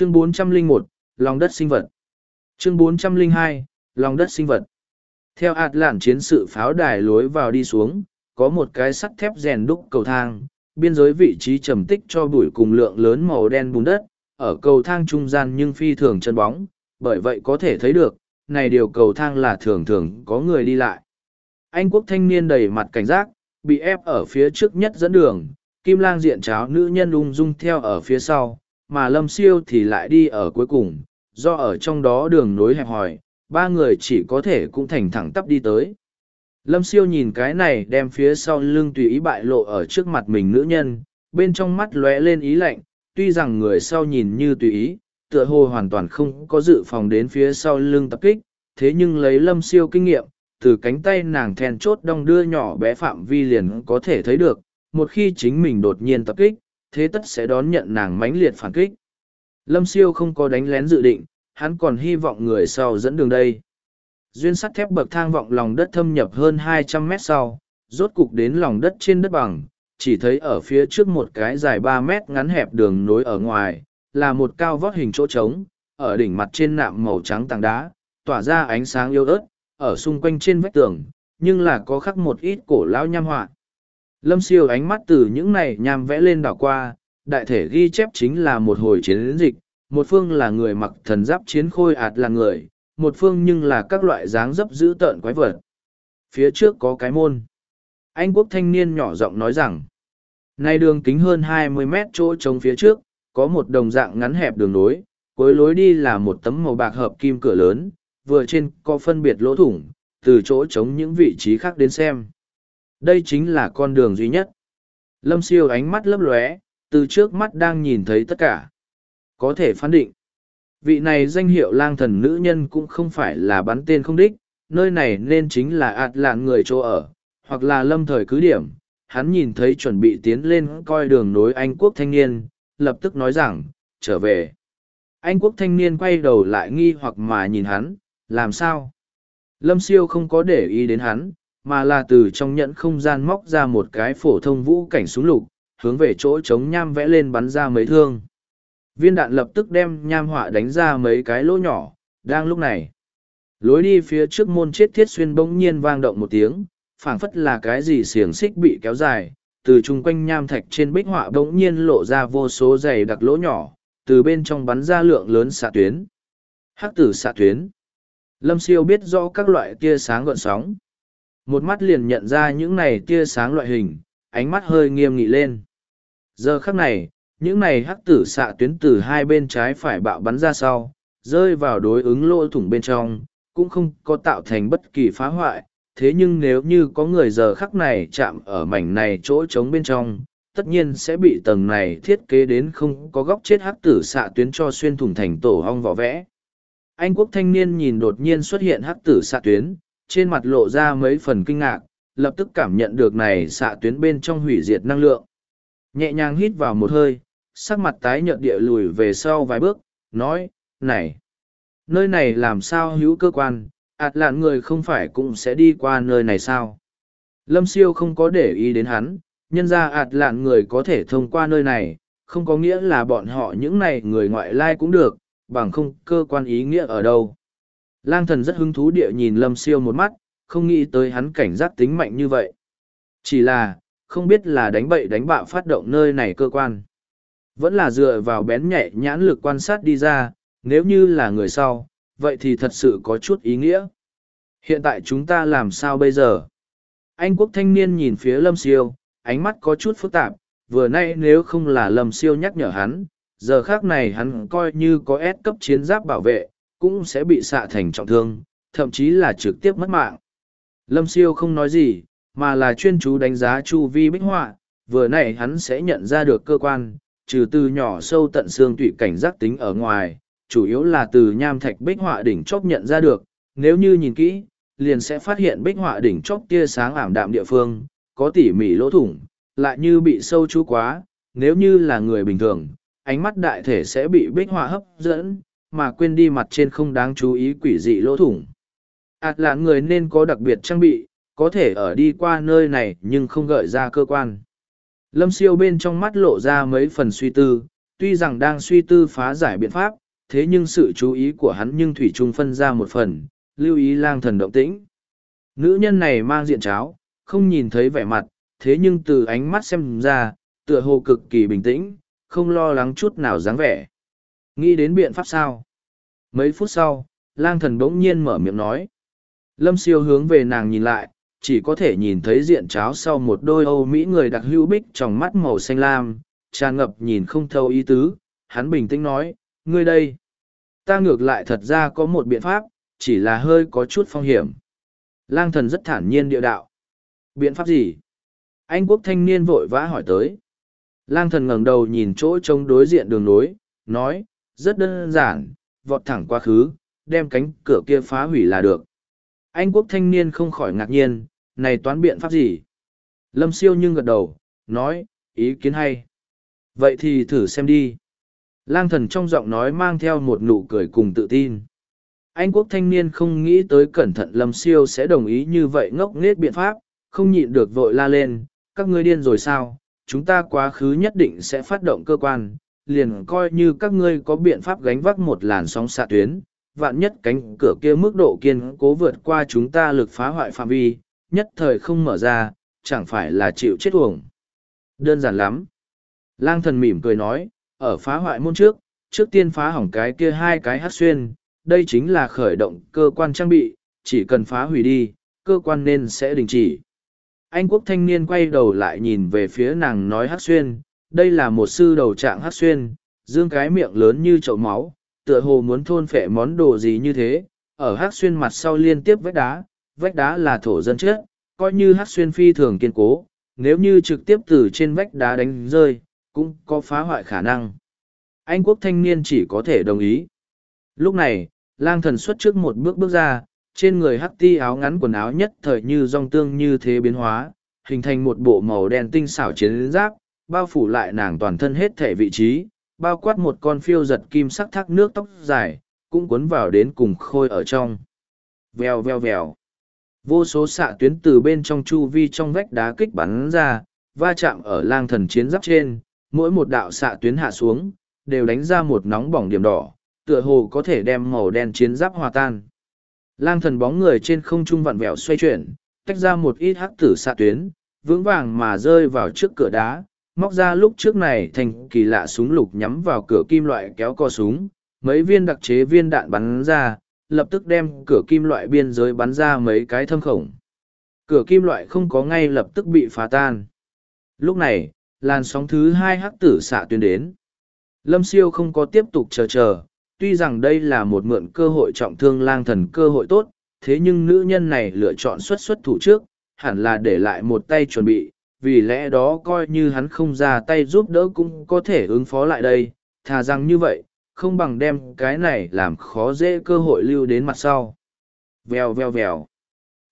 Chương 401, Lòng đất sinh vật. Chương 402, Lòng đất sinh vật. Theo ạt lạn chiến sự pháo đài lối vào đi xuống, có một cái sắt thép rèn đúc cầu thang, biên giới vị trí trầm tích cho bụi cùng lượng lớn màu đen bùn đất, ở cầu thang trung gian nhưng phi thường chân bóng, bởi vậy có thể thấy được, này điều cầu thang là thường thường có người đi lại. Anh quốc thanh niên đầy mặt cảnh giác, bị ép ở phía trước nhất dẫn đường, kim lang diện cháo nữ nhân ung dung theo ở phía sau, mà lâm siêu thì lại đi ở cuối cùng, do ở trong đó đường nối hẹp hòi, ba người chỉ có thể cũng thành thẳng tắp đi tới. Lâm siêu nhìn cái này đem phía sau lưng tùy ý bại lộ ở trước mặt mình nữ nhân, bên trong mắt lóe lên ý lạnh, tuy rằng người sau nhìn như tùy ý, tựa hồ hoàn toàn không có dự phòng đến phía sau lưng tập kích, thế nhưng lấy lâm siêu kinh nghiệm, từ cánh tay nàng then chốt đong đưa nhỏ bé phạm vi liền có thể thấy được, một khi chính mình đột nhiên tập kích, thế tất sẽ đón nhận nàng mãnh liệt phản kích. Lâm siêu không có đánh lén dự định, hắn còn hy vọng người sau dẫn đường đây. Duyên sắt thép bậc thang vọng lòng đất thâm nhập hơn hai trăm mét sau, rốt cục đến lòng đất trên đất bằng, chỉ thấy ở phía trước một cái dài ba mét ngắn hẹp đường nối ở ngoài, là một cao vót hình chỗ trống, ở đỉnh mặt trên nạm màu trắng tảng đá, tỏa ra ánh sáng yếu ớt, ở xung quanh trên vách tường, nhưng là có khắc một ít cổ lão nham họa. Lâm siêu ánh mắt từ những này nham vẽ lên đảo qua, đại thể ghi chép chính là một hồi chiến dịch, một phương là người mặc thần giáp chiến khôi ạt là người, một phương nhưng là các loại dáng dấp dữ tợn quái vật. Phía trước có cái môn. Anh quốc thanh niên nhỏ giọng nói rằng, nay đường kính hơn 20 mét chỗ trống phía trước, có một đồng dạng ngắn hẹp đường nối, cuối lối đi là một tấm màu bạc hợp kim cửa lớn, vừa trên có phân biệt lỗ thủng, từ chỗ trống những vị trí khác đến xem. Đây chính là con đường duy nhất. Lâm siêu ánh mắt lấp lóe, từ trước mắt đang nhìn thấy tất cả. Có thể phán định. Vị này danh hiệu lang thần nữ nhân cũng không phải là bắn tên không đích, nơi này nên chính là ạt lạn người chỗ ở, hoặc là lâm thời cứ điểm. Hắn nhìn thấy chuẩn bị tiến lên coi đường nối Anh quốc thanh niên, lập tức nói rằng, trở về. Anh quốc thanh niên quay đầu lại nghi hoặc mà nhìn hắn, làm sao? Lâm siêu không có để ý đến hắn, mà là từ trong nhẫn không gian móc ra một cái phổ thông vũ cảnh súng lục, hướng về chỗ chống nham vẽ lên bắn ra mấy thương. Viên đạn lập tức đem nham họa đánh ra mấy cái lỗ nhỏ, đang lúc này. Lối đi phía trước môn chết thiết xuyên bỗng nhiên vang động một tiếng, phảng phất là cái gì xiềng xích bị kéo dài, từ chung quanh nham thạch trên bích họa bỗng nhiên lộ ra vô số dày đặc lỗ nhỏ, từ bên trong bắn ra lượng lớn xạ tuyến. Hắc tử xạ tuyến. Lâm siêu biết rõ các loại tia sáng gọn sóng. Một mắt liền nhận ra những này tia sáng loại hình, ánh mắt hơi nghiêm nghị lên. Giờ khắc này, những này hắc tử xạ tuyến từ hai bên trái phải bạo bắn ra sau, rơi vào đối ứng lỗ thủng bên trong, cũng không có tạo thành bất kỳ phá hoại. Thế nhưng nếu như có người giờ khắc này chạm ở mảnh này chỗ trống bên trong, tất nhiên sẽ bị tầng này thiết kế đến không có góc chết hắc tử xạ tuyến cho xuyên thủng thành tổ hong vỏ vẽ. Anh quốc thanh niên nhìn đột nhiên xuất hiện hắc tử xạ tuyến, trên mặt lộ ra mấy phần kinh ngạc, lập tức cảm nhận được này xạ tuyến bên trong hủy diệt năng lượng. Nhẹ nhàng hít vào một hơi, sắc mặt tái nhợt địa lùi về sau vài bước, nói, này, nơi này làm sao hữu cơ quan, ạt lạn người không phải cũng sẽ đi qua nơi này sao? Lâm siêu không có để ý đến hắn, nhân ra ạt lạn người có thể thông qua nơi này, không có nghĩa là bọn họ những này người ngoại lai cũng được, bằng không cơ quan ý nghĩa ở đâu. Lang thần rất hứng thú địa nhìn lâm siêu một mắt, không nghĩ tới hắn cảnh giác tính mạnh như vậy. Chỉ là, không biết là đánh bậy đánh bạo phát động nơi này cơ quan. Vẫn là dựa vào bén nhạy nhãn lực quan sát đi ra, nếu như là người sau, vậy thì thật sự có chút ý nghĩa. Hiện tại chúng ta làm sao bây giờ? Anh quốc thanh niên nhìn phía lâm siêu, ánh mắt có chút phức tạp, vừa nay nếu không là lâm siêu nhắc nhở hắn, giờ khác này hắn coi như có S cấp chiến giáp bảo vệ, cũng sẽ bị xạ thành trọng thương, thậm chí là trực tiếp mất mạng. Lâm siêu không nói gì, mà là chuyên chú đánh giá chu vi bích họa, vừa nãy hắn sẽ nhận ra được cơ quan, trừ từ nhỏ sâu tận xương tụy cảnh giác tính ở ngoài, chủ yếu là từ nham thạch bích họa đỉnh chóp nhận ra được, nếu như nhìn kỹ, liền sẽ phát hiện bích họa đỉnh chóp tia sáng ảm đạm địa phương, có tỉ mỉ lỗ thủng, lại như bị sâu chú quá, nếu như là người bình thường, ánh mắt đại thể sẽ bị bích họa hấp dẫn, mà quên đi mặt trên không đáng chú ý quỷ dị lỗ thủng. Ảt là người nên có đặc biệt trang bị, có thể ở đi qua nơi này nhưng không gợi ra cơ quan. Lâm siêu bên trong mắt lộ ra mấy phần suy tư, tuy rằng đang suy tư phá giải biện pháp, thế nhưng sự chú ý của hắn nhưng Thủy Trung phân ra một phần, lưu ý lang thần động tĩnh. Nữ nhân này mang diện cháo, không nhìn thấy vẻ mặt, thế nhưng từ ánh mắt xem ra, tựa hồ cực kỳ bình tĩnh, không lo lắng chút nào dáng vẻ. Nghĩ đến biện pháp sao? Mấy phút sau, lang thần bỗng nhiên mở miệng nói. Lâm siêu hướng về nàng nhìn lại, chỉ có thể nhìn thấy diện cháo sau một đôi âu mỹ người đặc hữu bích trong mắt màu xanh lam, tràn ngập nhìn không thâu ý tứ, hắn bình tĩnh nói, ngươi đây. Ta ngược lại thật ra có một biện pháp, chỉ là hơi có chút phong hiểm. Lang thần rất thản nhiên địa đạo. Biện pháp gì? Anh quốc thanh niên vội vã hỏi tới. Lang thần ngẩng đầu nhìn chỗ trông đối diện đường nối, nói, rất đơn giản, vọt thẳng quá khứ, đem cánh cửa kia phá hủy là được. Anh quốc thanh niên không khỏi ngạc nhiên, này toán biện pháp gì? Lâm siêu nhưng gật đầu, nói, ý kiến hay. Vậy thì thử xem đi. Lang thần trong giọng nói mang theo một nụ cười cùng tự tin. Anh quốc thanh niên không nghĩ tới cẩn thận lâm siêu sẽ đồng ý như vậy ngốc nghếch biện pháp, không nhịn được vội la lên, các ngươi điên rồi sao, chúng ta quá khứ nhất định sẽ phát động cơ quan, liền coi như các ngươi có biện pháp gánh vác một làn sóng xạ tuyến, vạn nhất cánh cửa kia mức độ kiên cố vượt qua chúng ta lực phá hoại phạm vi, nhất thời không mở ra, chẳng phải là chịu chết uổng. Đơn giản lắm. Lang thần mỉm cười nói, ở phá hoại môn trước, trước tiên phá hỏng cái kia hai cái hát xuyên, đây chính là khởi động cơ quan trang bị, chỉ cần phá hủy đi, cơ quan nên sẽ đình chỉ. Anh quốc thanh niên quay đầu lại nhìn về phía nàng nói hát xuyên, đây là một sư đầu trạng hát xuyên, dương cái miệng lớn như chậu máu, tựa hồ muốn thôn phệ món đồ gì như thế, ở hát xuyên mặt sau liên tiếp vách đá, vách đá là thổ dân chết, coi như hát xuyên phi thường kiên cố, nếu như trực tiếp từ trên vách đá đánh rơi, cũng có phá hoại khả năng. Anh quốc thanh niên chỉ có thể đồng ý. Lúc này, lang thần xuất trước một bước bước ra, trên người hắc ti áo ngắn quần áo nhất thời như rong tương như thế biến hóa, hình thành một bộ màu đen tinh xảo chiến giáp, bao phủ lại nàng toàn thân hết thể vị trí, bao quát một con phiêu giật kim sắc thác nước tóc dài, cũng cuốn vào đến cùng khôi ở trong. Vèo vèo vèo. Vô số xạ tuyến từ bên trong chu vi trong vách đá kích bắn ra, va chạm ở lang thần chiến giáp trên, mỗi một đạo xạ tuyến hạ xuống, đều đánh ra một nóng bỏng điểm đỏ, tựa hồ có thể đem màu đen chiến giáp hòa tan. Lang thần bóng người trên không trung vặn vẹo xoay chuyển, tách ra một ít hắc tử xạ tuyến, vững vàng mà rơi vào trước cửa đá, móc ra lúc trước này thành kỳ lạ súng lục nhắm vào cửa kim loại kéo co súng, mấy viên đặc chế viên đạn bắn ra, lập tức đem cửa kim loại biên giới bắn ra mấy cái thâm khổng. Cửa kim loại không có ngay lập tức bị phá tan. Lúc này, làn sóng thứ hai hắc tử xạ tuyến đến. Lâm siêu không có tiếp tục chờ chờ, tuy rằng đây là một mượn cơ hội trọng thương lang thần cơ hội tốt, thế nhưng nữ nhân này lựa chọn xuất xuất thủ trước, hẳn là để lại một tay chuẩn bị, vì lẽ đó coi như hắn không ra tay giúp đỡ cũng có thể ứng phó lại đây, thà rằng như vậy, không bằng đem cái này làm khó dễ cơ hội lưu đến mặt sau. Vèo vèo vèo.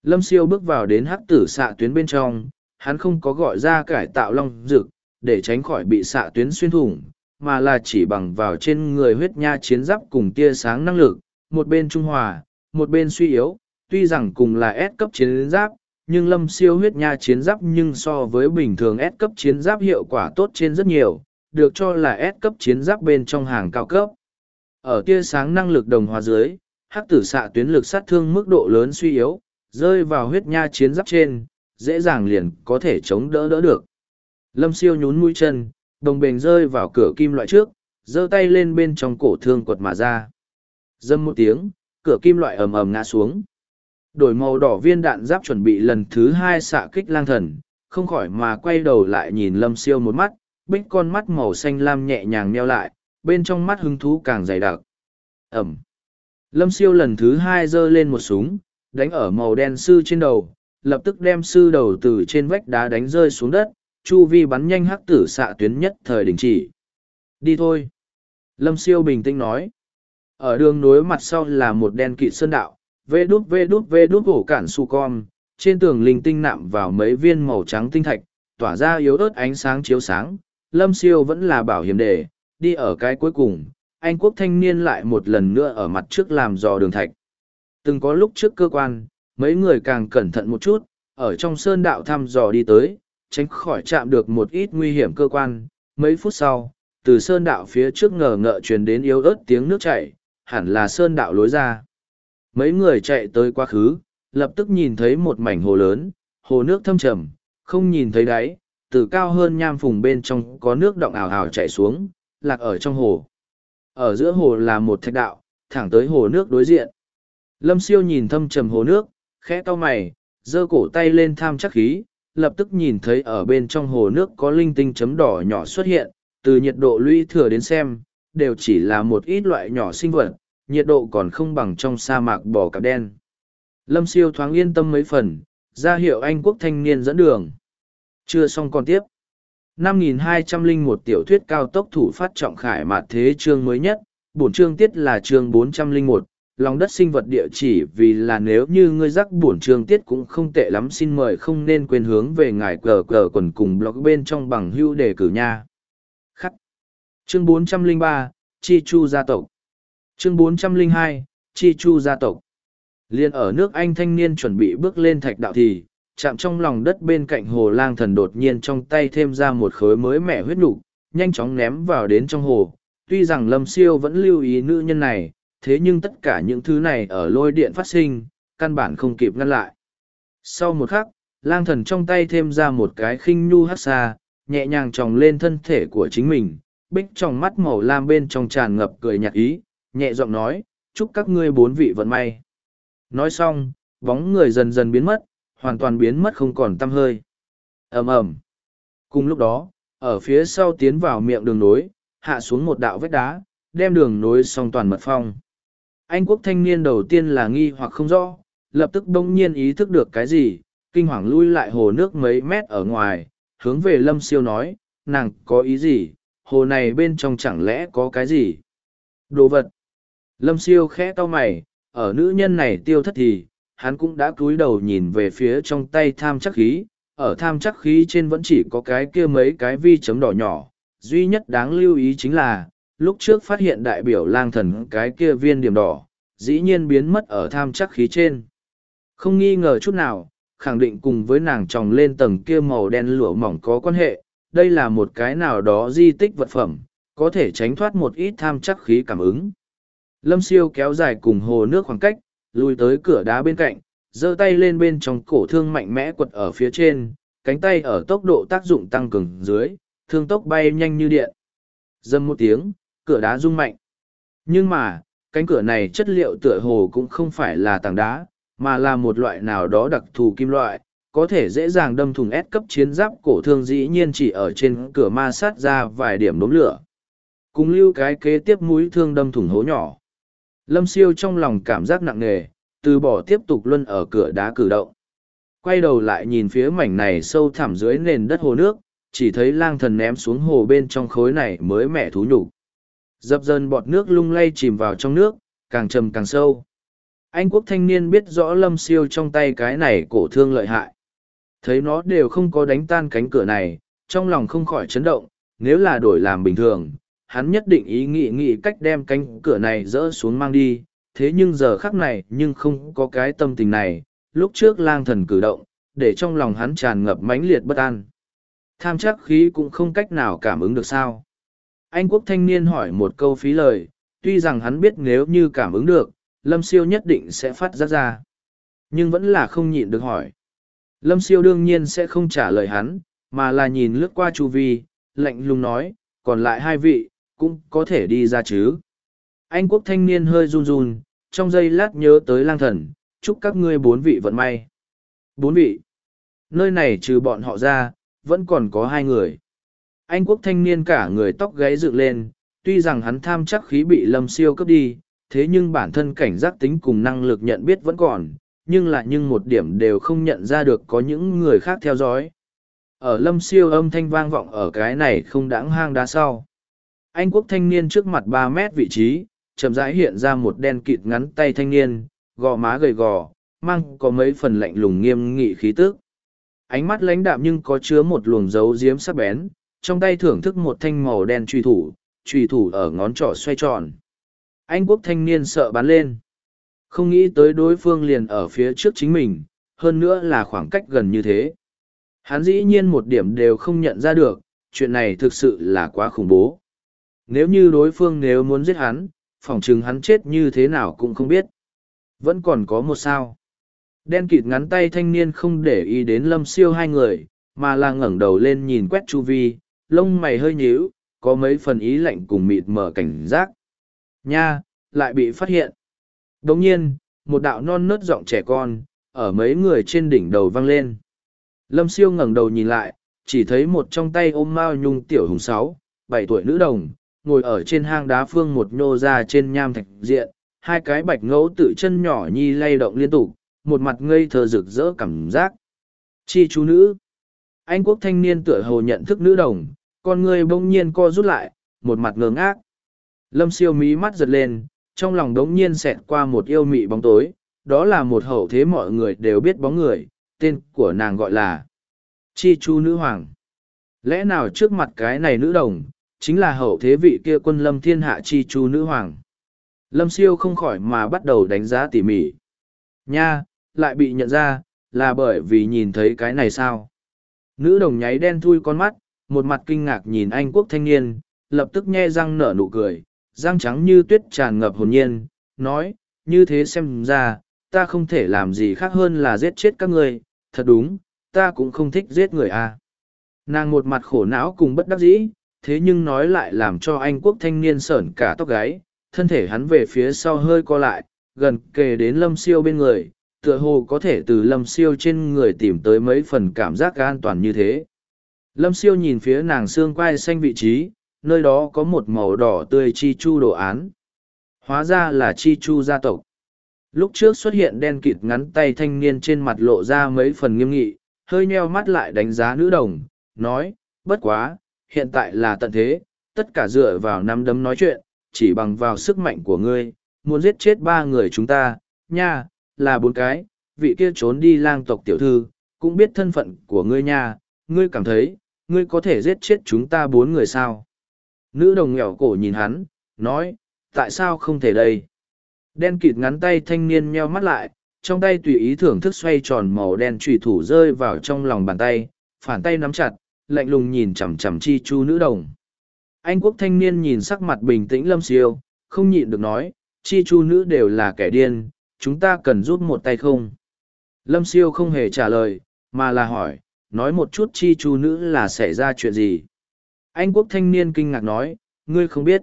Lâm siêu bước vào đến hắc tử xạ tuyến bên trong, hắn không có gọi ra cải tạo long dực, để tránh khỏi bị xạ tuyến xuyên thủng, mà là chỉ bằng vào trên người huyết nha chiến giáp cùng tia sáng năng lực, một bên trung hòa, một bên suy yếu, tuy rằng cùng là S cấp chiến giáp, nhưng lâm siêu huyết nha chiến giáp nhưng so với bình thường S cấp chiến giáp hiệu quả tốt trên rất nhiều, được cho là S cấp chiến giáp bên trong hàng cao cấp. Ở tia sáng năng lực đồng hòa dưới, hắc tử xạ tuyến lực sát thương mức độ lớn suy yếu, rơi vào huyết nha chiến giáp trên, dễ dàng liền có thể chống đỡ đỡ được. Lâm siêu nhún mũi chân, đồng bền rơi vào cửa kim loại trước, giơ tay lên bên trong cổ thương quật mà ra. Dâm một tiếng, cửa kim loại ầm ầm ngã xuống. Đổi màu đỏ viên đạn giáp chuẩn bị lần thứ hai xạ kích lang thần, không khỏi mà quay đầu lại nhìn lâm siêu một mắt, bích con mắt màu xanh lam nhẹ nhàng neo lại, bên trong mắt hứng thú càng dày đặc. Ẩm. Lâm siêu lần thứ hai giơ lên một súng, đánh ở màu đen sư trên đầu, lập tức đem sư đầu từ trên vách đá đánh rơi xuống đất, chu vi bắn nhanh hắc tử xạ tuyến nhất thời đình chỉ. Đi thôi. Lâm siêu bình tĩnh nói. Ở đường nối mặt sau là một đen kỵ sơn đạo, vê đút vê đút vê đút hổ cản su con, trên tường linh tinh nạm vào mấy viên màu trắng tinh thạch, tỏa ra yếu ớt ánh sáng chiếu sáng. Lâm siêu vẫn là bảo hiểm đề, đi ở cái cuối cùng, anh quốc thanh niên lại một lần nữa ở mặt trước làm dò đường thạch. Từng có lúc trước cơ quan, mấy người càng cẩn thận một chút, ở trong sơn đạo thăm dò đi tới, tránh khỏi chạm được một ít nguy hiểm cơ quan. Mấy phút sau, từ sơn đạo phía trước ngờ ngợ truyền đến yếu ớt tiếng nước chảy, hẳn là sơn đạo lối ra. Mấy người chạy tới quá khứ, lập tức nhìn thấy một mảnh hồ lớn, hồ nước thâm trầm, không nhìn thấy đáy, từ cao hơn nham phùng bên trong có nước động ảo ảo chảy xuống, lạc ở trong hồ. Ở giữa hồ là một thạch đạo, thẳng tới hồ nước đối diện. Lâm siêu nhìn thâm trầm hồ nước, khẽ cau mày, giơ cổ tay lên tham chắc khí, lập tức nhìn thấy ở bên trong hồ nước có linh tinh chấm đỏ nhỏ xuất hiện, từ nhiệt độ lũy thừa đến xem, đều chỉ là một ít loại nhỏ sinh vật, nhiệt độ còn không bằng trong sa mạc bò cạp đen. Lâm siêu thoáng yên tâm mấy phần, ra hiệu Anh quốc thanh niên dẫn đường. Chưa xong còn tiếp. 5201 tiểu thuyết cao tốc thủ phát trọng khải mạt thế chương mới nhất, bổn chương tiết là chương 401, lòng đất sinh vật địa chỉ vì là nếu như ngươi rắc bổn chương tiết cũng không tệ lắm xin mời không nên quên hướng về ngài cờ cờ quần cùng blog bên trong bằng hưu đề cử nha. Khắc. Chương 403, Chi Chu gia tộc. Chương 402, Chi Chu gia tộc. Liên ở nước Anh thanh niên chuẩn bị bước lên thạch đạo thì, chạm trong lòng đất bên cạnh hồ lang thần đột nhiên trong tay thêm ra một khối mới mẻ huyết nụ, nhanh chóng ném vào đến trong hồ tuy rằng lâm siêu vẫn lưu ý nữ nhân này thế nhưng tất cả những thứ này ở lôi điện phát sinh căn bản không kịp ngăn lại sau một khắc lang thần trong tay thêm ra một cái khinh nhu hát xa nhẹ nhàng tròng lên thân thể của chính mình bích trong mắt màu lam bên trong tràn ngập cười nhạt ý nhẹ giọng nói chúc các ngươi bốn vị vận may nói xong bóng người dần dần biến mất hoàn toàn biến mất không còn tăm hơi. ầm ầm. Cùng lúc đó, ở phía sau tiến vào miệng đường nối, hạ xuống một đạo vết đá, đem đường nối song toàn mật phong. Anh quốc thanh niên đầu tiên là nghi hoặc không rõ, lập tức đông nhiên ý thức được cái gì, kinh hoàng lui lại hồ nước mấy mét ở ngoài, hướng về lâm siêu nói, nàng có ý gì, hồ này bên trong chẳng lẽ có cái gì? Đồ vật. Lâm siêu khẽ to mày, ở nữ nhân này tiêu thất thì, hắn cũng đã cúi đầu nhìn về phía trong tay tham chắc khí, ở tham chắc khí trên vẫn chỉ có cái kia mấy cái vi chấm đỏ nhỏ, duy nhất đáng lưu ý chính là, lúc trước phát hiện đại biểu lang thần cái kia viên điểm đỏ, dĩ nhiên biến mất ở tham chắc khí trên. Không nghi ngờ chút nào, khẳng định cùng với nàng tròng lên tầng kia màu đen lụa mỏng có quan hệ, đây là một cái nào đó di tích vật phẩm, có thể tránh thoát một ít tham chắc khí cảm ứng. Lâm siêu kéo dài cùng hồ nước khoảng cách, lùi tới cửa đá bên cạnh, giơ tay lên bên trong cổ thương mạnh mẽ quật ở phía trên, cánh tay ở tốc độ tác dụng tăng cường dưới, thương tốc bay nhanh như điện. Dâm một tiếng, cửa đá rung mạnh. Nhưng mà, cánh cửa này chất liệu tựa hồ cũng không phải là tảng đá, mà là một loại nào đó đặc thù kim loại, có thể dễ dàng đâm thùng ép cấp chiến giáp cổ thương dĩ nhiên chỉ ở trên cửa ma sát ra vài điểm đốm lửa. Cùng lưu cái kế tiếp mũi thương đâm thủng hố nhỏ. Lâm siêu trong lòng cảm giác nặng nề, từ bỏ tiếp tục luân ở cửa đá cử động. Quay đầu lại nhìn phía mảnh này sâu thẳm dưới nền đất hồ nước, chỉ thấy lang thần ném xuống hồ bên trong khối này mới mẻ thú nhục Dập dần bọt nước lung lay chìm vào trong nước, càng trầm càng sâu. Anh quốc thanh niên biết rõ lâm siêu trong tay cái này cổ thương lợi hại. Thấy nó đều không có đánh tan cánh cửa này, trong lòng không khỏi chấn động, nếu là đổi làm bình thường, hắn nhất định ý nghĩ nghĩ cách đem cánh cửa này dỡ xuống mang đi, thế nhưng giờ khắc này nhưng không có cái tâm tình này, lúc trước lang thần cử động, để trong lòng hắn tràn ngập mãnh liệt bất an. Tham chắc khí cũng không cách nào cảm ứng được sao. Anh quốc thanh niên hỏi một câu phí lời, tuy rằng hắn biết nếu như cảm ứng được, Lâm Siêu nhất định sẽ phát giác ra. Nhưng vẫn là không nhịn được hỏi. Lâm Siêu đương nhiên sẽ không trả lời hắn, mà là nhìn lướt qua chu vi, lạnh lùng nói, còn lại hai vị, cũng có thể đi ra chứ. Anh quốc thanh niên hơi run run, trong giây lát nhớ tới lang thần, chúc các ngươi bốn vị vận may. Bốn vị. Nơi này trừ bọn họ ra, vẫn còn có hai người. Anh quốc thanh niên cả người tóc gáy dựng lên, tuy rằng hắn tham chắc khí bị lâm siêu cướp đi, thế nhưng bản thân cảnh giác tính cùng năng lực nhận biết vẫn còn, nhưng lại nhưng một điểm đều không nhận ra được có những người khác theo dõi. Ở lâm siêu âm thanh vang vọng ở cái này không đáng hang đá sau. Anh quốc thanh niên trước mặt ba mét vị trí, chậm rãi hiện ra một đen kịt ngắn tay thanh niên, gò má gầy gò, mang có mấy phần lạnh lùng nghiêm nghị khí tức. Ánh mắt lãnh đạm nhưng có chứa một luồng dấu diếm sắc bén, trong tay thưởng thức một thanh màu đen truy thủ, truy thủ ở ngón trỏ xoay tròn. Anh quốc thanh niên sợ bắn lên. Không nghĩ tới đối phương liền ở phía trước chính mình, hơn nữa là khoảng cách gần như thế. Hắn dĩ nhiên một điểm đều không nhận ra được, chuyện này thực sự là quá khủng bố nếu như đối phương nếu muốn giết hắn, phỏng chừng hắn chết như thế nào cũng không biết. Vẫn còn có một sao. Đen kịt ngắn tay thanh niên không để ý đến lâm siêu hai người, mà là ngẩng đầu lên nhìn quét chu vi, lông mày hơi nhíu, có mấy phần ý lạnh cùng mịt mở cảnh giác. Nha, lại bị phát hiện. Đồng nhiên, một đạo non nớt giọng trẻ con, ở mấy người trên đỉnh đầu vang lên. Lâm siêu ngẩng đầu nhìn lại, chỉ thấy một trong tay ôm mao nhung tiểu hùng sáu, bảy tuổi nữ đồng, ngồi ở trên hang đá phương một nhô ra trên nham thạch diện, hai cái bạch ngẫu tự chân nhỏ nhi lay động liên tục, một mặt ngây thơ rực rỡ cảm giác. Chi chú nữ. Anh quốc thanh niên tựa hồ nhận thức nữ đồng, con người bỗng nhiên co rút lại, một mặt ngơ ngác. Lâm siêu mí mắt giật lên, trong lòng đống nhiên xẹt qua một yêu mị bóng tối, đó là một hậu thế mọi người đều biết bóng người, tên của nàng gọi là Chi Chu Nữ Hoàng. Lẽ nào trước mặt cái này nữ đồng, chính là hậu thế vị kia quân lâm thiên hạ Chi Chu Nữ Hoàng. Lâm siêu không khỏi mà bắt đầu đánh giá tỉ mỉ. Nha, lại bị nhận ra, là bởi vì nhìn thấy cái này sao? Nữ đồng nháy đen thui con mắt, một mặt kinh ngạc nhìn anh quốc thanh niên, lập tức nhe răng nở nụ cười, răng trắng như tuyết tràn ngập hồn nhiên, nói, như thế xem ra, ta không thể làm gì khác hơn là giết chết các ngươi, thật đúng, ta cũng không thích giết người à. Nàng một mặt khổ não cùng bất đắc dĩ, thế nhưng nói lại làm cho anh quốc thanh niên sởn cả tóc gáy, thân thể hắn về phía sau hơi co lại, gần kề đến lâm siêu bên người, tựa hồ có thể từ lâm siêu trên người tìm tới mấy phần cảm giác an toàn như thế. Lâm siêu nhìn phía nàng xương quai xanh vị trí, nơi đó có một màu đỏ tươi chi chu đồ án. Hóa ra là chi chu gia tộc. Lúc trước xuất hiện đen kịt ngắn tay thanh niên trên mặt lộ ra mấy phần nghiêm nghị, hơi nheo mắt lại đánh giá nữ đồng, nói, bất quá, hiện tại là tận thế, tất cả dựa vào năm đấm nói chuyện, chỉ bằng vào sức mạnh của ngươi, muốn giết chết ba người chúng ta, nha, là bốn cái, vị kia trốn đi lang tộc tiểu thư, cũng biết thân phận của ngươi nha, ngươi cảm thấy, ngươi có thể giết chết chúng ta bốn người sao? Nữ đồng nghèo cổ nhìn hắn, nói, tại sao không thể đây? Đen kịt ngắn tay thanh niên nheo mắt lại, trong tay tùy ý thưởng thức xoay tròn màu đen trùy thủ rơi vào trong lòng bàn tay, phản tay nắm chặt, lạnh lùng nhìn chằm chằm chi chu nữ đồng. Anh quốc thanh niên nhìn sắc mặt bình tĩnh lâm siêu, không nhịn được nói, chi chu nữ đều là kẻ điên, chúng ta cần giúp một tay không? Lâm siêu không hề trả lời, mà là hỏi, nói một chút chi chu nữ là xảy ra chuyện gì? Anh quốc thanh niên kinh ngạc nói, ngươi không biết.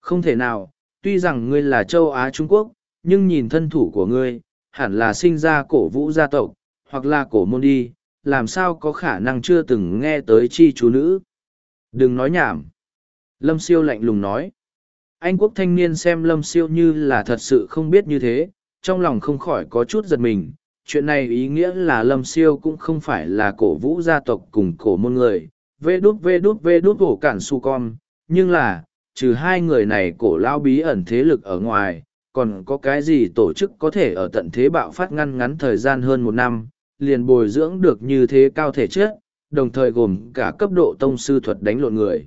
Không thể nào, tuy rằng ngươi là châu Á Trung Quốc, nhưng nhìn thân thủ của ngươi, hẳn là sinh ra cổ vũ gia tộc, hoặc là cổ môn đi, làm sao có khả năng chưa từng nghe tới chi chú nữ. Đừng nói nhảm. Lâm siêu lạnh lùng nói. Anh quốc thanh niên xem lâm siêu như là thật sự không biết như thế, trong lòng không khỏi có chút giật mình. Chuyện này ý nghĩa là lâm siêu cũng không phải là cổ vũ gia tộc cùng cổ môn người, vê đút vê đút vê đút cổ cản su con, nhưng là, trừ hai người này cổ lao bí ẩn thế lực ở ngoài, còn có cái gì tổ chức có thể ở tận thế bạo phát ngăn ngắn thời gian hơn một năm, liền bồi dưỡng được như thế cao thể chất, đồng thời gồm cả cấp độ tông sư thuật đánh lộn người.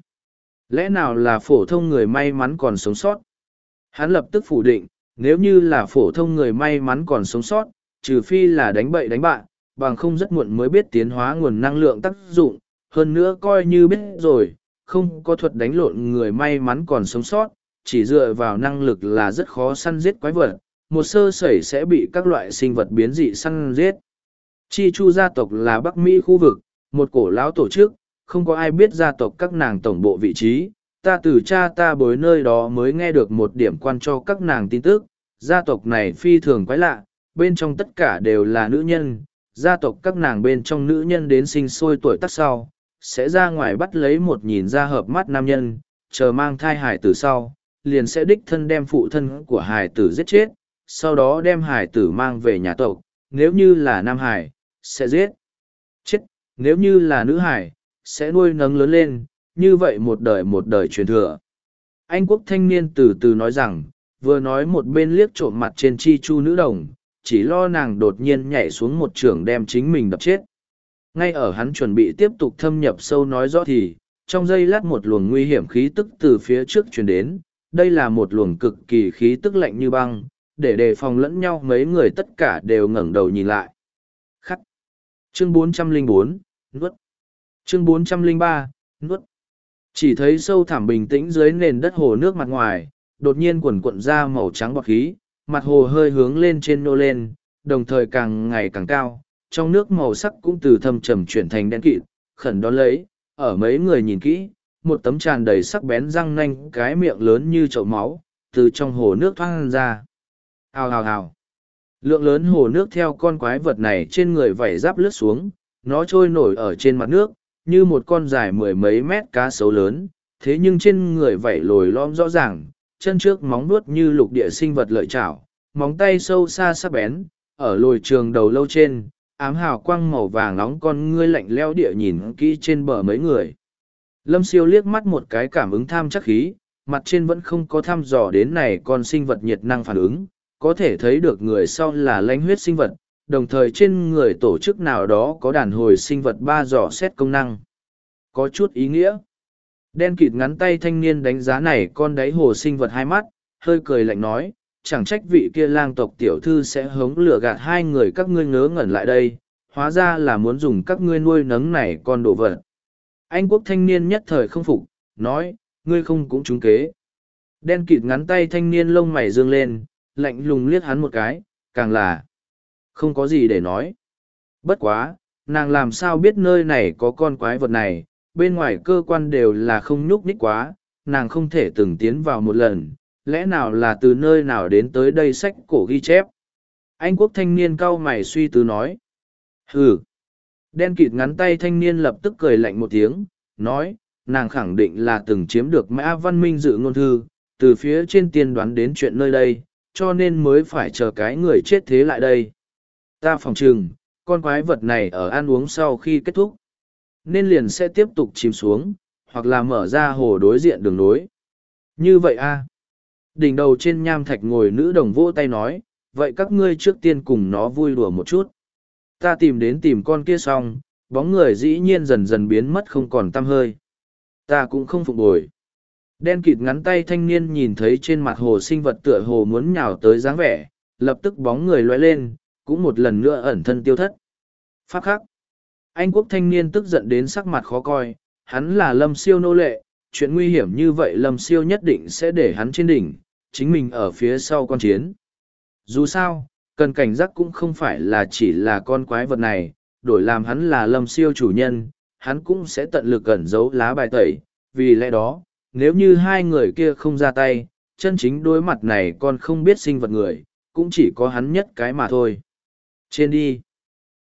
Lẽ nào là phổ thông người may mắn còn sống sót? Hắn lập tức phủ định, nếu như là phổ thông người may mắn còn sống sót, trừ phi là đánh bậy đánh bạn, bằng không rất muộn mới biết tiến hóa nguồn năng lượng tác dụng, hơn nữa coi như biết rồi, không có thuật đánh lộn người may mắn còn sống sót, chỉ dựa vào năng lực là rất khó săn giết quái vật, một sơ sẩy sẽ bị các loại sinh vật biến dị săn giết. Chi Chu gia tộc là Bắc Mỹ khu vực, một cổ lão tổ chức, không có ai biết gia tộc các nàng tổng bộ vị trí. Ta từ cha ta bối nơi đó mới nghe được một điểm quan cho các nàng tin tức. Gia tộc này phi thường quái lạ, bên trong tất cả đều là nữ nhân. Gia tộc các nàng bên trong nữ nhân đến sinh sôi tuổi tác sau, sẽ ra ngoài bắt lấy một nhìn ra hợp mắt nam nhân, chờ mang thai hải tử sau, liền sẽ đích thân đem phụ thân của hải tử giết chết, sau đó đem hải tử mang về nhà tộc, nếu như là nam hải, sẽ giết. Chết, nếu như là nữ hải, sẽ nuôi nấng lớn lên, như vậy một đời một đời truyền thừa. Anh quốc thanh niên từ từ nói rằng, vừa nói một bên liếc trộm mặt trên chi chu nữ đồng, chỉ lo nàng đột nhiên nhảy xuống một trường đem chính mình đập chết. Ngay ở hắn chuẩn bị tiếp tục thâm nhập sâu nói rõ thì, trong giây lát một luồng nguy hiểm khí tức từ phía trước truyền đến, đây là một luồng cực kỳ khí tức lạnh như băng, để đề phòng lẫn nhau mấy người tất cả đều ngẩng đầu nhìn lại. Chương 404, nuốt. Chương 403, nuốt. Chỉ thấy sâu thẳm bình tĩnh dưới nền đất hồ nước mặt ngoài, đột nhiên quần cuộn ra màu trắng bọt khí, mặt hồ hơi hướng lên trên nô lên, đồng thời càng ngày càng cao, trong nước màu sắc cũng từ thâm trầm chuyển thành đen kịt, khẩn đón lấy, ở mấy người nhìn kỹ, một tấm tràn đầy sắc bén răng nanh cái miệng lớn như chậu máu, từ trong hồ nước thoang ra. Hào hào hào. Lượng lớn hồ nước theo con quái vật này trên người vảy giáp lướt xuống, nó trôi nổi ở trên mặt nước, như một con dài mười mấy mét cá sấu lớn, thế nhưng trên người vảy lồi lõm rõ ràng, chân trước móng nuốt như lục địa sinh vật lợi chảo, móng tay sâu xa sắc bén, ở lồi trường đầu lâu trên, ám hào quang màu vàng nóng con ngươi lạnh leo địa nhìn kỹ trên bờ mấy người. Lâm siêu liếc mắt một cái cảm ứng tham chắc khí, mặt trên vẫn không có thăm dò đến này con sinh vật nhiệt năng phản ứng, có thể thấy được người sau là lãnh huyết sinh vật, đồng thời trên người tổ chức nào đó có đàn hồi sinh vật ba dò xét công năng. Có chút ý nghĩa. Đen kịt ngắn tay thanh niên đánh giá này con đáy hồ sinh vật hai mắt, hơi cười lạnh nói, chẳng trách vị kia lang tộc tiểu thư sẽ hống lửa gạt hai người các ngươi ngớ ngẩn lại đây, hóa ra là muốn dùng các ngươi nuôi nấng này con đồ vật. Anh quốc thanh niên nhất thời không phục, nói, ngươi không cũng trúng kế. Đen kịt ngắn tay thanh niên lông mày dương lên, lạnh lùng liếc hắn một cái, càng là không có gì để nói. Bất quá, nàng làm sao biết nơi này có con quái vật này, bên ngoài cơ quan đều là không nhúc nhích quá, nàng không thể từng tiến vào một lần, lẽ nào là từ nơi nào đến tới đây sách cổ ghi chép. Anh quốc thanh niên cau mày suy tư nói. Hừ. Đen kịt ngắn tay thanh niên lập tức cười lạnh một tiếng, nói, nàng khẳng định là từng chiếm được mã văn minh dự ngôn thư, từ phía trên tiên đoán đến chuyện nơi đây, cho nên mới phải chờ cái người chết thế lại đây. Ta phòng trừng, con quái vật này ở ăn uống sau khi kết thúc, nên liền sẽ tiếp tục chìm xuống, hoặc là mở ra hồ đối diện đường nối. Như vậy a Đỉnh đầu trên nham thạch ngồi nữ đồng vỗ tay nói, vậy các ngươi trước tiên cùng nó vui đùa một chút. Ta tìm đến tìm con kia xong, bóng người dĩ nhiên dần dần biến mất không còn tăm hơi. Ta cũng không phục bồi. Đen kịt ngắn tay thanh niên nhìn thấy trên mặt hồ sinh vật tựa hồ muốn nhào tới dáng vẻ, lập tức bóng người loay lên, cũng một lần nữa ẩn thân tiêu thất. Pháp khắc. Anh quốc thanh niên tức giận đến sắc mặt khó coi, hắn là lâm siêu nô lệ, chuyện nguy hiểm như vậy lâm siêu nhất định sẽ để hắn trên đỉnh, chính mình ở phía sau con chiến. Dù sao, cần cảnh giác cũng không phải là chỉ là con quái vật này, đổi làm hắn là lâm siêu chủ nhân, hắn cũng sẽ tận lực ẩn giấu lá bài tẩy, vì lẽ đó, nếu như hai người kia không ra tay, chân chính đối mặt này còn không biết sinh vật người, cũng chỉ có hắn nhất cái mà thôi. Trên đi.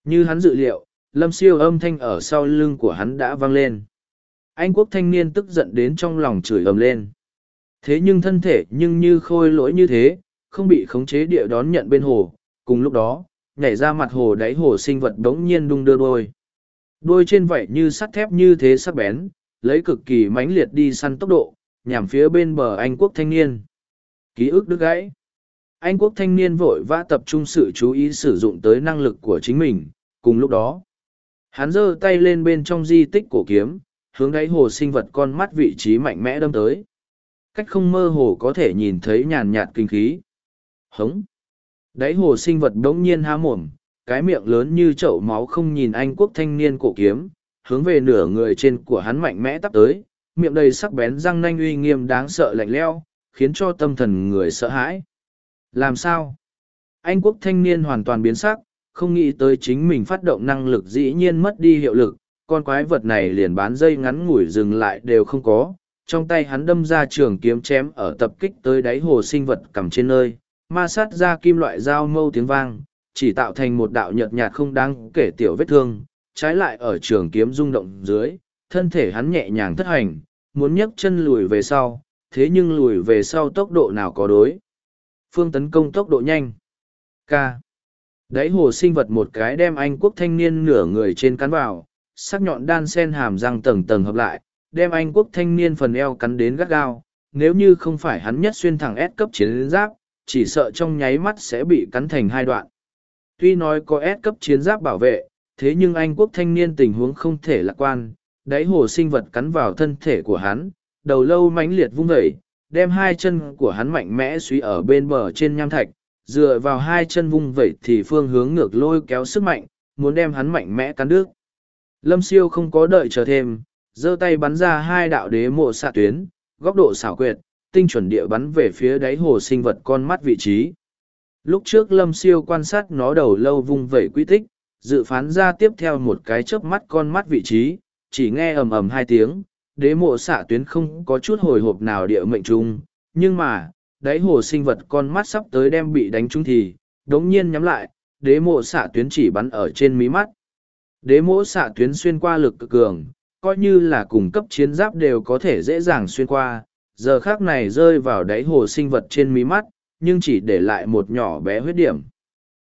Như hắn dự liệu, lâm siêu âm thanh ở sau lưng của hắn đã vang lên. Anh quốc thanh niên tức giận đến trong lòng chửi ầm lên. Thế nhưng thân thể nhưng như khôi lỗi như thế, không bị khống chế địa đón nhận bên hồ. Cùng lúc đó, nhảy ra mặt hồ đáy hồ sinh vật đống nhiên đung đưa đôi. Đôi trên vảy như sắt thép như thế sắc bén, lấy cực kỳ mãnh liệt đi săn tốc độ, nhằm phía bên bờ Anh quốc thanh niên. Ký ức đứt gãy. Anh quốc thanh niên vội vã tập trung sự chú ý sử dụng tới năng lực của chính mình, cùng lúc đó. Hắn giơ tay lên bên trong di tích cổ kiếm, hướng đáy hồ sinh vật con mắt vị trí mạnh mẽ đâm tới. Cách không mơ hồ có thể nhìn thấy nhàn nhạt kinh khí. Hống! Đáy hồ sinh vật đống nhiên há mồm, cái miệng lớn như chậu máu không nhìn anh quốc thanh niên cổ kiếm, hướng về nửa người trên của hắn mạnh mẽ tắp tới, miệng đầy sắc bén răng nanh uy nghiêm đáng sợ lạnh leo, khiến cho tâm thần người sợ hãi. Làm sao? Anh quốc thanh niên hoàn toàn biến sắc, không nghĩ tới chính mình phát động năng lực dĩ nhiên mất đi hiệu lực, con quái vật này liền bán dây ngắn ngủi dừng lại đều không có. Trong tay hắn đâm ra trường kiếm chém ở tập kích tới đáy hồ sinh vật cầm trên nơi, ma sát ra kim loại dao mâu tiếng vang, chỉ tạo thành một đạo nhợt nhạt không đáng kể tiểu vết thương, trái lại ở trường kiếm rung động dưới, thân thể hắn nhẹ nhàng thất hành, muốn nhấc chân lùi về sau, thế nhưng lùi về sau tốc độ nào có đối. Phương tấn công tốc độ nhanh. K. Đáy hồ sinh vật một cái đem anh quốc thanh niên nửa người trên cắn vào, sắc nhọn đan sen hàm răng tầng tầng hợp lại, đem anh quốc thanh niên phần eo cắn đến gắt gao. Nếu như không phải hắn nhất xuyên thẳng S cấp chiến giáp, chỉ sợ trong nháy mắt sẽ bị cắn thành hai đoạn. Tuy nói có S cấp chiến giáp bảo vệ, thế nhưng anh quốc thanh niên tình huống không thể lạc quan, đáy hồ sinh vật cắn vào thân thể của hắn, đầu lâu mãnh liệt vung vẩy, đem hai chân của hắn mạnh mẽ suy ở bên bờ trên nham thạch, dựa vào hai chân vung vẩy thì phương hướng ngược lôi kéo sức mạnh, muốn đem hắn mạnh mẽ cắn đứt. Lâm siêu không có đợi chờ thêm, giơ tay bắn ra hai đạo đế mộ xạ tuyến, góc độ xảo quyệt, tinh chuẩn địa bắn về phía đáy hồ sinh vật con mắt vị trí. Lúc trước Lâm Siêu quan sát nó đầu lâu vung vẩy quy tích, dự phán ra tiếp theo một cái chớp mắt con mắt vị trí, chỉ nghe ầm ầm hai tiếng, đế mộ xạ tuyến không có chút hồi hộp nào địa mệnh trung, nhưng mà, đáy hồ sinh vật con mắt sắp tới đem bị đánh trúng thì, đống nhiên nhắm lại, đế mộ xạ tuyến chỉ bắn ở trên mí mắt. Đế mộ xạ tuyến xuyên qua lực cực cường, coi như là cùng cấp chiến giáp đều có thể dễ dàng xuyên qua, giờ khác này rơi vào đáy hồ sinh vật trên mí mắt, nhưng chỉ để lại một nhỏ bé huyết điểm.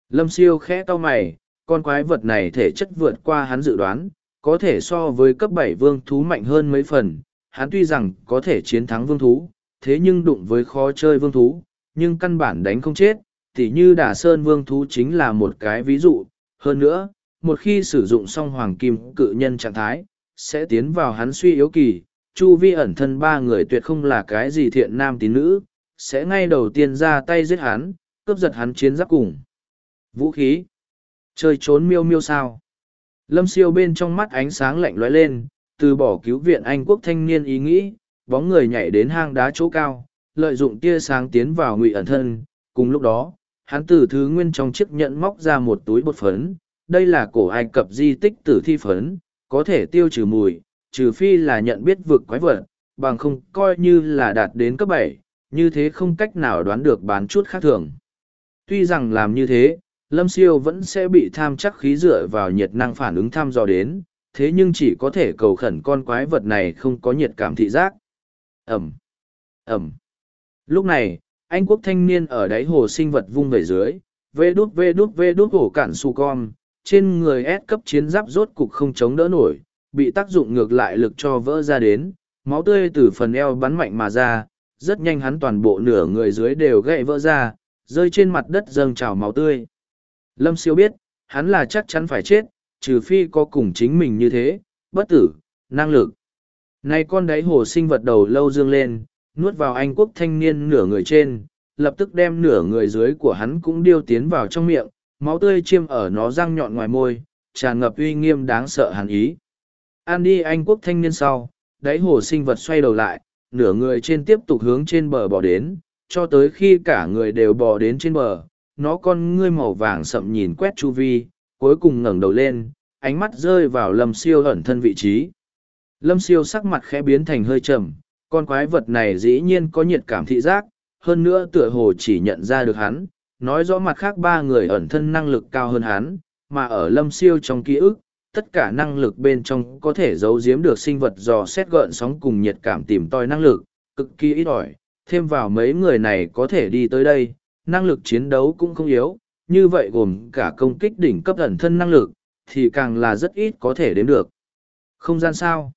Lâm siêu khẽ to mày, con quái vật này thể chất vượt qua hắn dự đoán, có thể so với cấp bảy vương thú mạnh hơn mấy phần, hắn tuy rằng có thể chiến thắng vương thú, thế nhưng đụng với khó chơi vương thú, nhưng căn bản đánh không chết, tỉ như đà sơn vương thú chính là một cái ví dụ. Hơn nữa, một khi sử dụng xong hoàng kim cự nhân trạng thái, sẽ tiến vào hắn suy yếu kỳ, chu vi ẩn thân ba người tuyệt không là cái gì thiện nam tín nữ, sẽ ngay đầu tiên ra tay giết hắn, cướp giật hắn chiến giáp cùng. Vũ khí. Chơi trốn miêu miêu sao. Lâm siêu bên trong mắt ánh sáng lạnh lóe lên, từ bỏ cứu viện Anh quốc thanh niên ý nghĩ, bóng người nhảy đến hang đá chỗ cao, lợi dụng tia sáng tiến vào ngụy ẩn thân. Cùng lúc đó, hắn từ thứ nguyên trong chiếc nhẫn móc ra một túi bột phấn. Đây là cổ Ai Cập di tích tử thi phấn, có thể tiêu trừ mùi, trừ phi là nhận biết vực quái vật, bằng không coi như là đạt đến cấp bảy, như thế không cách nào đoán được bán chút khác thường. Tuy rằng làm như thế, lâm siêu vẫn sẽ bị tham chắc khí dựa vào nhiệt năng phản ứng thăm dò đến, thế nhưng chỉ có thể cầu khẩn con quái vật này không có nhiệt cảm thị giác. Ẩm ẩm. Lúc này, anh quốc thanh niên ở đáy hồ sinh vật vung về dưới, vê đút vê đút vê đút hổ cản su con trên người ép cấp chiến giáp rốt cục không chống đỡ nổi, bị tác dụng ngược lại lực cho vỡ ra đến, máu tươi từ phần eo bắn mạnh mà ra, rất nhanh hắn toàn bộ nửa người dưới đều gãy vỡ ra, rơi trên mặt đất dâng trào máu tươi. Lâm siêu biết, hắn là chắc chắn phải chết, trừ phi có cùng chính mình như thế, bất tử, năng lực. Này con đáy hồ sinh vật đầu lâu dương lên, nuốt vào anh quốc thanh niên nửa người trên, lập tức đem nửa người dưới của hắn cũng điêu tiến vào trong miệng, máu tươi chiêm ở nó răng nhọn ngoài môi, tràn ngập uy nghiêm đáng sợ hàn ý. An đi anh quốc thanh niên sau, đáy hồ sinh vật xoay đầu lại, nửa người trên tiếp tục hướng trên bờ bò đến, cho tới khi cả người đều bò đến trên bờ, nó con ngươi màu vàng sậm nhìn quét chu vi, cuối cùng ngẩng đầu lên, ánh mắt rơi vào lâm siêu ẩn thân vị trí. Lâm siêu sắc mặt khẽ biến thành hơi trầm, con quái vật này dĩ nhiên có nhiệt cảm thị giác, hơn nữa tựa hồ chỉ nhận ra được hắn, nói rõ mặt khác ba người ẩn thân năng lực cao hơn hắn, mà ở lâm siêu trong ký ức, tất cả năng lực bên trong có thể giấu giếm được sinh vật dò xét gợn sóng cùng nhiệt cảm tìm tòi năng lực, cực kỳ ít ỏi, thêm vào mấy người này có thể đi tới đây, năng lực chiến đấu cũng không yếu, như vậy gồm cả công kích đỉnh cấp ẩn thân năng lực, thì càng là rất ít có thể đến được. Không gian sao?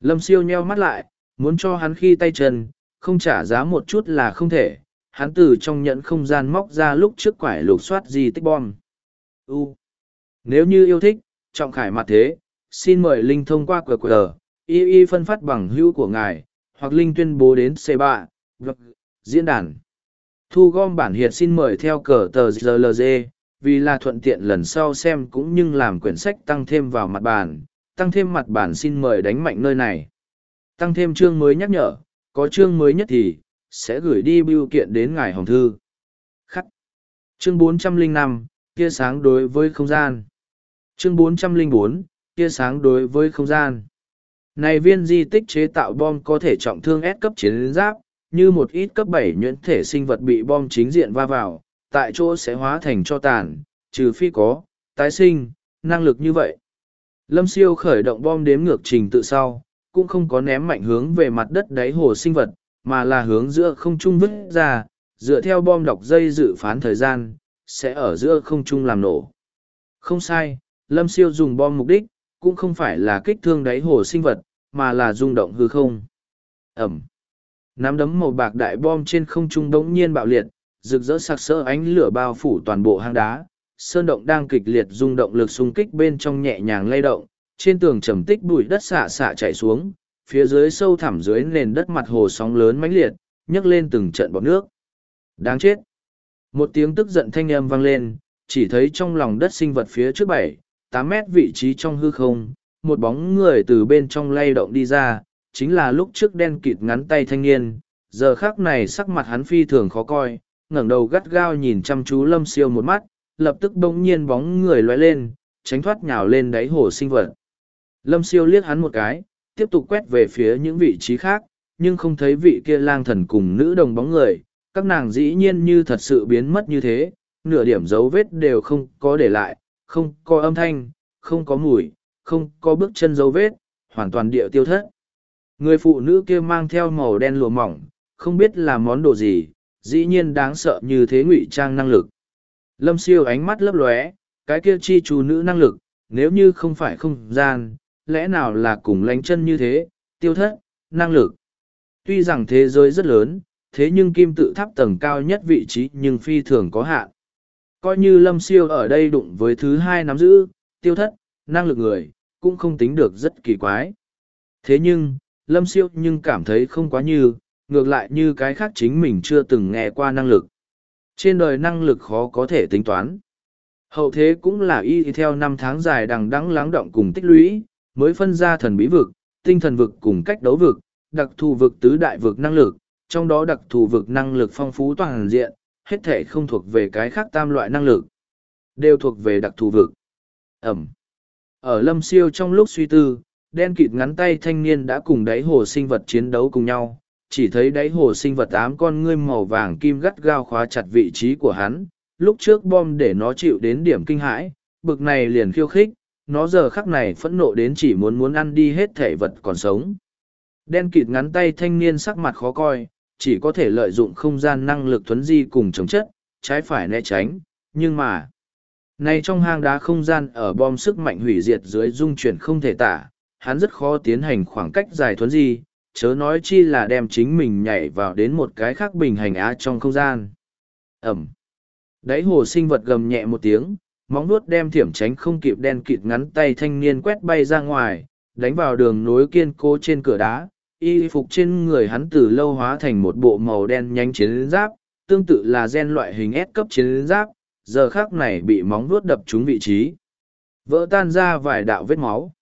Lâm siêu nheo mắt lại, muốn cho hắn khi tay chân, không trả giá một chút là không thể. Hắn từ trong nhận không gian móc ra lúc trước quải lục soát di tích bom. U. Nếu như yêu thích, trọng khải mặt thế, xin mời Linh thông qua QR, y y phân phát bằng hữu của ngài, hoặc Linh tuyên bố đến C3, vâng, diễn đàn. Thu gom bản hiệt xin mời theo cờ tờ GLG, vì là thuận tiện lần sau xem cũng như làm quyển sách tăng thêm vào mặt bản, tăng thêm mặt bản xin mời đánh mạnh nơi này. Tăng thêm chương mới nhắc nhở, có chương mới nhất thì, sẽ gửi đi bưu kiện đến ngài hồng thư. Khắc. Chương 405, tia sáng đối với không gian. Chương 404, tia sáng đối với không gian. Này viên di tích chế tạo bom có thể trọng thương S cấp chiến giáp, như một ít cấp bảy nhuyễn thể sinh vật bị bom chính diện va vào, tại chỗ sẽ hóa thành cho tàn, trừ phi có, tái sinh, năng lực như vậy. Lâm siêu khởi động bom đếm ngược trình tự sau, cũng không có ném mạnh hướng về mặt đất đáy hồ sinh vật, mà là hướng giữa không trung vứt ra, dựa theo bom đọc dây dự phán thời gian, sẽ ở giữa không trung làm nổ. Không sai, Lâm siêu dùng bom mục đích, cũng không phải là kích thương đáy hồ sinh vật, mà là rung động hư không. Ẩm. Nắm đấm màu bạc đại bom trên không trung đống nhiên bạo liệt, rực rỡ sặc sỡ ánh lửa bao phủ toàn bộ hang đá. Sơn động đang kịch liệt rung động lực xung kích bên trong nhẹ nhàng lay động, trên tường trầm tích bụi đất xạ xạ chảy xuống, phía dưới sâu thẳm dưới nền đất mặt hồ sóng lớn mãnh liệt, nhấc lên từng trận bọt nước. Đáng chết! Một tiếng tức giận thanh âm vang lên, chỉ thấy trong lòng đất sinh vật phía trước bảy, tám mét vị trí trong hư không, một bóng người từ bên trong lay động đi ra, chính là lúc trước đen kịt ngắn tay thanh niên, giờ khác này sắc mặt hắn phi thường khó coi, ngẩng đầu gắt gao nhìn chăm chú lâm siêu một mắt, lập tức bỗng nhiên bóng người lóe lên, tránh thoát nhào lên đáy hồ sinh vật. Lâm siêu liếc hắn một cái, tiếp tục quét về phía những vị trí khác, nhưng không thấy vị kia lang thần cùng nữ đồng bóng người, các nàng dĩ nhiên như thật sự biến mất như thế, nửa điểm dấu vết đều không có để lại, không có âm thanh, không có mùi, không có bước chân dấu vết, hoàn toàn địa tiêu thất. Người phụ nữ kia mang theo màu đen lụa mỏng, không biết là món đồ gì, dĩ nhiên đáng sợ như thế ngụy trang năng lực. Lâm siêu ánh mắt lấp lóe, cái kia chi chú nữ năng lực, nếu như không phải không gian, lẽ nào là cùng lánh chân như thế, tiêu thất, năng lực. Tuy rằng thế giới rất lớn, thế nhưng kim tự tháp tầng cao nhất vị trí nhưng phi thường có hạn. Coi như lâm siêu ở đây đụng với thứ hai nắm giữ, tiêu thất, năng lực người, cũng không tính được rất kỳ quái. Thế nhưng, lâm siêu nhưng cảm thấy không quá như, ngược lại như cái khác chính mình chưa từng nghe qua năng lực. Trên đời năng lực khó có thể tính toán. Hậu thế cũng là y theo năm tháng dài đằng đẵng lắng động cùng tích lũy, mới phân ra thần bí vực, tinh thần vực cùng cách đấu vực, đặc thù vực tứ đại vực năng lực, trong đó đặc thù vực năng lực phong phú toàn diện, hết thể không thuộc về cái khác tam loại năng lực, đều thuộc về đặc thù vực. Ẩm. Ở lâm siêu trong lúc suy tư, đen kịt ngắn tay thanh niên đã cùng đáy hồ sinh vật chiến đấu cùng nhau, chỉ thấy đáy hồ sinh vật ám con ngươi màu vàng kim gắt gao khóa chặt vị trí của hắn, lúc trước bom để nó chịu đến điểm kinh hãi, bực này liền khiêu khích, nó giờ khắc này phẫn nộ đến chỉ muốn muốn ăn đi hết thể vật còn sống. Đen kịt ngắn tay thanh niên sắc mặt khó coi, chỉ có thể lợi dụng không gian năng lực thuấn di cùng chống chất, trái phải né tránh, nhưng mà... Này trong hang đá không gian ở bom sức mạnh hủy diệt dưới dung chuyển không thể tả, hắn rất khó tiến hành khoảng cách dài thuấn di, chớ nói chi là đem chính mình nhảy vào đến một cái khác bình hành á trong không gian. Ẩm. Đáy hồ sinh vật gầm nhẹ một tiếng, móng nuốt đem thiểm tránh không kịp đen kịt ngắn tay thanh niên quét bay ra ngoài, đánh vào đường nối kiên cố trên cửa đá. Y phục trên người hắn từ lâu hóa thành một bộ màu đen nhánh chiến giáp, tương tự là gen loại hình S cấp chiến giáp, giờ khác này bị móng vuốt đập trúng vị trí. Vỡ tan ra vài đạo vết máu.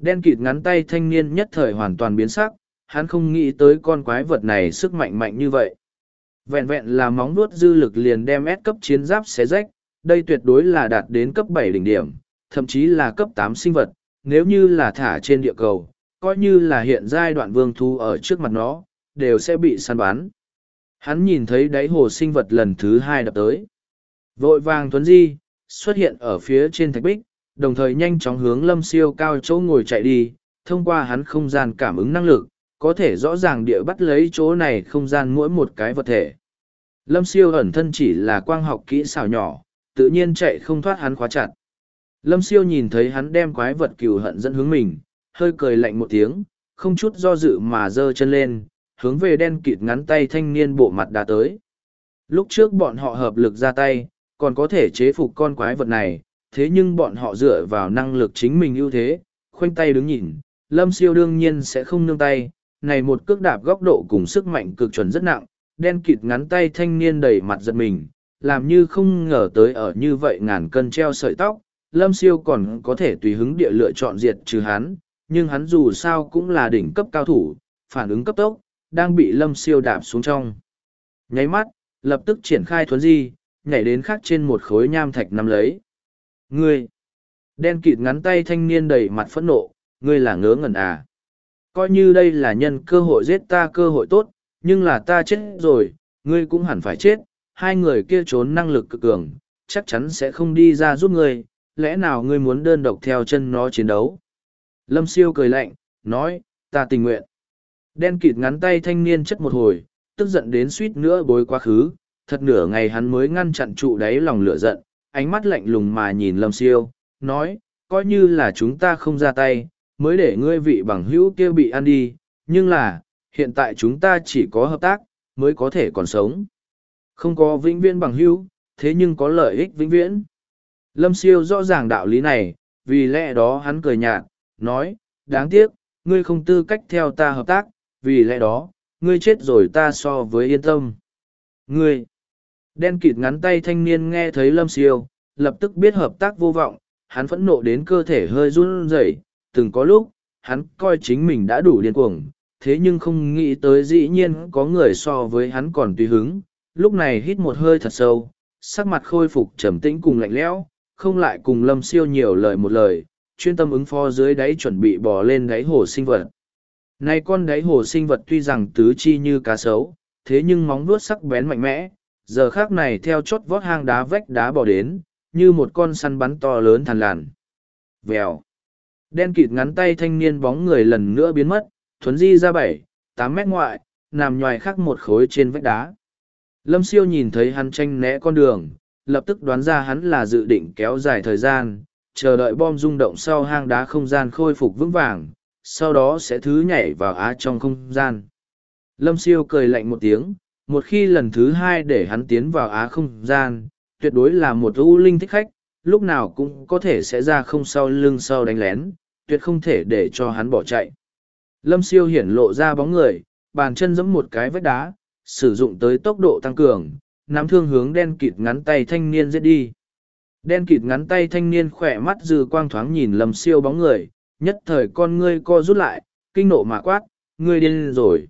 Đen kịt ngắn tay thanh niên nhất thời hoàn toàn biến sắc, hắn không nghĩ tới con quái vật này sức mạnh mạnh như vậy. Vẹn vẹn là móng nuốt dư lực liền đem ép cấp chiến giáp xé rách, đây tuyệt đối là đạt đến cấp bảy đỉnh điểm, thậm chí là cấp tám sinh vật, nếu như là thả trên địa cầu, coi như là hiện giai đoạn vương thu ở trước mặt nó, đều sẽ bị săn bắn. Hắn nhìn thấy đáy hồ sinh vật lần thứ hai đập tới. Vội vàng tuấn di, xuất hiện ở phía trên thạch bích, đồng thời nhanh chóng hướng lâm siêu cao chỗ ngồi chạy đi, thông qua hắn không gian cảm ứng năng lực, có thể rõ ràng địa bắt lấy chỗ này không gian mỗi một cái vật thể. Lâm siêu ẩn thân chỉ là quang học kỹ xảo nhỏ, tự nhiên chạy không thoát hắn khóa chặt. Lâm siêu nhìn thấy hắn đem quái vật cừu hận dẫn hướng mình, hơi cười lạnh một tiếng, không chút do dự mà giơ chân lên, hướng về đen kịt ngắn tay thanh niên bộ mặt đã tới. Lúc trước bọn họ hợp lực ra tay, còn có thể chế phục con quái vật này, thế nhưng bọn họ dựa vào năng lực chính mình ưu thế, khoanh tay đứng nhìn, lâm siêu đương nhiên sẽ không nương tay, này một cước đạp góc độ cùng sức mạnh cực chuẩn rất nặng, đen kịt ngắn tay thanh niên đầy mặt giật mình, làm như không ngờ tới ở như vậy ngàn cân treo sợi tóc, lâm siêu còn có thể tùy hứng địa lựa chọn diệt trừ hắn, nhưng hắn dù sao cũng là đỉnh cấp cao thủ, phản ứng cấp tốc, đang bị lâm siêu đạp xuống trong. Nháy mắt, lập tức triển khai thuấn di, nhảy đến khác trên một khối nham thạch nắm lấy. Ngươi! Đen kịt ngắn tay thanh niên đầy mặt phẫn nộ, ngươi là ngớ ngẩn à. Coi như đây là nhân cơ hội giết ta cơ hội tốt, nhưng là ta chết rồi, ngươi cũng hẳn phải chết, hai người kia trốn năng lực cực cường, chắc chắn sẽ không đi ra giúp ngươi, lẽ nào ngươi muốn đơn độc theo chân nó chiến đấu? Lâm siêu cười lạnh, nói, ta tình nguyện. Đen kịt ngắn tay thanh niên chất một hồi, tức giận đến suýt nữa bối quá khứ, thật nửa ngày hắn mới ngăn chặn trụ đáy lòng lửa giận, ánh mắt lạnh lùng mà nhìn Lâm siêu, nói, coi như là chúng ta không ra tay, mới để ngươi vị bằng hữu kia bị ăn đi, nhưng là, hiện tại chúng ta chỉ có hợp tác, mới có thể còn sống. Không có vĩnh viễn bằng hữu, thế nhưng có lợi ích vĩnh viễn. Lâm siêu rõ ràng đạo lý này, vì lẽ đó hắn cười nhạt, nói, đáng tiếc, ngươi không tư cách theo ta hợp tác, vì lẽ đó, ngươi chết rồi ta so với yên tâm. Ngươi, đen kịt ngắn tay thanh niên nghe thấy lâm siêu, lập tức biết hợp tác vô vọng, hắn phẫn nộ đến cơ thể hơi run rẩy, từng có lúc, hắn coi chính mình đã đủ điên cuồng, thế nhưng không nghĩ tới dĩ nhiên có người so với hắn còn tùy hứng, lúc này hít một hơi thật sâu, sắc mặt khôi phục trầm tĩnh cùng lạnh lẽo, không lại cùng lâm siêu nhiều lời một lời, chuyên tâm ứng phó dưới đáy chuẩn bị bò lên đáy hồ sinh vật. Này con đáy hồ sinh vật tuy rằng tứ chi như cá sấu, thế nhưng móng vuốt sắc bén mạnh mẽ, giờ khác này theo chốt vót hang đá vách đá bỏ đến, như một con săn bắn to lớn thằn làn. Vèo. Đen kịt ngắn tay thanh niên bóng người lần nữa biến mất, thuấn di ra bảy, tám mét ngoại, nằm nhòi khắc một khối trên vách đá. Lâm siêu nhìn thấy hắn tranh né con đường, lập tức đoán ra hắn là dự định kéo dài thời gian, chờ đợi bom rung động sau hang đá không gian khôi phục vững vàng, sau đó sẽ thứ nhảy vào á trong không gian. Lâm siêu cười lạnh một tiếng, một khi lần thứ hai để hắn tiến vào á không gian, tuyệt đối là một ưu linh thích khách, lúc nào cũng có thể sẽ ra không sau lưng sau đánh lén, tuyệt không thể để cho hắn bỏ chạy. Lâm siêu hiển lộ ra bóng người, bàn chân giẫm một cái vách đá, sử dụng tới tốc độ tăng cường, nắm thương hướng đen kịt ngắn tay thanh niên giết đi. Đen kịt ngắn tay thanh niên khỏe mắt dư quang thoáng nhìn lâm siêu bóng người, nhất thời con ngươi co rút lại, kinh nộ mà quát, ngươi điên rồi.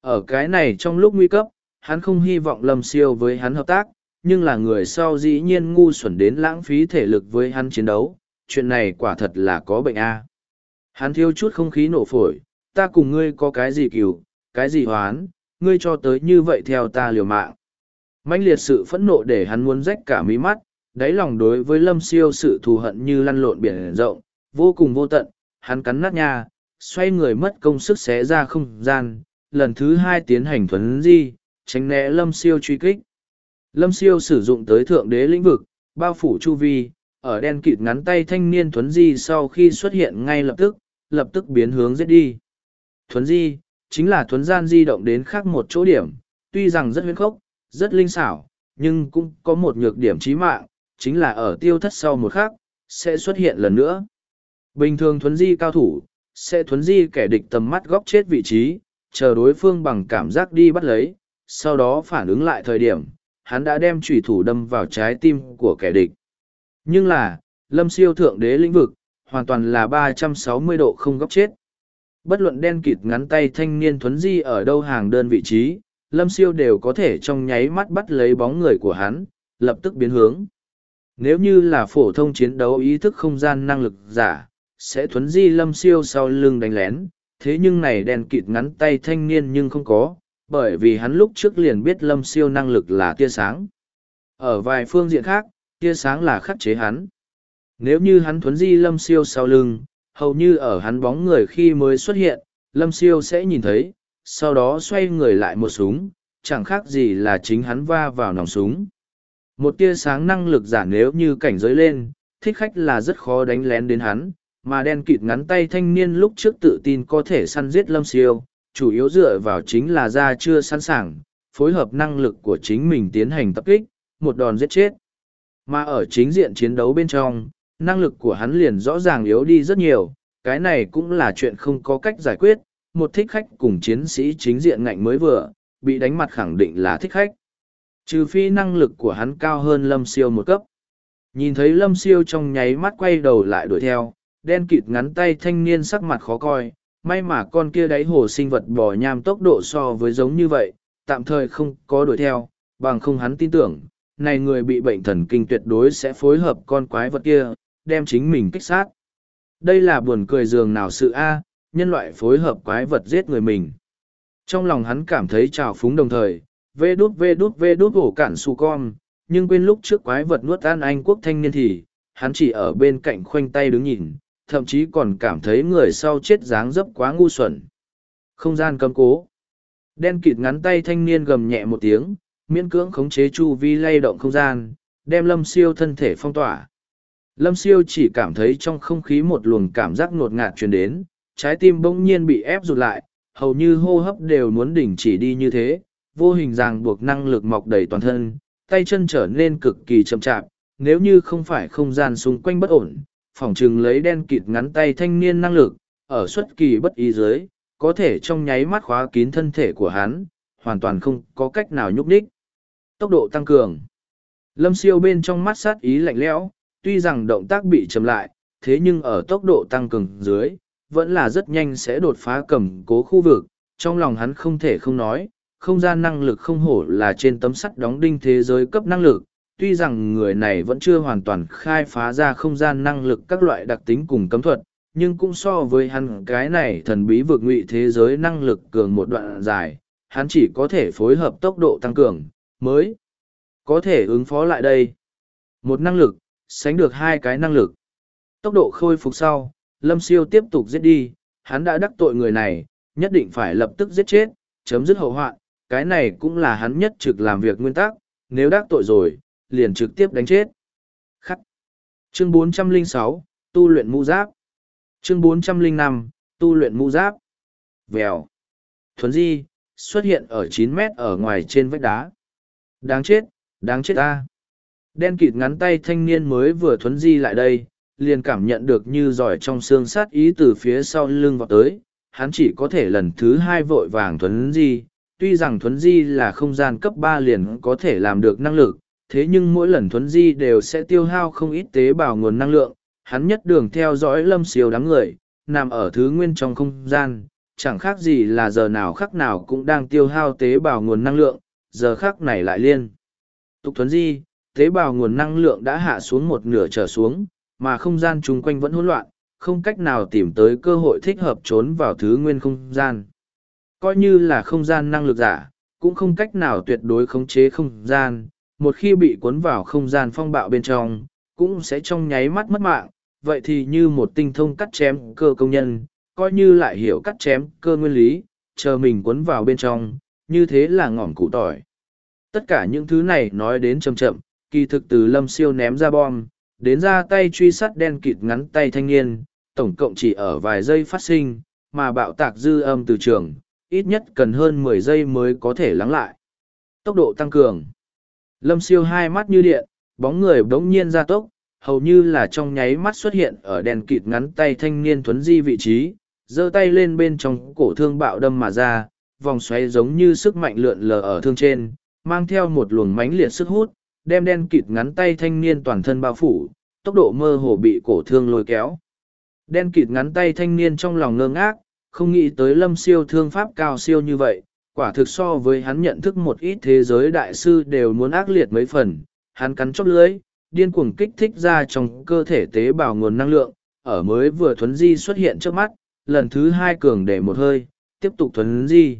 Ở cái này trong lúc nguy cấp, hắn không hy vọng lâm siêu với hắn hợp tác, nhưng là người sau dĩ nhiên ngu xuẩn đến lãng phí thể lực với hắn chiến đấu, chuyện này quả thật là có bệnh a. Hắn thiếu chút không khí nổ phổi, ta cùng ngươi có cái gì cừu, cái gì hoán, ngươi cho tới như vậy theo ta liều mạng. mãnh liệt sự phẫn nộ để hắn muốn rách cả mí mắt, đáy lòng đối với lâm siêu sự thù hận như lăn lộn biển rộng, vô cùng vô tận, hắn cắn nát nha, xoay người mất công sức xé ra không gian, lần thứ hai tiến hành thuấn di, tránh né lâm siêu truy kích. Lâm siêu sử dụng tới thượng đế lĩnh vực, bao phủ chu vi, ở đen kịt ngắn tay thanh niên thuấn di sau khi xuất hiện ngay lập tức, lập tức biến hướng giết đi. Thuấn di, chính là thuấn gian di động đến khác một chỗ điểm, tuy rằng rất huyến khốc, rất linh xảo, nhưng cũng có một nhược điểm chí mạng, chính là ở tiêu thất sau một khắc, sẽ xuất hiện lần nữa. Bình thường thuấn di cao thủ, sẽ thuấn di kẻ địch tầm mắt góc chết vị trí, chờ đối phương bằng cảm giác đi bắt lấy, sau đó phản ứng lại thời điểm, hắn đã đem trùy thủ đâm vào trái tim của kẻ địch. Nhưng là, lâm siêu thượng đế lĩnh vực, hoàn toàn là 360 độ không góc chết. Bất luận đen kịt ngắn tay thanh niên thuấn di ở đâu hàng đơn vị trí, lâm siêu đều có thể trong nháy mắt bắt lấy bóng người của hắn, lập tức biến hướng. Nếu như là phổ thông chiến đấu ý thức không gian năng lực giả, sẽ thuấn di lâm siêu sau lưng đánh lén, thế nhưng này đen kịt ngắn tay thanh niên nhưng không có, bởi vì hắn lúc trước liền biết lâm siêu năng lực là tia sáng. Ở vài phương diện khác, tia sáng là khắc chế hắn. Nếu như hắn thuấn di lâm siêu sau lưng, hầu như ở hắn bóng người khi mới xuất hiện, lâm siêu sẽ nhìn thấy, sau đó xoay người lại một súng, chẳng khác gì là chính hắn va vào nòng súng. Một tia sáng năng lực giả nếu như cảnh giới lên, thích khách là rất khó đánh lén đến hắn, mà đen kịt ngắn tay thanh niên lúc trước tự tin có thể săn giết lâm siêu, chủ yếu dựa vào chính là da chưa sẵn sàng, phối hợp năng lực của chính mình tiến hành tập kích, một đòn giết chết. Mà ở chính diện chiến đấu bên trong, năng lực của hắn liền rõ ràng yếu đi rất nhiều, cái này cũng là chuyện không có cách giải quyết, một thích khách cùng chiến sĩ chính diện ngạnh mới vừa, bị đánh mặt khẳng định là thích khách. Trừ phi năng lực của hắn cao hơn lâm siêu một cấp. Nhìn thấy lâm siêu trong nháy mắt quay đầu lại đuổi theo, đen kịt ngắn tay thanh niên sắc mặt khó coi, may mà con kia đáy hồ sinh vật bò nham tốc độ so với giống như vậy, tạm thời không có đuổi theo, bằng không hắn tin tưởng, này người bị bệnh thần kinh tuyệt đối sẽ phối hợp con quái vật kia, đem chính mình kích sát. Đây là buồn cười dường nào sự A, nhân loại phối hợp quái vật giết người mình. Trong lòng hắn cảm thấy trào phúng đồng thời, vê đút vê đút vê đút hổ cản su con, nhưng quên lúc trước quái vật nuốt ăn anh quốc thanh niên thì, hắn chỉ ở bên cạnh khoanh tay đứng nhìn, thậm chí còn cảm thấy người sau chết dáng dấp quá ngu xuẩn. Không gian cấm cố. Đen kịt ngắn tay thanh niên gầm nhẹ một tiếng, miễn cưỡng khống chế chu vi lay động không gian, đem lâm siêu thân thể phong tỏa. Lâm siêu chỉ cảm thấy trong không khí một luồng cảm giác ngột ngạt truyền đến, trái tim bỗng nhiên bị ép rụt lại, hầu như hô hấp đều muốn đỉnh chỉ đi như thế, vô hình ràng buộc năng lực mọc đầy toàn thân, tay chân trở nên cực kỳ chậm chạp, nếu như không phải không gian xung quanh bất ổn, phỏng chừng lấy đen kịt ngắn tay thanh niên năng lực, ở xuất kỳ bất ý dưới, có thể trong nháy mắt khóa kín thân thể của hắn, hoàn toàn không có cách nào nhúc nhích. Tốc độ tăng cường. Lâm siêu bên trong mắt sát ý lạnh lẽo, tuy rằng động tác bị chậm lại, thế nhưng ở tốc độ tăng cường dưới, vẫn là rất nhanh sẽ đột phá cầm cố khu vực, trong lòng hắn không thể không nói, không gian năng lực không hổ là trên tấm sắt đóng đinh thế giới cấp năng lực, tuy rằng người này vẫn chưa hoàn toàn khai phá ra không gian năng lực các loại đặc tính cùng cấm thuật, nhưng cũng so với hắn cái này thần bí vượt ngụy thế giới năng lực cường một đoạn dài, hắn chỉ có thể phối hợp tốc độ tăng cường, mới có thể ứng phó lại đây. Một năng lực, sánh được hai cái năng lực. Tốc độ khôi phục sau, Lâm Siêu tiếp tục giết đi, hắn đã đắc tội người này, nhất định phải lập tức giết chết, chấm dứt hậu hoạn, cái này cũng là hắn nhất trực làm việc nguyên tắc, nếu đắc tội rồi, liền trực tiếp đánh chết. Khắc. Chương 406, Tu luyện mũ giáp. Chương 405, Tu luyện mũ giáp. Vèo. Thuấn di, xuất hiện ở chín mét ở ngoài trên vách đá. Đáng chết, đáng chết ta. Đen kịt ngắn tay thanh niên mới vừa thuấn di lại đây, liền cảm nhận được như giỏi trong xương sát ý từ phía sau lưng vào tới. Hắn chỉ có thể lần thứ hai vội vàng thuấn di. Tuy rằng thuấn di là không gian cấp ba liền có thể làm được năng lực, thế nhưng mỗi lần thuấn di đều sẽ tiêu hao không ít tế bào nguồn năng lượng. Hắn nhất đường theo dõi lâm siêu đám người, nằm ở thứ nguyên trong không gian, chẳng khác gì là giờ nào khác nào cũng đang tiêu hao tế bào nguồn năng lượng, giờ khắc này lại liên. Tục thuấn di, tế bào nguồn năng lượng đã hạ xuống một nửa trở xuống, mà không gian chung quanh vẫn hỗn loạn, không cách nào tìm tới cơ hội thích hợp trốn vào thứ nguyên không gian. Coi như là không gian năng lực giả, cũng không cách nào tuyệt đối khống chế không gian, một khi bị cuốn vào không gian phong bạo bên trong, cũng sẽ trong nháy mắt mất mạng, vậy thì như một tinh thông cắt chém cơ công nhân, coi như lại hiểu cắt chém cơ nguyên lý, chờ mình cuốn vào bên trong, như thế là ngỏm củ tỏi. Tất cả những thứ này nói đến chậm chậm, kỳ thực từ lâm siêu ném ra bom, đến ra tay truy sát đen kịt ngắn tay thanh niên, tổng cộng chỉ ở vài giây phát sinh, mà bạo tạc dư âm từ trường, ít nhất cần hơn mười giây mới có thể lắng lại. Tốc độ tăng cường. Lâm siêu hai mắt như điện, bóng người bỗng nhiên ra tốc, hầu như là trong nháy mắt xuất hiện ở đèn kịt ngắn tay thanh niên thuấn di vị trí, giơ tay lên bên trong cổ thương bạo đâm mà ra, vòng xoáy giống như sức mạnh lượn lờ ở thương trên, mang theo một luồng mánh liệt sức hút, đem đen kịt ngắn tay thanh niên toàn thân bao phủ, tốc độ mơ hồ bị cổ thương lôi kéo. Đen kịt ngắn tay thanh niên trong lòng ngơ ngác, không nghĩ tới lâm siêu thương pháp cao siêu như vậy, quả thực so với hắn nhận thức một ít thế giới đại sư đều muốn ác liệt mấy phần, hắn cắn chóp lưới, điên cuồng kích thích ra trong cơ thể tế bào nguồn năng lượng, ở mới vừa thuấn di xuất hiện trước mắt, lần thứ hai cường để một hơi, tiếp tục thuấn di.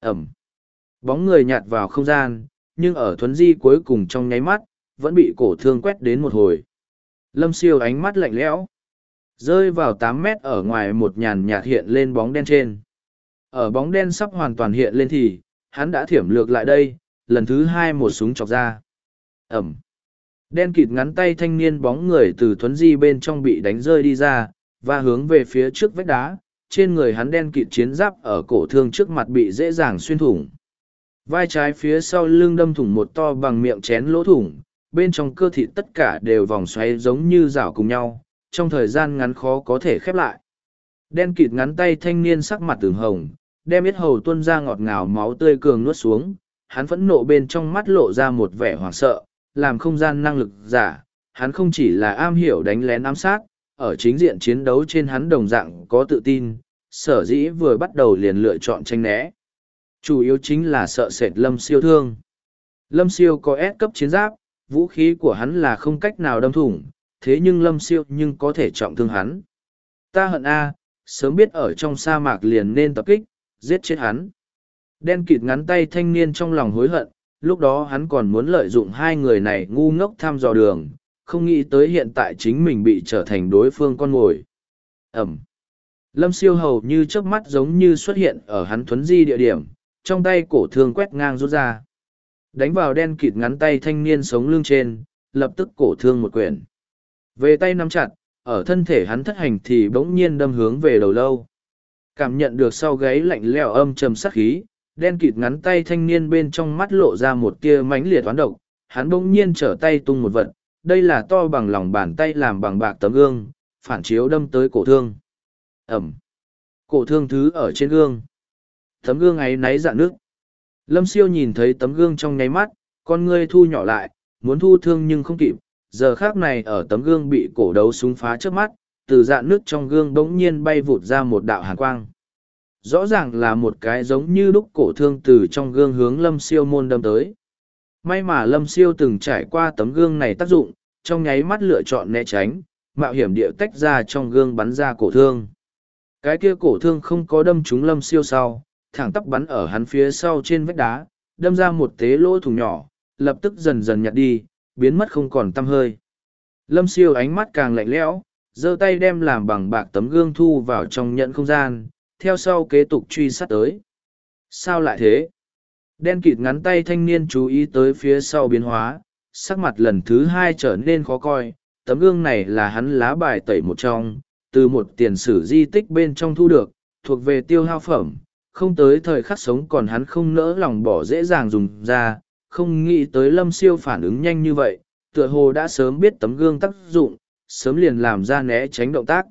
Ẩm. Bóng người nhạt vào không gian, nhưng ở thuấn di cuối cùng trong nháy mắt, vẫn bị cổ thương quét đến một hồi. Lâm siêu ánh mắt lạnh lẽo, rơi vào tám mét ở ngoài một nhàn nhạt hiện lên bóng đen trên. Ở bóng đen sắp hoàn toàn hiện lên thì, hắn đã thiểm lược lại đây, lần thứ hai một súng chọc ra. Ẩm. Đen kịt ngắn tay thanh niên bóng người từ thuấn di bên trong bị đánh rơi đi ra, và hướng về phía trước vách đá, trên người hắn đen kịt chiến giáp ở cổ thương trước mặt bị dễ dàng xuyên thủng. Vai trái phía sau lưng đâm thủng một to bằng miệng chén lỗ thủng, bên trong cơ thịt tất cả đều vòng xoáy giống như rảo cùng nhau, trong thời gian ngắn khó có thể khép lại. Đen kịt ngắn tay thanh niên sắc mặt tường hồng, đem ít hầu tuôn ra ngọt ngào máu tươi cường nuốt xuống, hắn phẫn nộ bên trong mắt lộ ra một vẻ hoảng sợ, làm không gian năng lực giả, hắn không chỉ là am hiểu đánh lén ám sát, ở chính diện chiến đấu trên hắn đồng dạng có tự tin, sở dĩ vừa bắt đầu liền lựa chọn tranh né. Chủ yếu chính là sợ sệt lâm siêu thương. Lâm siêu có S cấp chiến giáp, vũ khí của hắn là không cách nào đâm thủng, thế nhưng lâm siêu nhưng có thể trọng thương hắn. Ta hận A, sớm biết ở trong sa mạc liền nên tập kích, giết chết hắn. Đen kịt ngắn tay thanh niên trong lòng hối hận, lúc đó hắn còn muốn lợi dụng hai người này ngu ngốc thăm dò đường, không nghĩ tới hiện tại chính mình bị trở thành đối phương con mồi. Ẩm. Lâm siêu hầu như trước mắt giống như xuất hiện ở hắn thuấn di địa điểm, trong tay cổ thương quét ngang rút ra. Đánh vào đen kịt ngắn tay thanh niên sống lưng trên, lập tức cổ thương một quyển. Về tay nắm chặt, ở thân thể hắn thất hành thì bỗng nhiên đâm hướng về đầu lâu. Cảm nhận được sau gáy lạnh lẽo âm trầm sắc khí, đen kịt ngắn tay thanh niên bên trong mắt lộ ra một tia mánh liệt toán độc, hắn bỗng nhiên trở tay tung một vật, đây là to bằng lòng bàn tay làm bằng bạc tấm gương, phản chiếu đâm tới cổ thương. Ẩm. Cổ thương thứ ở trên gương. Tấm gương ấy náy dạn nước. Lâm siêu nhìn thấy tấm gương trong nháy mắt, con ngươi thu nhỏ lại, muốn thu thương nhưng không kịp. Giờ khác này ở tấm gương bị cổ đấu súng phá trước mắt, từ dạn nước trong gương bỗng nhiên bay vụt ra một đạo hàn quang. Rõ ràng là một cái giống như đúc cổ thương từ trong gương hướng lâm siêu môn đâm tới. May mà lâm siêu từng trải qua tấm gương này tác dụng trong nháy mắt lựa chọn né tránh mạo hiểm địa tách ra trong gương bắn ra cổ thương. Cái kia cổ thương không có đâm trúng lâm siêu sau thẳng tắp bắn ở hắn phía sau trên vách đá đâm ra một tế lỗ thủng nhỏ lập tức dần dần nhặt đi biến mất không còn t hơi. Lâm siêu ánh mắt càng lạnh lẽo, giơ tay đem làm bằng bạc tấm gương thu vào trong nhận không gian, theo sau kế tục truy sát tới. Sao lại thế? Đen kịt ngắn tay thanh niên chú ý tới phía sau biến hóa, sắc mặt lần thứ hai trở nên khó coi, tấm gương này là hắn lá bài tẩy một trong, từ một tiền sử di tích bên trong thu được, thuộc về tiêu hao phẩm, không tới thời khắc sống còn hắn không nỡ lòng bỏ dễ dàng dùng ra không nghĩ tới lâm siêu phản ứng nhanh như vậy, tựa hồ đã sớm biết tấm gương tác dụng, sớm liền làm ra né tránh động tác.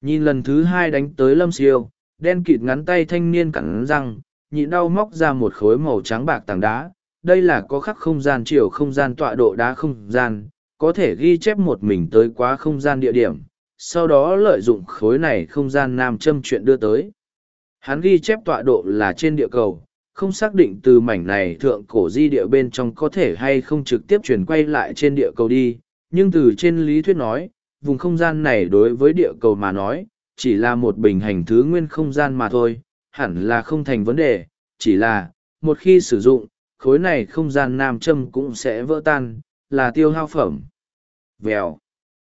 Nhìn lần thứ hai đánh tới lâm siêu, đen kịt ngắn tay thanh niên cẳng răng, nhịn đau móc ra một khối màu trắng bạc tảng đá. Đây là có khắc không gian chiều không gian tọa độ đá không gian, có thể ghi chép một mình tới quá không gian địa điểm, sau đó lợi dụng khối này không gian nam châm chuyện đưa tới. Hắn ghi chép tọa độ là trên địa cầu không xác định từ mảnh này thượng cổ di địa bên trong có thể hay không trực tiếp chuyển quay lại trên địa cầu đi, nhưng từ trên lý thuyết nói, vùng không gian này đối với địa cầu mà nói, chỉ là một bình hành thứ nguyên không gian mà thôi, hẳn là không thành vấn đề, chỉ là, một khi sử dụng, khối này không gian nam châm cũng sẽ vỡ tan, là tiêu hao phẩm. Vèo.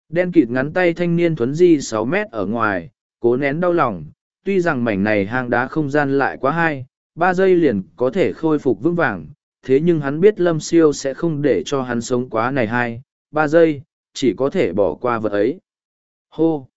Đen kịt ngắn tay thanh niên thuấn di sáu mét ở ngoài, cố nén đau lòng, tuy rằng mảnh này hang đá không gian lại quá hai ba giây liền có thể khôi phục vững vàng, thế nhưng hắn biết lâm siêu sẽ không để cho hắn sống quá này hai, ba giây, chỉ có thể bỏ qua vật ấy. Hô!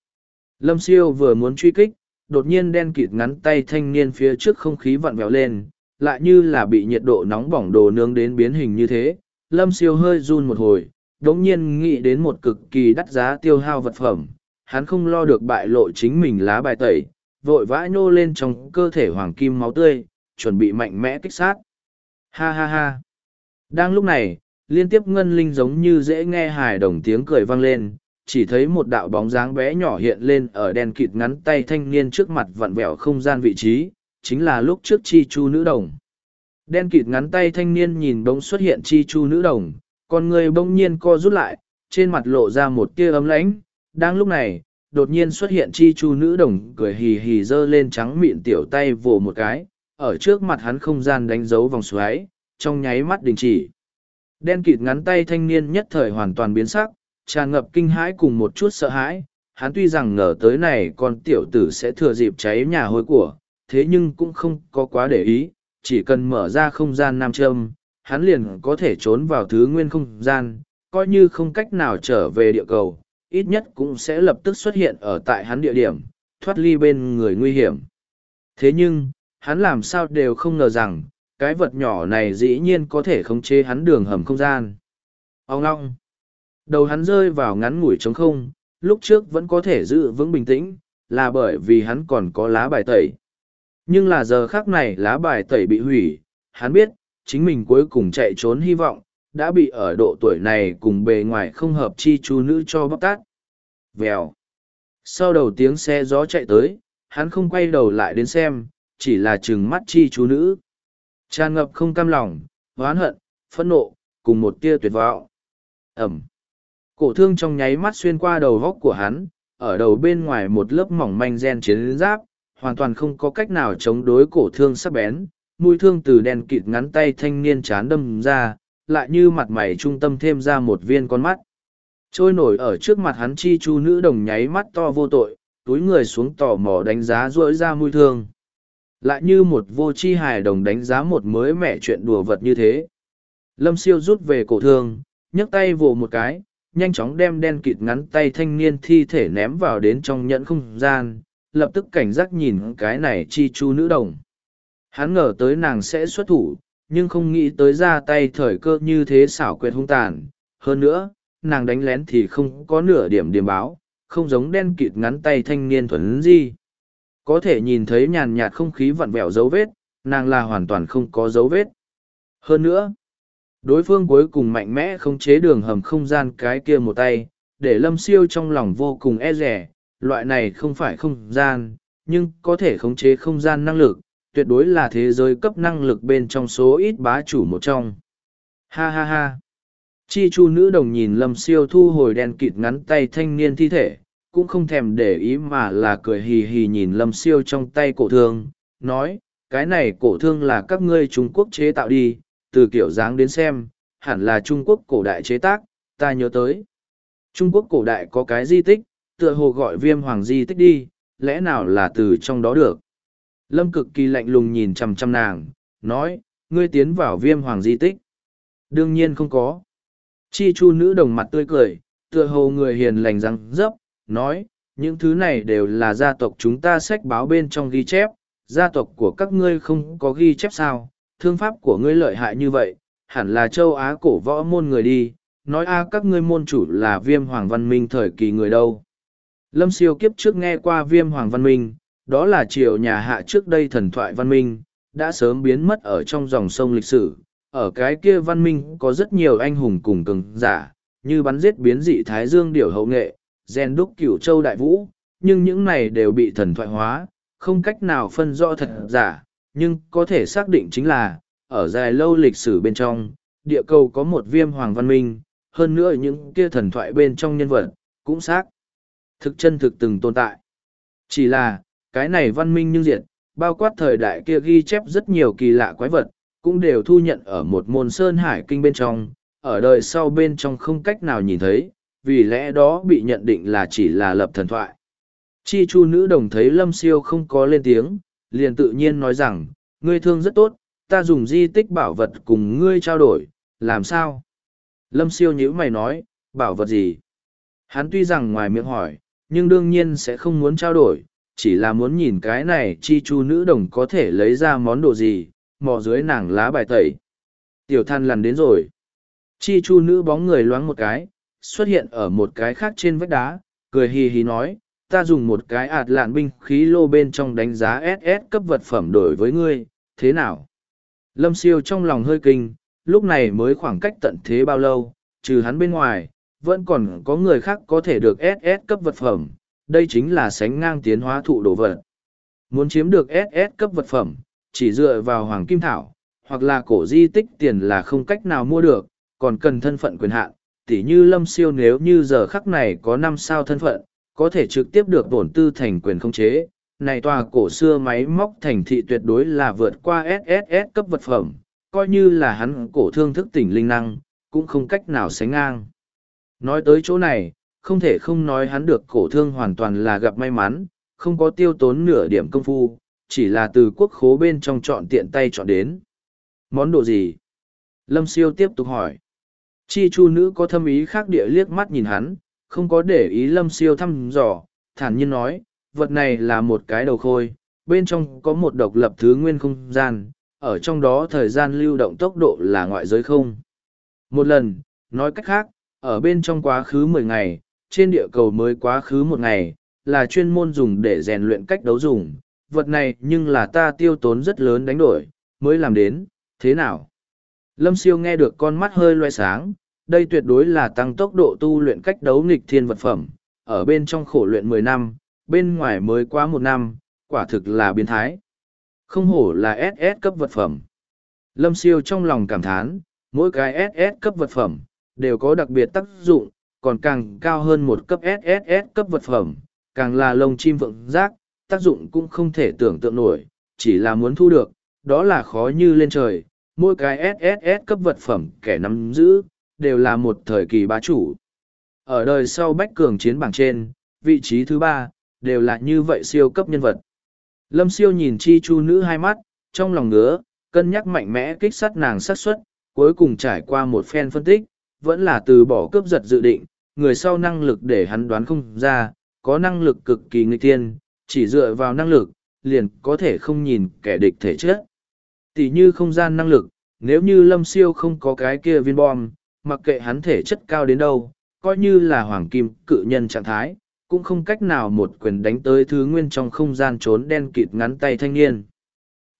Lâm siêu vừa muốn truy kích, đột nhiên đen kịt ngắn tay thanh niên phía trước không khí vặn vẹo lên, lại như là bị nhiệt độ nóng bỏng đồ nướng đến biến hình như thế. Lâm siêu hơi run một hồi đ ỗ n g nhiên nghĩ đến một cực kỳ đắt giá tiêu hao vật phẩm. Hắn không lo được bại lộ chính mình lá bài tẩy, vội vã nhô lên trong cơ thể hoàng kim máu tươi chuẩn bị mạnh mẽ kích sát. Ha ha ha. Đang lúc này, liên tiếp ngân linh giống như dễ nghe hài đồng tiếng cười vang lên, chỉ thấy một đạo bóng dáng bé nhỏ hiện lên ở đèn kịt ngắn tay thanh niên trước mặt vặn vẹo không gian vị trí, chính là lúc trước chi chu nữ đồng. Đen kịt ngắn tay thanh niên nhìn bỗng xuất hiện chi chu nữ đồng, con người bỗng nhiên co rút lại, trên mặt lộ ra một tia ấm lãnh. Đang lúc này, đột nhiên xuất hiện chi chu nữ đồng cười hì hì dơ lên trắng mịn tiểu tay vồ một cái, ở trước mặt hắn không gian đánh dấu vòng xoáy, trong nháy mắt đình chỉ. Đen kịt ngắn tay thanh niên nhất thời hoàn toàn biến sắc, tràn ngập kinh hãi cùng một chút sợ hãi. Hắn tuy rằng ngờ tới này con tiểu tử sẽ thừa dịp cháy nhà hôi của, thế nhưng cũng không có quá để ý, chỉ cần mở ra không gian nam châm, hắn liền có thể trốn vào thứ nguyên không gian, coi như không cách nào trở về địa cầu, ít nhất cũng sẽ lập tức xuất hiện ở tại hắn địa điểm, thoát ly bên người nguy hiểm. Thế nhưng, hắn làm sao đều không ngờ rằng, cái vật nhỏ này dĩ nhiên có thể khống chế hắn đường hầm không gian. Ông ngong! Đầu hắn rơi vào ngắn ngủi trống không, lúc trước vẫn có thể giữ vững bình tĩnh, là bởi vì hắn còn có lá bài tẩy. Nhưng là giờ khác này lá bài tẩy bị hủy, hắn biết, chính mình cuối cùng chạy trốn hy vọng, đã bị ở độ tuổi này cùng bề ngoài không hợp chi chú nữ cho bóc tát. Vèo. Sau đầu tiếng xe gió chạy tới, hắn không quay đầu lại đến xem, chỉ là chừng mắt chi chú nữ. Tràn ngập không cam lòng, oán hận, phẫn nộ, cùng một tia tuyệt vọng. Ẩm. Cổ thương trong nháy mắt xuyên qua đầu góc của hắn, ở đầu bên ngoài một lớp mỏng manh gen chiến giáp, hoàn toàn không có cách nào chống đối cổ thương sắc bén. Mũi thương từ đen kịt ngắn tay thanh niên chán đâm ra, lại như mặt mày trung tâm thêm ra một viên con mắt. Trôi nổi ở trước mặt hắn chi chu nữ đồng nháy mắt to vô tội, túi người xuống tò mò đánh giá rỗi ra mũi thương lại như một vô c h i hài đồng đánh giá một mới mẻ chuyện đùa vật như thế. Lâm siêu rút về cổ thương, nhấc tay vồ một cái, nhanh chóng đem đen kịt ngắn tay thanh niên thi thể ném vào đến trong nhẫn không gian, lập tức cảnh giác nhìn cái này chi chu nữ đồng. Hắn ngờ tới nàng sẽ xuất thủ, nhưng không nghĩ tới ra tay thời cơ như thế xảo quyệt hung tàn. Hơn nữa, nàng đánh lén thì không có nửa điểm điểm báo, không giống đen kịt ngắn tay thanh niên thuần di có thể nhìn thấy nhàn nhạt không khí vặn vẹo dấu vết, nàng là hoàn toàn không có dấu vết. Hơn nữa, đối phương cuối cùng mạnh mẽ không chế đường hầm không gian cái kia một tay, để lâm siêu trong lòng vô cùng e rẻ, loại này không phải không gian, nhưng có thể khống chế không gian năng lực, tuyệt đối là thế giới cấp năng lực bên trong số ít bá chủ một trong. Ha ha ha. Chi chu nữ đồng nhìn lâm siêu thu hồi đen kịt ngắn tay thanh niên thi thể, cũng không thèm để ý mà là cười hì hì nhìn lâm siêu trong tay cổ thương, nói, cái này cổ thương là các ngươi Trung Quốc chế tạo đi, từ kiểu dáng đến xem, hẳn là Trung Quốc cổ đại chế tác, ta nhớ tới. Trung Quốc cổ đại có cái di tích, tựa hồ gọi viêm hoàng di tích đi, lẽ nào là từ trong đó được. Lâm cực kỳ lạnh lùng nhìn chằm chằm nàng, nói, ngươi tiến vào viêm hoàng di tích. Đương nhiên không có. Chi chu nữ đồng mặt tươi cười, tựa hồ người hiền lành răng dấp, nói, những thứ này đều là gia tộc chúng ta sách báo bên trong ghi chép, gia tộc của các ngươi không có ghi chép sao, thương pháp của ngươi lợi hại như vậy, hẳn là châu Á cổ võ môn người đi, nói a các ngươi môn chủ là viêm hoàng văn minh thời kỳ người đâu. Lâm siêu kiếp trước nghe qua viêm hoàng văn minh, đó là triều nhà hạ trước đây thần thoại văn minh, đã sớm biến mất ở trong dòng sông lịch sử. Ở cái kia văn minh có rất nhiều anh hùng cùng cường giả, như bắn giết biến dị Thái Dương điểu hậu nghệ, gen đúc cửu châu đại vũ, nhưng những này đều bị thần thoại hóa, không cách nào phân rõ thật giả, nhưng có thể xác định chính là, ở dài lâu lịch sử bên trong, địa cầu có một viêm hoàng văn minh, hơn nữa những kia thần thoại bên trong nhân vật, cũng xác. Thực chân thực từng tồn tại. Chỉ là, cái này văn minh nhưng diện, bao quát thời đại kia ghi chép rất nhiều kỳ lạ quái vật, cũng đều thu nhận ở một môn sơn hải kinh bên trong, ở đời sau bên trong không cách nào nhìn thấy, vì lẽ đó bị nhận định là chỉ là lập thần thoại. Chi chu nữ đồng thấy lâm siêu không có lên tiếng, liền tự nhiên nói rằng, ngươi thương rất tốt, ta dùng di tích bảo vật cùng ngươi trao đổi, làm sao? Lâm siêu nhữ mày nói, bảo vật gì? Hắn tuy rằng ngoài miệng hỏi, nhưng đương nhiên sẽ không muốn trao đổi, chỉ là muốn nhìn cái này chi chu nữ đồng có thể lấy ra món đồ gì, mò dưới nàng lá bài tẩy. Tiểu than lằn đến rồi. Chi chu nữ bóng người loáng một cái, xuất hiện ở một cái khác trên vách đá, cười hì hì nói, ta dùng một cái ạt lạn binh khí lô bên trong đánh giá SS cấp vật phẩm đổi với ngươi, thế nào? Lâm siêu trong lòng hơi kinh, lúc này mới khoảng cách tận thế bao lâu, trừ hắn bên ngoài, vẫn còn có người khác có thể được SS cấp vật phẩm, đây chính là sánh ngang tiến hóa thụ đồ vật. Muốn chiếm được SS cấp vật phẩm, chỉ dựa vào hoàng kim thảo, hoặc là cổ di tích tiền là không cách nào mua được, còn cần thân phận quyền hạn. Tỉ như lâm siêu nếu như giờ khắc này có năm sao thân phận, có thể trực tiếp được bổn tư thành quyền không chế. Này tòa cổ xưa máy móc thành thị tuyệt đối là vượt qua SSS cấp vật phẩm, coi như là hắn cổ thương thức tỉnh linh năng, cũng không cách nào sánh ngang. Nói tới chỗ này, không thể không nói hắn được cổ thương hoàn toàn là gặp may mắn, không có tiêu tốn nửa điểm công phu, chỉ là từ quốc khố bên trong chọn tiện tay chọn đến. Món đồ gì? Lâm siêu tiếp tục hỏi. Chi chu nữ có thâm ý khác địa liếc mắt nhìn hắn, không có để ý lâm siêu thăm dò, thản nhiên nói, vật này là một cái đầu khôi, bên trong có một độc lập thứ nguyên không gian, ở trong đó thời gian lưu động tốc độ là ngoại giới không. Một lần, nói cách khác, ở bên trong quá khứ mười ngày, trên địa cầu mới quá khứ một ngày, là chuyên môn dùng để rèn luyện cách đấu dùng. Vật này nhưng là ta tiêu tốn rất lớn đánh đổi, mới làm đến, thế nào? Lâm siêu nghe được con mắt hơi loe sáng, đây tuyệt đối là tăng tốc độ tu luyện cách đấu nghịch thiên vật phẩm, ở bên trong khổ luyện mười năm, bên ngoài mới quá một năm, quả thực là biến thái. Không hổ là SS cấp vật phẩm. Lâm siêu trong lòng cảm thán, mỗi cái SS cấp vật phẩm, đều có đặc biệt tác dụng, còn càng cao hơn một cấp SSS cấp vật phẩm, càng là lông chim vượng giác, tác dụng cũng không thể tưởng tượng nổi, chỉ là muốn thu được, đó là khó như lên trời. Mỗi cái SSS cấp vật phẩm kẻ nắm giữ, đều là một thời kỳ bá chủ. Ở đời sau bách cường chiến bảng trên, vị trí thứ ba, đều là như vậy siêu cấp nhân vật. Lâm siêu nhìn chi chu nữ hai mắt, trong lòng ngứa, cân nhắc mạnh mẽ kích sát nàng sát xuất, cuối cùng trải qua một phen phân tích, vẫn là từ bỏ cướp giật dự định, người sau năng lực để hắn đoán không ra, có năng lực cực kỳ nghịch tiên, chỉ dựa vào năng lực, liền có thể không nhìn kẻ địch thể chết. Tỷ như không gian năng lực, nếu như lâm siêu không có cái kia viên bom, mặc kệ hắn thể chất cao đến đâu, coi như là hoàng kim cự nhân trạng thái, cũng không cách nào một quyền đánh tới thứ nguyên trong không gian trốn đen kịt ngắn tay thanh niên.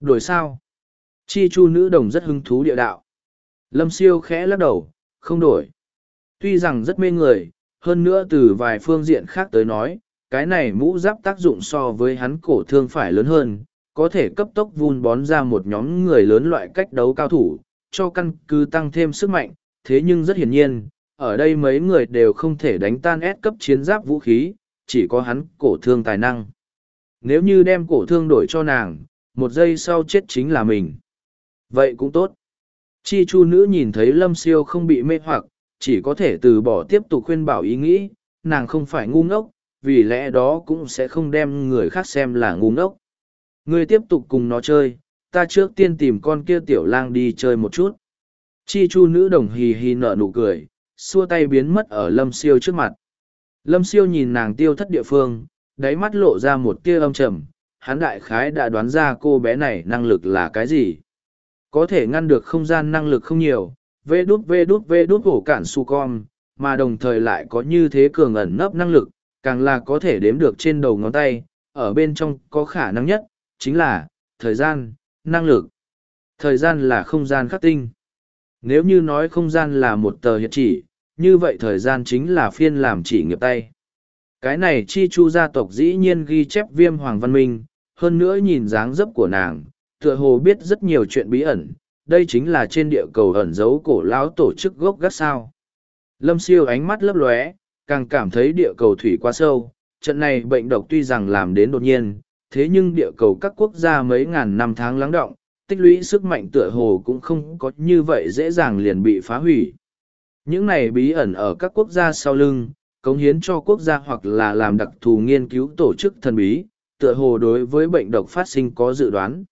Đổi sao? Chi chu nữ đồng rất hứng thú địa đạo. Lâm siêu khẽ lắc đầu, không đổi. Tuy rằng rất mê người, hơn nữa từ vài phương diện khác tới nói, cái này mũ giáp tác dụng so với hắn cổ thương phải lớn hơn, có thể cấp tốc vun bón ra một nhóm người lớn loại cách đấu cao thủ, cho căn cứ tăng thêm sức mạnh, thế nhưng rất hiển nhiên, ở đây mấy người đều không thể đánh tan ép cấp chiến giáp vũ khí, chỉ có hắn cổ thương tài năng. Nếu như đem cổ thương đổi cho nàng, một giây sau chết chính là mình. Vậy cũng tốt. Chi chu nữ nhìn thấy lâm siêu không bị mê hoặc, chỉ có thể từ bỏ tiếp tục khuyên bảo ý nghĩ, nàng không phải ngu ngốc, vì lẽ đó cũng sẽ không đem người khác xem là ngu ngốc. Ngươi tiếp tục cùng nó chơi, ta trước tiên tìm con kia tiểu lang đi chơi một chút. Chi chu nữ đồng hì hì nở nụ cười, xua tay biến mất ở lâm siêu trước mặt. Lâm siêu nhìn nàng tiêu thất địa phương, đáy mắt lộ ra một tia âm trầm, hắn đại khái đã đoán ra cô bé này năng lực là cái gì. Có thể ngăn được không gian năng lực không nhiều, vê đút vê đút vê đút hổ cản su con, mà đồng thời lại có như thế cường ẩn nấp năng lực, càng là có thể đếm được trên đầu ngón tay, ở bên trong có khả năng nhất, chính là, thời gian, năng lực. Thời gian là không gian khắc tinh. Nếu như nói không gian là một tờ hiện chỉ, như vậy thời gian chính là phiên làm chỉ nghiệp tay. Cái này chi chu gia tộc dĩ nhiên ghi chép viêm hoàng văn minh, hơn nữa nhìn dáng dấp của nàng, tựa hồ biết rất nhiều chuyện bí ẩn, đây chính là trên địa cầu ẩn giấu cổ lão tổ chức gốc gác sao. Lâm siêu ánh mắt lấp lóe, càng cảm thấy địa cầu thủy quá sâu, trận này bệnh độc tuy rằng làm đến đột nhiên, thế nhưng địa cầu các quốc gia mấy ngàn năm tháng lắng động, tích lũy sức mạnh tựa hồ cũng không có như vậy dễ dàng liền bị phá hủy. Những này bí ẩn ở các quốc gia sau lưng, cống hiến cho quốc gia hoặc là làm đặc thù nghiên cứu tổ chức thần bí, tựa hồ đối với bệnh độc phát sinh có dự đoán.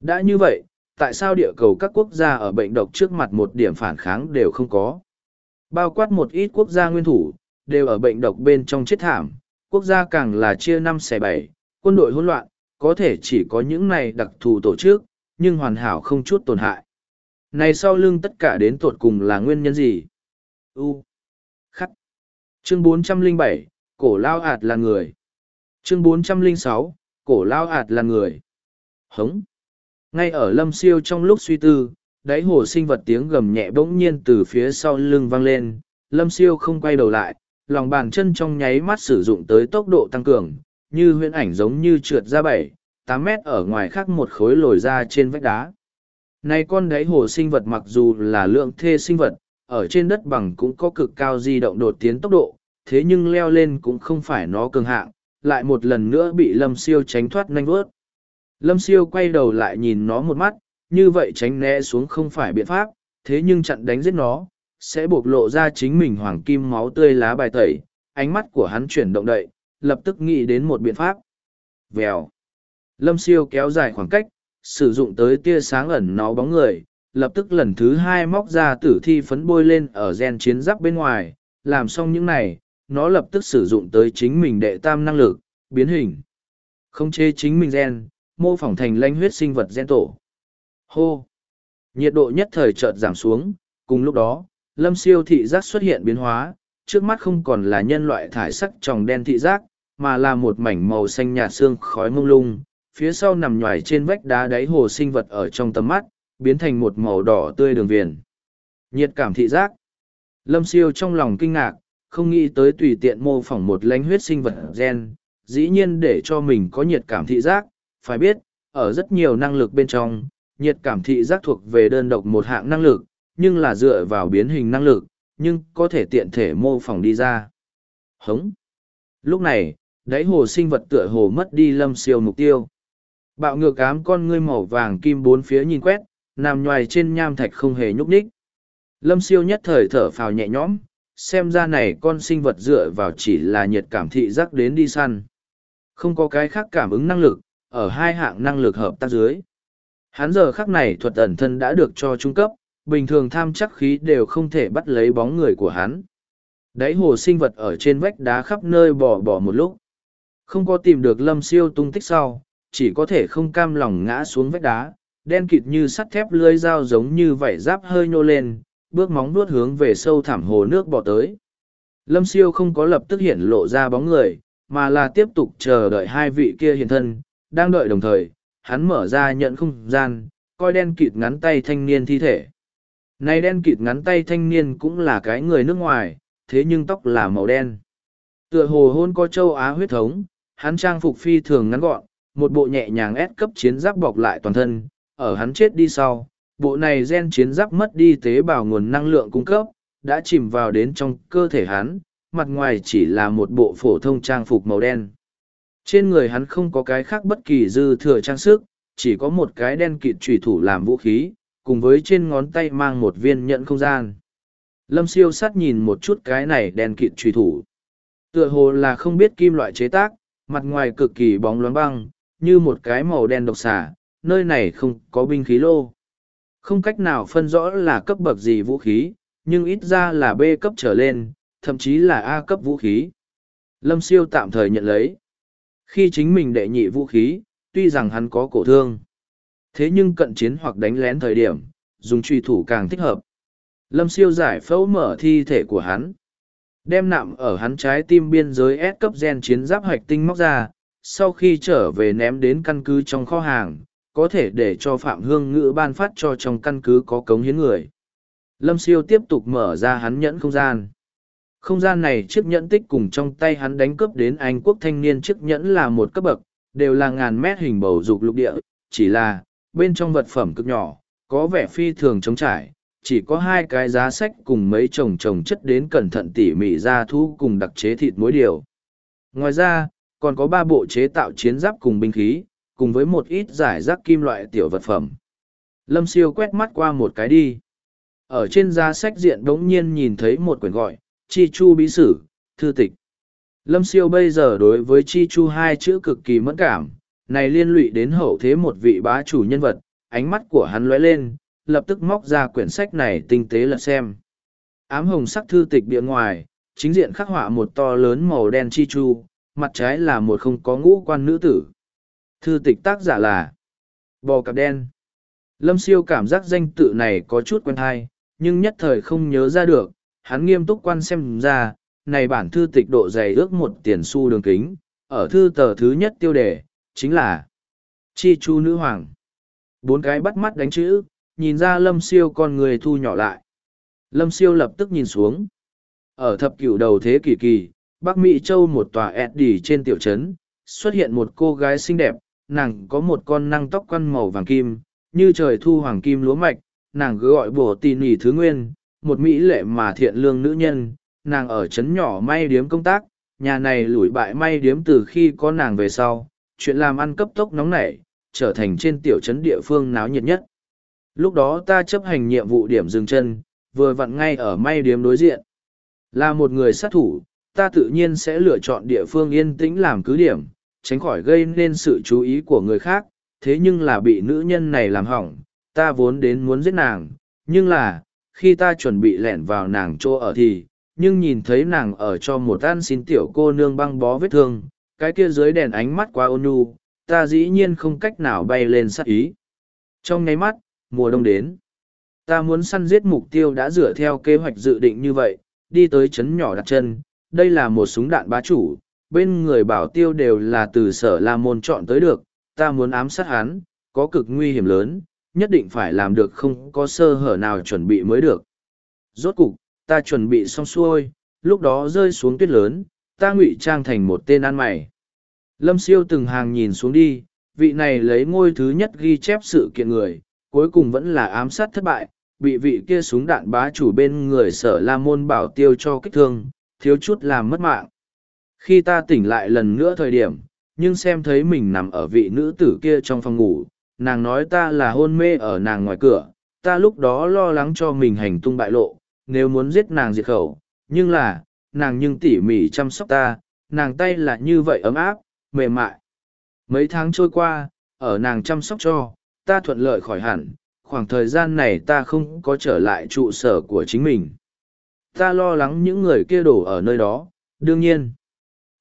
Đã như vậy, tại sao địa cầu các quốc gia ở bệnh độc trước mặt một điểm phản kháng đều không có? Bao quát một ít quốc gia nguyên thủ, đều ở bệnh độc bên trong chết thảm, quốc gia càng là chia năm xẻ bảy, quân đội hỗn loạn, có thể chỉ có những này đặc thù tổ chức, nhưng hoàn hảo không chút tổn hại. Này sau lưng tất cả đến tột cùng là nguyên nhân gì? U. Khắc. Chương 407, cổ lao ạt là người. Chương 406, cổ lao ạt là người. Hống. Ngay ở lâm siêu trong lúc suy tư, đáy hồ sinh vật tiếng gầm nhẹ bỗng nhiên từ phía sau lưng vang lên, lâm siêu không quay đầu lại, lòng bàn chân trong nháy mắt sử dụng tới tốc độ tăng cường, như huyễn ảnh giống như trượt ra bảy, tám mét ở ngoài khác một khối lồi ra trên vách đá. Này con đáy hồ sinh vật mặc dù là lượng thê sinh vật, ở trên đất bằng cũng có cực cao di động đột tiến tốc độ, thế nhưng leo lên cũng không phải nó cường hạng, lại một lần nữa bị lâm siêu tránh thoát nhanh vớt. Lâm siêu quay đầu lại nhìn nó một mắt, như vậy tránh né xuống không phải biện pháp, thế nhưng chặn đánh giết nó, sẽ bộc lộ ra chính mình hoàng kim máu tươi lá bài tẩy, ánh mắt của hắn chuyển động đậy, lập tức nghĩ đến một biện pháp. Vèo. Lâm siêu kéo dài khoảng cách, sử dụng tới tia sáng ẩn nó bóng người, lập tức lần thứ hai móc ra tử thi phấn bôi lên ở gen chiến giáp bên ngoài, làm xong những này, nó lập tức sử dụng tới chính mình đệ tam năng lực, biến hình. Không chế chính mình gen, mô phỏng thành lanh huyết sinh vật gen tổ. Hô! Nhiệt độ nhất thời chợt giảm xuống, cùng lúc đó, lâm siêu thị giác xuất hiện biến hóa, trước mắt không còn là nhân loại thải sắc tròng đen thị giác, mà là một mảnh màu xanh nhạt xương khói mông lung, phía sau nằm nhoài trên vách đá đáy hồ sinh vật ở trong tầm mắt, biến thành một màu đỏ tươi đường viền. Nhiệt cảm thị giác. Lâm siêu trong lòng kinh ngạc, không nghĩ tới tùy tiện mô phỏng một lánh huyết sinh vật gen, dĩ nhiên để cho mình có nhiệt cảm thị giác, phải biết, ở rất nhiều năng lực bên trong, nhiệt cảm thị giác thuộc về đơn độc một hạng năng lực, nhưng là dựa vào biến hình năng lực, nhưng có thể tiện thể mô phỏng đi ra. Hống. Lúc này, đáy hồ sinh vật tựa hồ mất đi lâm siêu mục tiêu. Bạo ngược ám con ngươi màu vàng kim bốn phía nhìn quét, nằm nhoài trên nham thạch không hề nhúc nhích. Lâm siêu nhất thời thở phào nhẹ nhõm, xem ra này con sinh vật dựa vào chỉ là nhiệt cảm thị giác đến đi săn. Không có cái khác cảm ứng năng lực, ở hai hạng năng lực hợp tác dưới. Hắn giờ khắc này thuật ẩn thân đã được cho trung cấp, bình thường tham chắc khí đều không thể bắt lấy bóng người của hắn. Đáy hồ sinh vật ở trên vách đá khắp nơi bỏ bỏ một lúc. Không có tìm được lâm siêu tung tích sau, chỉ có thể không cam lòng ngã xuống vách đá, đen kịt như sắt thép lưới dao giống như vảy giáp hơi nhô lên, bước móng nuốt hướng về sâu thẳm hồ nước bỏ tới. Lâm siêu không có lập tức hiện lộ ra bóng người, mà là tiếp tục chờ đợi hai vị kia hiện thân, đang đợi đồng thời, hắn mở ra nhận không gian, coi đen kịt ngắn tay thanh niên thi thể. Nay đen kịt ngắn tay thanh niên cũng là cái người nước ngoài, thế nhưng tóc là màu đen. Tựa hồ hôn có châu Á huyết thống, hắn trang phục phi thường ngắn gọn, một bộ nhẹ nhàng ép cấp chiến giáp bọc lại toàn thân, ở hắn chết đi sau, bộ này gen chiến giáp mất đi tế bào nguồn năng lượng cung cấp, đã chìm vào đến trong cơ thể hắn, mặt ngoài chỉ là một bộ phổ thông trang phục màu đen. Trên người hắn không có cái khác bất kỳ dư thừa trang sức, chỉ có một cái đen kịt trùy thủ làm vũ khí, cùng với trên ngón tay mang một viên nhận không gian. Lâm siêu sát nhìn một chút cái này đen kịt trùy thủ. Tựa hồ là không biết kim loại chế tác, mặt ngoài cực kỳ bóng loáng băng, như một cái màu đen độc xả, nơi này không có binh khí lô. Không cách nào phân rõ là cấp bậc gì vũ khí, nhưng ít ra là B cấp trở lên, thậm chí là A cấp vũ khí. Lâm siêu tạm thời nhận lấy. Khi chính mình đệ nhị vũ khí, tuy rằng hắn có cổ thương. Thế nhưng cận chiến hoặc đánh lén thời điểm, dùng truy thủ càng thích hợp. Lâm siêu giải phẫu mở thi thể của hắn. Đem nạm ở hắn trái tim biên giới S cấp gen chiến giáp hoạch tinh móc ra, sau khi trở về ném đến căn cứ trong kho hàng, có thể để cho Phạm Hương Ngữ ban phát cho trong căn cứ có cống hiến người. Lâm siêu tiếp tục mở ra hắn nhẫn không gian. Không gian này chiếc nhẫn tích cùng trong tay hắn đánh cướp đến Anh quốc thanh niên chiếc nhẫn là một cấp bậc, đều là ngàn mét hình bầu dục lục địa, chỉ là, bên trong vật phẩm cực nhỏ, có vẻ phi thường trống trải, chỉ có hai cái giá sách cùng mấy chồng chồng chất đến cẩn thận tỉ mỉ ra thu cùng đặc chế thịt muối điều. Ngoài ra, còn có ba bộ chế tạo chiến giáp cùng binh khí, cùng với một ít giải rác kim loại tiểu vật phẩm. Lâm siêu quét mắt qua một cái đi. Ở trên giá sách diện đống nhiên nhìn thấy một quyển gọi, Chi Chu Bí Sử, Thư Tịch. Lâm siêu bây giờ đối với Chi Chu hai chữ cực kỳ mẫn cảm, này liên lụy đến hậu thế một vị bá chủ nhân vật, ánh mắt của hắn lóe lên, lập tức móc ra quyển sách này tinh tế lật xem. Ám hồng sắc thư tịch bìa ngoài, chính diện khắc họa một to lớn màu đen chi chu, mặt trái là một không có ngũ quan nữ tử. Thư tịch tác giả là Bò cạp đen. Lâm siêu cảm giác danh tự này có chút quen thai, nhưng nhất thời không nhớ ra được, hắn nghiêm túc quan xem ra, này bản thư tịch độ dày ước một tiền xu đường kính, ở thư tờ thứ nhất tiêu đề, chính là Chi Chu Nữ Hoàng. Bốn cái bắt mắt đánh chữ, nhìn ra lâm siêu con người thu nhỏ lại. Lâm siêu lập tức nhìn xuống. Ở thập cửu đầu thế kỷ kỳ, Bắc Mỹ Châu một tòa Eddie trên tiểu trấn, xuất hiện một cô gái xinh đẹp, nàng có một con năng tóc quăn màu vàng kim, như trời thu hoàng kim lúa mạch, nàng cứ gọi bổ tì nỉ thứ nguyên, một mỹ lệ mà thiện lương nữ nhân, nàng ở trấn nhỏ may điếm công tác, nhà này lủi bại may điếm từ khi có nàng về sau, chuyện làm ăn cấp tốc nóng nảy, trở thành trên tiểu trấn địa phương náo nhiệt nhất. Lúc đó ta chấp hành nhiệm vụ điểm dừng chân, vừa vặn ngay ở may điếm đối diện. Là một người sát thủ, ta tự nhiên sẽ lựa chọn địa phương yên tĩnh làm cứ điểm, tránh khỏi gây nên sự chú ý của người khác, thế nhưng là bị nữ nhân này làm hỏng, ta vốn đến muốn giết nàng, nhưng là, khi ta chuẩn bị lẻn vào nàng chỗ ở thì, nhưng nhìn thấy nàng ở cho một ăn xin tiểu cô nương băng bó vết thương, cái kia dưới đèn ánh mắt quá ôn nhu, ta dĩ nhiên không cách nào bay lên sát ý. Trong nháy mắt, mùa đông đến. Ta muốn săn giết mục tiêu đã dựa theo kế hoạch dự định như vậy, đi tới chấn nhỏ đặt chân, đây là một súng đạn bá chủ, bên người bảo tiêu đều là từ sở La Môn chọn tới được, ta muốn ám sát hắn, có cực nguy hiểm lớn, nhất định phải làm được không có sơ hở nào chuẩn bị mới được. Rốt cục, ta chuẩn bị xong xuôi, lúc đó rơi xuống tuyết lớn, ta ngụy trang thành một tên ăn mày. Lâm siêu từng hàng nhìn xuống đi, vị này lấy ngôi thứ nhất ghi chép sự kiện người, cuối cùng vẫn là ám sát thất bại, bị vị kia súng đạn bá chủ bên người sở la môn bảo tiêu cho kích thương, thiếu chút làm mất mạng. Khi ta tỉnh lại lần nữa thời điểm, nhưng xem thấy mình nằm ở vị nữ tử kia trong phòng ngủ, nàng nói ta là hôn mê ở nàng ngoài cửa, ta lúc đó lo lắng cho mình hành tung bại lộ, nếu muốn giết nàng diệt khẩu, nhưng là, nàng nhưng tỉ mỉ chăm sóc ta, nàng tay là như vậy ấm áp, mềm mại. Mấy tháng trôi qua, ở nàng chăm sóc cho, ta thuận lợi khỏi hẳn, khoảng thời gian này ta không có trở lại trụ sở của chính mình. Ta lo lắng những người kia đổ ở nơi đó, đương nhiên.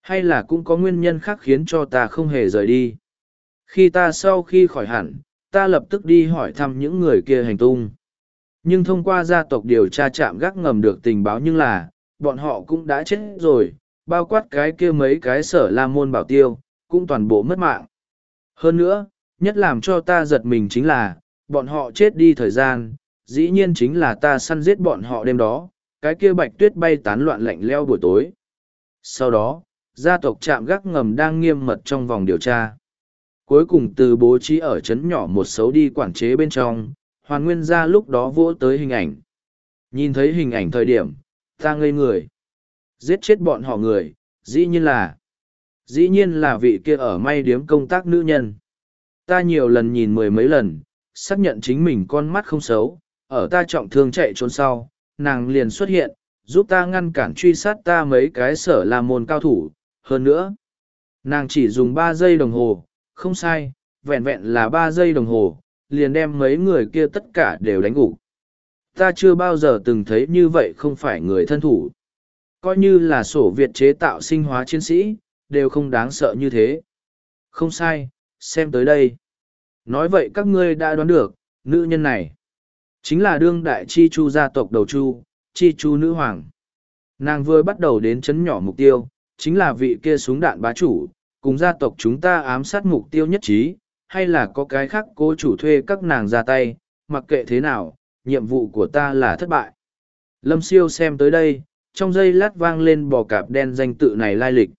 Hay là cũng có nguyên nhân khác khiến cho ta không hề rời đi. Khi ta sau khi khỏi hẳn, ta lập tức đi hỏi thăm những người kia hành tung. Nhưng thông qua gia tộc điều tra chạm gác ngầm được tình báo nhưng là, bọn họ cũng đã chết rồi, bao quát cái kia mấy cái sở la môn bảo tiêu, cũng toàn bộ mất mạng. Hơn nữa, nhất làm cho ta giật mình chính là, bọn họ chết đi thời gian, dĩ nhiên chính là ta săn giết bọn họ đêm đó, cái kia bạch tuyết bay tán loạn lạnh leo buổi tối. Sau đó, gia tộc trạm gác ngầm đang nghiêm mật trong vòng điều tra. Cuối cùng từ bố trí ở trấn nhỏ một xấu đi quản chế bên trong, hoàn nguyên gia lúc đó vỗ tới hình ảnh. Nhìn thấy hình ảnh thời điểm, ta ngây người. Giết chết bọn họ người, dĩ nhiên là... Dĩ nhiên là vị kia ở may điếm công tác nữ nhân. Ta nhiều lần nhìn mười mấy lần, xác nhận chính mình con mắt không xấu, ở ta trọng thương chạy trốn sau, nàng liền xuất hiện, giúp ta ngăn cản truy sát ta mấy cái sở là môn cao thủ. Hơn nữa, nàng chỉ dùng ba giây đồng hồ, không sai, vẹn vẹn là ba giây đồng hồ, liền đem mấy người kia tất cả đều đánh gục. Ta chưa bao giờ từng thấy như vậy không phải người thân thủ. Coi như là sổ Việt chế tạo sinh hóa chiến sĩ, đều không đáng sợ như thế. Không sai, xem tới đây. Nói vậy các ngươi đã đoán được, nữ nhân này chính là đương đại chi chu gia tộc đầu chu, chi chu nữ hoàng. Nàng vừa bắt đầu đến chấn nhỏ mục tiêu, chính là vị kia súng đạn bá chủ, cùng gia tộc chúng ta ám sát mục tiêu nhất trí, hay là có cái khác cố chủ thuê các nàng ra tay, mặc kệ thế nào, nhiệm vụ của ta là thất bại. Lâm siêu xem tới đây, trong giây lát vang lên bò cạp đen danh tự này lai lịch.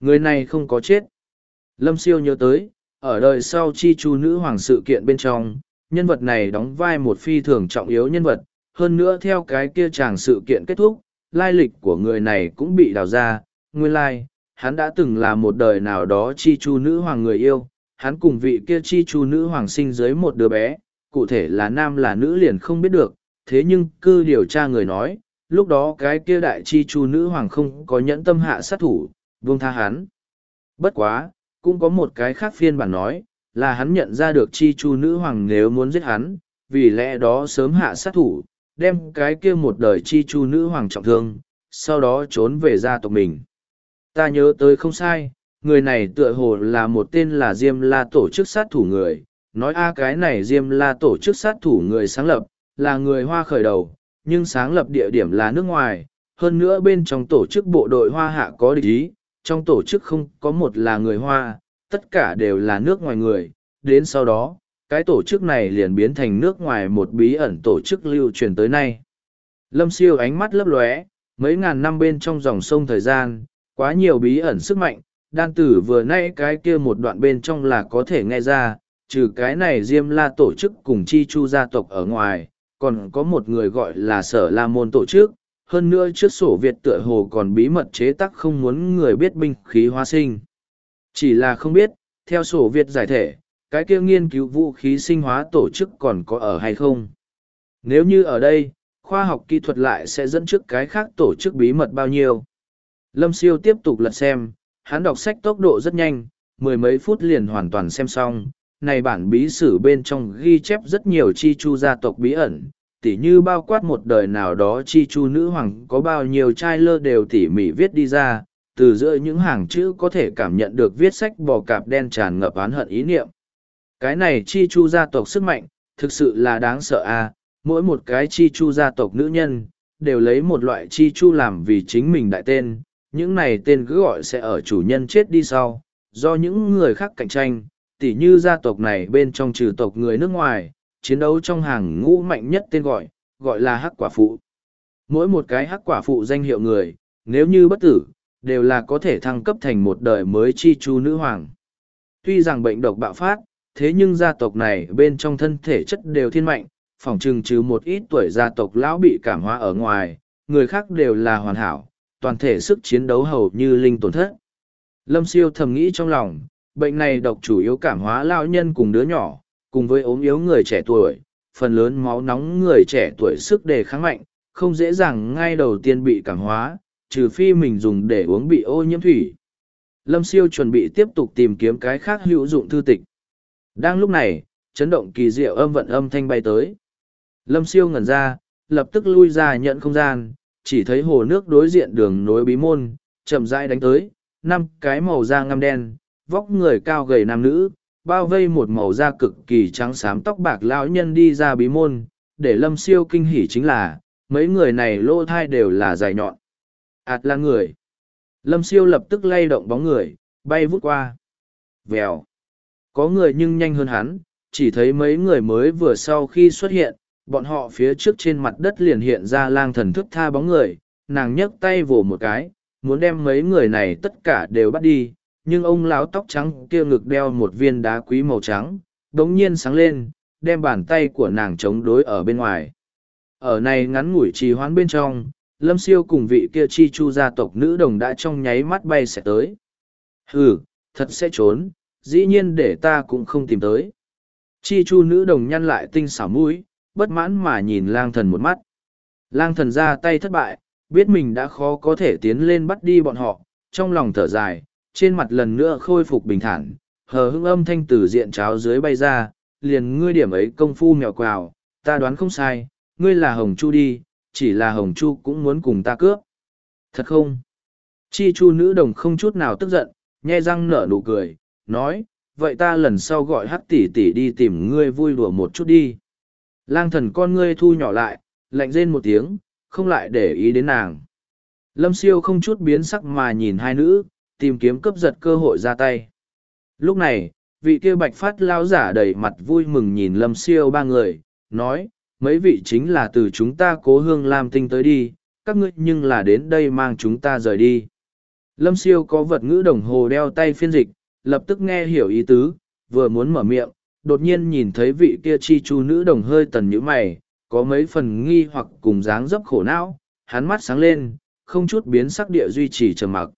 Người này không có chết. Lâm siêu nhớ tới, ở đời sau chi chu nữ hoàng sự kiện bên trong, nhân vật này đóng vai một phi thường trọng yếu nhân vật, hơn nữa theo cái kia chàng sự kiện kết thúc, lai lịch của người này cũng bị đào ra, nguyên lai, hắn đã từng là một đời nào đó chi chu nữ hoàng người yêu, hắn cùng vị kia chi chu nữ hoàng sinh dưới một đứa bé, cụ thể là nam là nữ liền không biết được, thế nhưng cư điều tra người nói, lúc đó cái kia đại chi chu nữ hoàng không có nhẫn tâm hạ sát thủ, buông tha hắn. Bất quá, cũng có một cái khác phiên bản nói, là hắn nhận ra được chi chu nữ hoàng nếu muốn giết hắn, vì lẽ đó sớm hạ sát thủ, đem cái kia một đời chi chu nữ hoàng trọng thương, sau đó trốn về gia tộc mình. Ta nhớ tới không sai, người này tựa hồ là một tên là Diêm La tổ chức sát thủ người, nói a cái này Diêm La tổ chức sát thủ người sáng lập, là người Hoa khởi đầu, nhưng sáng lập địa điểm là nước ngoài, hơn nữa bên trong tổ chức bộ đội Hoa hạ có địch ý, trong tổ chức không có một là người Hoa, tất cả đều là nước ngoài người, đến sau đó, cái tổ chức này liền biến thành nước ngoài một bí ẩn tổ chức lưu truyền tới nay. Lâm siêu ánh mắt lấp lóe, mấy ngàn năm bên trong dòng sông thời gian, quá nhiều bí ẩn sức mạnh, đan tử vừa nay cái kia một đoạn bên trong là có thể nghe ra, trừ cái này Diêm La tổ chức cùng Chi Chu gia tộc ở ngoài, còn có một người gọi là Sở La Môn tổ chức, hơn nữa trước sổ Việt tựa hồ còn bí mật chế tác không muốn người biết binh khí hóa sinh. Chỉ là không biết, theo sổ Việt giải thể, cái kia nghiên cứu vũ khí sinh hóa tổ chức còn có ở hay không. Nếu như ở đây, khoa học kỹ thuật lại sẽ dẫn trước cái khác tổ chức bí mật bao nhiêu. Lâm siêu tiếp tục lật xem, hắn đọc sách tốc độ rất nhanh, mười mấy phút liền hoàn toàn xem xong. Này bản bí sử bên trong ghi chép rất nhiều chi chu gia tộc bí ẩn, tỉ như bao quát một đời nào đó chi chu nữ hoàng có bao nhiêu trai lơ đều tỉ mỉ viết đi ra, từ giữa những hàng chữ có thể cảm nhận được viết sách bò cạp đen tràn ngập oán hận ý niệm. Cái này chi chu gia tộc sức mạnh, thực sự là đáng sợ a mỗi một cái chi chu gia tộc nữ nhân, đều lấy một loại chi chu làm vì chính mình đại tên, những này tên cứ gọi sẽ ở chủ nhân chết đi sau, do những người khác cạnh tranh, tỉ như gia tộc này bên trong trừ tộc người nước ngoài, chiến đấu trong hàng ngũ mạnh nhất tên gọi, gọi là hắc quả phụ. Mỗi một cái hắc quả phụ danh hiệu người, nếu như bất tử, đều là có thể thăng cấp thành một đời mới chi chu nữ hoàng. Tuy rằng bệnh độc bạo phát, thế nhưng gia tộc này bên trong thân thể chất đều thiên mạnh, phỏng chừng trừ một ít tuổi gia tộc lão bị cảm hóa ở ngoài, người khác đều là hoàn hảo, toàn thể sức chiến đấu hầu như linh tổn thất. Lâm siêu thầm nghĩ trong lòng, bệnh này độc chủ yếu cảm hóa lão nhân cùng đứa nhỏ, cùng với ốm yếu người trẻ tuổi, phần lớn máu nóng người trẻ tuổi sức đề kháng mạnh, không dễ dàng ngay đầu tiên bị cảm hóa, trừ phi mình dùng để uống bị ô nhiễm thủy. Lâm siêu chuẩn bị tiếp tục tìm kiếm cái khác hữu dụng thư tịch. Đang lúc này, chấn động kỳ diệu âm vận âm thanh bay tới. Lâm siêu ngẩn ra, lập tức lui ra nhận không gian, chỉ thấy hồ nước đối diện đường nối bí môn, chậm rãi đánh tới, năm cái màu da ngăm đen, vóc người cao gầy nam nữ, bao vây một màu da cực kỳ trắng xám tóc bạc lão nhân đi ra bí môn, để lâm siêu kinh hỉ chính là, mấy người này lô thai đều là dài nhọn. Ảt là người. Lâm siêu lập tức lay động bóng người, bay vút qua. Vèo. Có người nhưng nhanh hơn hắn, chỉ thấy mấy người mới vừa sau khi xuất hiện, bọn họ phía trước trên mặt đất liền hiện ra lang thần thức tha bóng người, nàng nhấc tay vồ một cái, muốn đem mấy người này tất cả đều bắt đi nhưng ông lão tóc trắng kia ngực đeo một viên đá quý màu trắng đ ố n g nhiên sáng lên đem bàn tay của nàng chống đối ở bên ngoài. Ở này ngắn ngủi trì hoãn bên trong lâm siêu cùng vị kia chi chu gia tộc nữ đồng đã trong nháy mắt bay sẽ tới. Ừ thật sẽ trốn dĩ nhiên để ta cũng không tìm tới. Chi chu nữ đồng nhăn lại tinh xảo mũi bất mãn mà nhìn lang thần một mắt. Lang thần ra tay thất bại biết mình đã khó có thể tiến lên bắt đi bọn họ, trong lòng thở dài, trên mặt lần nữa khôi phục bình thản, hờ hững âm thanh từ diện cháo dưới bay ra, liền ngươi điểm ấy công phu mèo quào, ta đoán không sai, ngươi là Hồng Chu đi, chỉ là Hồng Chu cũng muốn cùng ta cướp. Thật không? Chi Chu nữ đồng không chút nào tức giận, nhe răng nở nụ cười, nói, vậy ta lần sau gọi hắc tỷ tỷ đi tìm ngươi vui đùa một chút đi. Lang thần con ngươi thu nhỏ lại, lạnh rên một tiếng, không lại để ý đến nàng. Lâm siêu không chút biến sắc mà nhìn hai nữ, tìm kiếm cướp giật cơ hội ra tay. Lúc này, vị kia bạch phát lao giả đầy mặt vui mừng nhìn lâm siêu ba người, nói, mấy vị chính là từ chúng ta cố hương làm tinh tới đi, các ngươi nhưng là đến đây mang chúng ta rời đi. Lâm siêu có vật ngữ đồng hồ đeo tay phiên dịch, lập tức nghe hiểu ý tứ, vừa muốn mở miệng, đột nhiên nhìn thấy vị kia chi chu nữ đồng hơi tần nhữ mày, có mấy phần nghi hoặc cùng dáng dấp khổ não, hắn mắt sáng lên, không chút biến sắc địa duy trì trầm mặc.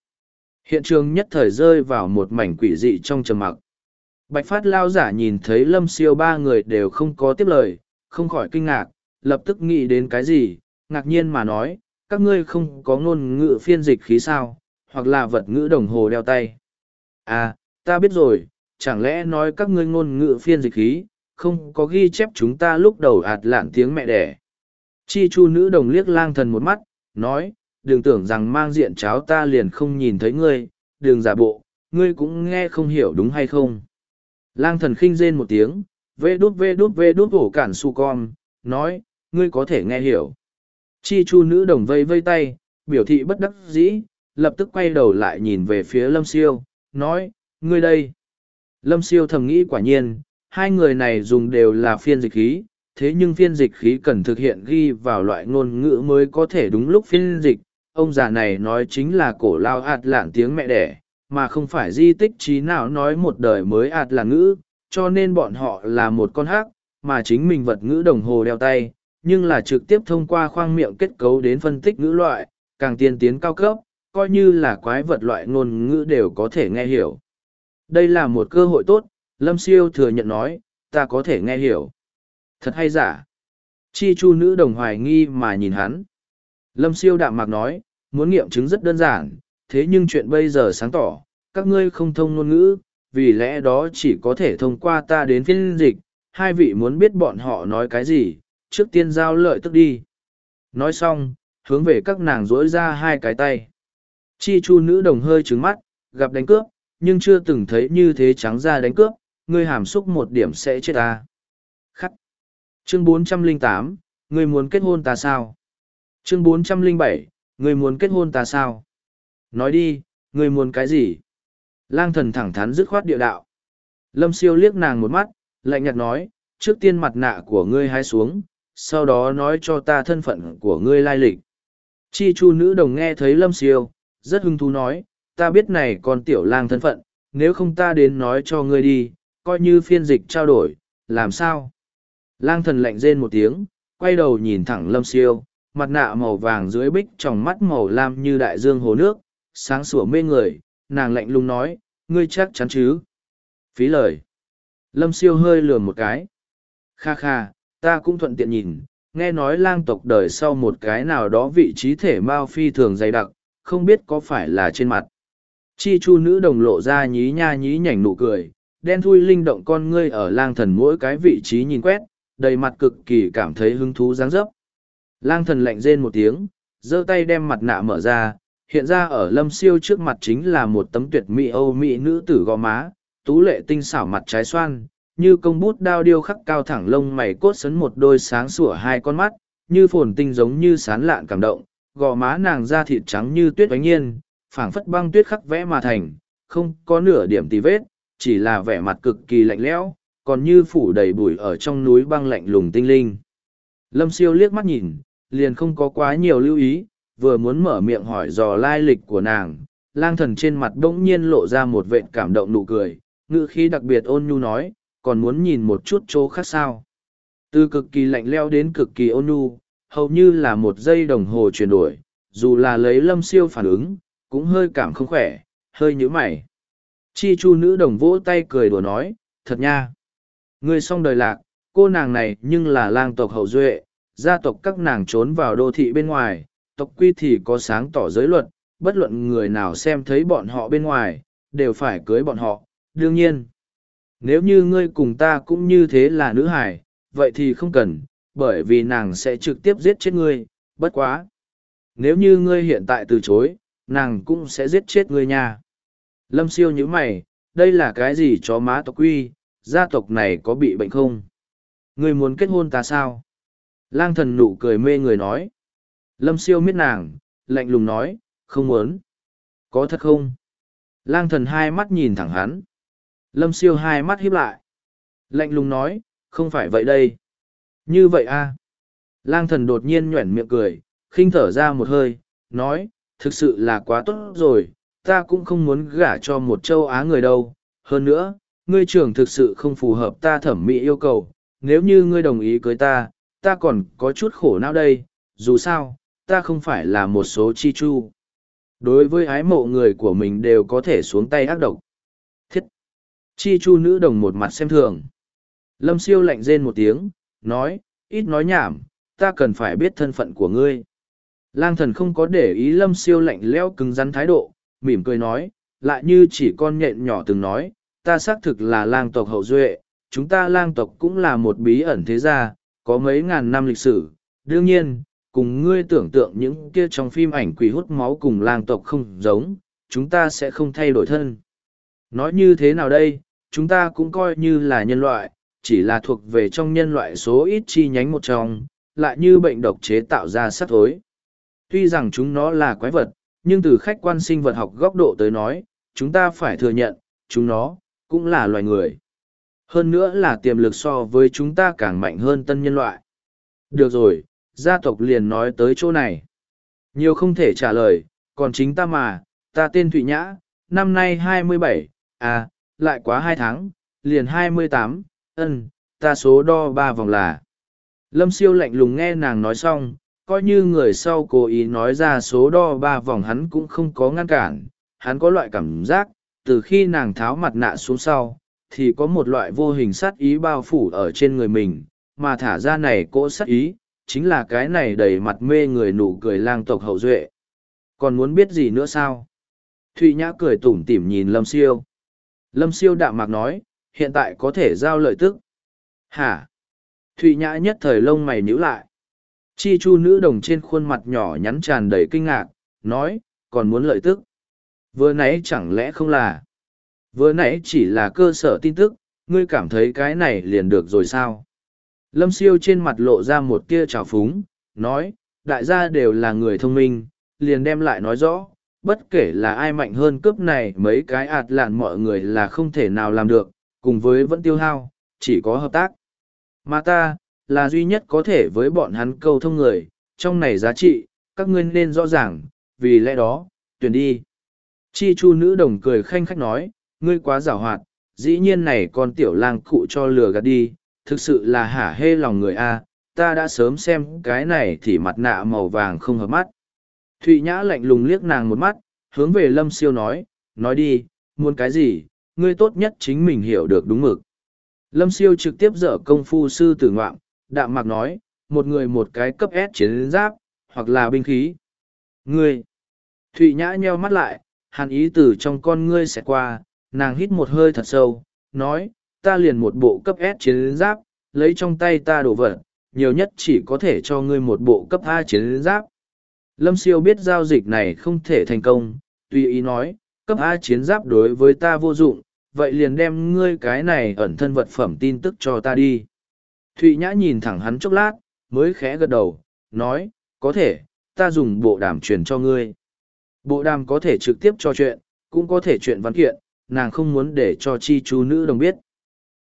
Hiện trường nhất thời rơi vào một mảnh quỷ dị trong trầm mặc. Bạch Phát lao giả nhìn thấy lâm siêu ba người đều không có tiếp lời, không khỏi kinh ngạc, lập tức nghĩ đến cái gì, ngạc nhiên mà nói, các ngươi không có ngôn ngữ phiên dịch khí sao, hoặc là vật ngữ đồng hồ đeo tay. À, ta biết rồi, chẳng lẽ nói các ngươi ngôn ngữ phiên dịch khí, không có ghi chép chúng ta lúc đầu ạt lạn tiếng mẹ đẻ. Chi chu nữ đồng liếc lang thần một mắt, nói, đừng tưởng rằng mang diện cháo ta liền không nhìn thấy ngươi, đừng giả bộ, ngươi cũng nghe không hiểu đúng hay không. Lang thần khinh rên một tiếng, vê đút vê đút vê đút ổ cản su con, nói, ngươi có thể nghe hiểu. Chi chu nữ đồng vây vây tay, biểu thị bất đắc dĩ, lập tức quay đầu lại nhìn về phía lâm siêu, nói, ngươi đây. Lâm siêu thầm nghĩ quả nhiên, hai người này dùng đều là phiên dịch khí, thế nhưng phiên dịch khí cần thực hiện ghi vào loại ngôn ngữ mới có thể đúng lúc phiên dịch. Ông già này nói chính là cổ lao ạt lạn tiếng mẹ đẻ, mà không phải di tích trí nào nói một đời mới ạt là ngữ, cho nên bọn họ là một con hát, mà chính mình vật ngữ đồng hồ đeo tay, nhưng là trực tiếp thông qua khoang miệng kết cấu đến phân tích ngữ loại, càng tiên tiến cao cấp, coi như là quái vật loại ngôn ngữ đều có thể nghe hiểu. Đây là một cơ hội tốt, Lâm siêu thừa nhận nói, ta có thể nghe hiểu. Thật hay giả. Chi chu nữ đồng hoài nghi mà nhìn hắn. Lâm siêu đạm mạc nói, muốn nghiệm chứng rất đơn giản, thế nhưng chuyện bây giờ sáng tỏ, các ngươi không thông ngôn ngữ, vì lẽ đó chỉ có thể thông qua ta đến phiên dịch, hai vị muốn biết bọn họ nói cái gì, trước tiên giao lợi tức đi. Nói xong, hướng về các nàng rỗi ra hai cái tay. Chi chu nữ đồng hơi trứng mắt, gặp đánh cướp, nhưng chưa từng thấy như thế trắng ra đánh cướp, ngươi hàm xúc một điểm sẽ chết ta. Khắc. Chương 408, ngươi muốn kết hôn ta sao? Chương 407, ngươi muốn kết hôn ta sao? Nói đi, ngươi muốn cái gì? Lang thần thẳng thắn dứt khoát địa đạo. Lâm siêu liếc nàng một mắt, lạnh nhạt nói, trước tiên mặt nạ của ngươi hái xuống, sau đó nói cho ta thân phận của ngươi lai lịch. Chi chu nữ đồng nghe thấy lâm siêu, rất hứng thú nói, ta biết này còn tiểu lang thân phận, nếu không ta đến nói cho ngươi đi, coi như phiên dịch trao đổi, làm sao? Lang thần lạnh rên một tiếng, quay đầu nhìn thẳng lâm siêu, mặt nạ màu vàng dưới bích trong mắt màu lam như đại dương hồ nước, sáng sủa mê người, nàng lạnh lùng nói, ngươi chắc chắn chứ? Phí lời. Lâm siêu hơi lườm một cái. Kha kha, ta cũng thuận tiện nhìn, nghe nói lang tộc đời sau một cái nào đó vị trí thể mao phi thường dày đặc, không biết có phải là trên mặt. Chi chu nữ đồng lộ ra nhí nha nhí nhảnh nụ cười, đen thui linh động con ngươi ở lang thần mỗi cái vị trí nhìn quét, đầy mặt cực kỳ cảm thấy hứng thú dáng dấp. Lang thần lạnh rên một tiếng, giơ tay đem mặt nạ mở ra, hiện ra ở lâm siêu trước mặt chính là một tấm tuyệt mỹ âu mỹ nữ tử gò má, tú lệ tinh xảo mặt trái xoan, như công bút đao điêu khắc cao thẳng lông mày cốt sấn một đôi sáng sủa hai con mắt, như phồn tinh giống như sán lạn cảm động, gò má nàng da thịt trắng như tuyết bánh nhiên, phảng phất băng tuyết khắc vẽ mà thành, không có nửa điểm tì vết, chỉ là vẻ mặt cực kỳ lạnh lẽo, còn như phủ đầy bụi ở trong núi băng lạnh lùng tinh linh. Lâm siêu liếc mắt nhìn, liền không có quá nhiều lưu ý, vừa muốn mở miệng hỏi dò lai lịch của nàng, lang thần trên mặt bỗng nhiên lộ ra một vệt cảm động nụ cười, ngữ khí đặc biệt ôn nhu nói, còn muốn nhìn một chút chỗ khác sao. Từ cực kỳ lạnh leo đến cực kỳ ôn nhu, hầu như là một giây đồng hồ chuyển đổi, dù là lấy lâm siêu phản ứng, cũng hơi cảm không khỏe, hơi nhíu mày. Chi chu nữ đồng vỗ tay cười đùa nói, thật nha. Ngươi xong đời lạc, cô nàng này nhưng là lang tộc hậu duệ, gia tộc các nàng trốn vào đô thị bên ngoài, tộc quy thì có sáng tỏ giới luật, bất luận người nào xem thấy bọn họ bên ngoài, đều phải cưới bọn họ, đương nhiên. Nếu như ngươi cùng ta cũng như thế là nữ hải, vậy thì không cần, bởi vì nàng sẽ trực tiếp giết chết ngươi, bất quá. Nếu như ngươi hiện tại từ chối, nàng cũng sẽ giết chết ngươi nha. Lâm siêu như mày, đây là cái gì chó má tộc quy, gia tộc này có bị bệnh không? Ngươi muốn kết hôn ta sao? Lang thần nụ cười mê người nói. Lâm siêu miết nàng, lạnh lùng nói, không muốn. Có thật không? Lang thần hai mắt nhìn thẳng hắn. Lâm siêu hai mắt híp lại. Lạnh lùng nói, không phải vậy đây. Như vậy a à? Lang thần đột nhiên nhoẻn miệng cười, khinh thở ra một hơi, nói, thực sự là quá tốt rồi, ta cũng không muốn gả cho một châu Á người đâu. Hơn nữa, ngươi trưởng thực sự không phù hợp ta thẩm mỹ yêu cầu, nếu như ngươi đồng ý cưới ta, ta còn có chút khổ não đây, dù sao, ta không phải là một số chi chu. Đối với ái mộ người của mình đều có thể xuống tay ác độc. Thiết! Chi chu nữ đồng một mặt xem thường. Lâm siêu lạnh rên một tiếng, nói, ít nói nhảm, ta cần phải biết thân phận của ngươi. Lang thần không có để ý lâm siêu lạnh leo cứng rắn thái độ, mỉm cười nói, lại như chỉ con nhện nhỏ từng nói, ta xác thực là lang tộc hậu duệ, chúng ta lang tộc cũng là một bí ẩn thế gia, có mấy ngàn năm lịch sử. Đương nhiên, cùng ngươi tưởng tượng những kia trong phim ảnh quỷ hút máu cùng lang tộc không giống, chúng ta sẽ không thay đổi thân. Nói như thế nào đây, chúng ta cũng coi như là nhân loại, chỉ là thuộc về trong nhân loại số ít chi nhánh một trong, lại như bệnh độc chế tạo ra sắc thối. Tuy rằng chúng nó là quái vật, nhưng từ khách quan sinh vật học góc độ tới nói, chúng ta phải thừa nhận, chúng nó, cũng là loài người. Hơn nữa là tiềm lực so với chúng ta càng mạnh hơn tân nhân loại. Được rồi, gia tộc liền nói tới chỗ này. Nhiều không thể trả lời, còn chính ta mà, ta tên Thụy Nhã, năm nay hai mươi bảy, à, lại quá hai tháng, liền hai mươi tám, ân, ta số đo ba vòng là. Lâm siêu lạnh lùng nghe nàng nói xong, coi như người sau cố ý nói ra số đo ba vòng hắn cũng không có ngăn cản, hắn có loại cảm giác, từ khi nàng tháo mặt nạ xuống sau, thì có một loại vô hình sát ý bao phủ ở trên người mình, mà thả ra này cỗ sát ý, chính là cái này đầy mặt mê người nụ cười lang tộc hậu duệ. Còn muốn biết gì nữa sao? Thụy Nhã cười tủm tỉm nhìn Lâm Siêu. Lâm Siêu đạm mạc nói, hiện tại có thể giao lợi tức. Hả? Thụy Nhã nhất thời lông mày nhíu lại. Chi chu nữ đồng trên khuôn mặt nhỏ nhắn tràn đầy kinh ngạc, nói, còn muốn lợi tức. Vừa nãy chẳng lẽ không là. Vừa nãy chỉ là cơ sở tin tức, ngươi cảm thấy cái này liền được rồi sao? Lâm siêu trên mặt lộ ra một tia trào phúng, nói, đại gia đều là người thông minh, liền đem lại nói rõ, bất kể là ai mạnh hơn cướp này mấy cái ạt lạn mọi người là không thể nào làm được, cùng với vẫn tiêu hao, chỉ có hợp tác. Mà ta, là duy nhất có thể với bọn hắn câu thông người, trong này giá trị, các ngươi nên rõ ràng, vì lẽ đó, tuyển đi. Chi chu nữ đồng cười khanh khách nói, ngươi quá giảo hoạt, dĩ nhiên này con tiểu lang cụ cho lừa gạt đi, thực sự là hả hê lòng người a ta đã sớm xem cái này thì mặt nạ màu vàng không hợp mắt. Thụy Nhã lạnh lùng liếc nàng một mắt, hướng về Lâm Siêu nói, nói đi, muốn cái gì, ngươi tốt nhất chính mình hiểu được đúng mực. Lâm Siêu trực tiếp dở công phu sư tử ngoạm, đạm mạc nói, một người một cái cấp S chiến giáp, hoặc là binh khí. Ngươi! Thụy Nhã nheo mắt lại, hàn ý từ trong con ngươi sẽ qua, nàng hít một hơi thật sâu, nói, ta liền một bộ cấp S chiến giáp, lấy trong tay ta đồ vật, nhiều nhất chỉ có thể cho ngươi một bộ cấp A chiến giáp. Lâm siêu biết giao dịch này không thể thành công, tùy ý nói, cấp A chiến giáp đối với ta vô dụng, vậy liền đem ngươi cái này ẩn thân vật phẩm tin tức cho ta đi. Thụy Nhã nhìn thẳng hắn chốc lát, mới khẽ gật đầu, nói, có thể, ta dùng bộ đàm truyền cho ngươi. Bộ đàm có thể trực tiếp cho chuyện, cũng có thể chuyện văn kiện, nàng không muốn để cho chi chú nữ đồng biết.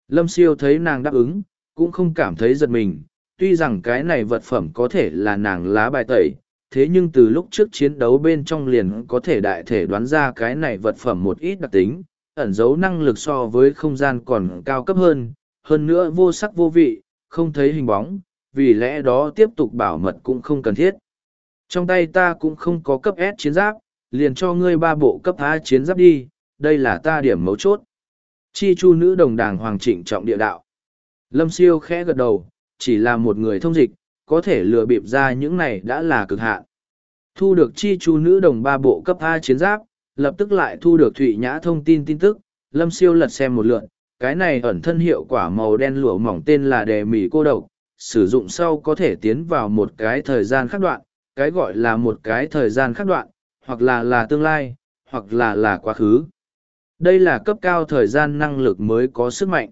Lâm siêu thấy nàng đáp ứng, cũng không cảm thấy giật mình, tuy rằng cái này vật phẩm có thể là nàng lá bài tẩy, thế nhưng từ lúc trước chiến đấu bên trong liền có thể đại thể đoán ra cái này vật phẩm một ít đặc tính, ẩn giấu năng lực so với không gian còn cao cấp hơn, hơn nữa vô sắc vô vị, không thấy hình bóng, vì lẽ đó tiếp tục bảo mật cũng không cần thiết. Trong tay ta cũng không có cấp S chiến giáp, liền cho ngươi ba bộ cấp A chiến giáp đi, đây là ta điểm mấu chốt. Chi chu nữ đồng đàng hoàng trịnh trọng địa đạo. Lâm siêu khẽ gật đầu, chỉ là một người thông dịch, có thể lừa bịp ra những này đã là cực hạn. Thu được chi chu nữ đồng ba bộ cấp A chiến giáp, lập tức lại thu được Thụy Nhã thông tin tin tức, Lâm siêu lật xem một lượn, cái này ẩn thân hiệu quả màu đen lụa mỏng tên là đề mỉ cô độc, sử dụng sau có thể tiến vào một cái thời gian khác đoạn, cái gọi là một cái thời gian khác đoạn, hoặc là là tương lai, hoặc là là quá khứ. Đây là cấp cao thời gian năng lực mới có sức mạnh.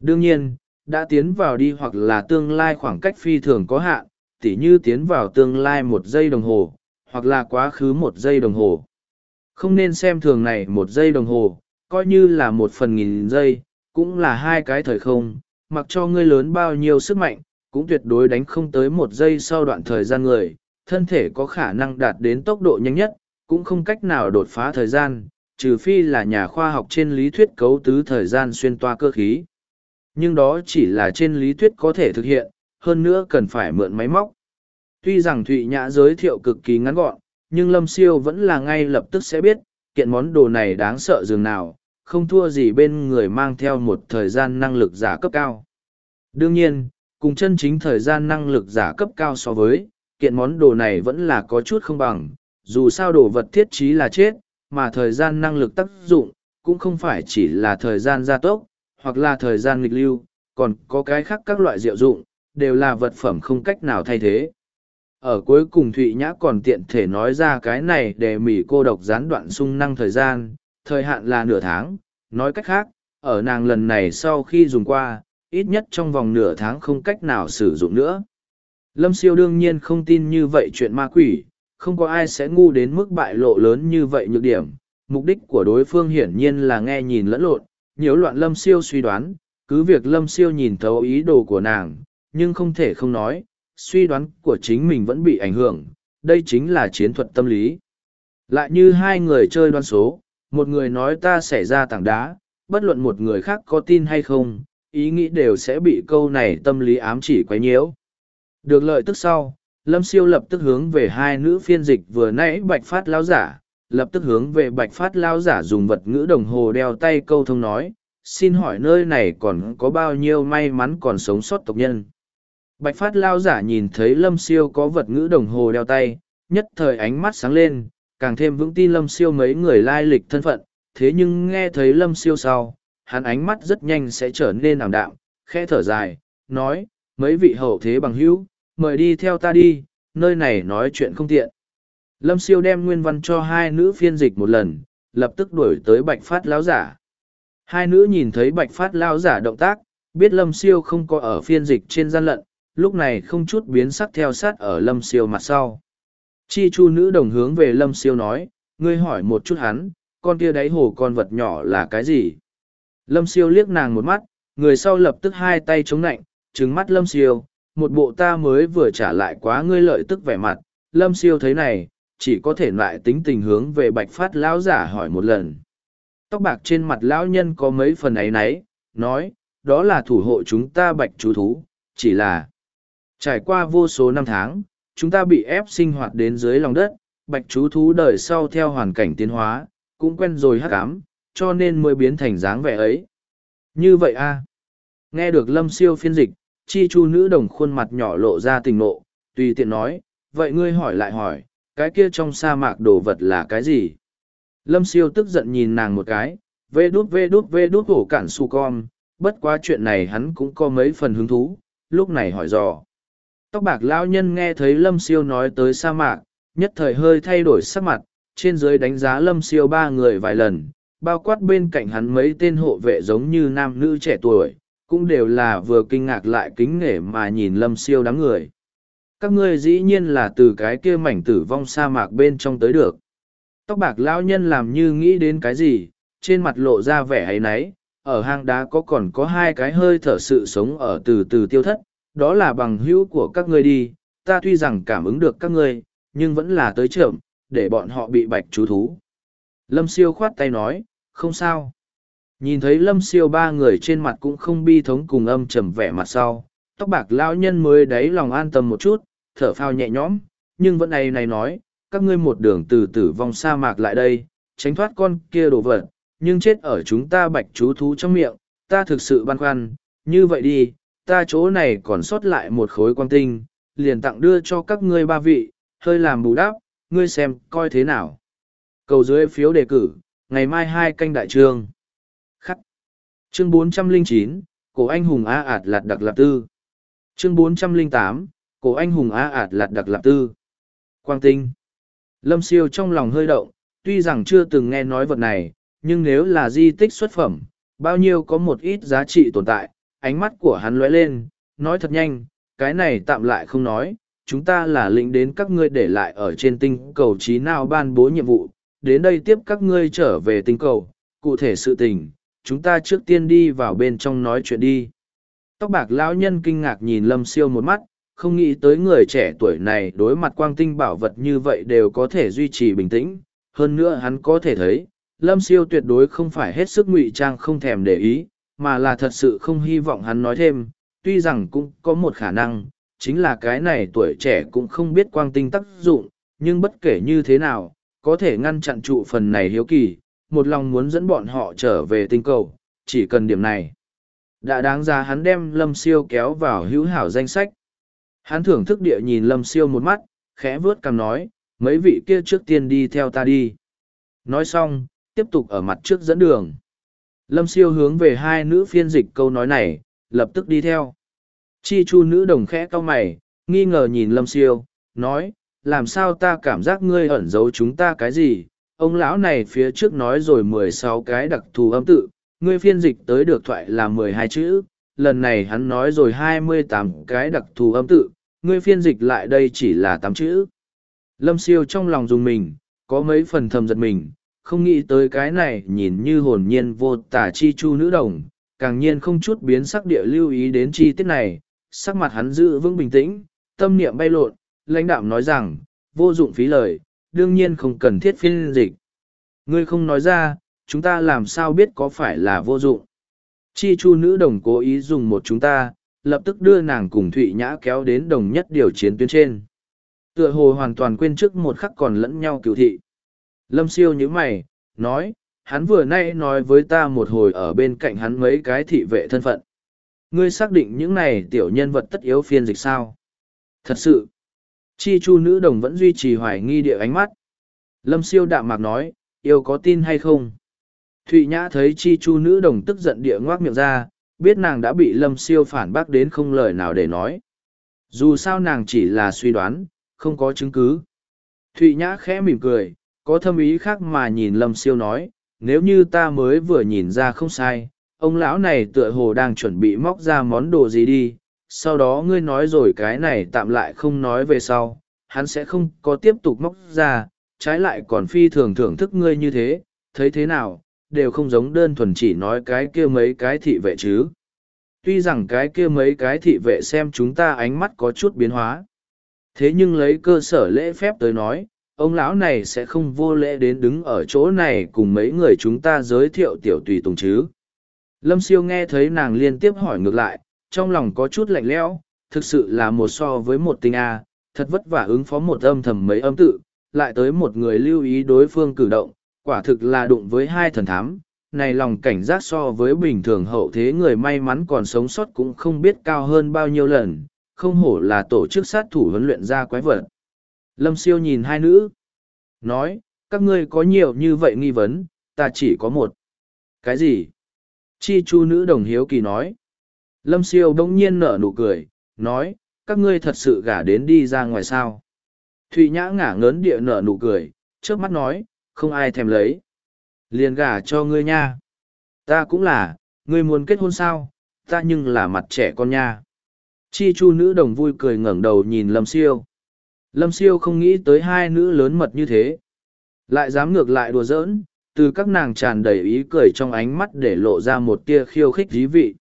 Đương nhiên, đã tiến vào đi hoặc là tương lai khoảng cách phi thường có hạn, tỉ như tiến vào tương lai một giây đồng hồ, hoặc là quá khứ một giây đồng hồ. Không nên xem thường này một giây đồng hồ, coi như là một phần nghìn giây, cũng là hai cái thời không, mặc cho ngươi lớn bao nhiêu sức mạnh, cũng tuyệt đối đánh không tới một giây sau đoạn thời gian người, thân thể có khả năng đạt đến tốc độ nhanh nhất, cũng không cách nào đột phá thời gian, trừ phi là nhà khoa học trên lý thuyết cấu tứ thời gian xuyên toa cơ khí. Nhưng đó chỉ là trên lý thuyết có thể thực hiện, hơn nữa cần phải mượn máy móc. Tuy rằng Thụy Nhã giới thiệu cực kỳ ngắn gọn, nhưng Lâm Siêu vẫn là ngay lập tức sẽ biết, kiện món đồ này đáng sợ dường nào, không thua gì bên người mang theo một thời gian năng lực giả cấp cao. Đương nhiên, cùng chân chính thời gian năng lực giả cấp cao so với, kiện món đồ này vẫn là có chút không bằng, dù sao đồ vật thiết trí là chết, mà thời gian năng lực tác dụng, cũng không phải chỉ là thời gian gia tốc, hoặc là thời gian nghịch lưu, còn có cái khác các loại diệu dụng, đều là vật phẩm không cách nào thay thế. Ở cuối cùng Thụy Nhã còn tiện thể nói ra cái này để mỉ cô độc gián đoạn sung năng thời gian, thời hạn là nửa tháng, nói cách khác, ở nàng lần này sau khi dùng qua, ít nhất trong vòng nửa tháng không cách nào sử dụng nữa. Lâm siêu đương nhiên không tin như vậy chuyện ma quỷ, không có ai sẽ ngu đến mức bại lộ lớn như vậy nhược điểm. Mục đích của đối phương hiển nhiên là nghe nhìn lẫn lộn, nhiễu loạn lâm siêu suy đoán, cứ việc lâm siêu nhìn thấu ý đồ của nàng, nhưng không thể không nói, suy đoán của chính mình vẫn bị ảnh hưởng, đây chính là chiến thuật tâm lý. Lại như hai người chơi đoán số, một người nói ta sẽ ra tảng đá, bất luận một người khác có tin hay không, ý nghĩ đều sẽ bị câu này tâm lý ám chỉ quấy nhiễu. Được lợi tức sau, Lâm Siêu lập tức hướng về hai nữ phiên dịch vừa nãy bạch phát lao giả, lập tức hướng về bạch phát lao giả dùng vật ngữ đồng hồ đeo tay câu thông nói, xin hỏi nơi này còn có bao nhiêu may mắn còn sống sót tộc nhân. Bạch phát lao giả nhìn thấy Lâm Siêu có vật ngữ đồng hồ đeo tay, nhất thời ánh mắt sáng lên, càng thêm vững tin Lâm Siêu mấy người lai lịch thân phận, thế nhưng nghe thấy Lâm Siêu sau, hắn ánh mắt rất nhanh sẽ trở nên ảm đạm, khe thở dài, nói, mấy vị hậu thế bằng hữu, mời đi theo ta đi, nơi này nói chuyện không tiện. Lâm siêu đem nguyên văn cho hai nữ phiên dịch một lần, lập tức đuổi tới bạch phát lão giả. Hai nữ nhìn thấy bạch phát lão giả động tác, biết lâm siêu không có ở phiên dịch trên gian lận, lúc này không chút biến sắc theo sát ở lâm siêu mặt sau. Chi chu nữ đồng hướng về lâm siêu nói, ngươi hỏi một chút hắn, con kia đáy hồ con vật nhỏ là cái gì? Lâm siêu liếc nàng một mắt, người sau lập tức hai tay chống nạnh, trứng mắt lâm siêu, một bộ ta mới vừa trả lại quá ngươi lợi tức vẻ mặt, lâm siêu thấy này, chỉ có thể lại tính tình hướng về bạch phát lão giả hỏi một lần. Tóc bạc trên mặt lão nhân có mấy phần ấy nấy, nói, đó là thủ hộ chúng ta bạch chú thú, chỉ là trải qua vô số năm tháng, chúng ta bị ép sinh hoạt đến dưới lòng đất, bạch chú thú đời sau theo hoàn cảnh tiến hóa, cũng quen rồi hắc ám, cho nên mới biến thành dáng vẻ ấy. Như vậy a Nghe được lâm siêu phiên dịch, chi chu nữ đồng khuôn mặt nhỏ lộ ra tình nộ, tùy tiện nói, vậy ngươi hỏi lại hỏi, cái kia trong sa mạc đồ vật là cái gì? Lâm siêu tức giận nhìn nàng một cái, vê đút vê đút vê đút hổ cản su con, bất quá chuyện này hắn cũng có mấy phần hứng thú, lúc này hỏi dò. Tóc bạc lão nhân nghe thấy lâm siêu nói tới sa mạc, nhất thời hơi thay đổi sắc mặt, trên dưới đánh giá lâm siêu ba người vài lần, bao quát bên cạnh hắn mấy tên hộ vệ giống như nam nữ trẻ tuổi, cũng đều là vừa kinh ngạc lại kính nể mà nhìn lâm siêu đám người các ngươi dĩ nhiên là từ cái kia mảnh tử vong sa mạc bên trong tới được tóc bạc lão nhân làm như nghĩ đến cái gì trên mặt lộ ra vẻ hay náy ở hang đá có còn có hai cái hơi thở sự sống ở từ từ tiêu thất đó là bằng hữu của các ngươi đi ta tuy rằng cảm ứng được các ngươi nhưng vẫn là tới trượm để bọn họ bị bạch chú thú. Lâm siêu khoát tay nói, không sao. Nhìn thấy lâm siêu ba người trên mặt cũng không bi thống cùng âm trầm vẻ mặt sau, tóc bạc lão nhân mới đáy lòng an tâm một chút, thở phao nhẹ nhõm, nhưng vẫn này này nói, các ngươi một đường từ tử vong sa mạc lại đây, tránh thoát con kia đồ vật, nhưng chết ở chúng ta bạch chú thú trong miệng, ta thực sự băn khoăn, như vậy đi, ta chỗ này còn sót lại một khối quan tinh, liền tặng đưa cho các ngươi ba vị, hơi làm bù đắp, ngươi xem coi thế nào. Cầu dưới phiếu đề cử, ngày mai hai canh đại trương. Chương 409, Cổ Anh Hùng A ạt lạt đặc lạp tư. Chương 408, Cổ Anh Hùng A ạt lạt đặc lạp tư. Quang tinh. Lâm siêu trong lòng hơi động, tuy rằng chưa từng nghe nói vật này, nhưng nếu là di tích xuất phẩm, bao nhiêu có một ít giá trị tồn tại, ánh mắt của hắn lóe lên, nói thật nhanh, cái này tạm lại không nói, chúng ta là lĩnh đến các ngươi để lại ở trên tinh cầu trí nào ban bố nhiệm vụ, đến đây tiếp các ngươi trở về tinh cầu, cụ thể sự tình, chúng ta trước tiên đi vào bên trong nói chuyện đi. Tóc bạc lão nhân kinh ngạc nhìn lâm siêu một mắt, không nghĩ tới người trẻ tuổi này đối mặt quang tinh bảo vật như vậy đều có thể duy trì bình tĩnh, hơn nữa hắn có thể thấy, lâm siêu tuyệt đối không phải hết sức ngụy trang không thèm để ý, mà là thật sự không hy vọng hắn nói thêm, tuy rằng cũng có một khả năng, chính là cái này tuổi trẻ cũng không biết quang tinh tác dụng, nhưng bất kể như thế nào, có thể ngăn chặn trụ phần này hiếu kỳ, một lòng muốn dẫn bọn họ trở về tinh cầu, chỉ cần điểm này. Đã đáng ra hắn đem Lâm Siêu kéo vào hữu hảo danh sách. Hắn thưởng thức địa nhìn Lâm Siêu một mắt, khẽ vướt cằm nói, mấy vị kia trước tiên đi theo ta đi. Nói xong, tiếp tục ở mặt trước dẫn đường. Lâm Siêu hướng về hai nữ phiên dịch câu nói này, lập tức đi theo. Chi chu nữ đồng khẽ cau mày, nghi ngờ nhìn Lâm Siêu, nói, làm sao ta cảm giác ngươi ẩn giấu chúng ta cái gì? Ông lão này phía trước nói rồi mười sáu cái đặc thù âm tự, ngươi phiên dịch tới được thoại là mười hai chữ, lần này hắn nói rồi hai mươi tám cái đặc thù âm tự, ngươi phiên dịch lại đây chỉ là tám chữ. Lâm siêu trong lòng dùng mình, có mấy phần thầm giật mình, không nghĩ tới cái này nhìn như hồn nhiên vô tả chi chu nữ đồng, càng nhiên không chút biến sắc địa lưu ý đến chi tiết này, sắc mặt hắn giữ vững bình tĩnh, tâm niệm bay lộn, lãnh đạo nói rằng, vô dụng phí lời, đương nhiên không cần thiết phiên dịch. Ngươi không nói ra, chúng ta làm sao biết có phải là vô dụng. Chi chu nữ đồng cố ý dùng một chúng ta, lập tức đưa nàng cùng Thụy Nhã kéo đến đồng nhất điều chiến tuyến trên. Tựa hồ hoàn toàn quên trước một khắc còn lẫn nhau cựu thị. Lâm siêu như mày, nói, hắn vừa nay nói với ta một hồi ở bên cạnh hắn mấy cái thị vệ thân phận. Ngươi xác định những này tiểu nhân vật tất yếu phiên dịch sao? Thật sự, chi chu nữ đồng vẫn duy trì hoài nghi địa ánh mắt. Lâm siêu đạm mạc nói, yêu có tin hay không? Thụy Nhã thấy chi chu nữ đồng tức giận địa ngoác miệng ra, biết nàng đã bị lâm siêu phản bác đến không lời nào để nói. Dù sao nàng chỉ là suy đoán, không có chứng cứ. Thụy Nhã khẽ mỉm cười, có thâm ý khác mà nhìn lâm siêu nói, nếu như ta mới vừa nhìn ra không sai, ông lão này tựa hồ đang chuẩn bị móc ra món đồ gì đi, sau đó ngươi nói rồi cái này tạm lại không nói về sau, hắn sẽ không có tiếp tục móc ra, trái lại còn phi thường thưởng thức ngươi như thế, thấy thế nào, đều không giống đơn thuần chỉ nói cái kia mấy cái thị vệ chứ. Tuy rằng cái kia mấy cái thị vệ xem chúng ta ánh mắt có chút biến hóa. Thế nhưng lấy cơ sở lễ phép tới nói, ông lão này sẽ không vô lễ đến đứng ở chỗ này cùng mấy người chúng ta giới thiệu tiểu tùy tùng chứ. Lâm siêu nghe thấy nàng liên tiếp hỏi ngược lại, trong lòng có chút lạnh lẽo, thực sự là một so với một tinh A, thật vất vả ứng phó một âm thầm mấy âm tự, lại tới một người lưu ý đối phương cử động, quả thực là đụng với hai thần thám. Này lòng cảnh giác so với bình thường hậu thế người may mắn còn sống sót cũng không biết cao hơn bao nhiêu lần, không hổ là tổ chức sát thủ huấn luyện ra quái vật. Lâm siêu nhìn hai nữ, nói, các ngươi có nhiều như vậy nghi vấn, ta chỉ có một. Cái gì? Chi chu nữ đồng hiếu kỳ nói. Lâm siêu đông nhiên nở nụ cười, nói, các ngươi thật sự gả đến đi ra ngoài sao. Thụy nhã ngả ngớn địa nở nụ cười, trước mắt nói, không ai thèm lấy. Liền gả cho ngươi nha. Ta cũng là, ngươi muốn kết hôn sao, ta nhưng là mặt trẻ con nha. Chi chu nữ đồng vui cười ngẩng đầu nhìn Lâm siêu. Lâm siêu không nghĩ tới hai nữ lớn mật như thế. Lại dám ngược lại đùa giỡn, từ các nàng tràn đầy ý cười trong ánh mắt để lộ ra một tia khiêu khích dí vị.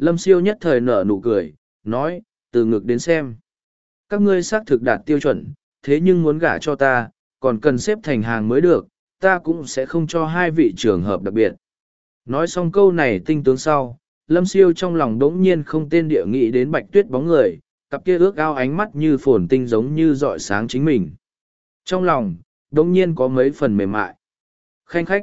Lâm siêu nhất thời nở nụ cười, nói, từ ngực đến xem. Các ngươi xác thực đạt tiêu chuẩn, thế nhưng muốn gả cho ta, còn cần xếp thành hàng mới được, ta cũng sẽ không cho hai vị trường hợp đặc biệt. Nói xong câu này tinh tướng sau, lâm siêu trong lòng đống nhiên không tên địa nghị đến bạch tuyết bóng người, cặp kia ước ao ánh mắt như phồn tinh giống như dọi sáng chính mình. Trong lòng, đống nhiên có mấy phần mềm mại. Khanh khách.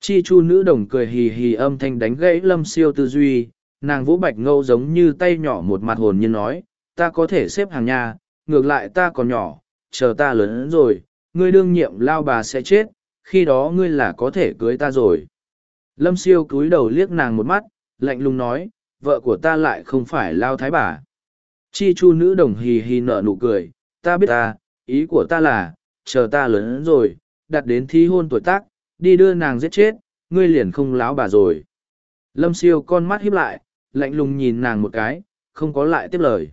Chi chu nữ đồng cười hì hì âm thanh đánh gãy lâm siêu tư duy, nàng vũ bạch ngâu giống như tay nhỏ một mặt hồn như nói, ta có thể xếp hàng nhà, ngược lại ta còn nhỏ, chờ ta lớn rồi, ngươi đương nhiệm lao bà sẽ chết, khi đó ngươi là có thể cưới ta rồi. Lâm siêu cúi đầu liếc nàng một mắt, lạnh lùng nói, vợ của ta lại không phải lao thái bà. Chi chu nữ đồng hì hì nở nụ cười, ta biết ta, ý của ta là, chờ ta lớn rồi, đặt đến thi hôn tuổi tác, đi đưa nàng giết chết, ngươi liền không láo bà rồi. Lâm siêu con mắt híp lại, lạnh lùng nhìn nàng một cái, không có lại tiếp lời.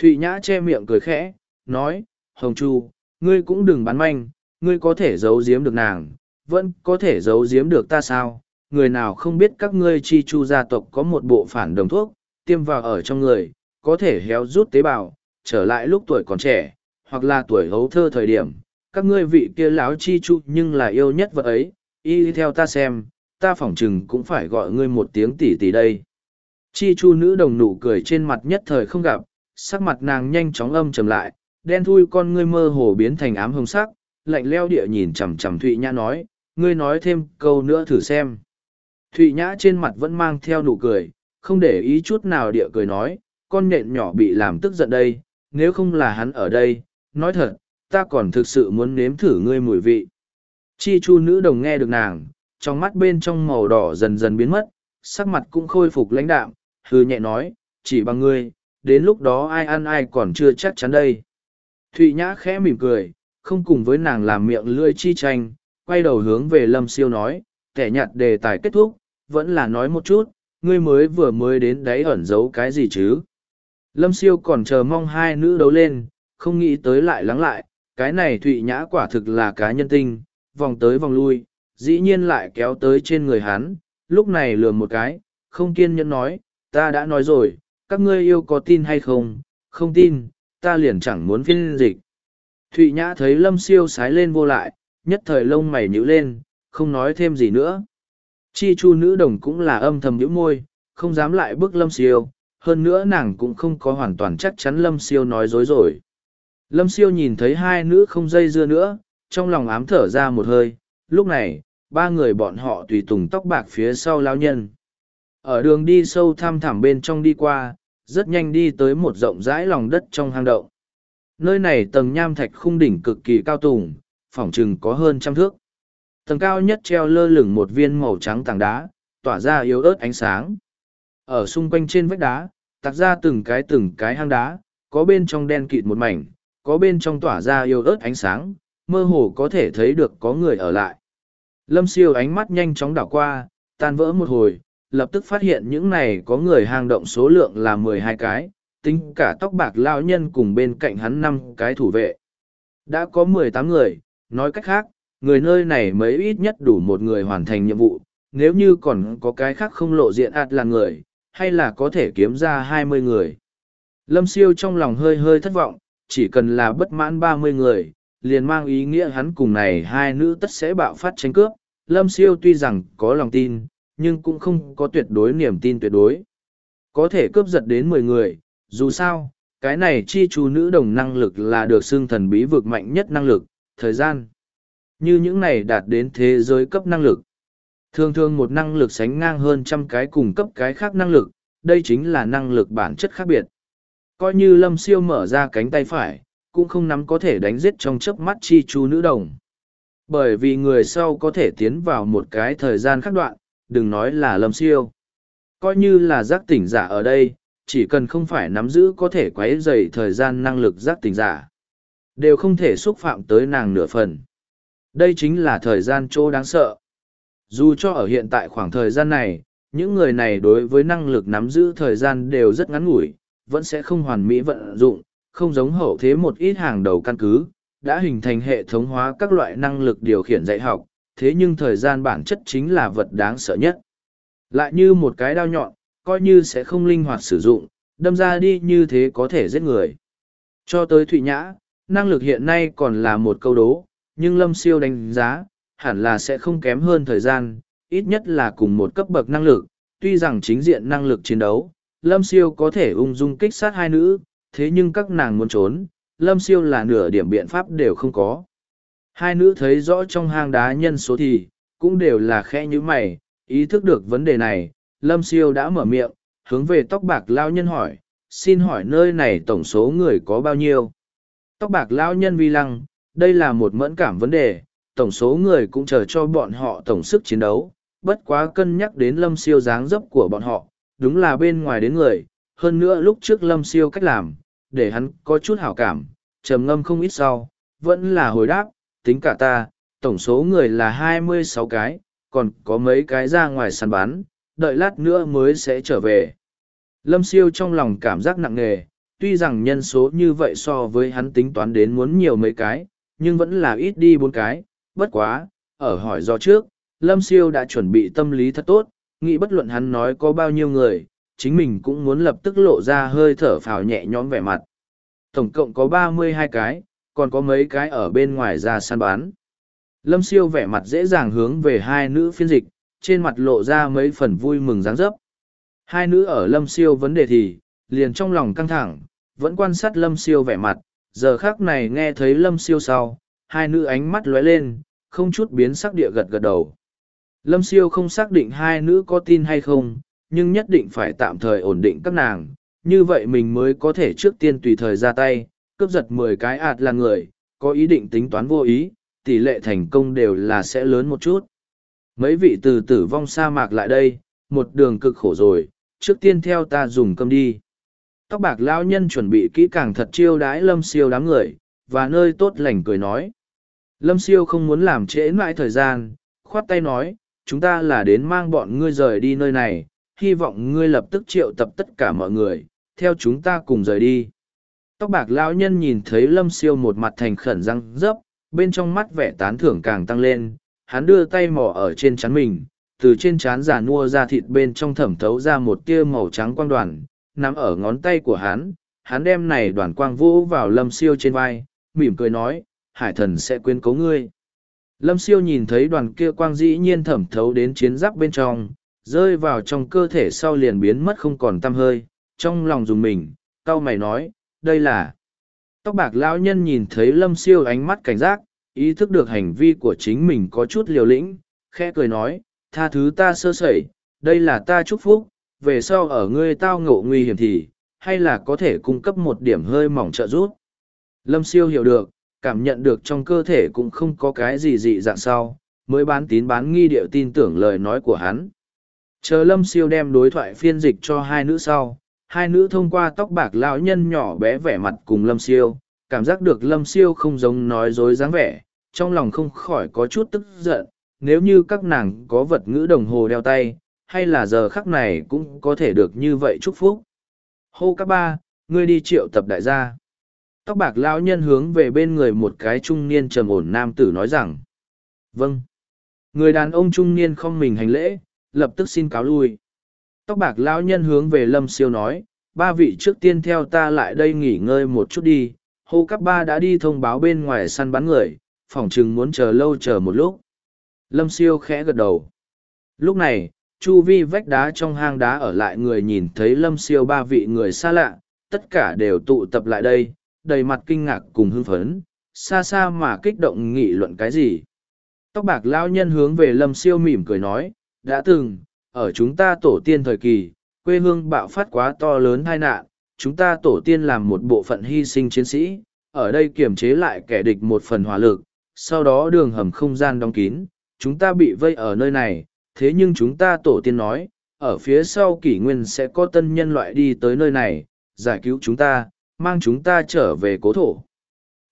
Thụy Nhã che miệng cười khẽ, nói, Hồng Chu, ngươi cũng đừng bán manh, ngươi có thể giấu giếm được nàng, vẫn có thể giấu giếm được ta sao? Người nào không biết các ngươi chi chu gia tộc có một bộ phản đồng thuốc, tiêm vào ở trong người, có thể héo rút tế bào, trở lại lúc tuổi còn trẻ, hoặc là tuổi hấu thơ thời điểm. Các ngươi vị kia láo chi chu nhưng là yêu nhất vật ấy, y theo ta xem, ta phỏng chừng cũng phải gọi ngươi một tiếng tỷ tỷ đây. Chi chu nữ đồng nụ cười trên mặt nhất thời không gặp, sắc mặt nàng nhanh chóng âm trầm lại, đen thui con ngươi mơ hồ biến thành ám hồng sắc, lạnh leo địa nhìn chằm chằm Thụy Nhã nói, ngươi nói thêm câu nữa thử xem. Thụy Nhã trên mặt vẫn mang theo nụ cười, không để ý chút nào địa cười nói, con nhện nhỏ bị làm tức giận đây, nếu không là hắn ở đây, nói thật, ta còn thực sự muốn nếm thử ngươi mùi vị. Chi chu nữ đồng nghe được nàng, trong mắt bên trong màu đỏ dần dần biến mất, sắc mặt cũng khôi phục lãnh đạm, hư nhẹ nói, chỉ bằng ngươi, đến lúc đó ai ăn ai còn chưa chắc chắn đây. Thụy Nhã khẽ mỉm cười, không cùng với nàng làm miệng lưỡi chi tranh, quay đầu hướng về Lâm Siêu nói, kẻ nhạt đề tài kết thúc, vẫn là nói một chút, ngươi mới vừa mới đến đấy ẩn giấu cái gì chứ. Lâm Siêu còn chờ mong hai nữ đấu lên, không nghĩ tới lại lắng lại, cái này Thụy Nhã quả thực là cá nhân tinh, vòng tới vòng lui, dĩ nhiên lại kéo tới trên người hắn, lúc này lừa một cái, không kiên nhẫn nói, ta đã nói rồi, các ngươi yêu có tin hay không, không tin, ta liền chẳng muốn phiên dịch. Thụy Nhã thấy Lâm Siêu sái lên vô lại, nhất thời lông mày nhíu lên, không nói thêm gì nữa. Chi chu nữ đồng cũng là âm thầm nhíu môi, không dám lại bước Lâm Siêu, hơn nữa nàng cũng không có hoàn toàn chắc chắn Lâm Siêu nói dối rồi. Lâm Siêu nhìn thấy hai nữ không dây dưa nữa, trong lòng ám thở ra một hơi, lúc này, ba người bọn họ tùy tùng tóc bạc phía sau lao nhân. Ở đường đi sâu thăm thẳm bên trong đi qua, rất nhanh đi tới một rộng rãi lòng đất trong hang động. Nơi này tầng nham thạch khung đỉnh cực kỳ cao tùng, phỏng chừng có hơn trăm thước. Tầng cao nhất treo lơ lửng một viên màu trắng tảng đá, tỏa ra yếu ớt ánh sáng. Ở xung quanh trên vách đá, tạc ra từng cái từng cái hang đá, có bên trong đen kịt một mảnh, có bên trong tỏa ra yếu ớt ánh sáng, mơ hồ có thể thấy được có người ở lại. Lâm siêu ánh mắt nhanh chóng đảo qua, tan vỡ một hồi, lập tức phát hiện những này có người hang động số lượng là mười hai cái, tính cả tóc bạc lao nhân cùng bên cạnh hắn năm cái thủ vệ. Đã có mười tám người, nói cách khác, người nơi này mới ít nhất đủ một người hoàn thành nhiệm vụ, nếu như còn có cái khác không lộ diện ạt là người, hay là có thể kiếm ra hai mươi người. Lâm siêu trong lòng hơi hơi thất vọng, chỉ cần là bất mãn ba mươi người, liền mang ý nghĩa hắn cùng này hai nữ tất sẽ bạo phát tranh cướp. Lâm siêu tuy rằng có lòng tin, nhưng cũng không có tuyệt đối niềm tin tuyệt đối. Có thể cướp giật đến mười người, dù sao, cái này chi chú nữ đồng năng lực là được xưng thần bí vực mạnh nhất năng lực, thời gian. Như những này đạt đến thế giới cấp năng lực. Thường thường một năng lực sánh ngang hơn trăm cái cùng cấp cái khác năng lực, đây chính là năng lực bản chất khác biệt. Coi như lâm siêu mở ra cánh tay phải, cũng không nắm có thể đánh giết trong chớp mắt chi chú nữ đồng. Bởi vì người sau có thể tiến vào một cái thời gian khác đoạn, đừng nói là lâm siêu. Coi như là giác tỉnh giả ở đây, chỉ cần không phải nắm giữ có thể quấy dày thời gian năng lực giác tỉnh giả. Đều không thể xúc phạm tới nàng nửa phần. Đây chính là thời gian chỗ đáng sợ. Dù cho ở hiện tại khoảng thời gian này, những người này đối với năng lực nắm giữ thời gian đều rất ngắn ngủi, vẫn sẽ không hoàn mỹ vận dụng, không giống hậu thế một ít hàng đầu căn cứ, đã hình thành hệ thống hóa các loại năng lực điều khiển dạy học, thế nhưng thời gian bản chất chính là vật đáng sợ nhất. Lại như một cái đao nhọn, coi như sẽ không linh hoạt sử dụng, đâm ra đi như thế có thể giết người. Cho tới Thụy Nhã, năng lực hiện nay còn là một câu đố, nhưng Lâm Siêu đánh giá, hẳn là sẽ không kém hơn thời gian, ít nhất là cùng một cấp bậc năng lực, tuy rằng chính diện năng lực chiến đấu, Lâm Siêu có thể ung dung kích sát hai nữ, thế nhưng các nàng muốn trốn, Lâm Siêu là nửa điểm biện pháp đều không có. Hai nữ thấy rõ trong hang đá nhân số thì, cũng đều là khẽ như mày, ý thức được vấn đề này, Lâm Siêu đã mở miệng, hướng về tóc bạc lao nhân hỏi, xin hỏi nơi này tổng số người có bao nhiêu? Tóc bạc lao nhân vi lăng, đây là một mẫn cảm vấn đề, tổng số người cũng chờ cho bọn họ tổng sức chiến đấu, bất quá cân nhắc đến lâm siêu dáng dấp của bọn họ, đúng là bên ngoài đến người, hơn nữa lúc trước lâm siêu cách làm, để hắn có chút hảo cảm, trầm ngâm không ít sau, vẫn là hồi đáp, tính cả ta, tổng số người là hai mươi sáu cái, còn có mấy cái ra ngoài săn bán, đợi lát nữa mới sẽ trở về. Lâm siêu trong lòng cảm giác nặng nề, tuy rằng nhân số như vậy so với hắn tính toán đến muốn nhiều mấy cái, nhưng vẫn là ít đi bốn cái, bất quá, ở hỏi do trước, Lâm Siêu đã chuẩn bị tâm lý thật tốt, nghĩ bất luận hắn nói có bao nhiêu người, chính mình cũng muốn lập tức lộ ra hơi thở phào nhẹ nhõm vẻ mặt. Tổng cộng có ba mươi hai cái, còn có mấy cái ở bên ngoài ra săn bán. Lâm Siêu vẻ mặt dễ dàng hướng về hai nữ phiên dịch, trên mặt lộ ra mấy phần vui mừng dáng dấp. Hai nữ ở Lâm Siêu vấn đề thì, liền trong lòng căng thẳng, vẫn quan sát Lâm Siêu vẻ mặt, giờ khác này nghe thấy Lâm Siêu sau, hai nữ ánh mắt lóe lên, không chút biến sắc địa gật gật đầu. Lâm Siêu không xác định hai nữ có tin hay không, nhưng nhất định phải tạm thời ổn định các nàng, như vậy mình mới có thể trước tiên tùy thời ra tay, cướp giật mười cái ạt là người, có ý định tính toán vô ý, tỷ lệ thành công đều là sẽ lớn một chút. Mấy vị từ tử vong sa mạc lại đây, một đường cực khổ rồi, trước tiên theo ta dùng cơm đi. Tóc bạc lão nhân chuẩn bị kỹ càng thật chiêu đái lâm siêu đám người, và nơi tốt lành cười nói. Lâm siêu không muốn làm trễ mãi thời gian, khoát tay nói, chúng ta là đến mang bọn ngươi rời đi nơi này, hy vọng ngươi lập tức triệu tập tất cả mọi người, theo chúng ta cùng rời đi. Tóc bạc lão nhân nhìn thấy lâm siêu một mặt thành khẩn răng rấp bên trong mắt vẻ tán thưởng càng tăng lên, hắn đưa tay mò ở trên chắn mình, từ trên chán giả nua ra thịt bên trong thẩm thấu ra một tia màu trắng quang đoàn, nằm ở ngón tay của hắn, hắn đem này đoàn quang vũ vào lâm siêu trên vai, mỉm cười nói, hải thần sẽ quyên cấu ngươi. Lâm siêu nhìn thấy đoàn kia quang dĩ nhiên thẩm thấu đến chiến giáp bên trong, rơi vào trong cơ thể sau liền biến mất không còn tăm hơi, trong lòng dùng mình, cau mày nói, đây là... Tóc bạc lão nhân nhìn thấy lâm siêu ánh mắt cảnh giác, ý thức được hành vi của chính mình có chút liều lĩnh, khẽ cười nói, tha thứ ta sơ sẩy, đây là ta chúc phúc, về sau ở ngươi tao ngộ nguy hiểm thì, hay là có thể cung cấp một điểm hơi mỏng trợ giúp. Lâm siêu hiểu được, cảm nhận được trong cơ thể cũng không có cái gì dị dạng sau, mới bán tín bán nghi điệu tin tưởng lời nói của hắn. Chờ lâm siêu đem đối thoại phiên dịch cho hai nữ sau, hai nữ thông qua tóc bạc lão nhân nhỏ bé vẻ mặt cùng lâm siêu, cảm giác được lâm siêu không giống nói dối dáng vẻ, trong lòng không khỏi có chút tức giận, nếu như các nàng có vật ngữ đồng hồ đeo tay, hay là giờ khắc này cũng có thể được như vậy chúc phúc. Hô các ba, ngươi đi triệu tập đại gia. Tóc bạc lão nhân hướng về bên người một cái trung niên trầm ổn nam tử nói rằng. Vâng. Người đàn ông trung niên không mình hành lễ, lập tức xin cáo lui. Tóc bạc lão nhân hướng về lâm siêu nói, ba vị trước tiên theo ta lại đây nghỉ ngơi một chút đi. Hô các ba đã đi thông báo bên ngoài săn bắn người, phỏng chừng muốn chờ lâu chờ một lúc. Lâm siêu khẽ gật đầu. Lúc này, chu vi vách đá trong hang đá ở lại người nhìn thấy lâm siêu ba vị người xa lạ, tất cả đều tụ tập lại đây, đầy mặt kinh ngạc cùng hưng phấn, xa xa mà kích động nghị luận cái gì. Tóc bạc lao nhân hướng về lâm siêu mỉm cười nói, đã từng, ở chúng ta tổ tiên thời kỳ, quê hương bạo phát quá to lớn tai nạn, chúng ta tổ tiên làm một bộ phận hy sinh chiến sĩ, ở đây kiềm chế lại kẻ địch một phần hỏa lực, sau đó đường hầm không gian đóng kín, chúng ta bị vây ở nơi này, thế nhưng chúng ta tổ tiên nói, ở phía sau kỷ nguyên sẽ có tân nhân loại đi tới nơi này, giải cứu chúng ta, mang chúng ta trở về cố thổ.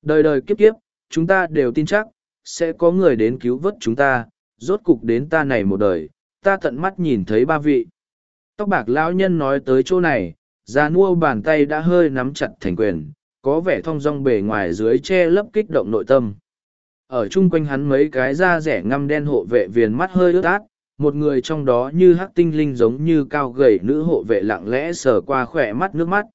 Đời đời kiếp kiếp, chúng ta đều tin chắc, sẽ có người đến cứu vớt chúng ta, rốt cục đến ta này một đời, ta tận mắt nhìn thấy ba vị. Tóc bạc lão nhân nói tới chỗ này, già nua bàn tay đã hơi nắm chặt thành quyền, có vẻ thong dong bề ngoài dưới che lấp kích động nội tâm. Ở chung quanh hắn mấy cái da rẻ ngăm đen hộ vệ viền mắt hơi ướt át, một người trong đó như hắc tinh linh giống như cao gầy nữ hộ vệ lặng lẽ sờ qua khỏe mắt nước mắt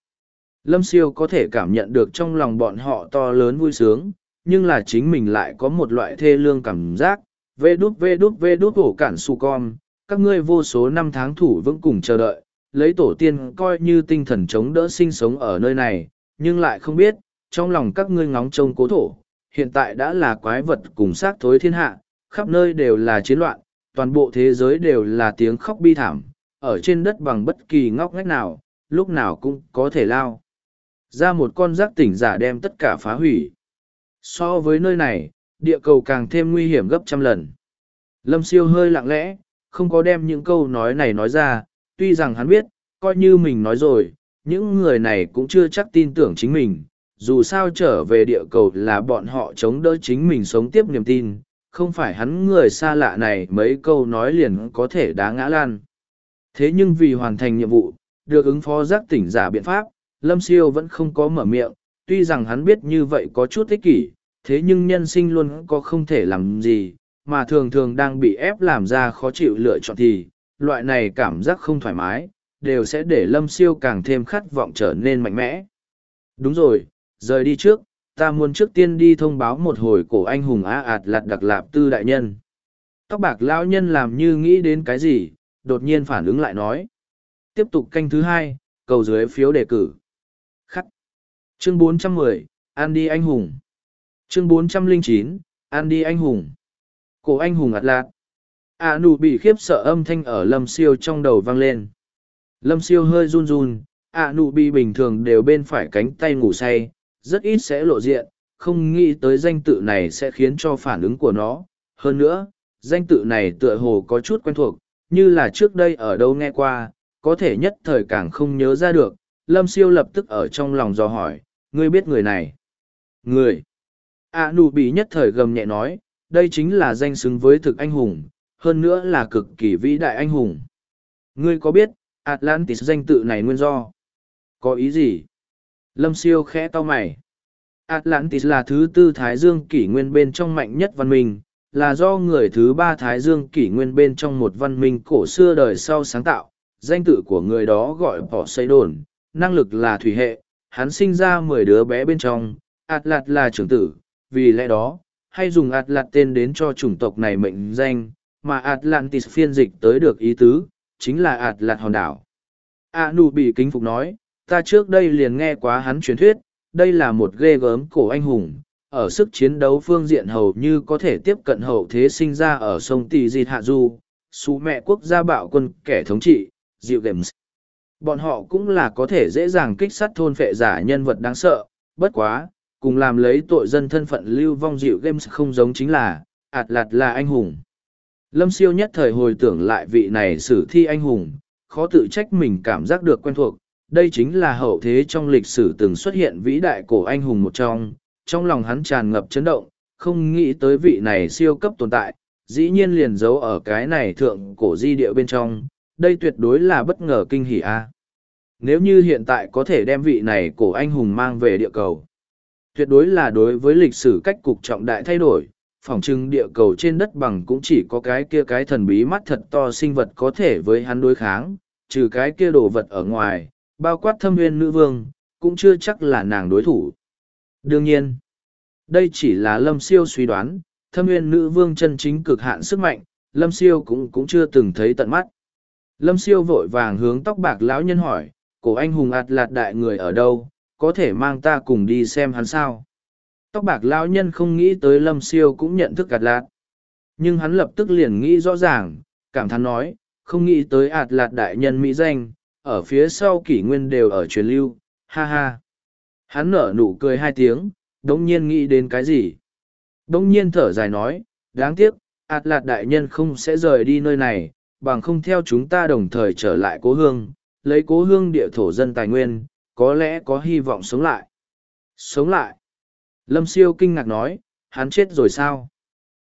lâm siêu có thể cảm nhận được trong lòng bọn họ to lớn vui sướng nhưng là chính mình lại có một loại thê lương cảm giác vê đút vê đút vê đút hổ cản su con các ngươi vô số năm tháng thủ vững cùng chờ đợi, lấy tổ tiên coi như tinh thần chống đỡ sinh sống ở nơi này, nhưng lại không biết, trong lòng các ngươi ngóng trông cố thổ, hiện tại đã là quái vật cùng xác thối thiên hạ, khắp nơi đều là chiến loạn, toàn bộ thế giới đều là tiếng khóc bi thảm, ở trên đất bằng bất kỳ ngóc ngách nào, lúc nào cũng có thể lao. Ra một con giác tỉnh giả đem tất cả phá hủy. So với nơi này, địa cầu càng thêm nguy hiểm gấp trăm lần. Lâm siêu hơi lặng lẽ không có đem những câu nói này nói ra, tuy rằng hắn biết, coi như mình nói rồi, những người này cũng chưa chắc tin tưởng chính mình, dù sao trở về địa cầu là bọn họ chống đỡ chính mình sống tiếp niềm tin, không phải hắn người xa lạ này mấy câu nói liền có thể đá ngã lan. Thế nhưng vì hoàn thành nhiệm vụ, được ứng phó giác tỉnh giả biện pháp, lâm siêu vẫn không có mở miệng, tuy rằng hắn biết như vậy có chút ích kỷ, thế nhưng nhân sinh luôn có không thể làm gì mà thường thường đang bị ép làm ra khó chịu lựa chọn thì loại này cảm giác không thoải mái đều sẽ để lâm siêu càng thêm khát vọng trở nên mạnh mẽ. Đúng rồi rời đi trước ta muốn trước tiên đi thông báo một hồi cổ anh hùng A ạt lặt đặc lạp tư đại nhân. Tóc bạc lão nhân làm như nghĩ đến cái gì đột nhiên phản ứng lại nói. Tiếp tục canh thứ hai cầu dưới phiếu đề cử. Khắc. Chương 410, an đi anh hùng. Chương 409, an đi anh hùng cổ anh hùng ạt lạc. a nụ bị khiếp sợ âm thanh ở lâm siêu trong đầu vang lên. Lâm siêu hơi run run, a nụ bị bình thường đều bên phải cánh tay ngủ say, rất ít sẽ lộ diện, không nghĩ tới danh tự này sẽ khiến cho phản ứng của nó. Hơn nữa, danh tự này tựa hồ có chút quen thuộc, như là trước đây ở đâu nghe qua, có thể nhất thời càng không nhớ ra được. Lâm siêu lập tức ở trong lòng dò hỏi, ngươi biết người này? Người. A nụ bị nhất thời gầm nhẹ nói đây chính là danh xứng với thực anh hùng, hơn nữa là cực kỳ vĩ đại anh hùng. Ngươi có biết, atlantis danh tự này nguyên do? Có ý gì? Lâm siêu khẽ to mày. Atlantis là thứ tư thái dương kỷ nguyên bên trong mạnh nhất văn minh, là do người thứ ba thái dương kỷ nguyên bên trong một văn minh cổ xưa đời sau sáng tạo. Danh tự của người đó gọi bỏ xây đồn năng lực là thủy hệ, hắn sinh ra mười đứa bé bên trong. Atlas là trưởng tử, vì lẽ đó hay dùng atlas tên đến cho chủng tộc này mệnh danh mà atlantis phiên dịch tới được ý tứ chính là atlas hòn đảo a nu bị kính phục nói ta trước đây liền nghe quá hắn truyền thuyết đây là một ghê gớm cổ anh hùng ở sức chiến đấu phương diện hầu như có thể tiếp cận hậu thế sinh ra ở sông Tỳ Dịt Hạ Du, xú mẹ quốc gia bạo quân kẻ thống trị, dịu games. Bọn họ cũng là có thể dễ dàng kích sát thôn phệ giả nhân vật đáng sợ, bất quá, cùng làm lấy tội dân thân phận lưu vong dịu games không giống chính là, ạt lạt là anh hùng. Lâm siêu nhất thời hồi tưởng lại vị này sử thi anh hùng, khó tự trách mình cảm giác được quen thuộc, đây chính là hậu thế trong lịch sử từng xuất hiện vĩ đại cổ anh hùng một trong, trong lòng hắn tràn ngập chấn động, không nghĩ tới vị này siêu cấp tồn tại, dĩ nhiên liền giấu ở cái này thượng cổ di địa bên trong, đây tuyệt đối là bất ngờ kinh hỉ a. Nếu như hiện tại có thể đem vị này cổ anh hùng mang về địa cầu, tuyệt đối là đối với lịch sử cách cục trọng đại thay đổi, phỏng chừng địa cầu trên đất bằng cũng chỉ có cái kia cái thần bí mắt thật to sinh vật có thể với hắn đối kháng, trừ cái kia đồ vật ở ngoài, bao quát thâm nguyên nữ vương, cũng chưa chắc là nàng đối thủ. Đương nhiên, đây chỉ là lâm siêu suy đoán, thâm nguyên nữ vương chân chính cực hạn sức mạnh, lâm siêu cũng cũng chưa từng thấy tận mắt. Lâm siêu vội vàng hướng tóc bạc lão nhân hỏi, cổ anh hùng ạt lạt đại người ở đâu, có thể mang ta cùng đi xem hắn sao. Tóc bạc lão nhân không nghĩ tới lâm siêu cũng nhận thức ạt lạt. Nhưng hắn lập tức liền nghĩ rõ ràng, cảm thán nói, không nghĩ tới ạt lạt đại nhân mỹ danh, ở phía sau kỷ nguyên đều ở truyền lưu, ha ha. Hắn nở nụ cười hai tiếng, đống nhiên nghĩ đến cái gì. Đống nhiên thở dài nói, đáng tiếc, ạt lạt đại nhân không sẽ rời đi nơi này, bằng không theo chúng ta đồng thời trở lại cố hương, lấy cố hương địa thổ dân tài nguyên, có lẽ có hy vọng sống lại. Sống lại. Lâm siêu kinh ngạc nói, hắn chết rồi sao?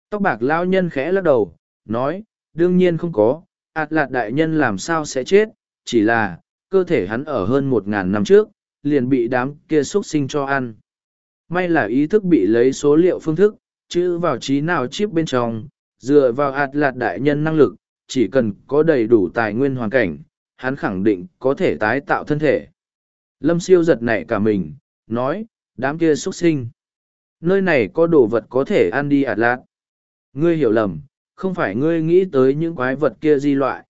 Tóc bạc lao nhân khẽ lắc đầu, nói, đương nhiên không có, ạt lạt đại nhân làm sao sẽ chết, chỉ là, cơ thể hắn ở hơn một ngàn năm trước, liền bị đám kia xuất sinh cho ăn may là ý thức bị lấy số liệu phương thức chữ vào trí nào chip bên trong dựa vào ạt lạt đại nhân năng lực chỉ cần có đầy đủ tài nguyên hoàn cảnh hắn khẳng định có thể tái tạo thân thể Lâm siêu giật nảy cả mình, nói, đám kia xuất sinh. Nơi này có đồ vật có thể ăn đi ạt lạc. Ngươi hiểu lầm, không phải ngươi nghĩ tới những quái vật kia di loại.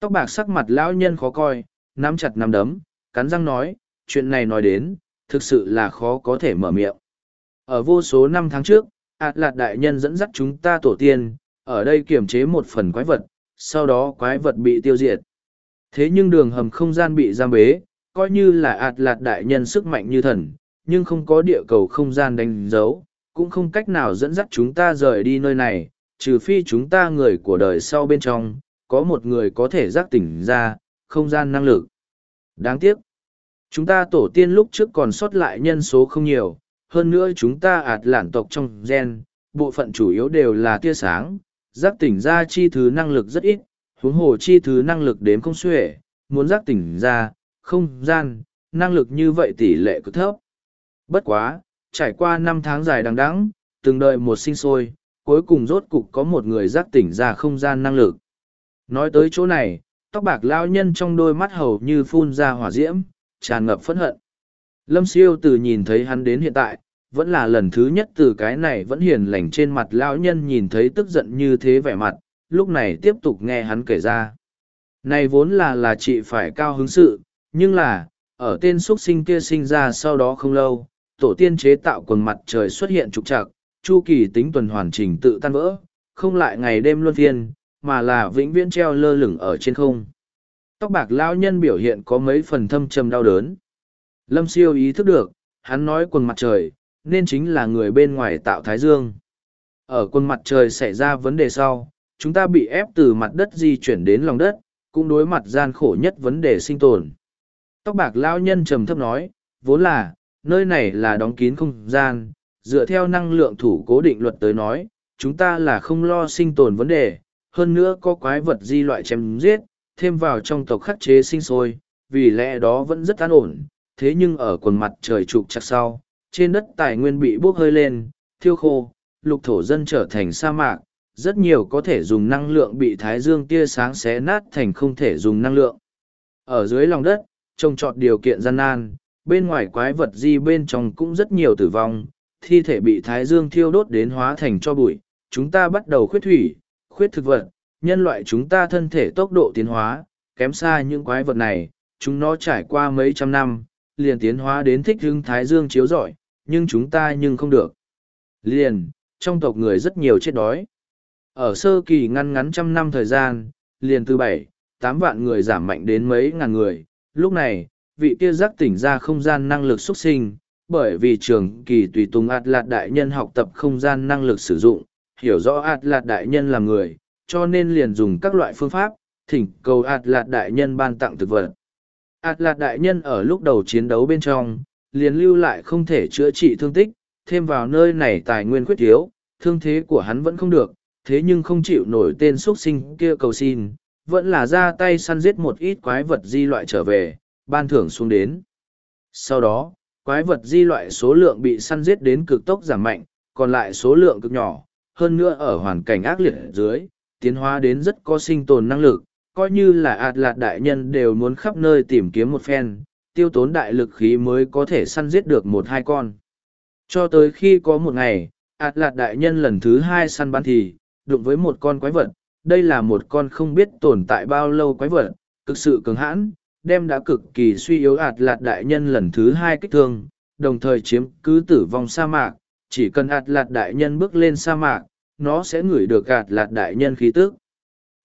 Tóc bạc sắc mặt lão nhân khó coi, nắm chặt nắm đấm, cắn răng nói, chuyện này nói đến, thực sự là khó có thể mở miệng. Ở vô số năm tháng trước, ạt lạc đại nhân dẫn dắt chúng ta tổ tiên, ở đây kiểm chế một phần quái vật, sau đó quái vật bị tiêu diệt. Thế nhưng đường hầm không gian bị giam bế, coi như là ạt lạt đại nhân sức mạnh như thần, nhưng không có địa cầu không gian đánh dấu, cũng không cách nào dẫn dắt chúng ta rời đi nơi này, trừ phi chúng ta người của đời sau bên trong, có một người có thể giác tỉnh ra, không gian năng lực. Đáng tiếc, chúng ta tổ tiên lúc trước còn sót lại nhân số không nhiều, hơn nữa chúng ta ạt lản tộc trong gen, bộ phận chủ yếu đều là tia sáng, giác tỉnh ra chi thứ năng lực rất ít, huống hồ chi thứ năng lực đếm không xuể, muốn giác tỉnh ra, không gian, năng lực như vậy tỷ lệ cực thấp. Bất quá, trải qua năm tháng dài đằng đẵng, từng đợi một sinh sôi, cuối cùng rốt cục có một người giác tỉnh ra không gian năng lực. Nói tới chỗ này, tóc bạc lao nhân trong đôi mắt hầu như phun ra hỏa diễm, tràn ngập phẫn hận. Lâm siêu từ nhìn thấy hắn đến hiện tại, vẫn là lần thứ nhất từ cái này vẫn hiền lành trên mặt lão nhân nhìn thấy tức giận như thế vẻ mặt, lúc này tiếp tục nghe hắn kể ra. Này vốn là là chị phải cao hứng sự, nhưng là, ở tên xuất sinh kia sinh ra sau đó không lâu, tổ tiên chế tạo quần mặt trời xuất hiện trục trặc, chu kỳ tính tuần hoàn trình tự tan vỡ, không lại ngày đêm luân phiên, mà là vĩnh viễn treo lơ lửng ở trên không. Tóc bạc lão nhân biểu hiện có mấy phần thâm trầm đau đớn. Lâm siêu ý thức được, hắn nói quần mặt trời, nên chính là người bên ngoài tạo thái dương. Ở quần mặt trời xảy ra vấn đề sau, chúng ta bị ép từ mặt đất di chuyển đến lòng đất, cũng đối mặt gian khổ nhất vấn đề sinh tồn. Tóc bạc lão nhân trầm thấp nói, vốn là, nơi này là đóng kín không gian, dựa theo năng lượng thủ cố định luật tới nói, chúng ta là không lo sinh tồn vấn đề, hơn nữa có quái vật di loại chém giết, thêm vào trong tộc khắc chế sinh sôi, vì lẽ đó vẫn rất an ổn, thế nhưng ở quần mặt trời trục chặt sau, trên đất tài nguyên bị bốc hơi lên, thiêu khô, lục thổ dân trở thành sa mạc, rất nhiều có thể dùng năng lượng bị thái dương tia sáng xé nát thành không thể dùng năng lượng. Ở dưới lòng đất, trông trọt điều kiện gian nan, bên ngoài quái vật di bên trong cũng rất nhiều tử vong, thi thể bị thái dương thiêu đốt đến hóa thành cho bụi, chúng ta bắt đầu khuyết thủy, khuyết thực vật, nhân loại chúng ta thân thể tốc độ tiến hóa, kém xa những quái vật này, chúng nó trải qua mấy trăm năm, liền tiến hóa đến thích hưng thái dương chiếu rọi, nhưng chúng ta nhưng không được. Liền, trong tộc người rất nhiều chết đói. Ở sơ kỳ ngăn ngắn trăm năm thời gian, liền từ bảy, tám vạn người giảm mạnh đến mấy ngàn người. Lúc này, vị kia giác tỉnh ra không gian năng lực xuất sinh, bởi vì trường kỳ tùy tùng ạt lạt đại nhân học tập không gian năng lực sử dụng, hiểu rõ ạt lạt đại nhân là người, cho nên liền dùng các loại phương pháp, thỉnh cầu ạt lạt đại nhân ban tặng thực vật. ạt lạt đại nhân ở lúc đầu chiến đấu bên trong, liền lưu lại không thể chữa trị thương tích, thêm vào nơi này tài nguyên khuyết thiếu, thương thế của hắn vẫn không được, thế nhưng không chịu nổi tên xuất sinh kia cầu xin, vẫn là ra tay săn giết một ít quái vật di loại trở về, ban thưởng xuống đến. Sau đó, quái vật di loại số lượng bị săn giết đến cực tốc giảm mạnh, còn lại số lượng cực nhỏ, hơn nữa ở hoàn cảnh ác liệt dưới, tiến hóa đến rất có sinh tồn năng lực, coi như là ạt lạt đại nhân đều muốn khắp nơi tìm kiếm một phen, tiêu tốn đại lực khí mới có thể săn giết được một hai con. Cho tới khi có một ngày, ạt lạt đại nhân lần thứ hai săn bắn thì, đụng với một con quái vật, đây là một con không biết tồn tại bao lâu quái vật, cực sự cứng hãn, đem đã cực kỳ suy yếu ạt lạt đại nhân lần thứ hai kích thương, đồng thời chiếm cứ tử vong sa mạc, chỉ cần ạt lạt đại nhân bước lên sa mạc, nó sẽ ngửi được ạt lạt đại nhân khí tức.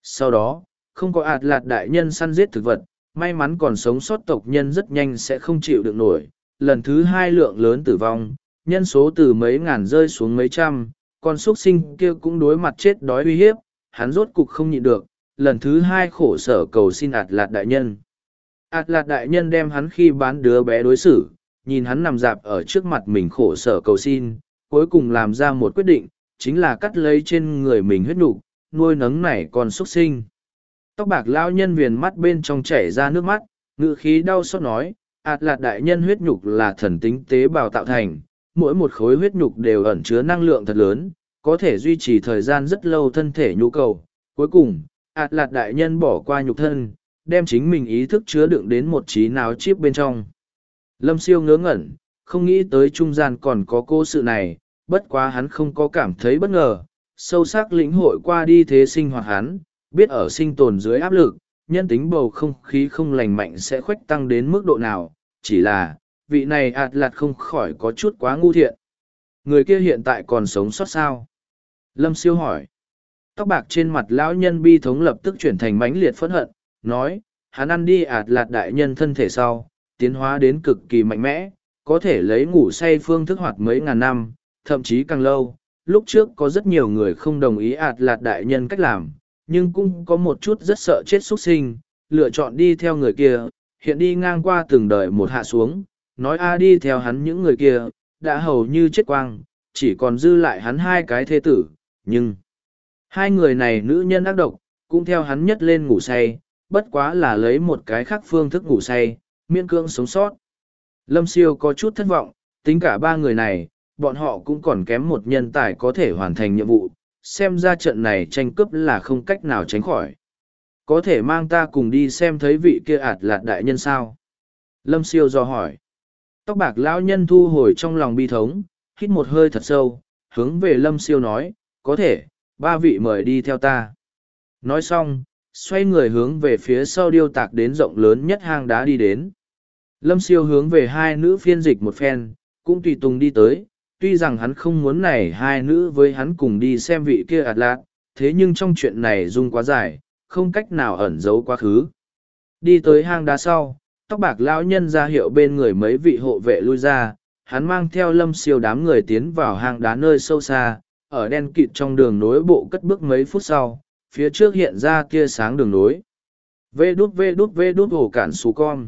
Sau đó, không có ạt lạt đại nhân săn giết thực vật, may mắn còn sống sót tộc nhân rất nhanh sẽ không chịu được nổi. Lần thứ hai lượng lớn tử vong, nhân số từ mấy ngàn rơi xuống mấy trăm, con xuất sinh kia cũng đối mặt chết đói uy hiếp, hắn rốt cục không nhịn được, lần thứ hai khổ sở cầu xin ạt lạt đại nhân. ạt lạt đại nhân đem hắn khi bán đứa bé đối xử, nhìn hắn nằm dạp ở trước mặt mình khổ sở cầu xin, cuối cùng làm ra một quyết định, chính là cắt lấy trên người mình huyết nục nuôi nấng này con xuất sinh. Tóc bạc lao nhân viền mắt bên trong chảy ra nước mắt, ngự khí đau xót nói, ạt lạt đại nhân huyết nhục là thần tính tế bào tạo thành, mỗi một khối huyết nhục đều ẩn chứa năng lượng thật lớn, có thể duy trì thời gian rất lâu thân thể nhu cầu. Cuối cùng, ạt lạt đại nhân bỏ qua nhục thân, đem chính mình ý thức chứa đựng đến một trí nào chip bên trong. Lâm siêu ngớ ngẩn, không nghĩ tới trung gian còn có cô sự này, bất quá hắn không có cảm thấy bất ngờ, sâu sắc lĩnh hội qua đi thế sinh hoạt hắn, biết ở sinh tồn dưới áp lực, nhân tính bầu không khí không lành mạnh sẽ khuếch tăng đến mức độ nào, chỉ là, vị này ạt lạt không khỏi có chút quá ngu thiện. Người kia hiện tại còn sống sót sao? Lâm siêu hỏi. Tóc bạc trên mặt lão nhân bi thống lập tức chuyển thành mãnh liệt phẫn hận, nói, hắn ăn đi ạt lạt đại nhân thân thể sau, tiến hóa đến cực kỳ mạnh mẽ, có thể lấy ngủ say phương thức hoạt mấy ngàn năm, thậm chí càng lâu. Lúc trước có rất nhiều người không đồng ý ạt lạt đại nhân cách làm, nhưng cũng có một chút rất sợ chết xuất sinh, lựa chọn đi theo người kia, hiện đi ngang qua từng đời một hạ xuống, nói a đi theo hắn những người kia, đã hầu như chết quang, chỉ còn dư lại hắn hai cái thế tử, nhưng hai người này nữ nhân ác độc, cũng theo hắn nhất lên ngủ say, bất quá là lấy một cái khác phương thức ngủ say, miễn cưỡng sống sót. Lâm siêu có chút thất vọng, tính cả ba người này, bọn họ cũng còn kém một nhân tài có thể hoàn thành nhiệm vụ, xem ra trận này tranh cướp là không cách nào tránh khỏi. Có thể mang ta cùng đi xem thấy vị kia ạt lạt đại nhân sao? Lâm siêu do hỏi. Tóc bạc lão nhân thu hồi trong lòng bi thống, hít một hơi thật sâu, hướng về lâm siêu nói, có thể, ba vị mời đi theo ta. Nói xong, xoay người hướng về phía sau điêu tạc đến rộng lớn nhất hang đá đi đến. Lâm siêu hướng về hai nữ phiên dịch một phen, cũng tùy tùng đi tới, tuy rằng hắn không muốn này hai nữ với hắn cùng đi xem vị kia ạt lạc, thế nhưng trong chuyện này dung quá dài, không cách nào ẩn giấu quá khứ. Đi tới hang đá sau, tóc bạc lão nhân ra hiệu bên người mấy vị hộ vệ lui ra, hắn mang theo lâm siêu đám người tiến vào hang đá nơi sâu xa, ở đen kịt trong đường nối bộ cất bước mấy phút sau, phía trước hiện ra tia sáng đường nối. Vê đút vê đút vê đút hồ cản xù con.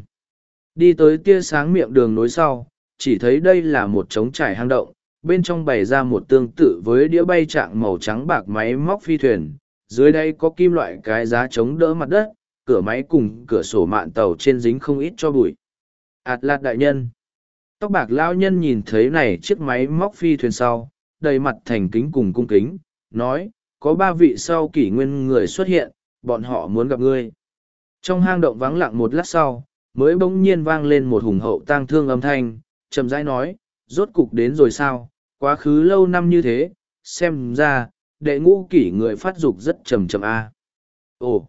Đi tới tia sáng miệng đường nối sau, chỉ thấy đây là một trống trải hang động, bên trong bày ra một tương tự với đĩa bay trạng màu trắng bạc máy móc phi thuyền, dưới đây có kim loại cái giá chống đỡ mặt đất, cửa máy cùng cửa sổ mạn tàu trên dính không ít cho bụi. ạt lạt đại nhân. Tóc bạc lao nhân nhìn thấy này chiếc máy móc phi thuyền sau, đầy mặt thành kính cùng cung kính, nói, có ba vị sau kỷ nguyên người xuất hiện, bọn họ muốn gặp ngươi. Trong hang động vắng lặng một lát sau, mới bỗng nhiên vang lên một hùng hậu tang thương âm thanh, chậm rãi nói, rốt cục đến rồi sao, quá khứ lâu năm như thế, xem ra, đệ ngũ kỷ người phát dục rất trầm trầm a. Ồ,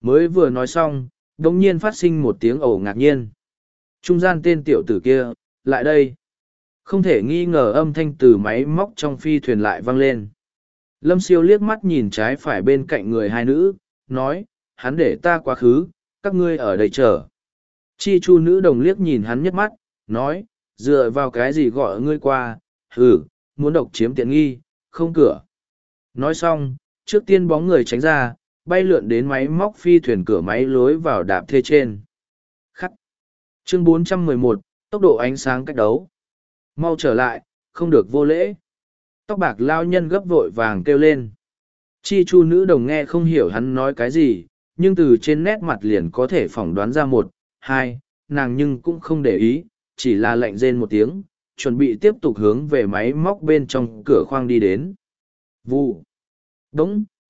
mới vừa nói xong, đống nhiên phát sinh một tiếng ồ ngạc nhiên. Trung gian tên tiểu tử kia, lại đây. Không thể nghi ngờ âm thanh từ máy móc trong phi thuyền lại vang lên. Lâm siêu liếc mắt nhìn trái phải bên cạnh người hai nữ, nói, hắn để ta quá khứ, các ngươi ở đây chờ. Chi chu nữ đồng liếc nhìn hắn nhất mắt, nói, dựa vào cái gì gọi ngươi qua, hừ, muốn độc chiếm tiện nghi, không cửa. Nói xong, trước tiên bóng người tránh ra, bay lượn đến máy móc phi thuyền cửa máy lối vào đạp thê trên. Khắc. Chương 411, tốc độ ánh sáng cách đấu. Mau trở lại, không được vô lễ. Tóc bạc lao nhân gấp vội vàng kêu lên. Chi chu nữ đồng nghe không hiểu hắn nói cái gì, nhưng từ trên nét mặt liền có thể phỏng đoán ra một, hai, nàng nhưng cũng không để ý, chỉ là lạnh rên một tiếng, chuẩn bị tiếp tục hướng về máy móc bên trong cửa khoang đi đến. Vụ. g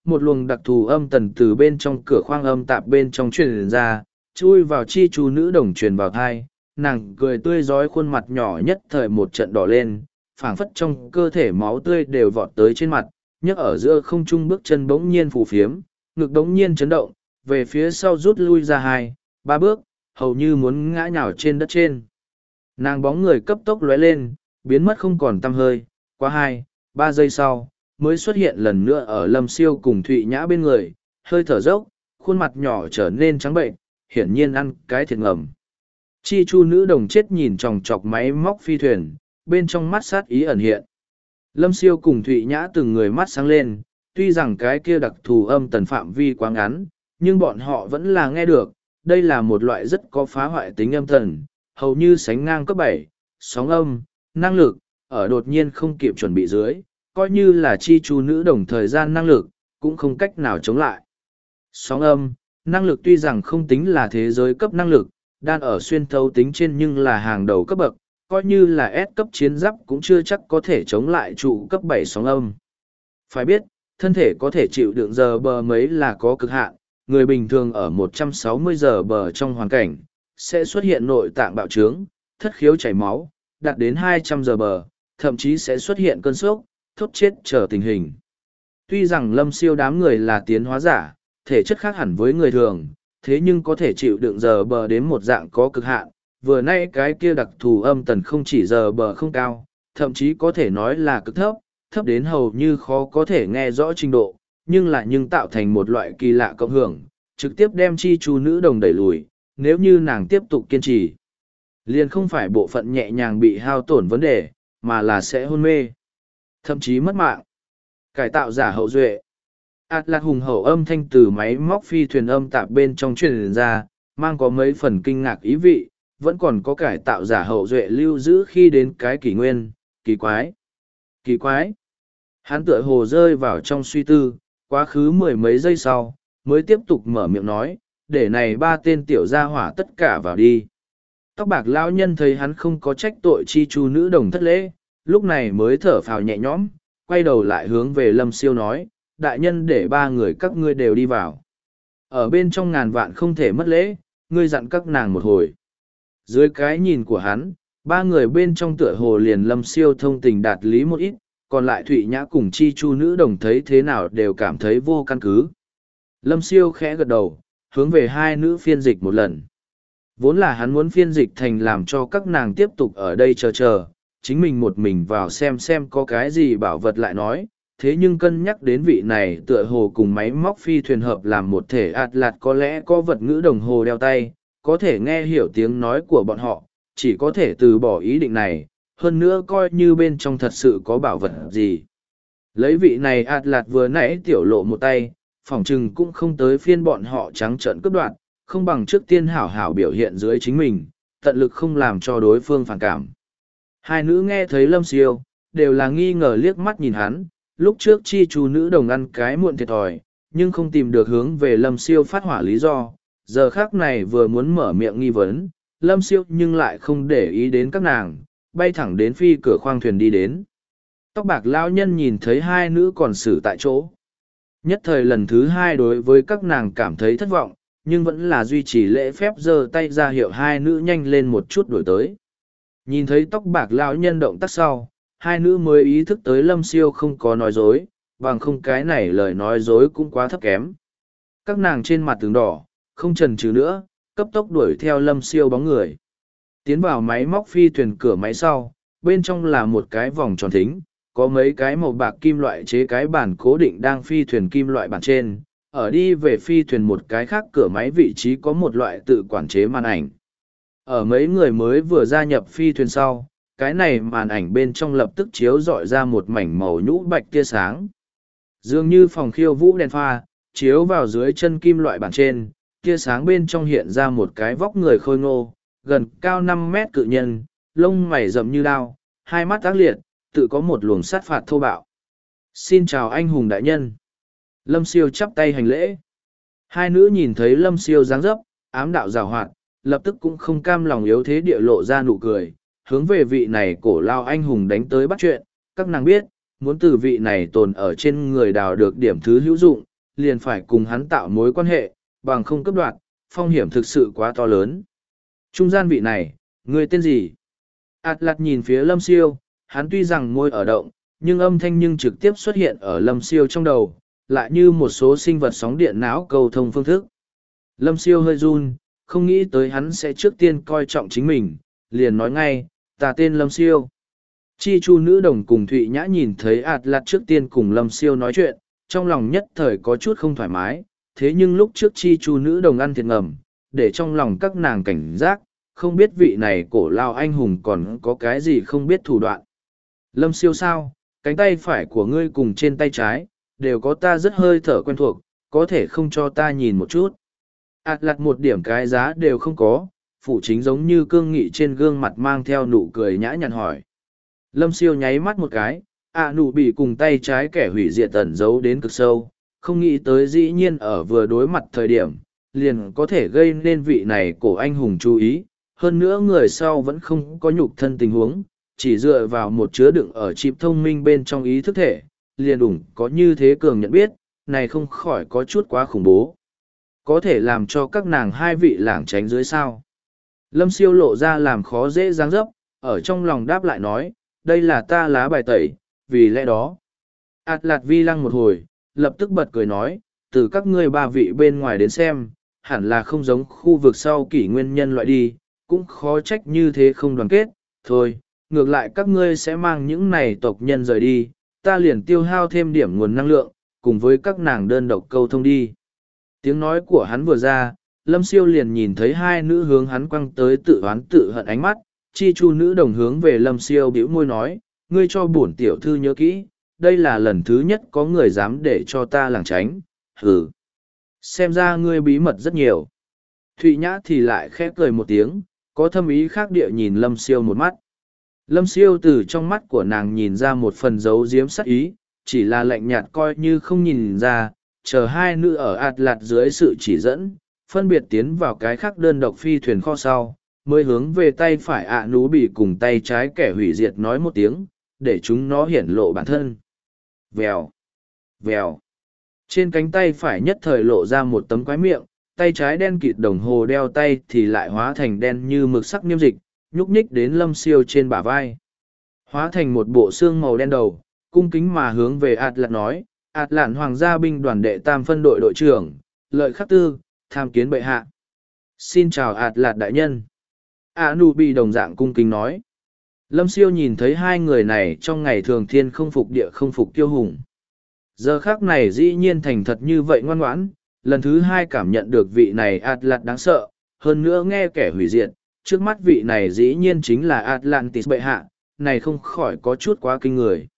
một luồng đặc thù âm tần từ bên trong cửa khoang âm tạp bên trong truyền ra, chui vào chi chú nữ đồng truyền vào thai, nàng cười tươi rói khuôn mặt nhỏ nhất thời một trận đỏ lên, phảng phất trong cơ thể máu tươi đều vọt tới trên mặt, nhấc ở giữa không trung bước chân bỗng nhiên phù phiếm, ngực bỗng nhiên chấn động, về phía sau rút lui ra hai, ba bước, hầu như muốn ngã nhào trên đất trên. Nàng bóng người cấp tốc lóe lên, biến mất không còn tăm hơi, qua hai, ba giây sau, mới xuất hiện lần nữa ở lâm siêu cùng thụy nhã bên người, hơi thở dốc, khuôn mặt nhỏ trở nên trắng bệnh, hiển nhiên ăn cái thiệt ngầm. Chi chu nữ đồng chết nhìn chòng chọc máy móc phi thuyền, bên trong mắt sát ý ẩn hiện. Lâm siêu cùng thụy nhã từng người mắt sáng lên, tuy rằng cái kia đặc thù âm tần phạm vi quá ngắn, nhưng bọn họ vẫn là nghe được, đây là một loại rất có phá hoại tính âm thần, hầu như sánh ngang cấp bảy sóng âm, năng lực, ở đột nhiên không kịp chuẩn bị dưới, coi như là chi chu nữ đồng thời gian năng lực, cũng không cách nào chống lại. Sóng âm, năng lực tuy rằng không tính là thế giới cấp năng lực, đan ở xuyên thấu tính trên nhưng là hàng đầu cấp bậc, coi như là S cấp chiến giáp cũng chưa chắc có thể chống lại trụ cấp bảy sóng âm. Phải biết, thân thể có thể chịu đựng giờ bờ mấy là có cực hạn, người bình thường ở 160 giờ bờ trong hoàn cảnh, sẽ xuất hiện nội tạng bạo trướng, thất khiếu chảy máu, đạt đến 200 giờ bờ, thậm chí sẽ xuất hiện cơn sốc, thốt chết chờ tình hình. Tuy rằng lâm siêu đám người là tiến hóa giả, thể chất khác hẳn với người thường, thế nhưng có thể chịu đựng giờ bờ đến một dạng có cực hạn. Vừa nay cái kia đặc thù âm tần không chỉ giờ bờ không cao, thậm chí có thể nói là cực thấp, thấp đến hầu như khó có thể nghe rõ trình độ, nhưng lại nhưng tạo thành một loại kỳ lạ cộng hưởng, trực tiếp đem chi chú nữ đồng đẩy lùi, nếu như nàng tiếp tục kiên trì. Liền không phải bộ phận nhẹ nhàng bị hao tổn vấn đề, mà là sẽ hôn mê, thậm chí mất mạng. Cải tạo giả hậu duệ ạt lạc hùng hậu âm thanh từ máy móc phi thuyền âm tạp bên trong truyền ra, mang có mấy phần kinh ngạc ý vị, vẫn còn có cải tạo giả hậu duệ lưu giữ khi đến cái kỷ nguyên, kỳ quái. Kỳ quái. Hắn tựa hồ rơi vào trong suy tư, quá khứ mười mấy giây sau, mới tiếp tục mở miệng nói, để này ba tên tiểu gia hỏa tất cả vào đi. Tóc bạc lão nhân thấy hắn không có trách tội chi chu nữ đồng thất lễ, lúc này mới thở phào nhẹ nhõm, quay đầu lại hướng về lâm siêu nói, đại nhân để ba người các ngươi đều đi vào. Ở bên trong ngàn vạn không thể mất lễ, ngươi dặn các nàng một hồi. Dưới cái nhìn của hắn, ba người bên trong tựa hồ liền lâm siêu thông tình đạt lý một ít, còn lại Thụy Nhã cùng chi chu nữ đồng thấy thế nào đều cảm thấy vô căn cứ. Lâm siêu khẽ gật đầu, hướng về hai nữ phiên dịch một lần. Vốn là hắn muốn phiên dịch thành làm cho các nàng tiếp tục ở đây chờ chờ, chính mình một mình vào xem xem có cái gì bảo vật lại nói. Thế nhưng cân nhắc đến vị này tựa hồ cùng máy móc phi thuyền hợp làm một thể ạt lạt có lẽ có vật ngữ đồng hồ đeo tay, có thể nghe hiểu tiếng nói của bọn họ, chỉ có thể từ bỏ ý định này, hơn nữa coi như bên trong thật sự có bảo vật gì. Lấy vị này ạt lạt vừa nãy tiểu lộ một tay, phỏng chừng cũng không tới phiên bọn họ trắng trợn cướp đoạn, không bằng trước tiên hảo hảo biểu hiện dưới chính mình, tận lực không làm cho đối phương phản cảm. Hai nữ nghe thấy lâm siêu, đều là nghi ngờ liếc mắt nhìn hắn, lúc trước chi chú nữ đồng ăn cái muộn thiệt thòi, nhưng không tìm được hướng về lâm siêu phát hỏa lý do, giờ khác này vừa muốn mở miệng nghi vấn, lâm siêu nhưng lại không để ý đến các nàng, bay thẳng đến phi cửa khoang thuyền đi đến. Tóc bạc lao nhân nhìn thấy hai nữ còn xử tại chỗ. Nhất thời lần thứ hai đối với các nàng cảm thấy thất vọng, nhưng vẫn là duy trì lễ phép giơ tay ra hiệu hai nữ nhanh lên một chút đổi tới. Nhìn thấy tóc bạc lão nhân động tác sau, hai nữ mới ý thức tới lâm siêu không có nói dối, bằng không cái này lời nói dối cũng quá thấp kém. Các nàng trên mặt tường đỏ, không trần trừ nữa, cấp tốc đuổi theo lâm siêu bóng người. Tiến vào máy móc phi thuyền cửa máy sau, bên trong là một cái vòng tròn thính, có mấy cái màu bạc kim loại chế cái bản cố định đang phi thuyền kim loại bản trên. Ở đi về phi thuyền một cái khác cửa máy vị trí có một loại tự quản chế màn ảnh. Ở mấy người mới vừa gia nhập phi thuyền sau, cái này màn ảnh bên trong lập tức chiếu dọi ra một mảnh màu nhũ bạch tia sáng. Dường như phòng khiêu vũ đèn pha, chiếu vào dưới chân kim loại bản trên, tia sáng bên trong hiện ra một cái vóc người khôi ngô, gần cao năm mét cự nhân, lông mày rậm như đao, hai mắt ác liệt, tự có một luồng sát phạt thô bạo. Xin chào anh hùng đại nhân. Lâm siêu chắp tay hành lễ. Hai nữ nhìn thấy lâm siêu dáng dấp, ám đạo rào hoạt, lập tức cũng không cam lòng yếu thế địa lộ ra nụ cười, hướng về vị này cổ lao anh hùng đánh tới bắt chuyện, các nàng biết, muốn từ vị này tồn ở trên người đào được điểm thứ hữu dụng, liền phải cùng hắn tạo mối quan hệ, bằng không cấp đoạt, phong hiểm thực sự quá to lớn. Trung gian vị này, người tên gì? Ảt lặt nhìn phía lâm siêu, hắn tuy rằng môi ở động, nhưng âm thanh nhưng trực tiếp xuất hiện ở lâm siêu trong đầu, lại như một số sinh vật sóng điện não cầu thông phương thức. Lâm siêu hơi run, không nghĩ tới hắn sẽ trước tiên coi trọng chính mình, liền nói ngay, ta tên Lâm Siêu. Chi chu nữ đồng cùng Thụy Nhã nhìn thấy ạt lạt trước tiên cùng Lâm Siêu nói chuyện, trong lòng nhất thời có chút không thoải mái, thế nhưng lúc trước chi chu nữ đồng ăn thiệt ngầm, để trong lòng các nàng cảnh giác, không biết vị này cổ lao anh hùng còn có cái gì không biết thủ đoạn. Lâm Siêu sao, cánh tay phải của ngươi cùng trên tay trái, đều có ta rất hơi thở quen thuộc, có thể không cho ta nhìn một chút ạt lặt một điểm cái giá đều không có phụ chính giống như cương nghị trên gương mặt mang theo nụ cười nhã nhặn hỏi. Lâm siêu nháy mắt một cái, ạ nụ bị cùng tay trái kẻ hủy diệt tẩn giấu đến cực sâu, không nghĩ tới dĩ nhiên ở vừa đối mặt thời điểm, liền có thể gây nên vị này cổ anh hùng chú ý. Hơn nữa người sau vẫn không có nhục thân tình huống, chỉ dựa vào một chứa đựng ở chịp thông minh bên trong ý thức thể, liền ủng có như thế cường nhận biết, này không khỏi có chút quá khủng bố. Có thể làm cho các nàng hai vị lảng tránh dưới sao. Lâm siêu lộ ra làm khó dễ dáng dấp, ở trong lòng đáp lại nói, đây là ta lá bài tẩy, vì lẽ đó. Ảt lạt vi lăng một hồi, lập tức bật cười nói, từ các ngươi ba vị bên ngoài đến xem, hẳn là không giống khu vực sau kỷ nguyên nhân loại đi, cũng khó trách như thế không đoàn kết, thôi, ngược lại các ngươi sẽ mang những này tộc nhân rời đi, ta liền tiêu hao thêm điểm nguồn năng lượng, cùng với các nàng đơn độc câu thông đi. Tiếng nói của hắn vừa ra, Lâm Siêu liền nhìn thấy hai nữ hướng hắn quăng tới tự oán tự hận ánh mắt, chi chu nữ đồng hướng về Lâm Siêu bĩu môi nói, ngươi cho bổn tiểu thư nhớ kỹ, đây là lần thứ nhất có người dám để cho ta làng tránh, hừ. Xem ra ngươi bí mật rất nhiều. Thụy Nhã thì lại khẽ cười một tiếng, có thâm ý khác địa nhìn Lâm Siêu một mắt. Lâm Siêu từ trong mắt của nàng nhìn ra một phần dấu diếm sắc ý, chỉ là lạnh nhạt coi như không nhìn ra, chờ hai nữ ở ạt lạt dưới sự chỉ dẫn, phân biệt tiến vào cái khác đơn độc phi thuyền kho sau, mới hướng về tay phải ạ nú bị cùng tay trái kẻ hủy diệt nói một tiếng, để chúng nó hiển lộ bản thân. Vèo, vèo. Trên cánh tay phải nhất thời lộ ra một tấm quái miệng, tay trái đen kịt đồng hồ đeo tay thì lại hóa thành đen như mực sắc niêm dịch, nhúc nhích đến lâm siêu trên bả vai. Hóa thành một bộ xương màu đen đầu, cung kính mà hướng về ạt lạt nói, ạt lạn hoàng gia binh đoàn đệ tam phân đội đội trưởng, lợi khắc tư, tham kiến bệ hạ. Xin chào ạt lạt đại nhân. A nu bị đồng dạng cung kính nói. Lâm siêu nhìn thấy hai người này trong ngày thường thiên không phục địa không phục tiêu hùng. Giờ khác này dĩ nhiên thành thật như vậy ngoan ngoãn, lần thứ hai cảm nhận được vị này Atlas đáng sợ, hơn nữa nghe kẻ hủy diệt, trước mắt vị này dĩ nhiên chính là Atlantis bệ hạ, này không khỏi có chút quá kinh người.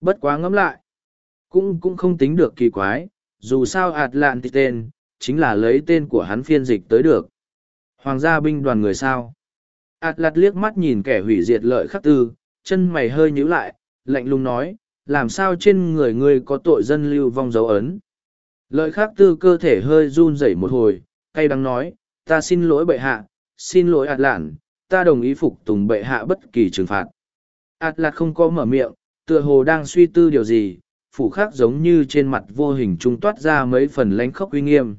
Bất quá ngẫm lại, cũng cũng không tính được kỳ quái, dù sao Atlantis tên, chính là lấy tên của hắn phiên dịch tới được. Hoàng gia binh đoàn người sao? Atlas liếc mắt nhìn kẻ hủy diệt lợi khắc tư, chân mày hơi nhíu lại, lạnh lùng nói, làm sao trên người ngươi có tội dân lưu vong dấu ấn. Lợi khắc tư cơ thể hơi run rẩy một hồi, cay đắng nói, ta xin lỗi bệ hạ, xin lỗi ạt lạn, ta đồng ý phục tùng bệ hạ bất kỳ trừng phạt. ạt lạt không có mở miệng, tựa hồ đang suy tư điều gì, phủ khác giống như trên mặt vô hình trung toát ra mấy phần lánh khóc uy nghiêm.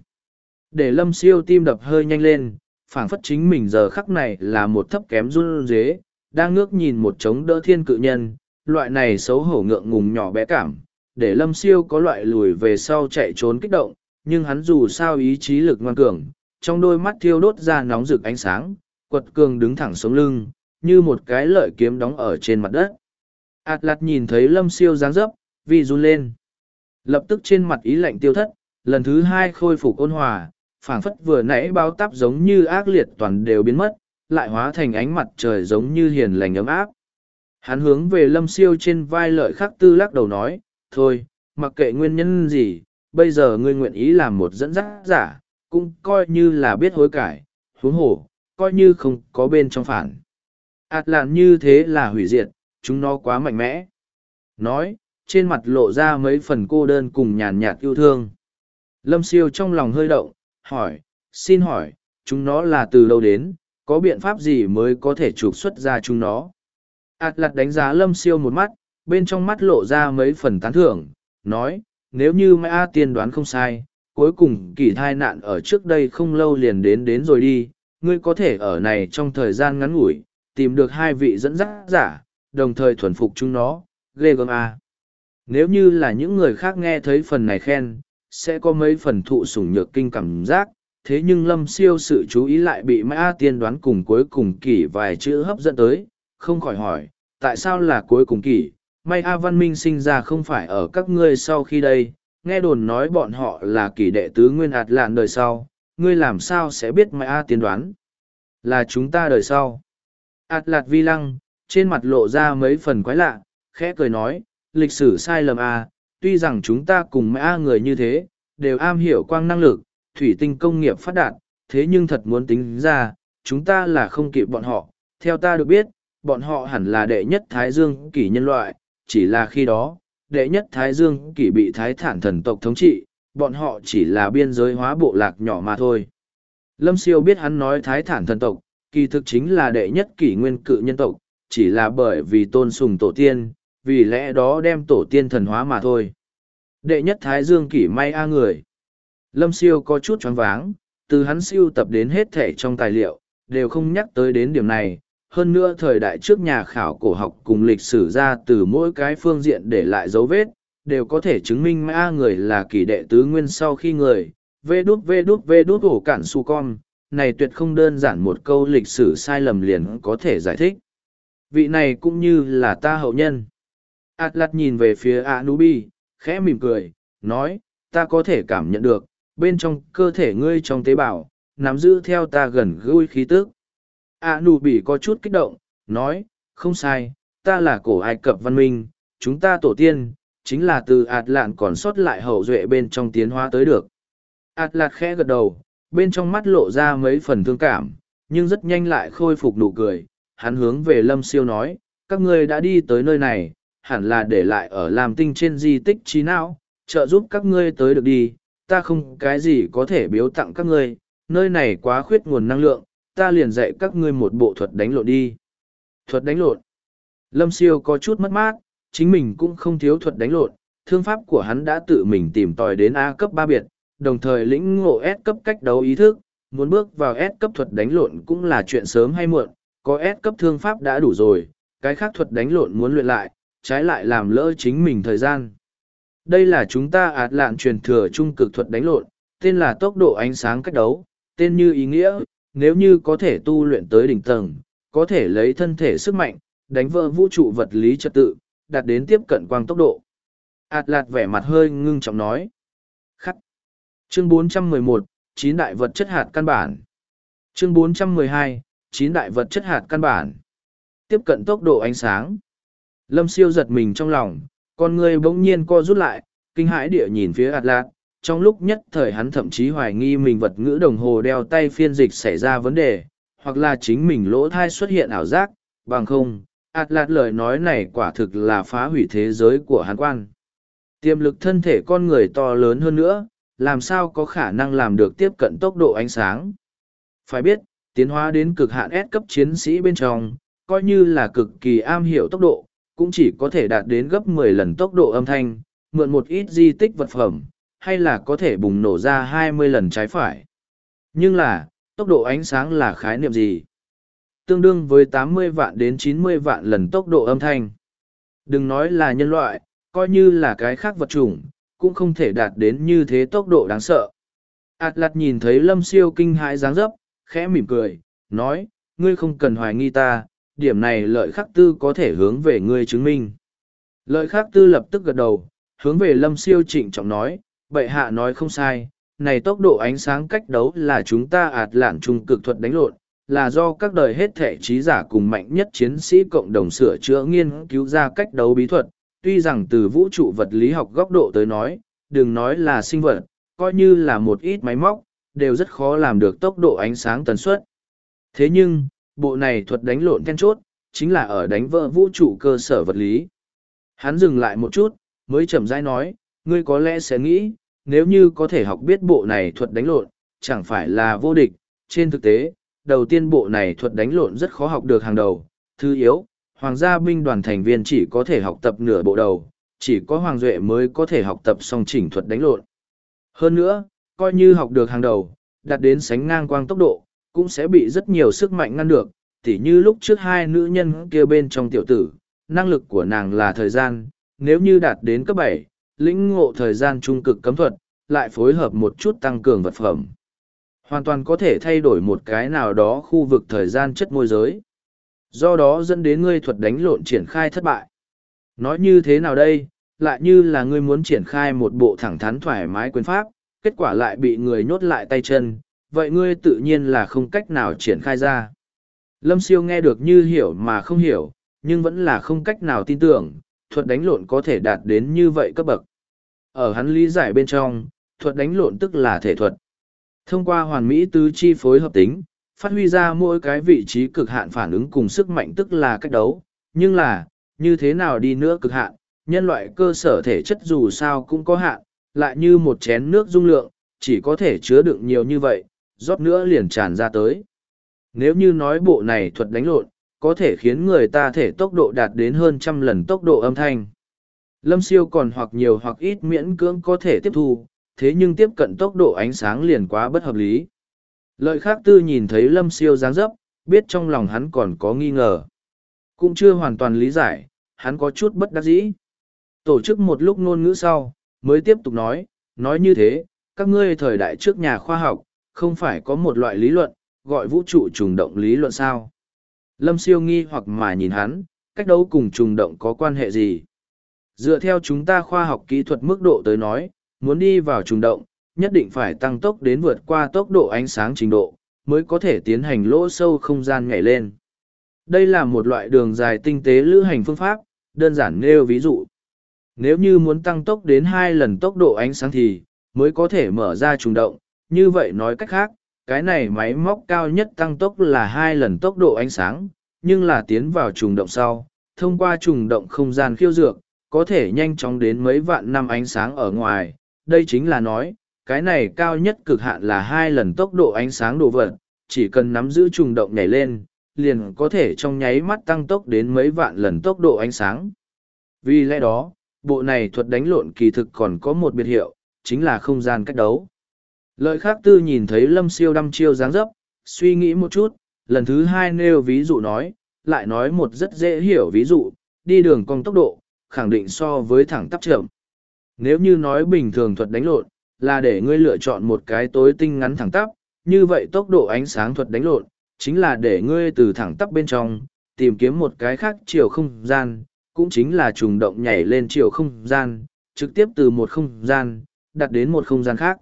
Để lâm siêu tim đập hơi nhanh lên, phảng phất chính mình giờ khắc này là một thấp kém run rế đang ngước nhìn một trống đỡ thiên cự nhân, loại này xấu hổ ngượng ngùng nhỏ bé cảm, để lâm siêu có loại lùi về sau chạy trốn kích động, nhưng hắn dù sao ý chí lực ngoan cường, trong đôi mắt thiêu đốt ra nóng rực ánh sáng, quật cường đứng thẳng sống lưng, như một cái lợi kiếm đóng ở trên mặt đất. Atlas nhìn thấy lâm siêu dáng dấp, vì run lên. Lập tức trên mặt ý lạnh tiêu thất, lần thứ hai khôi phục ôn hòa, phảng phất vừa nãy bao tắp giống như ác liệt toàn đều biến mất, lại hóa thành ánh mặt trời giống như hiền lành ấm áp. Hắn hướng về lâm siêu trên vai lợi khắc tư lắc đầu nói, thôi, mặc kệ nguyên nhân gì, bây giờ ngươi nguyện ý làm một dẫn dắt giả, cũng coi như là biết hối cải, huống hổ, coi như không có bên trong phản. Ảt làn như thế là hủy diệt, chúng nó quá mạnh mẽ. Nói, trên mặt lộ ra mấy phần cô đơn cùng nhàn nhạt yêu thương. Lâm siêu trong lòng hơi động, hỏi, xin hỏi, chúng nó là từ đâu đến, có biện pháp gì mới có thể trục xuất ra chúng nó? Ảt lặt đánh giá lâm siêu một mắt bên trong mắt lộ ra mấy phần tán thưởng nói nếu như mai a tiên đoán không sai cuối cùng kỳ thai nạn ở trước đây không lâu liền đến đến rồi đi ngươi có thể ở này trong thời gian ngắn ngủi tìm được hai vị dẫn dắt giả đồng thời thuần phục chúng nó ghê gớm a nếu như là những người khác nghe thấy phần này khen sẽ có mấy phần thụ sủng nhược kinh cảm giác thế nhưng lâm siêu sự chú ý lại bị mai a tiên đoán cùng cuối cùng kỳ vài chữ hấp dẫn tới không khỏi hỏi, tại sao là cuối cùng kỷ, may A Văn Minh sinh ra không phải ở các ngươi sau khi đây, nghe đồn nói bọn họ là kỷ đệ tứ nguyên hạt lạn đời sau, ngươi làm sao sẽ biết may A tiên đoán? Là chúng ta đời sau. Ảt lạt vi lăng, trên mặt lộ ra mấy phần quái lạ, khẽ cười nói, lịch sử sai lầm à tuy rằng chúng ta cùng mã người như thế, đều am hiểu quang năng lực, thủy tinh công nghiệp phát đạt, thế nhưng thật muốn tính ra, chúng ta là không kịp bọn họ. Theo ta được biết, bọn họ hẳn là đệ nhất Thái Dương kỷ nhân loại, chỉ là khi đó, đệ nhất Thái Dương kỷ bị Thái thản thần tộc thống trị, bọn họ chỉ là biên giới hóa bộ lạc nhỏ mà thôi. Lâm Siêu biết hắn nói Thái thản thần tộc, kỳ thực chính là đệ nhất kỷ nguyên cự nhân tộc, chỉ là bởi vì tôn sùng tổ tiên, vì lẽ đó đem tổ tiên thần hóa mà thôi. Đệ nhất Thái Dương kỷ may a người. Lâm Siêu có chút choáng váng, từ hắn siêu tập đến hết thể trong tài liệu, đều không nhắc tới đến điểm này. Hơn nữa thời đại trước nhà khảo cổ học cùng lịch sử ra từ mỗi cái phương diện để lại dấu vết, đều có thể chứng minh a người là kỳ đệ tứ nguyên sau khi người, vê đút vê đút vê đút ổ cản su con, này tuyệt không đơn giản một câu lịch sử sai lầm liền có thể giải thích. Vị này cũng như là ta hậu nhân. Atlas nhìn về phía Anubi, khẽ mỉm cười, nói, ta có thể cảm nhận được, bên trong cơ thể ngươi trong tế bào, nắm giữ theo ta gần gũi khí tức. Anubi có chút kích động, nói, không sai, ta là cổ Ai Cập văn minh, chúng ta tổ tiên, chính là từ ạt lạn còn sót lại hậu duệ bên trong tiến hóa tới được. ạt lạt khẽ gật đầu, bên trong mắt lộ ra mấy phần thương cảm, nhưng rất nhanh lại khôi phục nụ cười. Hắn hướng về lâm siêu nói, các ngươi đã đi tới nơi này, hẳn là để lại ở làm tinh trên di tích trí não, trợ giúp các ngươi tới được đi, ta không cái gì có thể biếu tặng các ngươi, nơi này quá khuyết nguồn năng lượng, ta liền dạy các ngươi một bộ thuật đánh lộn đi. Thuật đánh lộn. Lâm siêu có chút mất mát, chính mình cũng không thiếu thuật đánh lộn, thương pháp của hắn đã tự mình tìm tòi đến A cấp ba biệt, đồng thời lĩnh ngộ S cấp cách đấu ý thức, muốn bước vào S cấp thuật đánh lộn cũng là chuyện sớm hay muộn, có S cấp thương pháp đã đủ rồi, cái khác thuật đánh lộn muốn luyện lại, trái lại làm lỡ chính mình thời gian. Đây là chúng ta ạt lạn truyền thừa trung cực thuật đánh lộn, tên là tốc độ ánh sáng cách đấu, tên như ý nghĩa, nếu như có thể tu luyện tới đỉnh tầng, có thể lấy thân thể sức mạnh, đánh vỡ vũ trụ vật lý trật tự, đạt đến tiếp cận quang tốc độ. Ảt lạt vẻ mặt hơi ngưng trọng nói. Khắc. Chương 411, chín đại vật chất hạt căn bản. Chương 412, chín đại vật chất hạt căn bản. Tiếp cận tốc độ ánh sáng. Lâm siêu giật mình trong lòng, con người bỗng nhiên co rút lại, kinh hãi địa nhìn phía ạt. Trong lúc nhất thời hắn thậm chí hoài nghi mình vật ngữ đồng hồ đeo tay phiên dịch xảy ra vấn đề, hoặc là chính mình lỗ thai xuất hiện ảo giác, bằng không, ạt lời nói này quả thực là phá hủy thế giới của hắn quan. Tiềm lực thân thể con người to lớn hơn nữa làm sao có khả năng làm được tiếp cận tốc độ ánh sáng? Phải biết tiến hóa đến cực hạn S cấp chiến sĩ bên trong coi như là cực kỳ am hiểu tốc độ cũng chỉ có thể đạt đến gấp 10 lần tốc độ âm thanh mượn một ít di tích vật phẩm hay là có thể bùng nổ ra 20 lần trái phải nhưng là tốc độ ánh sáng là khái niệm gì tương đương với 80 vạn đến 90 vạn lần tốc độ âm thanh. Đừng nói là nhân loại, coi như là cái khác vật chủng, cũng không thể đạt đến như thế tốc độ đáng sợ. Atlas nhìn thấy lâm siêu kinh hãi dáng dấp, khẽ mỉm cười, nói, ngươi không cần hoài nghi ta, điểm này lợi khắc tư có thể hướng về ngươi chứng minh. Lợi khắc tư lập tức gật đầu, hướng về lâm siêu trịnh trọng nói, bệ hạ nói không sai, này tốc độ ánh sáng cách đấu là chúng ta ạt lản trung cực thuật đánh lộn, là do các đời hết thể trí giả cùng mạnh nhất chiến sĩ cộng đồng sửa chữa nghiên cứu ra cách đấu bí thuật. Tuy rằng từ vũ trụ vật lý học góc độ tới nói, đừng nói là sinh vật, coi như là một ít máy móc, đều rất khó làm được tốc độ ánh sáng tần suất. Thế nhưng, bộ này thuật đánh lộn then chốt, chính là ở đánh vỡ vũ trụ cơ sở vật lý. Hắn dừng lại một chút, mới chậm rãi nói, ngươi có lẽ sẽ nghĩ, nếu như có thể học biết bộ này thuật đánh lộn, chẳng phải là vô địch. Trên thực tế, đầu tiên bộ này thuật đánh lộn rất khó học được hàng đầu. Thứ yếu, hoàng gia binh đoàn thành viên chỉ có thể học tập nửa bộ đầu, chỉ có hoàng duệ mới có thể học tập song chỉnh thuật đánh lộn. Hơn nữa, coi như học được hàng đầu, đạt đến sánh ngang quang tốc độ, cũng sẽ bị rất nhiều sức mạnh ngăn được, tỉ như lúc trước hai nữ nhân kia bên trong tiểu tử, năng lực của nàng là thời gian, nếu như đạt đến cấp bảy, lĩnh ngộ thời gian trung cực cấm thuật, lại phối hợp một chút tăng cường vật phẩm. Hoàn toàn có thể thay đổi một cái nào đó khu vực thời gian chất môi giới. Do đó dẫn đến ngươi thuật đánh lộn triển khai thất bại. Nói như thế nào đây? Lại như là ngươi muốn triển khai một bộ thẳng thắn thoải mái quyền pháp kết quả lại bị người nhốt lại tay chân vậy ngươi tự nhiên là không cách nào triển khai ra. Lâm siêu nghe được như hiểu mà không hiểu nhưng vẫn là không cách nào tin tưởng thuật đánh lộn có thể đạt đến như vậy cấp bậc. Ở hắn lý giải bên trong thuật đánh lộn tức là thể thuật. Thông qua hoàn mỹ tứ chi phối hợp tính, phát huy ra mỗi cái vị trí cực hạn phản ứng cùng sức mạnh tức là cách đấu, nhưng là, như thế nào đi nữa cực hạn, nhân loại cơ sở thể chất dù sao cũng có hạn, lại như một chén nước dung lượng, chỉ có thể chứa đựng nhiều như vậy, rót nữa liền tràn ra tới. Nếu như nói bộ này thuật đánh lộn, có thể khiến người ta thể tốc độ đạt đến hơn trăm lần tốc độ âm thanh. Lâm siêu còn hoặc nhiều hoặc ít miễn cưỡng có thể tiếp thu, thế nhưng tiếp cận tốc độ ánh sáng liền quá bất hợp lý. Lợi khác tư nhìn thấy lâm siêu dáng dấp, biết trong lòng hắn còn có nghi ngờ. Cũng chưa hoàn toàn lý giải, hắn có chút bất đắc dĩ. Tổ chức một lúc ngôn ngữ sau, mới tiếp tục nói, nói như thế, các ngươi thời đại trước nhà khoa học, không phải có một loại lý luận, gọi vũ trụ trùng động lý luận sao. Lâm siêu nghi hoặc mà nhìn hắn, cách đấu cùng trùng động có quan hệ gì? Dựa theo chúng ta khoa học kỹ thuật mức độ tới nói, muốn đi vào trùng động, nhất định phải tăng tốc đến vượt qua tốc độ ánh sáng trình độ, mới có thể tiến hành lỗ sâu không gian nhảy lên. Đây là một loại đường dài tinh tế lữ hành phương pháp, đơn giản nêu ví dụ. Nếu như muốn tăng tốc đến hai lần tốc độ ánh sáng thì, mới có thể mở ra trùng động, như vậy nói cách khác, cái này máy móc cao nhất tăng tốc là hai lần tốc độ ánh sáng, nhưng là tiến vào trùng động sau, thông qua trùng động không gian khiêu dược, có thể nhanh chóng đến mấy vạn năm ánh sáng ở ngoài. Đây chính là nói, cái này cao nhất cực hạn là hai lần tốc độ ánh sáng đồ vật, chỉ cần nắm giữ trùng động nhảy lên, liền có thể trong nháy mắt tăng tốc đến mấy vạn lần tốc độ ánh sáng. Vì lẽ đó, bộ này thuật đánh lộn kỳ thực còn có một biệt hiệu, chính là không gian cách đấu. Lợi khác tư nhìn thấy lâm siêu đăm chiêu dáng dấp, suy nghĩ một chút, lần thứ hai nêu ví dụ nói, lại nói một rất dễ hiểu ví dụ, đi đường cong tốc độ, khẳng định so với thẳng tắp chậm. Nếu như nói bình thường thuật đánh lộn, là để ngươi lựa chọn một cái tối tinh ngắn thẳng tắp, như vậy tốc độ ánh sáng thuật đánh lộn, chính là để ngươi từ thẳng tắp bên trong, tìm kiếm một cái khác chiều không gian, cũng chính là trùng động nhảy lên chiều không gian, trực tiếp từ một không gian, đặt đến một không gian khác.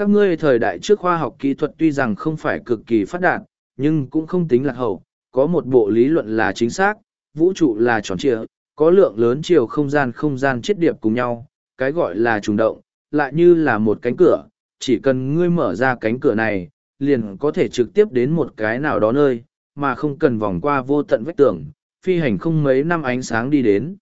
Các ngươi thời đại trước khoa học kỹ thuật tuy rằng không phải cực kỳ phát đạt, nhưng cũng không tính lạc hậu, có một bộ lý luận là chính xác, vũ trụ là tròn trịa, có lượng lớn chiều không gian không gian chết điệp cùng nhau, cái gọi là trùng động, lại như là một cánh cửa, chỉ cần ngươi mở ra cánh cửa này, liền có thể trực tiếp đến một cái nào đó nơi, mà không cần vòng qua vô tận vách tường, phi hành không mấy năm ánh sáng đi đến.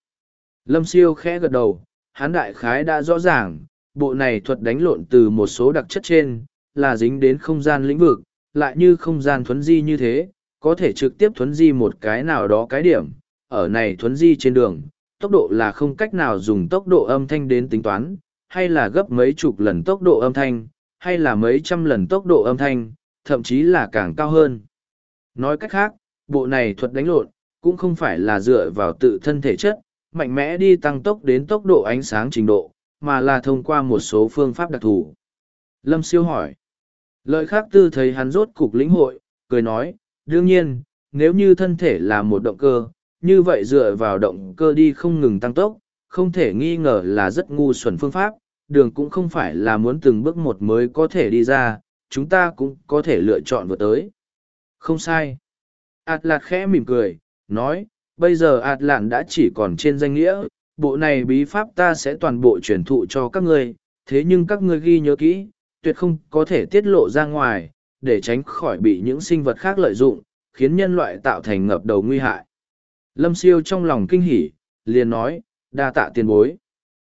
Lâm siêu khẽ gật đầu, hán đại khái đã rõ ràng, bộ này thuật đánh lộn từ một số đặc chất trên, là dính đến không gian lĩnh vực, lại như không gian thuấn di như thế, có thể trực tiếp thuấn di một cái nào đó cái điểm, ở này thuấn di trên đường, tốc độ là không cách nào dùng tốc độ âm thanh đến tính toán, hay là gấp mấy chục lần tốc độ âm thanh, hay là mấy trăm lần tốc độ âm thanh, thậm chí là càng cao hơn. Nói cách khác, bộ này thuật đánh lộn, cũng không phải là dựa vào tự thân thể chất, mạnh mẽ đi tăng tốc đến tốc độ ánh sáng trình độ, mà là thông qua một số phương pháp đặc thù. Lâm siêu hỏi. Lợi khác tư thấy hắn rốt cục lĩnh hội, cười nói, đương nhiên, nếu như thân thể là một động cơ, như vậy dựa vào động cơ đi không ngừng tăng tốc, không thể nghi ngờ là rất ngu xuẩn phương pháp, đường cũng không phải là muốn từng bước một mới có thể đi ra, chúng ta cũng có thể lựa chọn vượt tới. Không sai. Ảt lạt khẽ mỉm cười, nói, bây giờ ạt lạn đã chỉ còn trên danh nghĩa, bộ này bí pháp ta sẽ toàn bộ truyền thụ cho các ngươi, thế nhưng các ngươi ghi nhớ kỹ, tuyệt không có thể tiết lộ ra ngoài, để tránh khỏi bị những sinh vật khác lợi dụng, khiến nhân loại tạo thành ngập đầu nguy hại. Lâm siêu trong lòng kinh hỉ, liền nói, đa tạ tiền bối.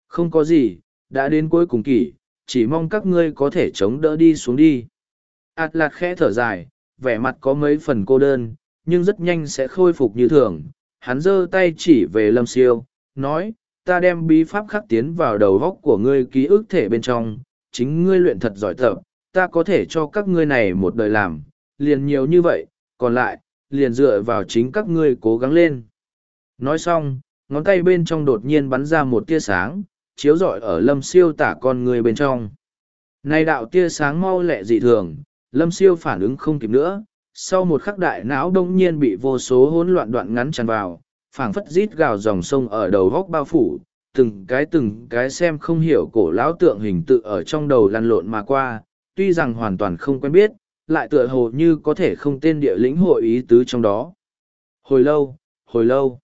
Không có gì, đã đến cuối cùng kỷ, chỉ mong các ngươi có thể chống đỡ đi xuống đi. Ảt lạt khẽ thở dài, vẻ mặt có mấy phần cô đơn, nhưng rất nhanh sẽ khôi phục như thường. Hắn giơ tay chỉ về lâm siêu, nói, ta đem bí pháp khắc tiến vào đầu góc của ngươi ký ức thể bên trong, chính ngươi luyện thật giỏi tập, ta có thể cho các ngươi này một đời làm, liền nhiều như vậy, còn lại, liền dựa vào chính các ngươi cố gắng lên. Nói xong, ngón tay bên trong đột nhiên bắn ra một tia sáng, chiếu rọi ở lâm siêu tả con người bên trong. Này đạo tia sáng mau lẹ dị thường, lâm siêu phản ứng không kịp nữa, sau một khắc đại não đông nhiên bị vô số hỗn loạn đoạn ngắn tràn vào, phảng phất rít gào dòng sông ở đầu góc bao phủ, từng cái từng cái xem không hiểu cổ lão tượng hình tự ở trong đầu lăn lộn mà qua, tuy rằng hoàn toàn không quen biết, lại tựa hồ như có thể không tên địa lĩnh hội ý tứ trong đó. Hồi lâu, hồi lâu,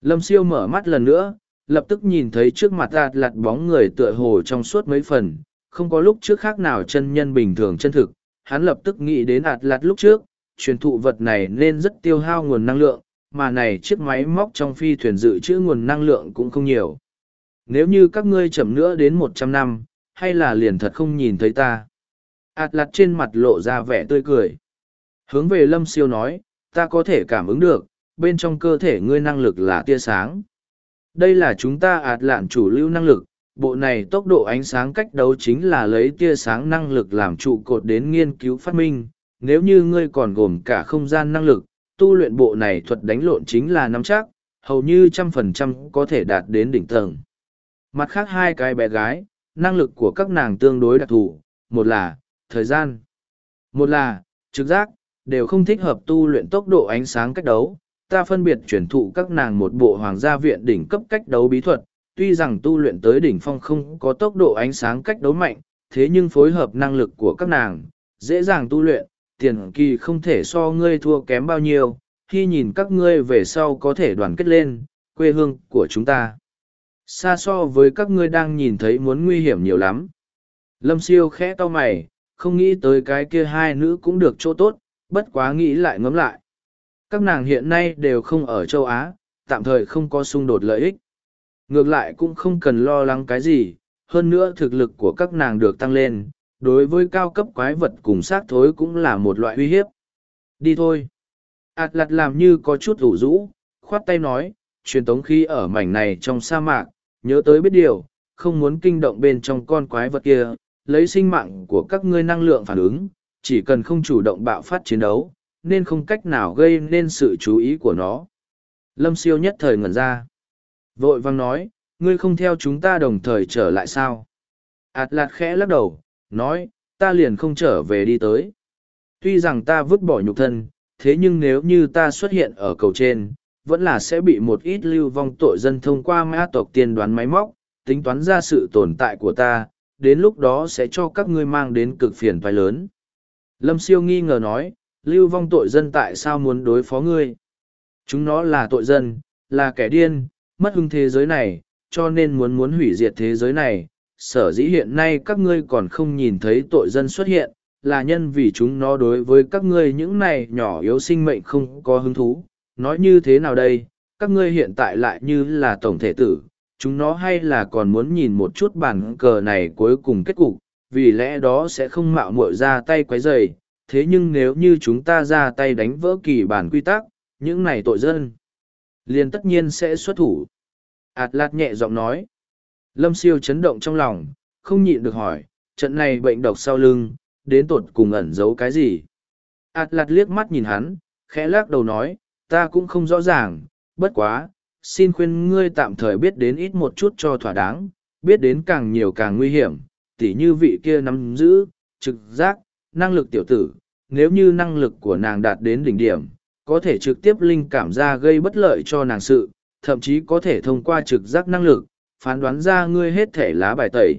lâm siêu mở mắt lần nữa, lập tức nhìn thấy trước mặt ạt lặt bóng người tựa hồ trong suốt mấy phần, không có lúc trước khác nào chân nhân bình thường chân thực, hắn lập tức nghĩ đến ạt lặt lúc trước, truyền thụ vật này nên rất tiêu hao nguồn năng lượng, mà này chiếc máy móc trong phi thuyền dự trữ nguồn năng lượng cũng không nhiều. Nếu như các ngươi chậm nữa đến một trăm năm, hay là liền thật không nhìn thấy ta. Ảt lặt trên mặt lộ ra vẻ tươi cười. Hướng về lâm siêu nói, ta có thể cảm ứng được, bên trong cơ thể ngươi năng lực là tia sáng. Đây là chúng ta ạt lạn chủ lưu năng lực, bộ này tốc độ ánh sáng cách đấu chính là lấy tia sáng năng lực làm trụ cột đến nghiên cứu phát minh nếu như ngươi còn gồm cả không gian năng lực tu luyện bộ này thuật đánh lộn chính là nắm chắc hầu như trăm phần trăm có thể đạt đến đỉnh tầng. Mặt khác hai cái bé gái năng lực của các nàng tương đối đặc thù một là thời gian một là trực giác đều không thích hợp tu luyện tốc độ ánh sáng cách đấu. Ta phân biệt truyền thụ các nàng một bộ hoàng gia viện đỉnh cấp cách đấu bí thuật tuy rằng tu luyện tới đỉnh phong không có tốc độ ánh sáng cách đấu mạnh, thế nhưng phối hợp năng lực của các nàng, dễ dàng tu luyện, tiền kỳ không thể so ngươi thua kém bao nhiêu, khi nhìn các ngươi về sau có thể đoàn kết lên, quê hương của chúng ta. Xa so với các ngươi đang nhìn thấy muốn nguy hiểm nhiều lắm. Lâm siêu khẽ to mày, không nghĩ tới cái kia hai nữ cũng được chỗ tốt, bất quá nghĩ lại ngẫm lại. Các nàng hiện nay đều không ở châu Á, tạm thời không có xung đột lợi ích ngược lại cũng không cần lo lắng cái gì hơn nữa thực lực của các nàng được tăng lên đối với cao cấp quái vật cùng xác thối cũng là một loại uy hiếp. Đi thôi. Ạt lặt làm như có chút ủ rũ khoát tay nói truyền tống khí ở mảnh này trong sa mạc nhớ tới biết điều không muốn kinh động bên trong con quái vật kia lấy sinh mạng của các ngươi năng lượng phản ứng chỉ cần không chủ động bạo phát chiến đấu nên không cách nào gây nên sự chú ý của nó. Lâm siêu nhất thời ngẩn ra. Vội vang nói, ngươi không theo chúng ta đồng thời trở lại sao? Ảt lạt khẽ lắc đầu, nói, ta liền không trở về đi tới. Tuy rằng ta vứt bỏ nhục thân, thế nhưng nếu như ta xuất hiện ở cầu trên, vẫn là sẽ bị một ít lưu vong tội dân thông qua mã tộc tiên đoán máy móc, tính toán ra sự tồn tại của ta, đến lúc đó sẽ cho các ngươi mang đến cực phiền toái lớn. Lâm siêu nghi ngờ nói, lưu vong tội dân tại sao muốn đối phó ngươi? Chúng nó là tội dân, là kẻ điên, mất hưng thế giới này, cho nên muốn muốn hủy diệt thế giới này. Sở dĩ hiện nay các ngươi còn không nhìn thấy tội dân xuất hiện, là nhân vì chúng nó đối với các ngươi những này nhỏ yếu sinh mệnh không có hứng thú. Nói như thế nào đây, các ngươi hiện tại lại như là tổng thể tử, chúng nó hay là còn muốn nhìn một chút bản cờ này cuối cùng kết cục, vì lẽ đó sẽ không mạo muội ra tay quấy rầy. Thế nhưng nếu như chúng ta ra tay đánh vỡ kỳ bản quy tắc, những này tội dân liền tất nhiên sẽ xuất thủ. Ảt lạt nhẹ giọng nói. Lâm siêu chấn động trong lòng, không nhịn được hỏi, trận này bệnh độc sau lưng, đến tột cùng ẩn giấu cái gì? Ảt lạt liếc mắt nhìn hắn, khẽ lắc đầu nói, ta cũng không rõ ràng, bất quá, xin khuyên ngươi tạm thời biết đến ít một chút cho thỏa đáng, biết đến càng nhiều càng nguy hiểm, tỉ như vị kia nắm giữ, trực giác, năng lực tiểu tử, nếu như năng lực của nàng đạt đến đỉnh điểm, có thể trực tiếp linh cảm ra gây bất lợi cho nàng sự, thậm chí có thể thông qua trực giác năng lực, phán đoán ra ngươi hết thể lá bài tẩy.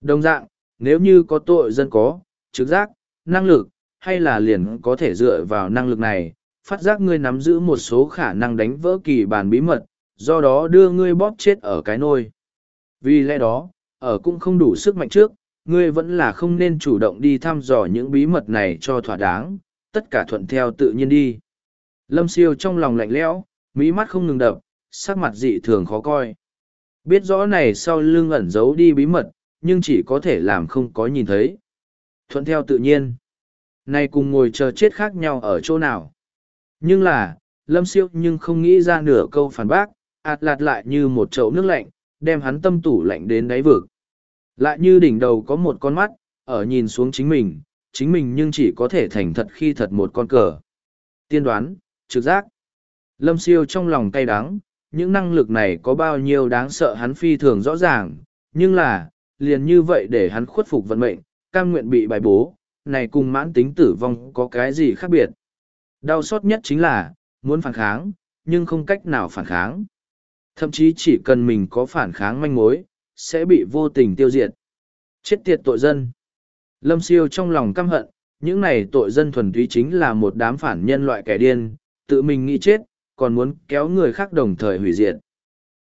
Đồng dạng, nếu như có tội dân có, trực giác, năng lực, hay là liền có thể dựa vào năng lực này, phát giác ngươi nắm giữ một số khả năng đánh vỡ kỳ bản bí mật, do đó đưa ngươi bóp chết ở cái nôi. Vì lẽ đó, ở cũng không đủ sức mạnh trước, ngươi vẫn là không nên chủ động đi thăm dò những bí mật này cho thỏa đáng, tất cả thuận theo tự nhiên đi. Lâm siêu trong lòng lạnh lẽo, mỹ mắt không ngừng đập, sắc mặt dị thường khó coi. Biết rõ này sau lưng ẩn giấu đi bí mật, nhưng chỉ có thể làm không có nhìn thấy. Thuận theo tự nhiên. nay cùng ngồi chờ chết khác nhau ở chỗ nào. Nhưng là, lâm siêu nhưng không nghĩ ra nửa câu phản bác, ạt lạt lại như một chậu nước lạnh, đem hắn tâm tủ lạnh đến đáy vực. Lại như đỉnh đầu có một con mắt, ở nhìn xuống chính mình, chính mình nhưng chỉ có thể thành thật khi thật một con cờ. Tiên đoán, trực giác. Lâm siêu trong lòng cay đắng, những năng lực này có bao nhiêu đáng sợ hắn phi thường rõ ràng, nhưng là, liền như vậy để hắn khuất phục vận mệnh, cam nguyện bị bài bố, này cùng mãn tính tử vong có cái gì khác biệt. Đau xót nhất chính là, muốn phản kháng, nhưng không cách nào phản kháng. Thậm chí chỉ cần mình có phản kháng manh mối, sẽ bị vô tình tiêu diệt. Chết tiệt tội dân. Lâm siêu trong lòng căm hận, những này tội dân thuần túy chính là một đám phản nhân loại kẻ điên, tự mình nghĩ chết, còn muốn kéo người khác đồng thời hủy diệt.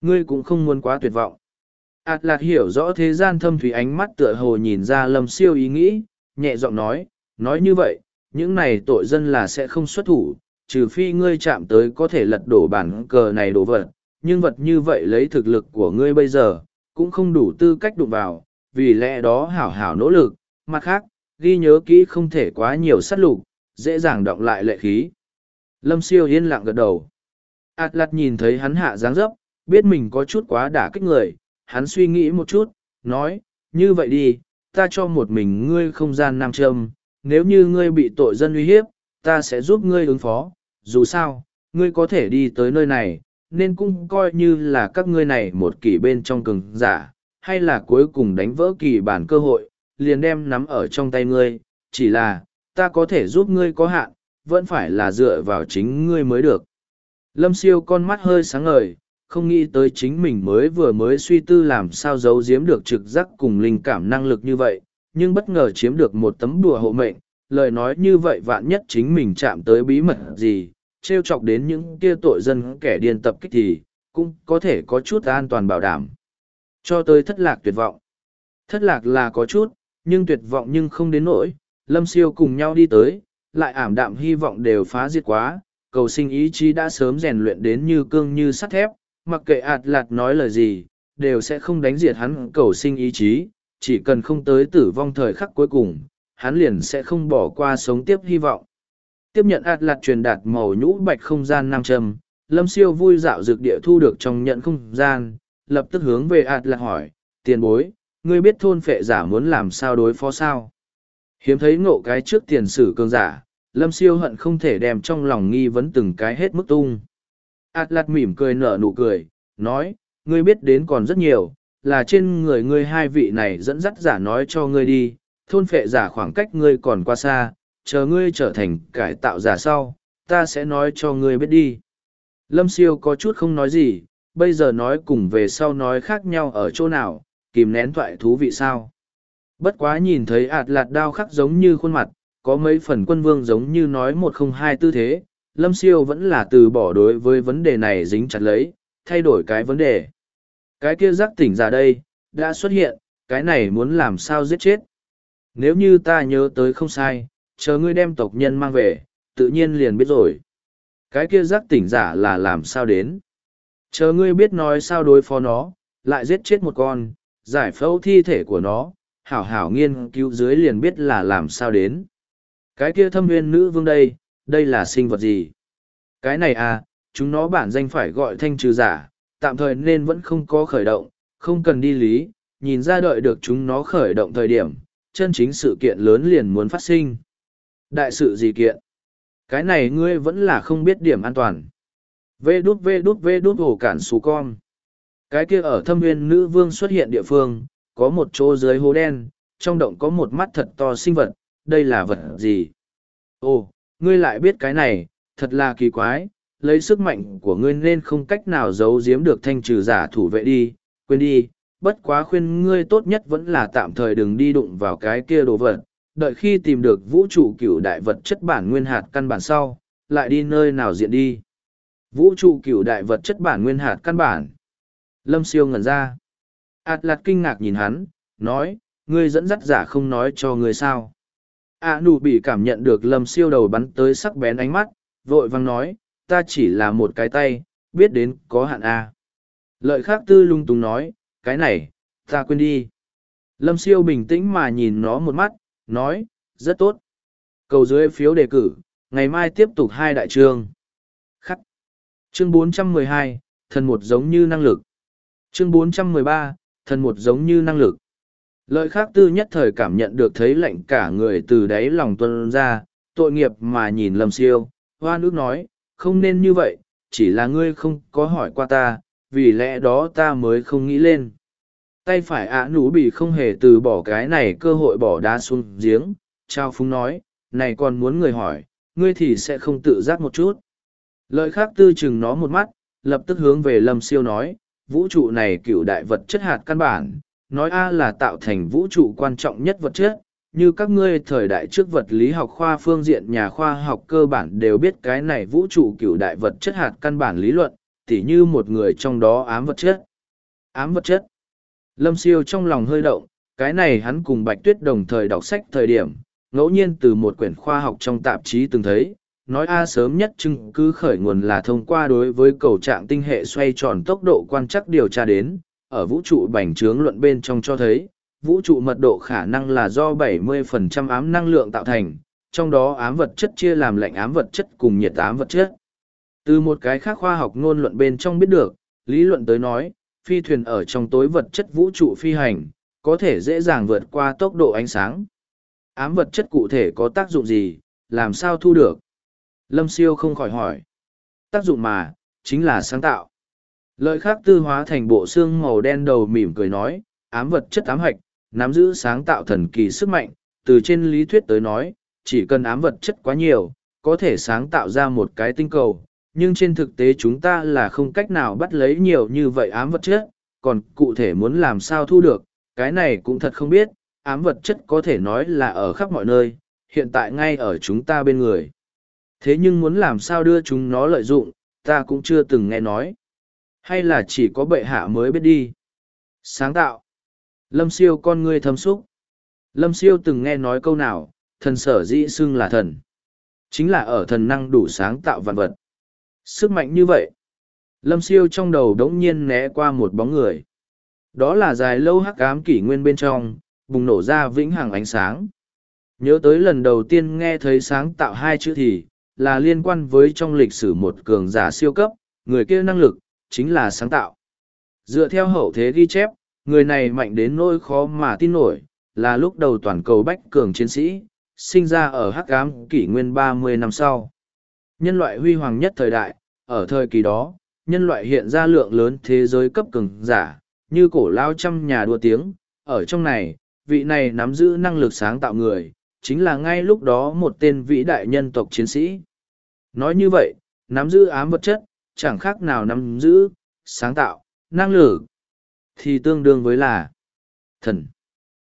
Ngươi cũng không muốn quá tuyệt vọng. Ảt lạc hiểu rõ thế gian thâm thủy ánh mắt tựa hồ nhìn ra lâm siêu ý nghĩ, nhẹ giọng nói, nói như vậy, những này tội dân là sẽ không xuất thủ, trừ phi ngươi chạm tới có thể lật đổ bản cờ này đổ vật, nhưng vật như vậy lấy thực lực của ngươi bây giờ, cũng không đủ tư cách đụng vào, vì lẽ đó hảo hảo nỗ lực, mặt khác, ghi nhớ kỹ không thể quá nhiều sát lục, dễ dàng động lại lệ khí. Lâm siêu yên lặng gật đầu. Atlas nhìn thấy hắn hạ dáng dấp, biết mình có chút quá đả kích người, hắn suy nghĩ một chút, nói, như vậy đi, ta cho một mình ngươi không gian nam châm, nếu như ngươi bị tội dân uy hiếp, ta sẽ giúp ngươi ứng phó, dù sao, ngươi có thể đi tới nơi này, nên cũng coi như là các ngươi này một kỳ bên trong cường giả, hay là cuối cùng đánh vỡ kỳ bản cơ hội, liền đem nắm ở trong tay ngươi, chỉ là, ta có thể giúp ngươi có hạn, vẫn phải là dựa vào chính ngươi mới được. Lâm siêu con mắt hơi sáng ngời, không nghĩ tới chính mình mới vừa mới suy tư làm sao giấu giếm được trực giác cùng linh cảm năng lực như vậy, nhưng bất ngờ chiếm được một tấm đùa hộ mệnh, lời nói như vậy vạn nhất chính mình chạm tới bí mật gì, trêu chọc đến những kia tội dân kẻ điên tập kích thì, cũng có thể có chút an toàn bảo đảm. Cho tới thất lạc tuyệt vọng. Thất lạc là có chút, nhưng tuyệt vọng nhưng không đến nỗi, lâm siêu cùng nhau đi tới, lại ảm đạm hy vọng đều phá diệt quá, cầu sinh ý chí đã sớm rèn luyện đến như cương như sắt thép, mặc kệ ạt lạt nói lời gì, đều sẽ không đánh diệt hắn cầu sinh ý chí, chỉ cần không tới tử vong thời khắc cuối cùng, hắn liền sẽ không bỏ qua sống tiếp hy vọng. Tiếp nhận ạt lạt truyền đạt màu nhũ bạch không gian nam châm, lâm siêu vui dạo dược địa thu được trong nhận không gian, lập tức hướng về ạt lạt hỏi, tiền bối, ngươi biết thôn phệ giả muốn làm sao đối phó sao? Hiếm thấy ngộ cái trước tiền sử cường giả, lâm siêu hận không thể đem trong lòng nghi vấn từng cái hết mức tung. Atlas mỉm cười nở nụ cười, nói, ngươi biết đến còn rất nhiều, là trên người ngươi hai vị này dẫn dắt giả nói cho ngươi đi, thôn phệ giả khoảng cách ngươi còn quá xa, chờ ngươi trở thành cải tạo giả sau, ta sẽ nói cho ngươi biết đi. Lâm siêu có chút không nói gì, bây giờ nói cùng về sau nói khác nhau ở chỗ nào, kìm nén thoại thú vị sao. Bất quá nhìn thấy ạt lạt đao khắc giống như khuôn mặt, có mấy phần quân vương giống như nói một không hai tư thế, lâm siêu vẫn là từ bỏ đối với vấn đề này dính chặt lấy, thay đổi cái vấn đề. Cái kia giác tỉnh ra đây, đã xuất hiện, cái này muốn làm sao giết chết. Nếu như ta nhớ tới không sai, chờ ngươi đem tộc nhân mang về, tự nhiên liền biết rồi. Cái kia giác tỉnh giả là làm sao đến. Chờ ngươi biết nói sao đối phó nó, lại giết chết một con, giải phẫu thi thể của nó, hảo hảo nghiên cứu dưới liền biết là làm sao đến. Cái kia thâm nguyên nữ vương đây, đây là sinh vật gì? Cái này à, chúng nó bản danh phải gọi thanh trừ giả, tạm thời nên vẫn không có khởi động, không cần đi lý, nhìn ra đợi được chúng nó khởi động thời điểm, chân chính sự kiện lớn liền muốn phát sinh. Đại sự gì kiện? Cái này ngươi vẫn là không biết điểm an toàn. Vê đút vê đút vê đút hồ cản xú con. Cái kia ở thâm nguyên nữ vương xuất hiện địa phương, có một chỗ dưới hố đen, trong động có một mắt thật to sinh vật, đây là vật gì? Ồ, ngươi lại biết cái này, thật là kỳ quái, lấy sức mạnh của ngươi nên không cách nào giấu giếm được thanh trừ giả thủ vệ đi, quên đi, bất quá khuyên ngươi tốt nhất vẫn là tạm thời đừng đi đụng vào cái kia đồ vật, đợi khi tìm được vũ trụ cửu đại vật chất bản nguyên hạt căn bản sau, lại đi nơi nào diện đi. Vũ trụ cửu đại vật chất bản nguyên hạt căn bản. Lâm siêu ngẩn ra. Ảt lạt kinh ngạc nhìn hắn, nói, ngươi dẫn dắt giả không nói cho ngươi sao. A nụ bị cảm nhận được lâm siêu đầu bắn tới sắc bén ánh mắt, vội văng nói, ta chỉ là một cái tay, biết đến có hạn A. Lợi khác tư lung tung nói, cái này, ta quên đi. Lâm siêu bình tĩnh mà nhìn nó một mắt, nói, rất tốt. Cầu dưới phiếu đề cử, ngày mai tiếp tục hai đại chương. Khắc. Chương 412, thần một giống như năng lực. Chương 413, thần một giống như năng lực. Lợi khác tư nhất thời cảm nhận được thấy lạnh cả người từ đáy lòng tuân ra, tội nghiệp mà nhìn lâm siêu, hoa nước nói, không nên như vậy, chỉ là ngươi không có hỏi qua ta, vì lẽ đó ta mới không nghĩ lên. Tay phải ạ nũ bị không hề từ bỏ cái này cơ hội bỏ đá xuống giếng, trao phúng nói, này còn muốn người hỏi, ngươi thì sẽ không tự giác một chút. Lợi khác tư chừng nó một mắt, lập tức hướng về lâm siêu nói, vũ trụ này cựu đại vật chất hạt căn bản, nói A là tạo thành vũ trụ quan trọng nhất vật chất, như các ngươi thời đại trước vật lý học khoa phương diện nhà khoa học cơ bản đều biết cái này vũ trụ cửu đại vật chất hạt căn bản lý luận, tỉ như một người trong đó ám vật chất. Ám vật chất. Lâm siêu trong lòng hơi động, cái này hắn cùng Bạch Tuyết đồng thời đọc sách thời điểm, ngẫu nhiên từ một quyển khoa học trong tạp chí từng thấy, nói A sớm nhất chứng cứ khởi nguồn là thông qua đối với cầu trạng tinh hệ xoay tròn tốc độ quan chắc điều tra đến, ở vũ trụ bành trướng luận bên trong cho thấy, vũ trụ mật độ khả năng là do 70% ám năng lượng tạo thành, trong đó ám vật chất chia làm lạnh ám vật chất cùng nhiệt ám vật chất. Từ một cái khác khoa học ngôn luận bên trong biết được, lý luận tới nói, phi thuyền ở trong tối vật chất vũ trụ phi hành, có thể dễ dàng vượt qua tốc độ ánh sáng. Ám vật chất cụ thể có tác dụng gì, làm sao thu được? Lâm siêu không khỏi hỏi. Tác dụng mà, chính là sáng tạo. Lợi khác tư hóa thành bộ xương màu đen đầu mỉm cười nói, ám vật chất ám hạch, nắm giữ sáng tạo thần kỳ sức mạnh, từ trên lý thuyết tới nói, chỉ cần ám vật chất quá nhiều, có thể sáng tạo ra một cái tinh cầu, nhưng trên thực tế chúng ta là không cách nào bắt lấy nhiều như vậy ám vật chất, còn cụ thể muốn làm sao thu được, cái này cũng thật không biết, ám vật chất có thể nói là ở khắp mọi nơi, hiện tại ngay ở chúng ta bên người. Thế nhưng muốn làm sao đưa chúng nó lợi dụng, ta cũng chưa từng nghe nói. Hay là chỉ có bệ hạ mới biết đi. Sáng tạo. Lâm siêu con ngươi thâm xúc. Lâm siêu từng nghe nói câu nào, thần sở dĩ xưng là thần. Chính là ở thần năng đủ sáng tạo vạn vật. Sức mạnh như vậy. Lâm siêu trong đầu đống nhiên né qua một bóng người. Đó là dài lâu hắc ám kỷ nguyên bên trong, bùng nổ ra vĩnh hằng ánh sáng. Nhớ tới lần đầu tiên nghe thấy sáng tạo hai chữ thì, là liên quan với trong lịch sử một cường giả siêu cấp, người kia năng lực, chính là sáng tạo. Dựa theo hậu thế ghi chép, người này mạnh đến nỗi khó mà tin nổi, là lúc đầu toàn cầu bách cường chiến sĩ, sinh ra ở hắc ám kỷ nguyên ba mươi năm sau. Nhân loại huy hoàng nhất thời đại, ở thời kỳ đó, nhân loại hiện ra lượng lớn thế giới cấp cường giả, như cổ lao trăm nhà đua tiếng, ở trong này, vị này nắm giữ năng lực sáng tạo người, chính là ngay lúc đó một tên vĩ đại nhân tộc chiến sĩ. Nói như vậy, nắm giữ ám vật chất, chẳng khác nào nắm giữ, sáng tạo, năng lực, thì tương đương với là thần.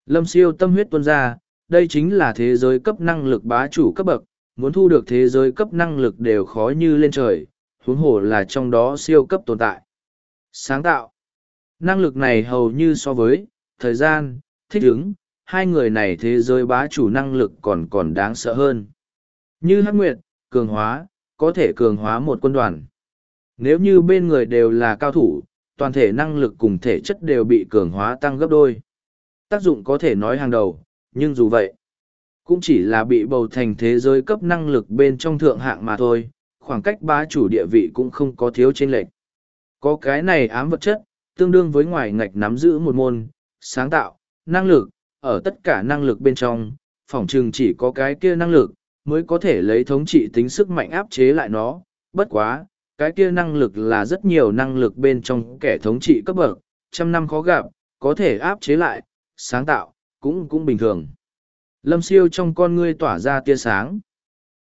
Lâm siêu tâm huyết tuôn ra, đây chính là thế giới cấp năng lực bá chủ cấp bậc, muốn thu được thế giới cấp năng lực đều khó như lên trời, huống hồ là trong đó siêu cấp tồn tại. Sáng tạo. Năng lực này hầu như so với, thời gian, thích ứng, hai người này thế giới bá chủ năng lực còn còn đáng sợ hơn. Như Hắc Nguyệt, cường hóa, có thể cường hóa một quân đoàn. Nếu như bên người đều là cao thủ, toàn thể năng lực cùng thể chất đều bị cường hóa tăng gấp đôi. Tác dụng có thể nói hàng đầu, nhưng dù vậy, cũng chỉ là bị bầu thành thế giới cấp năng lực bên trong thượng hạng mà thôi, khoảng cách bá chủ địa vị cũng không có thiếu chênh lệch. Có cái này ám vật chất, tương đương với ngoài ngạch nắm giữ một môn, sáng tạo, năng lực, ở tất cả năng lực bên trong, phỏng chừng chỉ có cái kia năng lực, mới có thể lấy thống trị tính sức mạnh áp chế lại nó, bất quá, cái kia năng lực là rất nhiều năng lực bên trong kẻ thống trị cấp bậc, trăm năm khó gặp, có thể áp chế lại, sáng tạo, cũng cũng bình thường. Lâm siêu trong con ngươi tỏa ra tia sáng.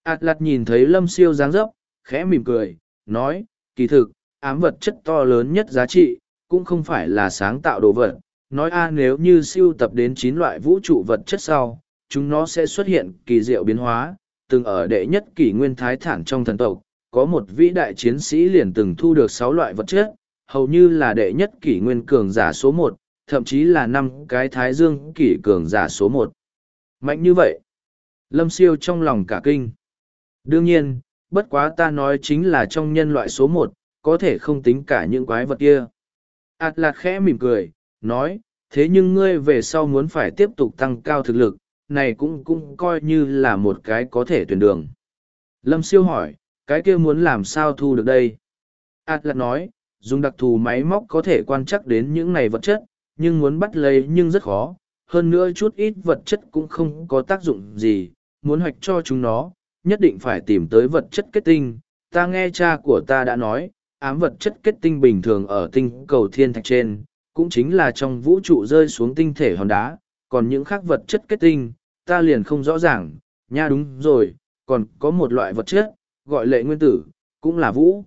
Atlas nhìn thấy lâm siêu dáng dấp, khẽ mỉm cười, nói, kỳ thực, ám vật chất to lớn nhất giá trị, cũng không phải là sáng tạo đồ vật. Nói a nếu như siêu tập đến chín loại vũ trụ vật chất sau, chúng nó sẽ xuất hiện kỳ diệu biến hóa, từng ở đệ nhất kỷ nguyên thái thản trong thần tộc, có một vĩ đại chiến sĩ liền từng thu được sáu loại vật chất, hầu như là đệ nhất kỷ nguyên cường giả số một, thậm chí là năm cái thái dương kỷ cường giả số một. Mạnh như vậy. Lâm siêu trong lòng cả kinh. Đương nhiên, bất quá ta nói chính là trong nhân loại số một, có thể không tính cả những quái vật kia. Ảt lạt khẽ mỉm cười, nói, thế nhưng ngươi về sau muốn phải tiếp tục tăng cao thực lực, này cũng cũng coi như là một cái có thể tuyển đường. Lâm siêu hỏi, cái kia muốn làm sao thu được đây? Atlas nói, dùng đặc thù máy móc có thể quan trắc đến những này vật chất, nhưng muốn bắt lấy nhưng rất khó. Hơn nữa chút ít vật chất cũng không có tác dụng gì, muốn hoạch cho chúng nó, nhất định phải tìm tới vật chất kết tinh. Ta nghe cha của ta đã nói, ám vật chất kết tinh bình thường ở tinh cầu thiên thạch trên, cũng chính là trong vũ trụ rơi xuống tinh thể hòn đá, còn những khác vật chất kết tinh, ta liền không rõ ràng, nha đúng rồi, còn có một loại vật chất, gọi lệ nguyên tử, cũng là vũ.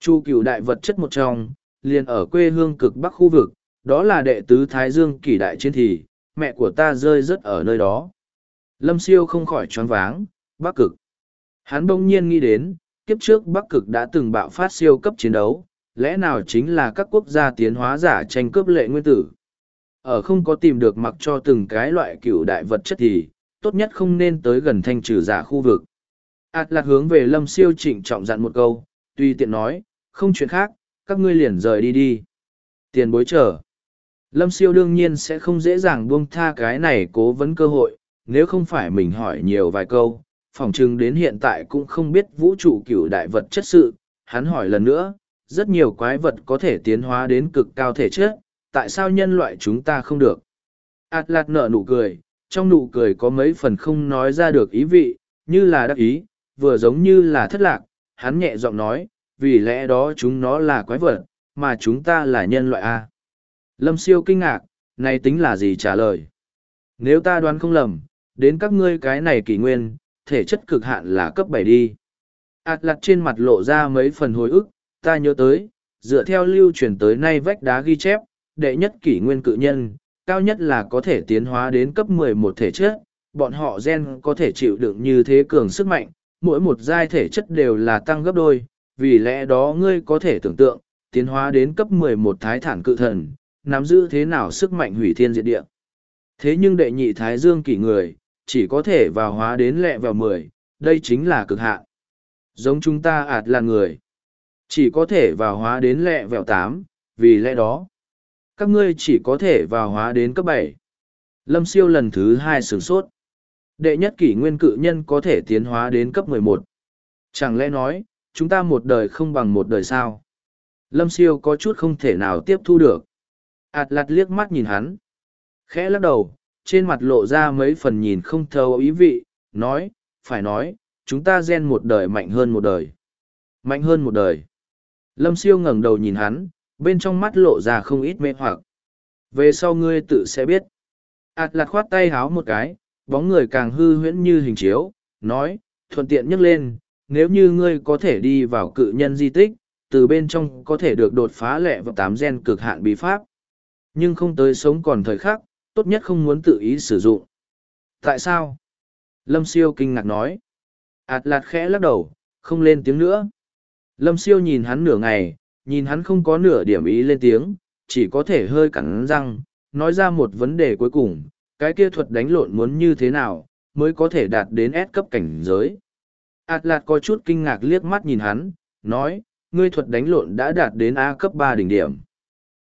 Chu cửu đại vật chất một trong, liền ở quê hương cực bắc khu vực, đó là đệ tứ Thái Dương kỷ đại chiến thì, mẹ của ta rơi rất ở nơi đó. Lâm siêu không khỏi choáng váng, bắc cực. Hắn bỗng nhiên nghĩ đến, kiếp trước bắc cực đã từng bạo phát siêu cấp chiến đấu, lẽ nào chính là các quốc gia tiến hóa giả tranh cướp lệ nguyên tử. Ở không có tìm được mặc cho từng cái loại cửu đại vật chất thì, tốt nhất không nên tới gần thanh trừ giả khu vực. Hạt lạc hướng về lâm siêu trịnh trọng dặn một câu, tuy tiện nói, không chuyện khác, các ngươi liền rời đi đi. Tiền bối chờ. Lâm siêu đương nhiên sẽ không dễ dàng buông tha cái này cố vấn cơ hội, nếu không phải mình hỏi nhiều vài câu, phỏng chừng đến hiện tại cũng không biết vũ trụ cửu đại vật chất sự, hắn hỏi lần nữa, rất nhiều quái vật có thể tiến hóa đến cực cao thể chất, tại sao nhân loại chúng ta không được? Atlas nở nụ cười, trong nụ cười có mấy phần không nói ra được ý vị, như là đắc ý, vừa giống như là thất lạc, hắn nhẹ giọng nói, vì lẽ đó chúng nó là quái vật, mà chúng ta là nhân loại A. Lâm siêu kinh ngạc, này tính là gì trả lời? Nếu ta đoán không lầm, đến các ngươi cái này kỷ nguyên, thể chất cực hạn là cấp bảy đi. Ảt lặt trên mặt lộ ra mấy phần hồi ức, ta nhớ tới, dựa theo lưu truyền tới nay vách đá ghi chép, đệ nhất kỷ nguyên cự nhân, cao nhất là có thể tiến hóa đến cấp mười một thể chất, bọn họ gen có thể chịu đựng như thế cường sức mạnh, mỗi một giai thể chất đều là tăng gấp đôi, vì lẽ đó ngươi có thể tưởng tượng, tiến hóa đến cấp mười một thái thản cự thần, nắm giữ thế nào sức mạnh hủy thiên diệt địa. Thế nhưng đệ nhị thái dương kỷ người, chỉ có thể vào hóa đến lẹ vào mười, đây chính là cực hạn. Giống chúng ta ạt là người, chỉ có thể vào hóa đến lẹ vẹo tám, vì lẽ đó, các ngươi chỉ có thể vào hóa đến cấp bảy. Lâm siêu lần thứ hai sửng sốt. Đệ nhất kỷ nguyên cự nhân có thể tiến hóa đến cấp mười một. Chẳng lẽ nói, chúng ta một đời không bằng một đời sao? Lâm siêu có chút không thể nào tiếp thu được. Ảt lặt liếc mắt nhìn hắn. Khẽ lắc đầu, trên mặt lộ ra mấy phần nhìn không thấu ý vị, nói, phải nói, chúng ta gen một đời mạnh hơn một đời. Mạnh hơn một đời. Lâm siêu ngẩng đầu nhìn hắn, bên trong mắt lộ ra không ít mê hoặc. Về sau ngươi tự sẽ biết. Ảt lặt khoát tay háo một cái, bóng người càng hư huyễn như hình chiếu, nói, thuận tiện nhấc lên, nếu như ngươi có thể đi vào cự nhân di tích, từ bên trong có thể được đột phá lẹ vào tám gen cực hạn bí pháp. Nhưng không tới sống còn thời khắc, tốt nhất không muốn tự ý sử dụng. Tại sao? Lâm siêu kinh ngạc nói. Ảt lạt khẽ lắc đầu, không lên tiếng nữa. Lâm siêu nhìn hắn nửa ngày, nhìn hắn không có nửa điểm ý lên tiếng, chỉ có thể hơi cắn răng, nói ra một vấn đề cuối cùng, cái kia thuật đánh lộn muốn như thế nào, mới có thể đạt đến S cấp cảnh giới. Atlas có chút kinh ngạc liếc mắt nhìn hắn, nói, ngươi thuật đánh lộn đã đạt đến A cấp ba đỉnh điểm.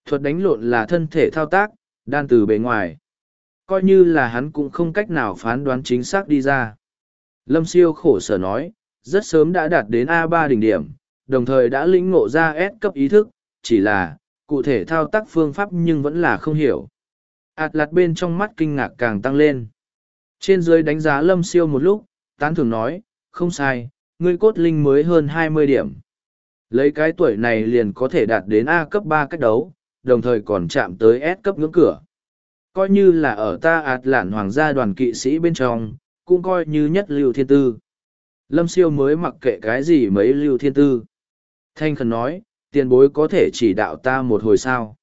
Thuật đánh lộn là thân thể thao tác, đan từ bề ngoài. Coi như là hắn cũng không cách nào phán đoán chính xác đi ra. Lâm siêu khổ sở nói, rất sớm đã đạt đến A ba đỉnh điểm, đồng thời đã lĩnh ngộ ra S cấp ý thức, chỉ là, cụ thể thao tác phương pháp nhưng vẫn là không hiểu ạt lạt bên trong mắt kinh ngạc càng tăng lên. Trên dưới đánh giá lâm siêu một lúc, tán thường nói, không sai, ngươi cốt linh mới hơn hai mươi điểm. Lấy cái tuổi này liền có thể đạt đến A cấp ba cách đấu, đồng thời còn chạm tới S cấp ngưỡng cửa. Coi như là ở ta ạt lản hoàng gia đoàn kỵ sĩ bên trong, cũng coi như nhất lưu thiên tư. Lâm siêu mới mặc kệ cái gì mấy lưu thiên tư. Thanh khẩn nói, tiền bối có thể chỉ đạo ta một hồi sao.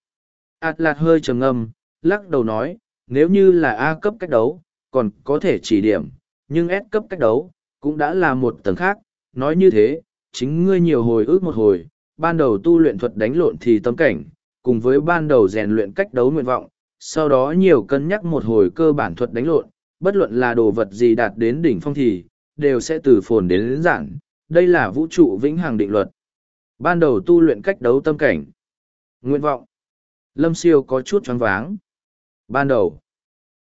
ạt lạt hơi trầm ngâm, lắc đầu nói, nếu như là A cấp cách đấu, còn có thể chỉ điểm, nhưng S cấp cách đấu, cũng đã là một tầng khác. Nói như thế, chính ngươi nhiều hồi ước một hồi, ban đầu tu luyện thuật đánh lộn thì tâm cảnh, cùng với ban đầu rèn luyện cách đấu nguyện vọng, sau đó nhiều cân nhắc một hồi cơ bản thuật đánh lộn, bất luận là đồ vật gì đạt đến đỉnh phong thì, đều sẽ từ phồn đến, đến giản, đây là vũ trụ vĩnh hằng định luật. Ban đầu tu luyện cách đấu tâm cảnh. Nguyện vọng. Lâm siêu có chút choáng váng. Ban đầu.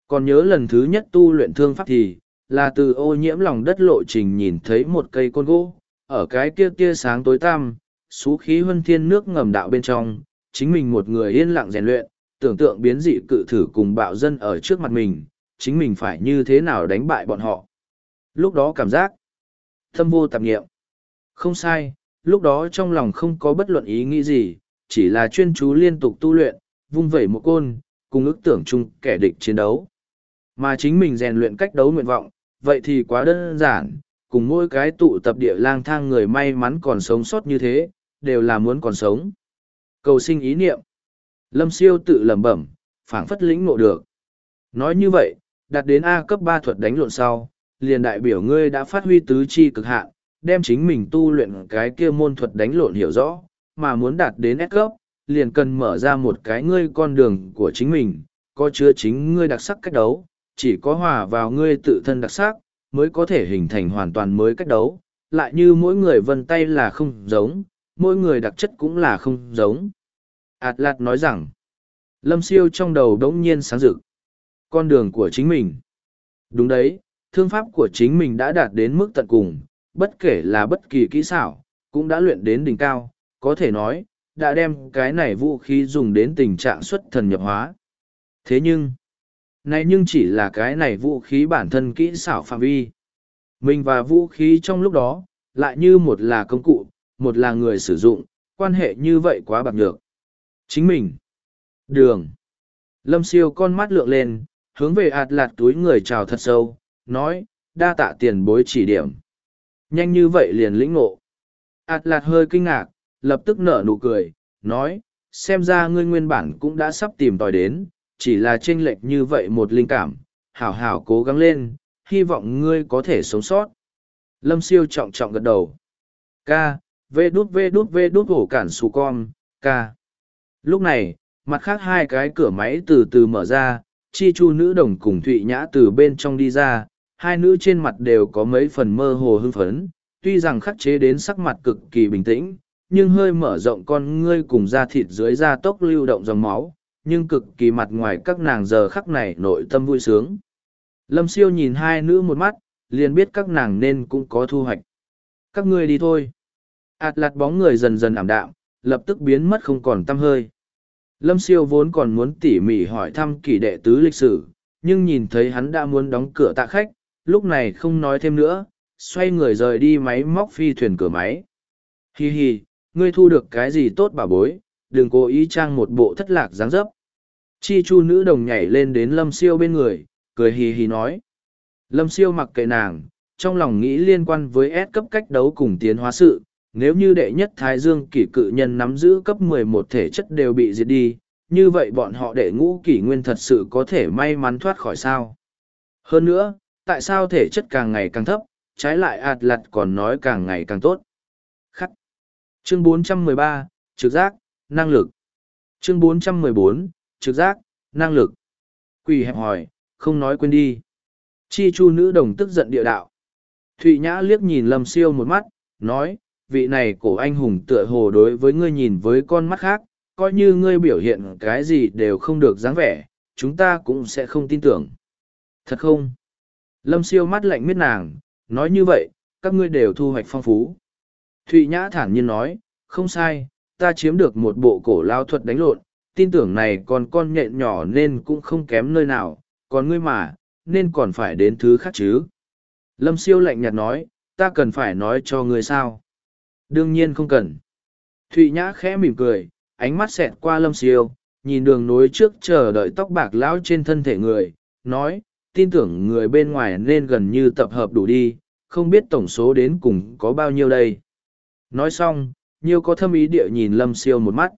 Còn nhớ lần thứ nhất tu luyện thương pháp thì, là từ ô nhiễm lòng đất lộ trình nhìn thấy một cây côn gỗ, ở cái kia tia sáng tối tăm, xú khí huân thiên nước ngầm đạo bên trong, chính mình một người yên lặng rèn luyện, tưởng tượng biến dị cự thử cùng bạo dân ở trước mặt mình, chính mình phải như thế nào đánh bại bọn họ. Lúc đó cảm giác, thâm vô tạp nghiệm. Không sai, lúc đó trong lòng không có bất luận ý nghĩ gì, chỉ là chuyên chú liên tục tu luyện, vung vẩy một côn, cùng ước tưởng chung kẻ địch chiến đấu. Mà chính mình rèn luyện cách đấu nguyện vọng, vậy thì quá đơn giản, cùng mỗi cái tụ tập địa lang thang người may mắn còn sống sót như thế, đều là muốn còn sống. Cầu sinh ý niệm. Lâm siêu tự lẩm bẩm, phảng phất lĩnh ngộ được. Nói như vậy, đạt đến A cấp ba thuật đánh lộn sau, liền đại biểu ngươi đã phát huy tứ chi cực hạn, đem chính mình tu luyện cái kia môn thuật đánh lộn hiểu rõ, mà muốn đạt đến S cấp, liền cần mở ra một cái ngươi con đường của chính mình, có chứa chính ngươi đặc sắc cách đấu, chỉ có hòa vào ngươi tự thân đặc sắc, mới có thể hình thành hoàn toàn mới cách đấu, lại như mỗi người vân tay là không giống, mỗi người đặc chất cũng là không giống. Atlas nói rằng, Lâm Siêu trong đầu đống nhiên sáng rực. Con đường của chính mình. Đúng đấy, thương pháp của chính mình đã đạt đến mức tận cùng, bất kể là bất kỳ kỹ xảo, cũng đã luyện đến đỉnh cao, có thể nói, đã đem cái này vũ khí dùng đến tình trạng xuất thần nhập hóa. Thế nhưng, này nhưng chỉ là cái này vũ khí bản thân kỹ xảo phạm vi. Mình và vũ khí trong lúc đó, lại như một là công cụ, một là người sử dụng, quan hệ như vậy quá bạc nhược. Chính mình. Đường. Lâm siêu con mắt lượng lên, hướng về ạt lạt túi người chào thật sâu, nói, đa tạ tiền bối chỉ điểm. Nhanh như vậy liền lĩnh ngộ. ạt lạt hơi kinh ngạc, lập tức nở nụ cười, nói, xem ra ngươi nguyên bản cũng đã sắp tìm tòi đến, chỉ là chênh lệch như vậy một linh cảm, hảo hảo cố gắng lên, hy vọng ngươi có thể sống sót. Lâm siêu trọng trọng gật đầu. Ca, vê đút vê đút vê đút hổ cản xù con, ca. Lúc này, mặt khác hai cái cửa máy từ từ mở ra, chi chu nữ đồng cùng Thụy Nhã từ bên trong đi ra, hai nữ trên mặt đều có mấy phần mơ hồ hưng phấn, tuy rằng khắc chế đến sắc mặt cực kỳ bình tĩnh, nhưng hơi mở rộng con ngươi cùng da thịt dưới da tốc lưu động dòng máu, nhưng cực kỳ mặt ngoài các nàng giờ khắc này nội tâm vui sướng. Lâm siêu nhìn hai nữ một mắt, liền biết các nàng nên cũng có thu hoạch. Các ngươi đi thôi. ạt lạt bóng người dần dần ảm đạm, lập tức biến mất không còn tăm hơi. Lâm siêu vốn còn muốn tỉ mỉ hỏi thăm kỷ đệ tứ lịch sử, nhưng nhìn thấy hắn đã muốn đóng cửa tạ khách, lúc này không nói thêm nữa, xoay người rời đi máy móc phi thuyền cửa máy. Hi hi, ngươi thu được cái gì tốt bà bối, đừng cố ý trang một bộ thất lạc dáng dấp. Chi chu nữ đồng nhảy lên đến lâm siêu bên người, cười hì hì nói. Lâm siêu mặc kệ nàng, trong lòng nghĩ liên quan với S cấp cách đấu cùng tiến hóa sự, nếu như đệ nhất Thái Dương kỷ cự nhân nắm giữ cấp 11 thể chất đều bị diệt đi, như vậy bọn họ đệ ngũ kỷ nguyên thật sự có thể may mắn thoát khỏi sao. Hơn nữa, tại sao thể chất càng ngày càng thấp, trái lại ạt lặt còn nói càng ngày càng tốt. Chương 413, trực giác, năng lực. Chương 414, trực giác, năng lực. Quỳ hẹp hỏi, không nói quên đi. Chi chu nữ đồng tức giận địa đạo. Thụy Nhã liếc nhìn Lâm Siêu một mắt, nói, vị này cổ anh hùng tựa hồ đối với ngươi nhìn với con mắt khác, coi như ngươi biểu hiện cái gì đều không được dáng vẻ, chúng ta cũng sẽ không tin tưởng. Thật không? Lâm Siêu mắt lạnh miết nàng, nói như vậy, các ngươi đều thu hoạch phong phú. Thụy Nhã thản nhiên nói, không sai, ta chiếm được một bộ cổ lao thuật đánh lộn, tin tưởng này còn con nhện nhỏ nên cũng không kém nơi nào, còn ngươi mà, nên còn phải đến thứ khác chứ. Lâm siêu lạnh nhạt nói, ta cần phải nói cho ngươi sao. Đương nhiên không cần. Thụy Nhã khẽ mỉm cười, ánh mắt xẹt qua lâm siêu, nhìn đường nối trước chờ đợi tóc bạc lão trên thân thể người, nói, tin tưởng người bên ngoài nên gần như tập hợp đủ đi, không biết tổng số đến cùng có bao nhiêu đây. Nói xong, Nhiêu có thâm ý địa nhìn Lâm Siêu một mắt.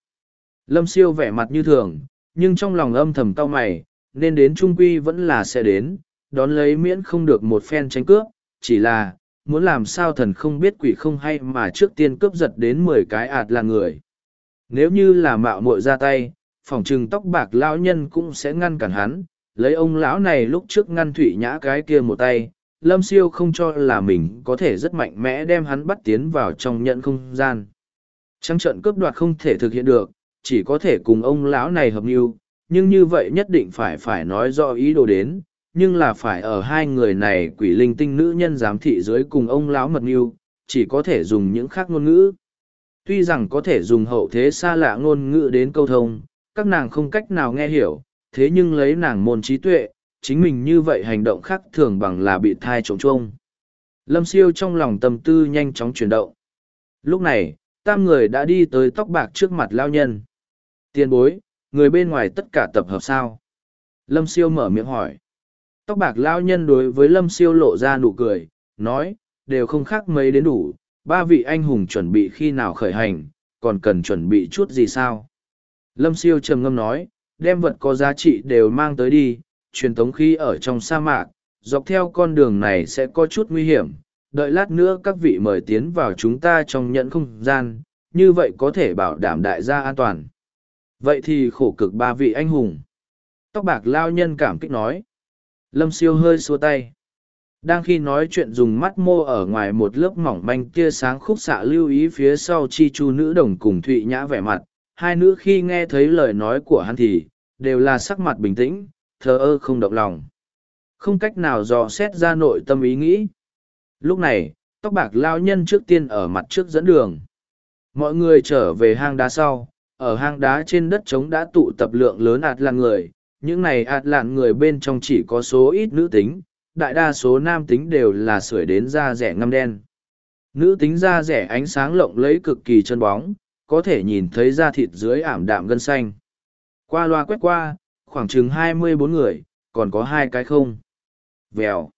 Lâm Siêu vẻ mặt như thường, nhưng trong lòng âm thầm cau mày, nên đến trung quy vẫn là sẽ đến, đón lấy miễn không được một phen tranh cướp, chỉ là, muốn làm sao thần không biết quỷ không hay mà trước tiên cướp giật đến mười cái ạt là người. Nếu như là mạo muội ra tay, phỏng trừng tóc bạc lão nhân cũng sẽ ngăn cản hắn, lấy ông lão này lúc trước ngăn thủy nhã cái kia một tay, lâm siêu không cho là mình có thể rất mạnh mẽ đem hắn bắt tiến vào trong nhận không gian. Trăng trận cướp đoạt không thể thực hiện được, chỉ có thể cùng ông lão này hợp mưu, nhưng như vậy nhất định phải phải nói rõ ý đồ đến, nhưng là phải ở hai người này quỷ linh tinh nữ nhân giám thị dưới cùng ông lão mật mưu, chỉ có thể dùng những khác ngôn ngữ. Tuy rằng có thể dùng hậu thế xa lạ ngôn ngữ đến câu thông, các nàng không cách nào nghe hiểu, thế nhưng lấy nàng môn trí tuệ, chính mình như vậy hành động khác thường bằng là bị thai trống chuông. Lâm siêu trong lòng tâm tư nhanh chóng chuyển động. Lúc này, tam người đã đi tới tóc bạc trước mặt lao nhân. Tiền bối, người bên ngoài tất cả tập hợp sao? Lâm siêu mở miệng hỏi. Tóc bạc lao nhân đối với lâm siêu lộ ra nụ cười, nói, đều không khác mấy đến đủ, ba vị anh hùng chuẩn bị khi nào khởi hành, còn cần chuẩn bị chút gì sao? Lâm siêu trầm ngâm nói, đem vật có giá trị đều mang tới đi, truyền tống khí ở trong sa mạc, dọc theo con đường này sẽ có chút nguy hiểm, đợi lát nữa các vị mời tiến vào chúng ta trong nhận không gian, như vậy có thể bảo đảm đại gia an toàn. Vậy thì khổ cực ba vị anh hùng. Tóc bạc lao nhân cảm kích nói. Lâm siêu hơi xua tay. Đang khi nói chuyện dùng mắt mô ở ngoài một lớp mỏng manh tia sáng khúc xạ lưu ý phía sau chi chu nữ đồng cùng thụy nhã vẻ mặt, hai nữ khi nghe thấy lời nói của hắn thì, đều là sắc mặt bình tĩnh, thờ ơ không động lòng. Không cách nào dò xét ra nội tâm ý nghĩ. Lúc này, tóc bạc lao nhân trước tiên ở mặt trước dẫn đường. mọi người trở về hang đá sau ở hang đá trên đất trống đã tụ tập lượng lớn ạt làn người những này ạt làn người bên trong chỉ có số ít nữ tính đại đa số nam tính đều là sưởi đến da rẻ ngăm đen nữ tính da rẻ ánh sáng lộng lẫy cực kỳ chân bóng có thể nhìn thấy da thịt dưới ảm đạm gân xanh qua loa quét qua khoảng chừng hai mươi bốn người, còn có hai cái không. Vèo.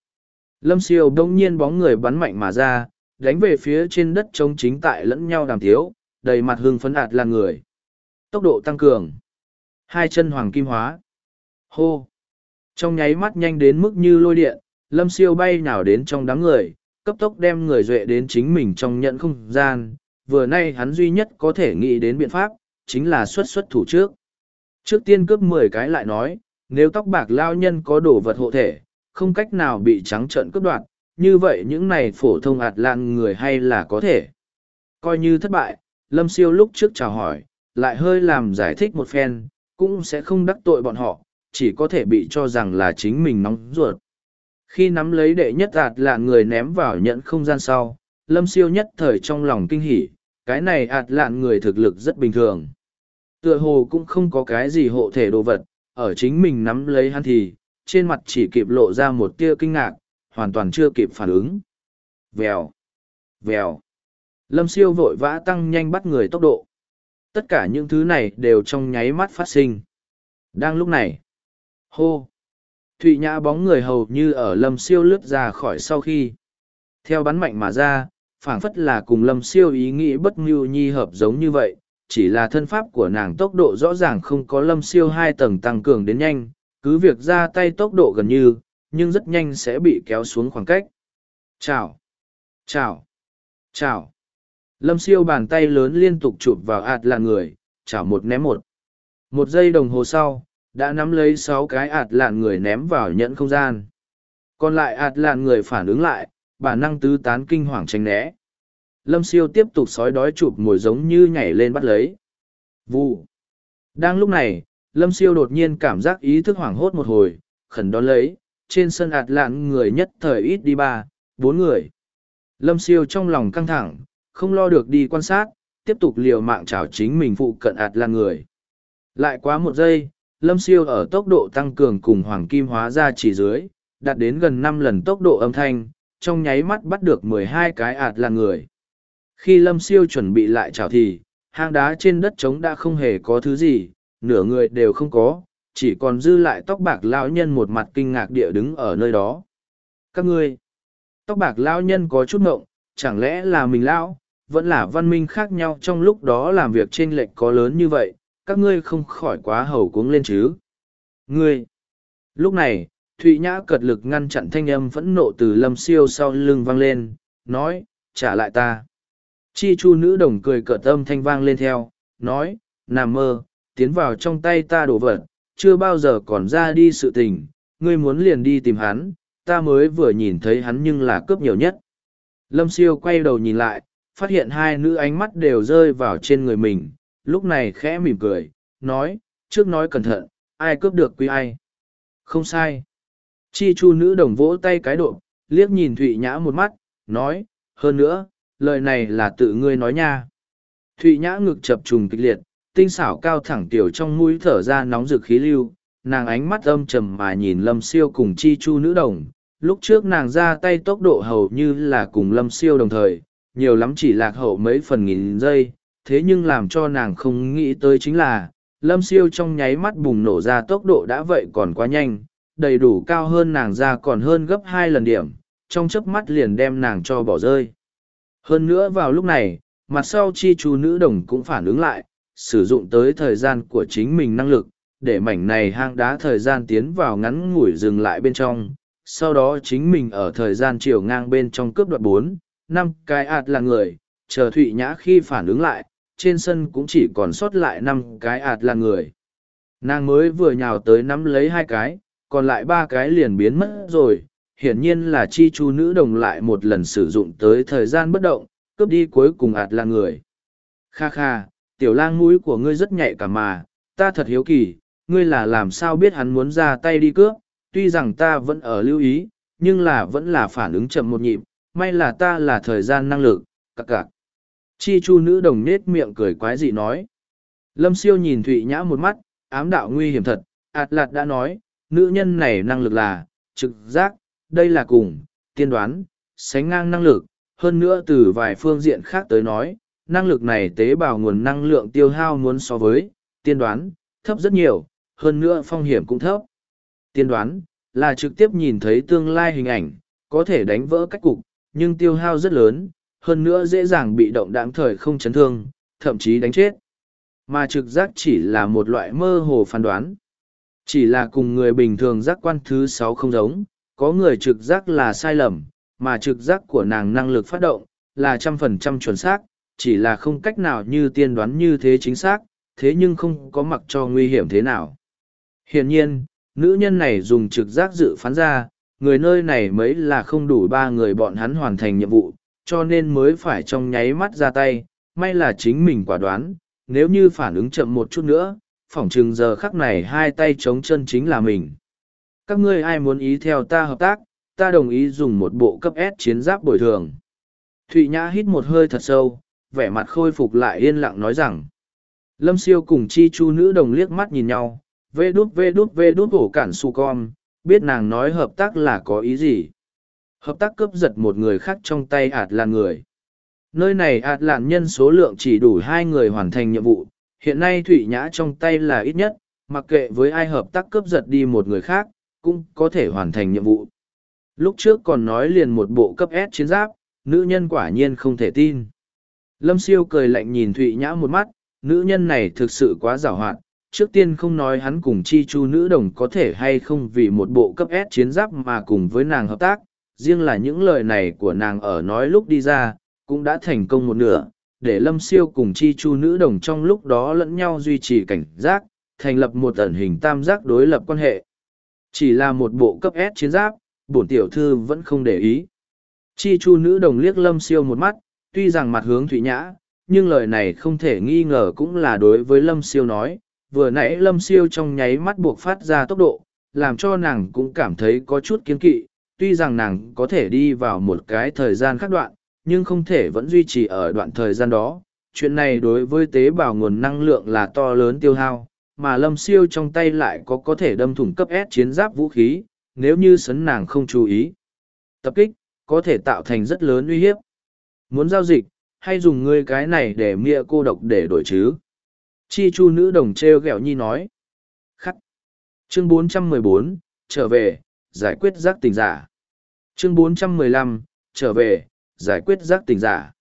Lâm siêu đông nhiên bóng người bắn mạnh mà ra, đánh về phía trên đất trống chính tại lẫn nhau đàm thiếu đầy mặt hưng phấn ạt là người. Tốc độ tăng cường. Hai chân hoàng kim hóa. Hô. Trong nháy mắt nhanh đến mức như lôi điện, lâm siêu bay nào đến trong đám người, cấp tốc đem người duệ đến chính mình trong nhận không gian. Vừa nay hắn duy nhất có thể nghĩ đến biện pháp, chính là xuất xuất thủ trước trước tiên cướp mười cái lại nói, nếu tóc bạc lao nhân có đồ vật hộ thể, không cách nào bị trắng trợn cướp đoạt, như vậy những này phổ thông ạt lan người hay là có thể. Coi như thất bại, lâm siêu lúc trước chào hỏi, lại hơi làm giải thích một phen, cũng sẽ không đắc tội bọn họ, chỉ có thể bị cho rằng là chính mình nóng ruột. Khi nắm lấy đệ nhất ạt là người ném vào nhận không gian sau, lâm siêu nhất thời trong lòng kinh hỉ, cái này ạt lạn người thực lực rất bình thường tựa hồ cũng không có cái gì hộ thể đồ vật, ở chính mình nắm lấy hắn thì, trên mặt chỉ kịp lộ ra một tia kinh ngạc, hoàn toàn chưa kịp phản ứng. Vèo vèo. Lâm siêu vội vã tăng nhanh bắt người tốc độ. Tất cả những thứ này đều trong nháy mắt phát sinh. Đang lúc này, hô, thụy nhã bóng người hầu như ở lâm siêu lướt ra khỏi sau khi. Theo bắn mạnh mà ra, phảng phất là cùng lâm siêu ý nghĩ bất mưu nhi hợp giống như vậy chỉ là thân pháp của nàng tốc độ rõ ràng không có lâm siêu hai tầng tăng cường đến nhanh, cứ việc ra tay tốc độ gần như, nhưng rất nhanh sẽ bị kéo xuống khoảng cách. Chào chào chào. Lâm siêu bàn tay lớn liên tục chụp vào ạt là người, chảo một ném một. Một giây đồng hồ sau, đã nắm lấy sáu cái ạt lạn người ném vào nhẫn không gian. Còn lại ạt lạn người phản ứng lại, bản năng tứ tán kinh hoàng tránh né lâm siêu tiếp tục sói đói chụp mồi giống như nhảy lên bắt lấy. Vu đang lúc này, lâm siêu đột nhiên cảm giác ý thức hoảng hốt một hồi, khẩn đón lấy. Trên sân ạt lạn người nhất thời ít đi ba, bốn người. Lâm siêu trong lòng căng thẳng, không lo được đi quan sát, tiếp tục liều mạng chảo chính mình phụ cận ạt lạn người. Lại quá một giây, lâm siêu ở tốc độ tăng cường cùng hoàng kim hóa ra chỉ dưới, đạt đến gần năm lần tốc độ âm thanh, trong nháy mắt bắt được mười hai cái ạt lạn người khi lâm siêu chuẩn bị lại chảo thì, hang đá trên đất trống đã không hề có thứ gì, nửa người đều không có, chỉ còn dư lại tóc bạc lão nhân một mặt kinh ngạc địa đứng ở nơi đó. Các ngươi, tóc bạc lão nhân có chút ngộng, chẳng lẽ là mình lão, vẫn là văn minh khác nhau trong lúc đó làm việc t r ê n lệch có lớn như vậy, các ngươi không khỏi quá hầu cuống lên chứ. Ngươi, lúc này, thụy nhã cật lực ngăn chặn thanh âm phẫn nộ từ lâm siêu sau lưng vang lên, nói, trả lại ta chi chu nữ đồng cười cợt âm thanh vang lên theo nói nằm mơ tiến vào trong tay ta đổ vật chưa bao giờ còn ra đi sự tình, ngươi muốn liền đi tìm hắn, ta mới vừa nhìn thấy hắn nhưng là cướp nhiều nhất. Lâm siêu quay đầu nhìn lại, phát hiện hai nữ ánh mắt đều rơi vào trên người mình, lúc này khẽ mỉm cười, nói, trước nói cẩn thận, ai cướp được quý ai. Không sai. Chi chu nữ đồng vỗ tay cái độ, liếc nhìn Thụy Nhã một mắt, nói, hơn nữa, lời này là tự ngươi nói nha. Thụy Nhã ngực chập trùng kịch liệt, tinh xảo cao thẳng tiểu trong mũi thở ra nóng rực khí lưu nàng ánh mắt âm trầm mà nhìn lâm siêu cùng chi chu nữ đồng lúc trước nàng ra tay tốc độ hầu như là cùng lâm siêu đồng thời nhiều lắm chỉ lạc hậu mấy phần nghìn giây thế nhưng làm cho nàng không nghĩ tới chính là lâm siêu trong nháy mắt bùng nổ ra tốc độ đã vậy còn quá nhanh đầy đủ cao hơn nàng ra còn hơn gấp hai lần điểm trong chớp mắt liền đem nàng cho bỏ rơi hơn nữa vào lúc này mặt sau chi chú nữ đồng cũng phản ứng lại sử dụng tới thời gian của chính mình năng lực, để mảnh này hang đá thời gian tiến vào ngắn ngủi dừng lại bên trong. Sau đó chính mình ở thời gian chiều ngang bên trong cướp đoạt bốn, năm cái ạt là người, chờ Thụy Nhã khi phản ứng lại, trên sân cũng chỉ còn sót lại năm cái ạt là người. Nàng mới vừa nhào tới nắm lấy hai cái, còn lại ba cái liền biến mất rồi. Hiển nhiên là chi chu nữ đồng lại một lần sử dụng tới thời gian bất động, cướp đi cuối cùng ạt là người. Kha kha, tiểu lang mũi của ngươi rất nhạy cả mà, ta thật hiếu kỳ, ngươi là làm sao biết hắn muốn ra tay đi cướp, tuy rằng ta vẫn ở lưu ý, nhưng là vẫn là phản ứng chậm một nhịp, may là ta là thời gian năng lực, cặc cặc. Chi chu nữ đồng nết miệng cười quái dị nói. Lâm siêu nhìn Thụy Nhã một mắt, ám đạo nguy hiểm thật, ạt lạt đã nói, nữ nhân này năng lực là, trực giác, đây là cùng, tiên đoán, sánh ngang năng lực, hơn nữa từ vài phương diện khác tới nói, năng lực này tế bào nguồn năng lượng tiêu hao muốn so với, tiên đoán, thấp rất nhiều, hơn nữa phong hiểm cũng thấp. Tiên đoán, là trực tiếp nhìn thấy tương lai hình ảnh, có thể đánh vỡ cách cục, nhưng tiêu hao rất lớn, hơn nữa dễ dàng bị động đáng thời không chấn thương, thậm chí đánh chết. Mà trực giác chỉ là một loại mơ hồ phán đoán. Chỉ là cùng người bình thường giác quan thứ sáu không giống, có người trực giác là sai lầm, mà trực giác của nàng năng lực phát động, là trăm phần trăm chuẩn xác, chỉ là không cách nào như tiên đoán như thế chính xác, thế nhưng không có mặc cho nguy hiểm thế nào. Hiển nhiên, nữ nhân này dùng trực giác dự phán ra, người nơi này mấy là không đủ ba người bọn hắn hoàn thành nhiệm vụ, cho nên mới phải trong nháy mắt ra tay, may là chính mình quả đoán, nếu như phản ứng chậm một chút nữa, phỏng chừng giờ khắc này hai tay chống chân chính là mình. Các ngươi ai muốn ý theo ta hợp tác, ta đồng ý dùng một bộ cấp S chiến giáp bồi thường. Thụy Nhã hít một hơi thật sâu, vẻ mặt khôi phục lại yên lặng nói rằng. Lâm siêu cùng chi chu nữ đồng liếc mắt nhìn nhau, vê đút vê đút vê đút ổ cản su con, biết nàng nói hợp tác là có ý gì. Hợp tác cướp giật một người khác trong tay ạt là người. Nơi này ạt lạn nhân số lượng chỉ đủ hai người hoàn thành nhiệm vụ, hiện nay Thụy Nhã trong tay là ít nhất, mặc kệ với ai hợp tác cướp giật đi một người khác, cũng có thể hoàn thành nhiệm vụ. Lúc trước còn nói liền một bộ cấp S chiến giáp, nữ nhân quả nhiên không thể tin. Lâm siêu cười lạnh nhìn Thụy Nhã một mắt, nữ nhân này thực sự quá giảo hoạt. Trước tiên không nói hắn cùng chi chu nữ đồng có thể hay không vì một bộ cấp S chiến giáp mà cùng với nàng hợp tác, riêng là những lời này của nàng ở nói lúc đi ra, cũng đã thành công một nửa, để lâm siêu cùng chi chu nữ đồng trong lúc đó lẫn nhau duy trì cảnh giác, thành lập một ẩn hình tam giác đối lập quan hệ. Chỉ là một bộ cấp S chiến giáp, bổn tiểu thư vẫn không để ý. Chi chu nữ đồng liếc lâm siêu một mắt, tuy rằng mặt hướng thủy nhã, nhưng lời này không thể nghi ngờ cũng là đối với lâm siêu nói. Vừa nãy lâm siêu trong nháy mắt buộc phát ra tốc độ, làm cho nàng cũng cảm thấy có chút kiến kỵ, tuy rằng nàng có thể đi vào một cái thời gian khác đoạn, nhưng không thể vẫn duy trì ở đoạn thời gian đó. Chuyện này đối với tế bào nguồn năng lượng là to lớn tiêu hao, mà lâm siêu trong tay lại có có thể đâm thủng cấp S chiến giáp vũ khí, nếu như sấn nàng không chú ý. Tập kích, có thể tạo thành rất lớn uy hiếp. Muốn giao dịch, hay dùng ngươi cái này để mịa cô độc để đổi chứ? Chi chu nữ đồng treo gẹo nhi nói. Khắc. Chương 414, trở về, giải quyết giác tình giả. Chương 415, trở về, giải quyết giác tình giả.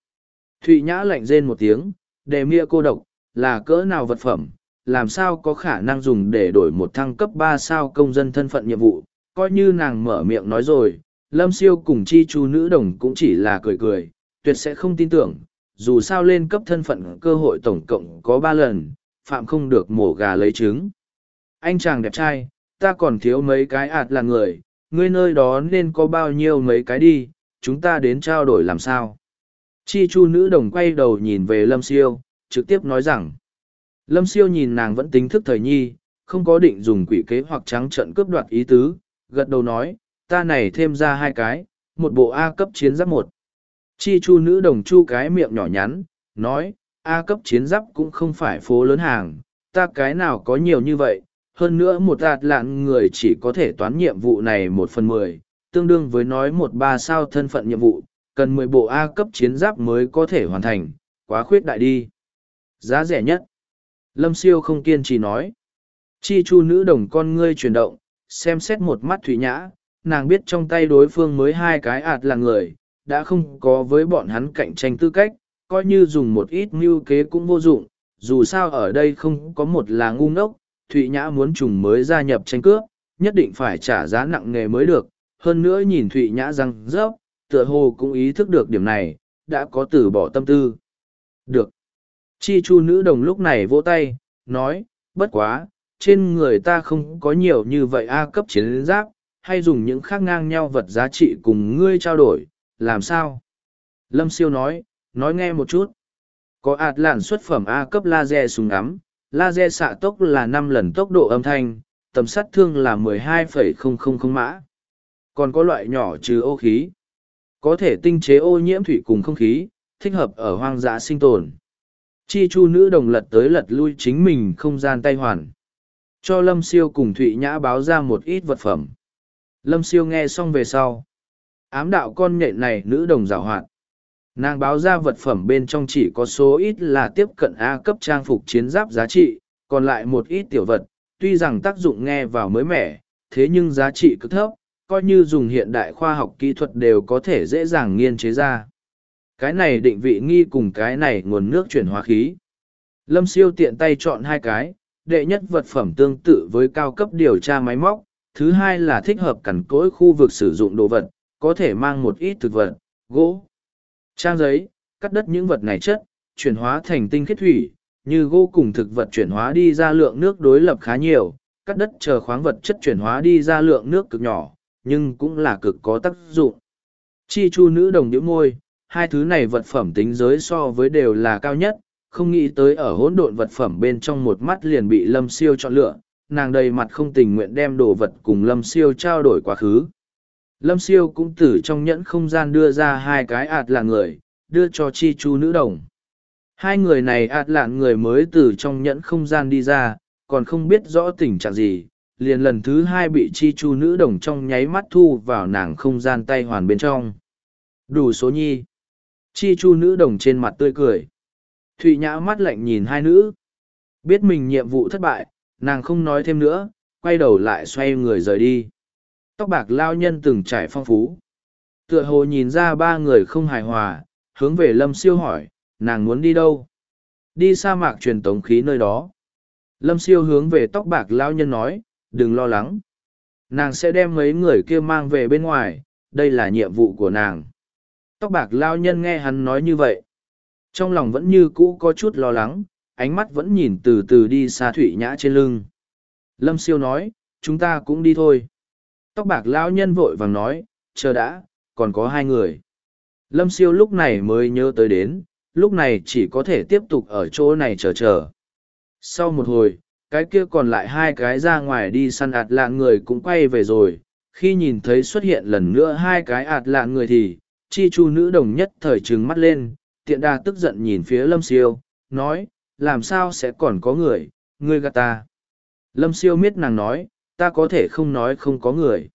Thụy Nhã lạnh rên một tiếng, đề mịa cô độc, là cỡ nào vật phẩm, làm sao có khả năng dùng để đổi một thăng cấp ba sao công dân thân phận nhiệm vụ, coi như nàng mở miệng nói rồi, Lâm Siêu cùng chi chu nữ đồng cũng chỉ là cười cười, tuyệt sẽ không tin tưởng, dù sao lên cấp thân phận cơ hội tổng cộng có ba lần, phạm không được mổ gà lấy trứng. Anh chàng đẹp trai, ta còn thiếu mấy cái ạt là người, ngươi nơi đó nên có bao nhiêu mấy cái đi, chúng ta đến trao đổi làm sao. Chi chu nữ đồng quay đầu nhìn về Lâm Siêu, trực tiếp nói rằng, Lâm Siêu nhìn nàng vẫn tính thức thời nhi, không có định dùng quỷ kế hoặc trắng trận cướp đoạt ý tứ, gật đầu nói, ta này thêm ra hai cái, một bộ A cấp chiến giáp một. Chi chu nữ đồng chu cái miệng nhỏ nhắn, nói, A cấp chiến giáp cũng không phải phố lớn hàng, ta cái nào có nhiều như vậy, hơn nữa một ạt lạn người chỉ có thể toán nhiệm vụ này một phần mười, tương đương với nói một ba sao thân phận nhiệm vụ, cần mười bộ A cấp chiến giáp mới có thể hoàn thành, quá khuyết đại đi. Giá rẻ nhất. Lâm siêu không kiên trì nói. Chi chu nữ đồng con ngươi chuyển động, xem xét một mắt thủy nhã, nàng biết trong tay đối phương mới hai cái ạt là người, đã không có với bọn hắn cạnh tranh tư cách, coi như dùng một ít mưu kế cũng vô dụng, dù sao ở đây không có một là ngu ngốc, Thụy Nhã muốn trùng mới gia nhập tranh cướp, nhất định phải trả giá nặng nề mới được, hơn nữa nhìn Thụy Nhã răng rớp, tựa hồ cũng ý thức được điểm này, đã có từ bỏ tâm tư. Được. Chi chu nữ đồng lúc này vỗ tay, nói, bất quá, trên người ta không có nhiều như vậy A cấp chiến giáp, hay dùng những khác ngang nhau vật giá trị cùng ngươi trao đổi, làm sao? Lâm siêu nói, nói nghe một chút. Có ạt lạn xuất phẩm A cấp laser súng ngắm, laser xạ tốc là năm lần tốc độ âm thanh, tầm sát thương là 12,000 mã. Còn có loại nhỏ trừ ô khí. Có thể tinh chế ô nhiễm thủy cùng không khí, thích hợp ở hoang dã sinh tồn. Chi chu nữ đồng lật tới lật lui chính mình không gian tay hoàn. Cho Lâm Siêu cùng Thụy Nhã báo ra một ít vật phẩm. Lâm Siêu nghe xong về sau. Ám đạo con nhện này nữ đồng giảo hoạt. Nàng báo ra vật phẩm bên trong chỉ có số ít là tiếp cận A cấp trang phục chiến giáp giá trị, còn lại một ít tiểu vật, tuy rằng tác dụng nghe vào mới mẻ, thế nhưng giá trị cực thấp, coi như dùng hiện đại khoa học kỹ thuật đều có thể dễ dàng nghiên chế ra. Cái này định vị nghi cùng cái này nguồn nước chuyển hóa khí. Lâm siêu tiện tay chọn hai cái, đệ nhất vật phẩm tương tự với cao cấp điều tra máy móc, thứ hai là thích hợp cẩn cỗi khu vực sử dụng đồ vật, có thể mang một ít thực vật, gỗ, trang giấy, cắt đất những vật này chất, chuyển hóa thành tinh khiết thủy, như gỗ cùng thực vật chuyển hóa đi ra lượng nước đối lập khá nhiều, cắt đất chờ khoáng vật chất chuyển hóa đi ra lượng nước cực nhỏ, nhưng cũng là cực có tác dụng. Chi chu nữ đồng điểm môi, hai thứ này vật phẩm tính giới so với đều là cao nhất, không nghĩ tới ở hỗn độn vật phẩm bên trong một mắt liền bị lâm siêu chọn lựa, nàng đầy mặt không tình nguyện đem đồ vật cùng lâm siêu trao đổi quá khứ. Lâm siêu cũng từ trong nhẫn không gian đưa ra hai cái ạt là người, đưa cho chi chu nữ đồng. Hai người này ạt lạn người mới từ trong nhẫn không gian đi ra, còn không biết rõ tình trạng gì, liền lần thứ hai bị chi chu nữ đồng trong nháy mắt thu vào nàng không gian tay hoàn bên trong. Đủ số nhi. Chi chu nữ đồng trên mặt tươi cười. Thụy nhã mắt lạnh nhìn hai nữ. Biết mình nhiệm vụ thất bại, nàng không nói thêm nữa, quay đầu lại xoay người rời đi. Tóc bạc lao nhân từng trải phong phú. Tựa hồ nhìn ra ba người không hài hòa, hướng về lâm siêu hỏi, nàng muốn đi đâu? Đi sa mạc truyền tống khí nơi đó. Lâm siêu hướng về tóc bạc lao nhân nói, đừng lo lắng. Nàng sẽ đem mấy người kia mang về bên ngoài, đây là nhiệm vụ của nàng. Tóc bạc lao nhân nghe hắn nói như vậy. Trong lòng vẫn như cũ có chút lo lắng, ánh mắt vẫn nhìn từ từ đi xa thủy nhã trên lưng. Lâm siêu nói, chúng ta cũng đi thôi. Tóc bạc lao nhân vội vàng nói, chờ đã, còn có hai người. Lâm siêu lúc này mới nhớ tới đến, lúc này chỉ có thể tiếp tục ở chỗ này chờ chờ. Sau một hồi, cái kia còn lại hai cái ra ngoài đi săn ạt lạng người cũng quay về rồi. Khi nhìn thấy xuất hiện lần nữa hai cái ạt lạng người thì, chi chu nữ đồng nhất thời trừng mắt lên, tiện đa tức giận nhìn phía lâm siêu, nói, làm sao sẽ còn có người, ngươi gạt ta. Lâm siêu miết nàng nói, ta có thể không nói không có người.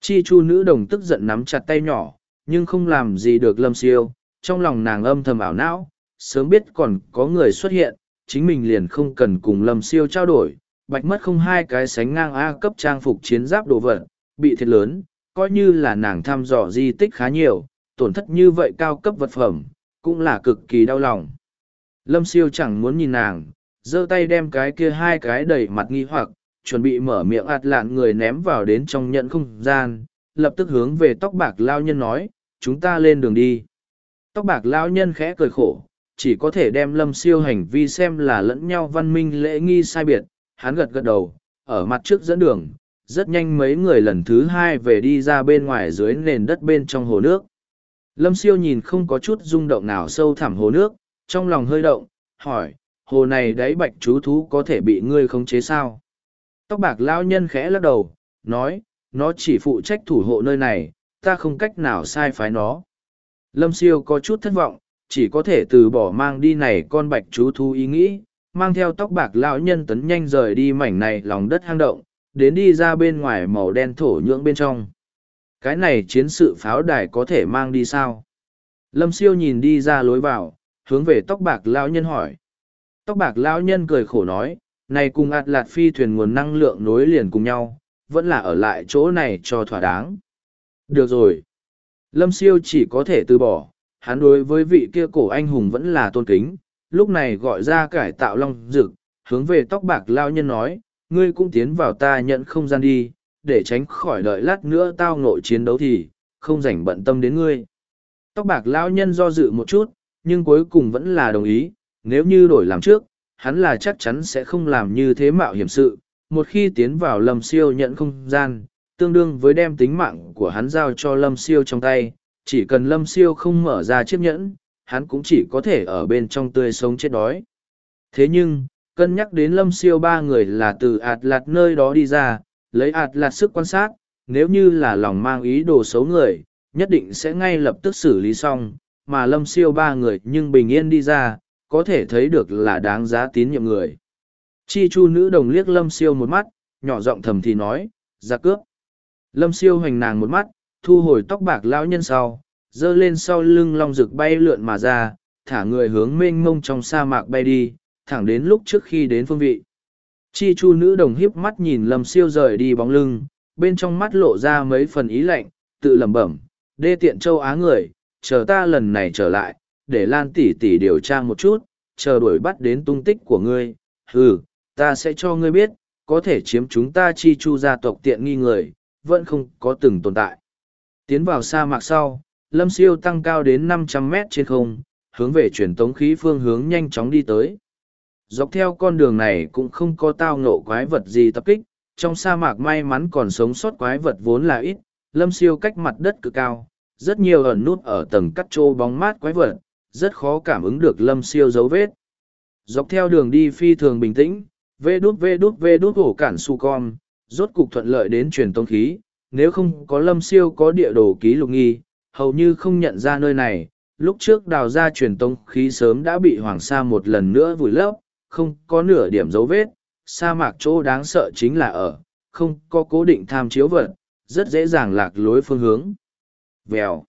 Chi chu nữ đồng tức giận nắm chặt tay nhỏ, nhưng không làm gì được lâm siêu, trong lòng nàng âm thầm ảo não, sớm biết còn có người xuất hiện, chính mình liền không cần cùng lâm siêu trao đổi, bạch mất không hai cái sánh ngang A cấp trang phục chiến giáp đồ vật, bị thiệt lớn, coi như là nàng thăm dò di tích khá nhiều, tổn thất như vậy cao cấp vật phẩm, cũng là cực kỳ đau lòng. Lâm siêu chẳng muốn nhìn nàng, giơ tay đem cái kia hai cái đầy mặt nghi hoặc, chuẩn bị mở miệng ạt lạn người ném vào đến trong nhận không gian, lập tức hướng về tóc bạc lao nhân nói, chúng ta lên đường đi. Tóc bạc lao nhân khẽ cười khổ, chỉ có thể đem lâm siêu hành vi xem là lẫn nhau văn minh lễ nghi sai biệt, hắn gật gật đầu, ở mặt trước dẫn đường, rất nhanh mấy người lần thứ hai về đi ra bên ngoài dưới nền đất bên trong hồ nước. Lâm siêu nhìn không có chút rung động nào sâu thẳm hồ nước, trong lòng hơi động, hỏi, hồ này đáy bạch chú thú có thể bị ngươi khống chế sao? Tóc bạc lao nhân khẽ lắc đầu, nói, nó chỉ phụ trách thủ hộ nơi này, ta không cách nào sai phái nó. Lâm siêu có chút thất vọng, chỉ có thể từ bỏ mang đi này con bạch chú thú ý nghĩ, mang theo tóc bạc lão nhân tấn nhanh rời đi mảnh này lòng đất hang động, đến đi ra bên ngoài màu đen thổ nhưỡng bên trong. Cái này chiến sự pháo đài có thể mang đi sao? Lâm siêu nhìn đi ra lối vào, hướng về tóc bạc lão nhân hỏi. Tóc bạc lão nhân cười khổ nói, này cùng ạt lạt phi thuyền nguồn năng lượng nối liền cùng nhau, vẫn là ở lại chỗ này cho thỏa đáng. Được rồi. Lâm siêu chỉ có thể từ bỏ, hắn đối với vị kia cổ anh hùng vẫn là tôn kính, lúc này gọi ra cải tạo long dực, hướng về tóc bạc lao nhân nói, ngươi cũng tiến vào ta nhận không gian đi, để tránh khỏi đợi lát nữa tao nội chiến đấu thì, không rảnh bận tâm đến ngươi. Tóc bạc lão nhân do dự một chút, nhưng cuối cùng vẫn là đồng ý, nếu như đổi làm trước, hắn là chắc chắn sẽ không làm như thế mạo hiểm sự, một khi tiến vào lâm siêu nhận không gian, tương đương với đem tính mạng của hắn giao cho lâm siêu trong tay, chỉ cần lâm siêu không mở ra chiếc nhẫn, hắn cũng chỉ có thể ở bên trong tươi sống chết đói. Thế nhưng, cân nhắc đến lâm siêu ba người là từ ạt lạt nơi đó đi ra, lấy ạt lạt sức quan sát, nếu như là lòng mang ý đồ xấu người, nhất định sẽ ngay lập tức xử lý xong, mà lâm siêu ba người nhưng bình yên đi ra, có thể thấy được là đáng giá tín nhiệm người. Chi chu nữ đồng liếc lâm siêu một mắt, nhỏ giọng thầm thì nói, ra cướp. Lâm siêu hoành nàng một mắt, thu hồi tóc bạc lão nhân sau, dơ lên sau lưng long rực bay lượn mà ra, thả người hướng mênh mông trong sa mạc bay đi, thẳng đến lúc trước khi đến phương vị. Chi chu nữ đồng hiếp mắt nhìn lâm siêu rời đi bóng lưng, bên trong mắt lộ ra mấy phần ý lạnh, tự lẩm bẩm, đê tiện châu Á người, chờ ta lần này trở lại, để Lan tỷ tỷ điều tra một chút, chờ đuổi bắt đến tung tích của ngươi, ừ, ta sẽ cho ngươi biết, có thể chiếm chúng ta chi chu gia tộc tiện nghi người, vẫn không có từng tồn tại. Tiến vào sa mạc sau, lâm siêu tăng cao đến 500 mét trên không, hướng về truyền tống khí phương hướng nhanh chóng đi tới. Dọc theo con đường này cũng không có tao ngộ quái vật gì tập kích, trong sa mạc may mắn còn sống sót quái vật vốn là ít, lâm siêu cách mặt đất cực cao, rất nhiều ẩn nút ở tầng cắt trô bóng mát quái vật, rất khó cảm ứng được lâm siêu dấu vết. Dọc theo đường đi phi thường bình tĩnh, vê đút vê đút vê đút hổ cản su con, rốt cục thuận lợi đến truyền tông khí, nếu không có lâm siêu có địa đồ ký lục nghi, hầu như không nhận ra nơi này, lúc trước đào ra truyền tông khí sớm đã bị hoàng sa một lần nữa vùi lấp, không có nửa điểm dấu vết, sa mạc chỗ đáng sợ chính là ở, không có cố định tham chiếu vật, rất dễ dàng lạc lối phương hướng. Vèo.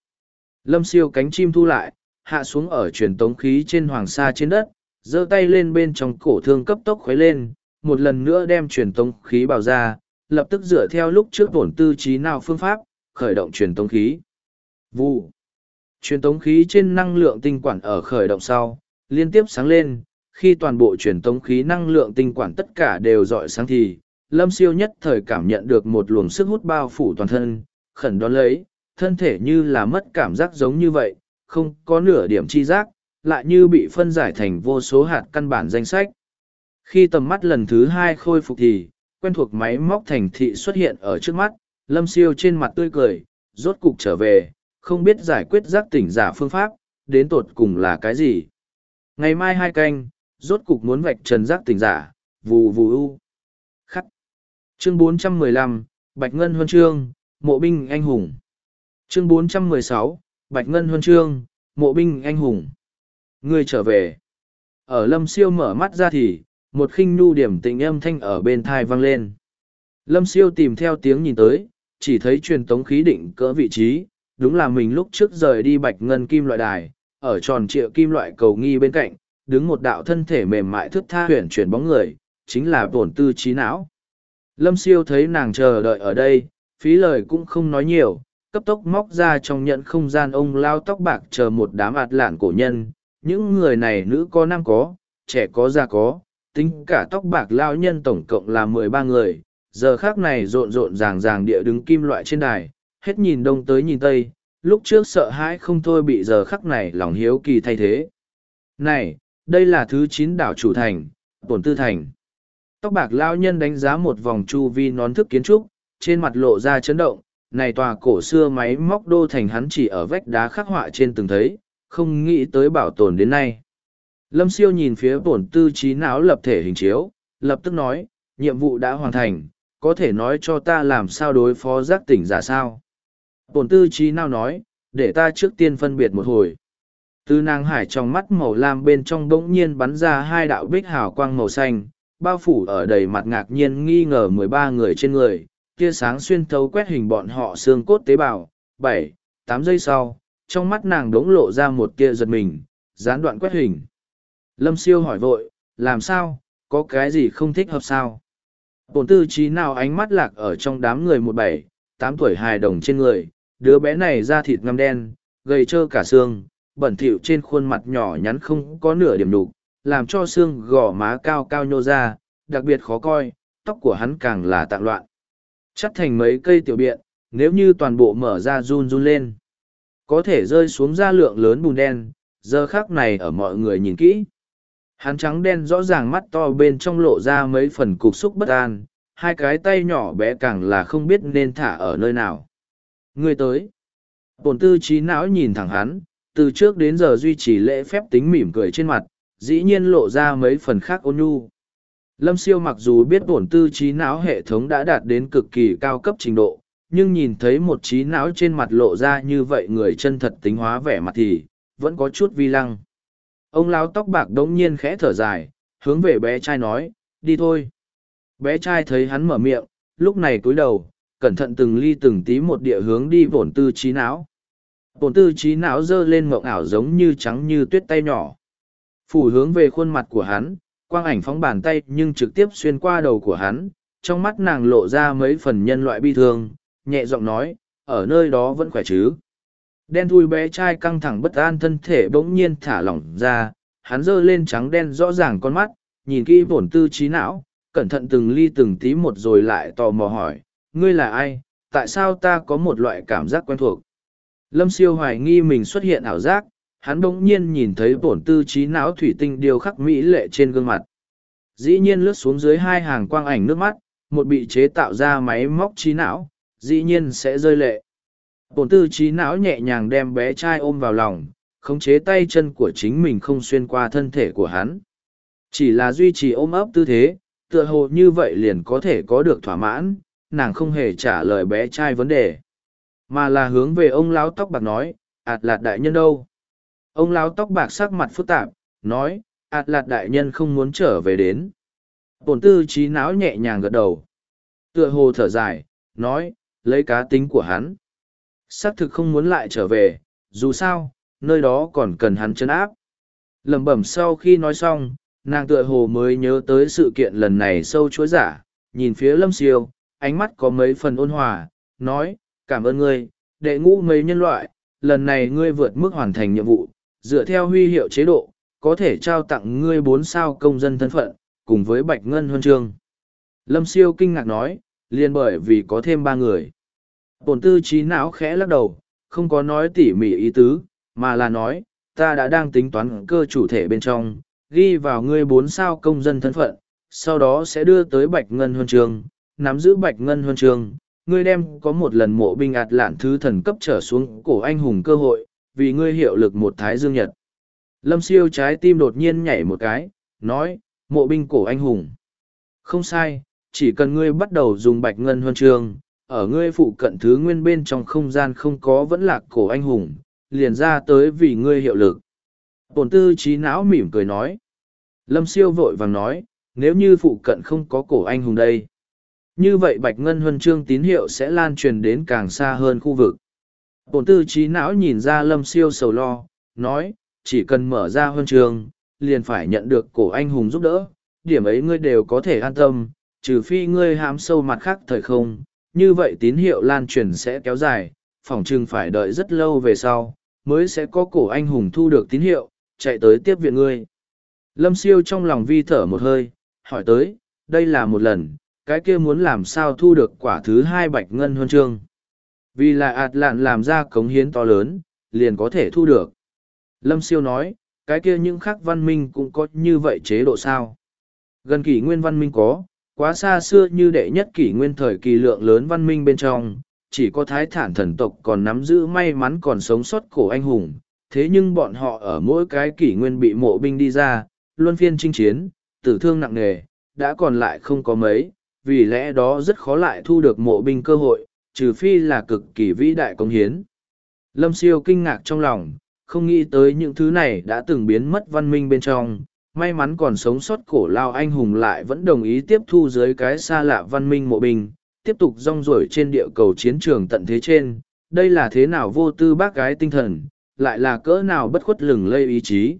Lâm siêu cánh chim thu lại, hạ xuống ở truyền tống khí trên hoàng sa trên đất, giơ tay lên bên trong cổ thương cấp tốc khuấy lên, một lần nữa đem truyền tống khí bào ra, lập tức dựa theo lúc trước bổn tư trí nào phương pháp, khởi động truyền tống khí. Vụ. Truyền tống khí trên năng lượng tinh quản ở khởi động sau, liên tiếp sáng lên, khi toàn bộ truyền tống khí năng lượng tinh quản tất cả đều dọi sáng thì, lâm siêu nhất thời cảm nhận được một luồng sức hút bao phủ toàn thân, khẩn đón lấy, thân thể như là mất cảm giác giống như vậy, không có nửa điểm chi giác, lại như bị phân giải thành vô số hạt căn bản danh sách. Khi tầm mắt lần thứ hai khôi phục thì, quen thuộc máy móc thành thị xuất hiện ở trước mắt, lâm siêu trên mặt tươi cười, rốt cục trở về, không biết giải quyết giác tỉnh giả phương pháp, đến tột cùng là cái gì. Ngày mai hai canh, rốt cục muốn vạch trần giác tỉnh giả, vù vù u. Khắc. Chương 415, Bạch Ngân Huân Trương, Mộ binh anh hùng. Chương 416, Bạch Ngân Huân Trương, Mộ binh anh hùng. Người trở về. Ở lâm siêu mở mắt ra thì, một khinh nu điểm tình âm thanh ở bên thai vang lên. Lâm siêu tìm theo tiếng nhìn tới, chỉ thấy truyền tống khí định cỡ vị trí, đúng là mình lúc trước rời đi bạch ngân kim loại đài, ở tròn trịa kim loại cầu nghi bên cạnh, đứng một đạo thân thể mềm mại thức tha huyền chuyển bóng người, chính là tổn tư trí não. Lâm siêu thấy nàng chờ đợi ở đây, phí lời cũng không nói nhiều, cấp tốc móc ra trong nhận không gian ông lao tóc bạc chờ một đám ạt lạn cổ nhân. Những người này nữ có nam có, trẻ có già có, tính cả tóc bạc lao nhân tổng cộng là mười ba người. Giờ khác này rộn rộn ràng ràng địa đứng kim loại trên đài, hết nhìn đông tới nhìn tây, lúc trước sợ hãi không thôi bị giờ khắc này lòng hiếu kỳ thay thế. Này, đây là thứ chín đảo chủ thành, tổn tư thành. Tóc bạc lao nhân đánh giá một vòng chu vi nón thức kiến trúc, trên mặt lộ ra chấn động, này tòa cổ xưa máy móc đô thành hắn chỉ ở vách đá khắc họa trên từng thấy, không nghĩ tới bảo tồn đến nay. Lâm siêu nhìn phía bổn tư trí não lập thể hình chiếu, lập tức nói, nhiệm vụ đã hoàn thành, có thể nói cho ta làm sao đối phó giác tỉnh giả sao. Bổn tư trí não nói, để ta trước tiên phân biệt một hồi. Từ nàng hải trong mắt màu lam bên trong bỗng nhiên bắn ra hai đạo bích hào quang màu xanh, bao phủ ở đầy mặt ngạc nhiên nghi ngờ mười ba người trên người, tia sáng xuyên thấu quét hình bọn họ xương cốt tế bào, bảy, tám giây sau, trong mắt nàng đống lộ ra một tia giật mình, gián đoạn quét hình. Lâm siêu hỏi vội, làm sao, có cái gì không thích hợp sao? Bổn tư trí nào ánh mắt lạc ở trong đám người một bảy, tám tuổi hài đồng trên người, đứa bé này da thịt ngăm đen, gầy trơ cả xương, bẩn thỉu trên khuôn mặt nhỏ nhắn không có nửa điểm đục, làm cho xương gò má cao cao nhô ra, đặc biệt khó coi, tóc của hắn càng là tạng loạn. Chắt thành mấy cây tiểu biện, nếu như toàn bộ mở ra run run lên. Có thể rơi xuống ra lượng lớn bùn đen, giờ khác này ở mọi người nhìn kỹ. Hắn trắng đen rõ ràng mắt to bên trong lộ ra mấy phần cục xúc bất an, hai cái tay nhỏ bé càng là không biết nên thả ở nơi nào. Người tới. Bổn tư trí não nhìn thẳng hắn, từ trước đến giờ duy trì lễ phép tính mỉm cười trên mặt, dĩ nhiên lộ ra mấy phần khác ôn nhu. Lâm siêu mặc dù biết bổn tư trí não hệ thống đã đạt đến cực kỳ cao cấp trình độ, nhưng nhìn thấy một trí não trên mặt lộ ra như vậy người chân thật tính hóa vẻ mặt thì, vẫn có chút vi lăng. Ông lão tóc bạc đống nhiên khẽ thở dài, hướng về bé trai nói, đi thôi. Bé trai thấy hắn mở miệng, lúc này cúi đầu, cẩn thận từng ly từng tí một địa hướng đi bổn tư trí não. Bổn tư trí não dơ lên mộng ảo giống như trắng như tuyết tay nhỏ. Phủ hướng về khuôn mặt của hắn, quang ảnh phóng bàn tay nhưng trực tiếp xuyên qua đầu của hắn, trong mắt nàng lộ ra mấy phần nhân loại bi thương, nhẹ giọng nói, ở nơi đó vẫn khỏe chứ. Đen thui bé trai căng thẳng bất an thân thể bỗng nhiên thả lỏng ra, hắn giơ lên trắng đen rõ ràng con mắt, nhìn kỹ bổn tư trí não, cẩn thận từng ly từng tí một rồi lại tò mò hỏi, ngươi là ai, tại sao ta có một loại cảm giác quen thuộc. Lâm siêu hoài nghi mình xuất hiện ảo giác, hắn bỗng nhiên nhìn thấy bổn tư trí não thủy tinh điều khắc mỹ lệ trên gương mặt. Dĩ nhiên lướt xuống dưới hai hàng quang ảnh nước mắt, một bị chế tạo ra máy móc trí não, dĩ nhiên sẽ rơi lệ. Bổn tư trí não nhẹ nhàng đem bé trai ôm vào lòng, khống chế tay chân của chính mình không xuyên qua thân thể của hắn. Chỉ là duy trì ôm ấp tư thế, tựa hồ như vậy liền có thể có được thỏa mãn, nàng không hề trả lời bé trai vấn đề. Mà là hướng về ông lão tóc bạc nói, ạt lạt đại nhân đâu? Ông lão tóc bạc sắc mặt phức tạp, nói, ạt lạt đại nhân không muốn trở về đến. Bổn tư trí não nhẹ nhàng gật đầu. Tựa hồ thở dài, nói, lấy cá tính của hắn. Xác thực không muốn lại trở về, dù sao, nơi đó còn cần hắn chấn áp. lẩm bẩm sau khi nói xong, nàng tựa hồ mới nhớ tới sự kiện lần này sâu chuối giả, nhìn phía lâm siêu, ánh mắt có mấy phần ôn hòa, nói, cảm ơn ngươi, đệ ngũ mấy nhân loại, lần này ngươi vượt mức hoàn thành nhiệm vụ, dựa theo huy hiệu chế độ, có thể trao tặng ngươi bốn sao công dân thân phận, cùng với bạch ngân huân Trương. Lâm siêu kinh ngạc nói, liền bởi vì có thêm ba người. Bổn tư trí não khẽ lắc đầu, không có nói tỉ mỉ ý tứ, mà là nói, ta đã đang tính toán cơ chủ thể bên trong, ghi vào ngươi bốn sao công dân thân phận, sau đó sẽ đưa tới bạch ngân huân Trương, nắm giữ bạch ngân huân Trương, ngươi đem có một lần mộ binh ạt lạn thứ thần cấp trở xuống cổ anh hùng cơ hội, vì ngươi hiệu lực một thái dương nhật. Lâm siêu trái tim đột nhiên nhảy một cái, nói, mộ binh cổ anh hùng. Không sai, chỉ cần ngươi bắt đầu dùng bạch ngân huân chương, ở ngươi phụ cận thứ nguyên bên trong không gian không có vẫn lạc cổ anh hùng, liền ra tới vì ngươi hiệu lực. Bổn tư trí não mỉm cười nói. Lâm siêu vội vàng nói, nếu như phụ cận không có cổ anh hùng đây. Như vậy bạch ngân huân chương tín hiệu sẽ lan truyền đến càng xa hơn khu vực. Bổn tư trí não nhìn ra lâm siêu sầu lo, nói, chỉ cần mở ra huân chương, liền phải nhận được cổ anh hùng giúp đỡ, điểm ấy ngươi đều có thể an tâm, trừ phi ngươi hám sâu mặt khác thời không, như vậy tín hiệu lan truyền sẽ kéo dài, phỏng chừng phải đợi rất lâu về sau, mới sẽ có cổ anh hùng thu được tín hiệu, chạy tới tiếp viện ngươi. Lâm siêu trong lòng vi thở một hơi, hỏi tới, đây là một lần, cái kia muốn làm sao thu được quả thứ hai bạch ngân huân chương. Vì là ạt lạn làm ra cống hiến to lớn, liền có thể thu được. Lâm siêu nói, cái kia những khác văn minh cũng có như vậy chế độ sao. Gần kỷ nguyên văn minh có, quá xa xưa như đệ nhất kỷ nguyên thời kỳ lượng lớn văn minh bên trong, chỉ có thái thản thần tộc còn nắm giữ may mắn còn sống sót cổ anh hùng. Thế nhưng bọn họ ở mỗi cái kỷ nguyên bị mộ binh đi ra, luân phiên chinh chiến, tử thương nặng nề, đã còn lại không có mấy, vì lẽ đó rất khó lại thu được mộ binh cơ hội, trừ phi là cực kỳ vĩ đại công hiến. Lâm siêu kinh ngạc trong lòng, không nghĩ tới những thứ này đã từng biến mất văn minh bên trong, may mắn còn sống sót cổ lao anh hùng lại vẫn đồng ý tiếp thu dưới cái xa lạ văn minh mộ binh, tiếp tục rong ruổi trên địa cầu chiến trường tận thế trên, đây là thế nào vô tư bác gái tinh thần, lại là cỡ nào bất khuất lừng lây ý chí.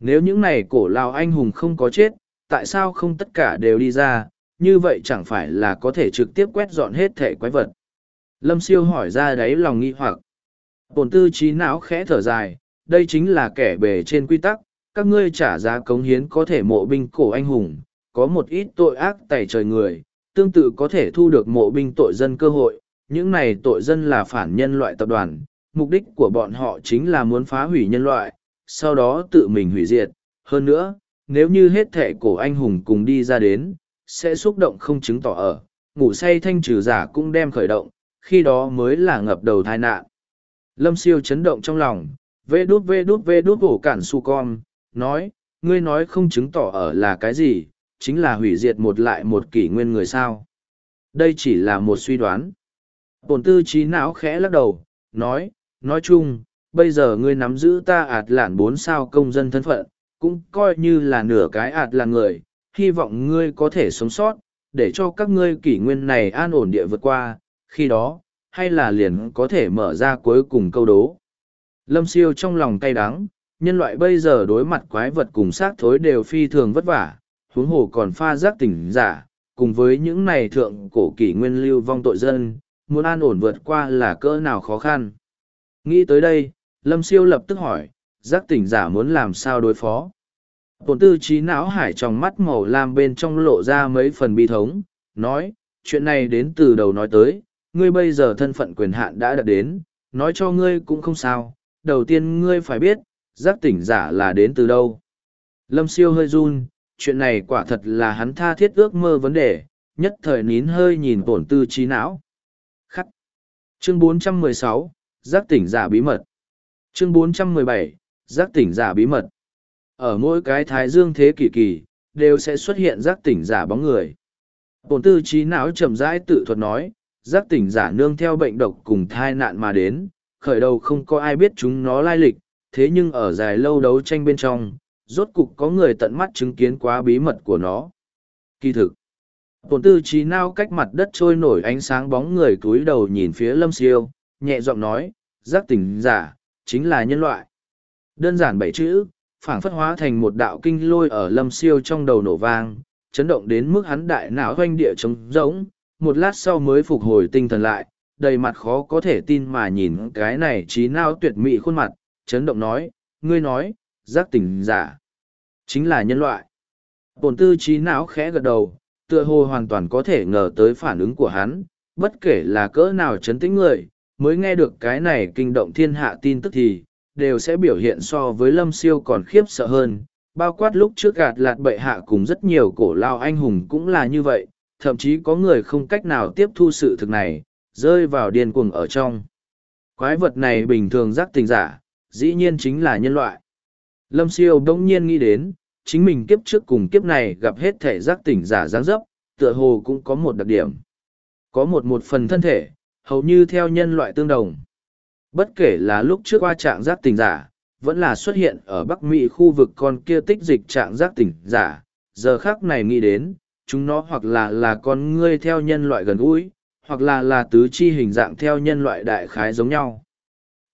Nếu những này cổ lao anh hùng không có chết, tại sao không tất cả đều đi ra, như vậy chẳng phải là có thể trực tiếp quét dọn hết thể quái vật. Lâm siêu hỏi ra đáy lòng nghi hoặc. Bồn tư trí não khẽ thở dài, đây chính là kẻ bề trên quy tắc, các ngươi trả giá cống hiến có thể mộ binh cổ anh hùng, có một ít tội ác tẩy trời người, tương tự có thể thu được mộ binh tội dân cơ hội, những này tội dân là phản nhân loại tập đoàn, mục đích của bọn họ chính là muốn phá hủy nhân loại, sau đó tự mình hủy diệt. Hơn nữa, nếu như hết thể cổ anh hùng cùng đi ra đến, sẽ xúc động không chứng tỏ ở, ngủ say thanh trừ giả cũng đem khởi động, khi đó mới là ngập đầu tai nạn. Lâm siêu chấn động trong lòng, vê đút vê đút vê đút hổ cản su con, nói, ngươi nói không chứng tỏ ở là cái gì, chính là hủy diệt một lại một kỷ nguyên người sao. Đây chỉ là một suy đoán. Bổn tư trí não khẽ lắc đầu, nói, nói chung, bây giờ ngươi nắm giữ ta ạt lản bốn sao công dân thân phận, cũng coi như là nửa cái ạt là người, hy vọng ngươi có thể sống sót, để cho các ngươi kỷ nguyên này an ổn địa vượt qua, khi đó, hay là liền có thể mở ra cuối cùng câu đố. Lâm siêu trong lòng cay đắng, nhân loại bây giờ đối mặt quái vật cùng xác thối đều phi thường vất vả, huống hồ còn pha giác tỉnh giả, cùng với những này thượng cổ kỷ nguyên lưu vong tội dân, muốn an ổn vượt qua là cỡ nào khó khăn. Nghĩ tới đây, Lâm Siêu lập tức hỏi, giác tỉnh giả muốn làm sao đối phó. Tổn tư trí não hải trong mắt màu lam bên trong lộ ra mấy phần bi thống, nói, chuyện này đến từ đầu nói tới, ngươi bây giờ thân phận quyền hạn đã đạt đến, nói cho ngươi cũng không sao, đầu tiên ngươi phải biết, giác tỉnh giả là đến từ đâu. Lâm siêu hơi run, chuyện này quả thật là hắn tha thiết ước mơ vấn đề, nhất thời nín hơi nhìn tổn tư trí não. Khắc. Chương 416, giác tỉnh giả bí mật. Chương 417, giác tỉnh giả bí mật. Ở mỗi cái thái dương thế kỷ kỳ, đều sẽ xuất hiện giác tỉnh giả bóng người. Tổn tư trí não chậm rãi tự thuật nói, giác tỉnh giả nương theo bệnh độc cùng thai nạn mà đến, khởi đầu không có ai biết chúng nó lai lịch, thế nhưng ở dài lâu đấu tranh bên trong, rốt cục có người tận mắt chứng kiến quá bí mật của nó. Kỳ thực, tổn tư trí não cách mặt đất trôi nổi ánh sáng bóng người cúi đầu nhìn phía lâm siêu, nhẹ giọng nói, giác tỉnh giả, chính là nhân loại. Đơn giản bảy chữ, phảng phất hóa thành một đạo kinh lôi ở lâm siêu trong đầu nổ vang, chấn động đến mức hắn đại não doanh địa trống rỗng, một lát sau mới phục hồi tinh thần lại, đầy mặt khó có thể tin mà nhìn cái này trí nao tuyệt mỹ khuôn mặt, chấn động nói, ngươi nói, giác tỉnh giả, chính là nhân loại. Bổn tư trí não khẽ gật đầu, tựa hồ hoàn toàn có thể ngờ tới phản ứng của hắn, bất kể là cỡ nào chấn tĩnh người, mới nghe được cái này kinh động thiên hạ tin tức thì, đều sẽ biểu hiện so với lâm siêu còn khiếp sợ hơn. Bao quát lúc trước gạt lạt bệ hạ cùng rất nhiều cổ lao anh hùng cũng là như vậy, thậm chí có người không cách nào tiếp thu sự thực này, rơi vào điên cuồng ở trong. Quái vật này bình thường giác tình giả, dĩ nhiên chính là nhân loại. Lâm siêu đông nhiên nghĩ đến, chính mình kiếp trước cùng kiếp này gặp hết thể giác tỉnh giả giáng dấp, tựa hồ cũng có một đặc điểm. Có một một phần thân thể, hầu như theo nhân loại tương đồng. Bất kể là lúc trước qua trạng giác tỉnh giả, vẫn là xuất hiện ở Bắc Mỹ khu vực con kia tích dịch trạng giác tỉnh giả, giờ khác này nghĩ đến, chúng nó hoặc là là con ngươi theo nhân loại gần gũi, hoặc là là tứ chi hình dạng theo nhân loại đại khái giống nhau.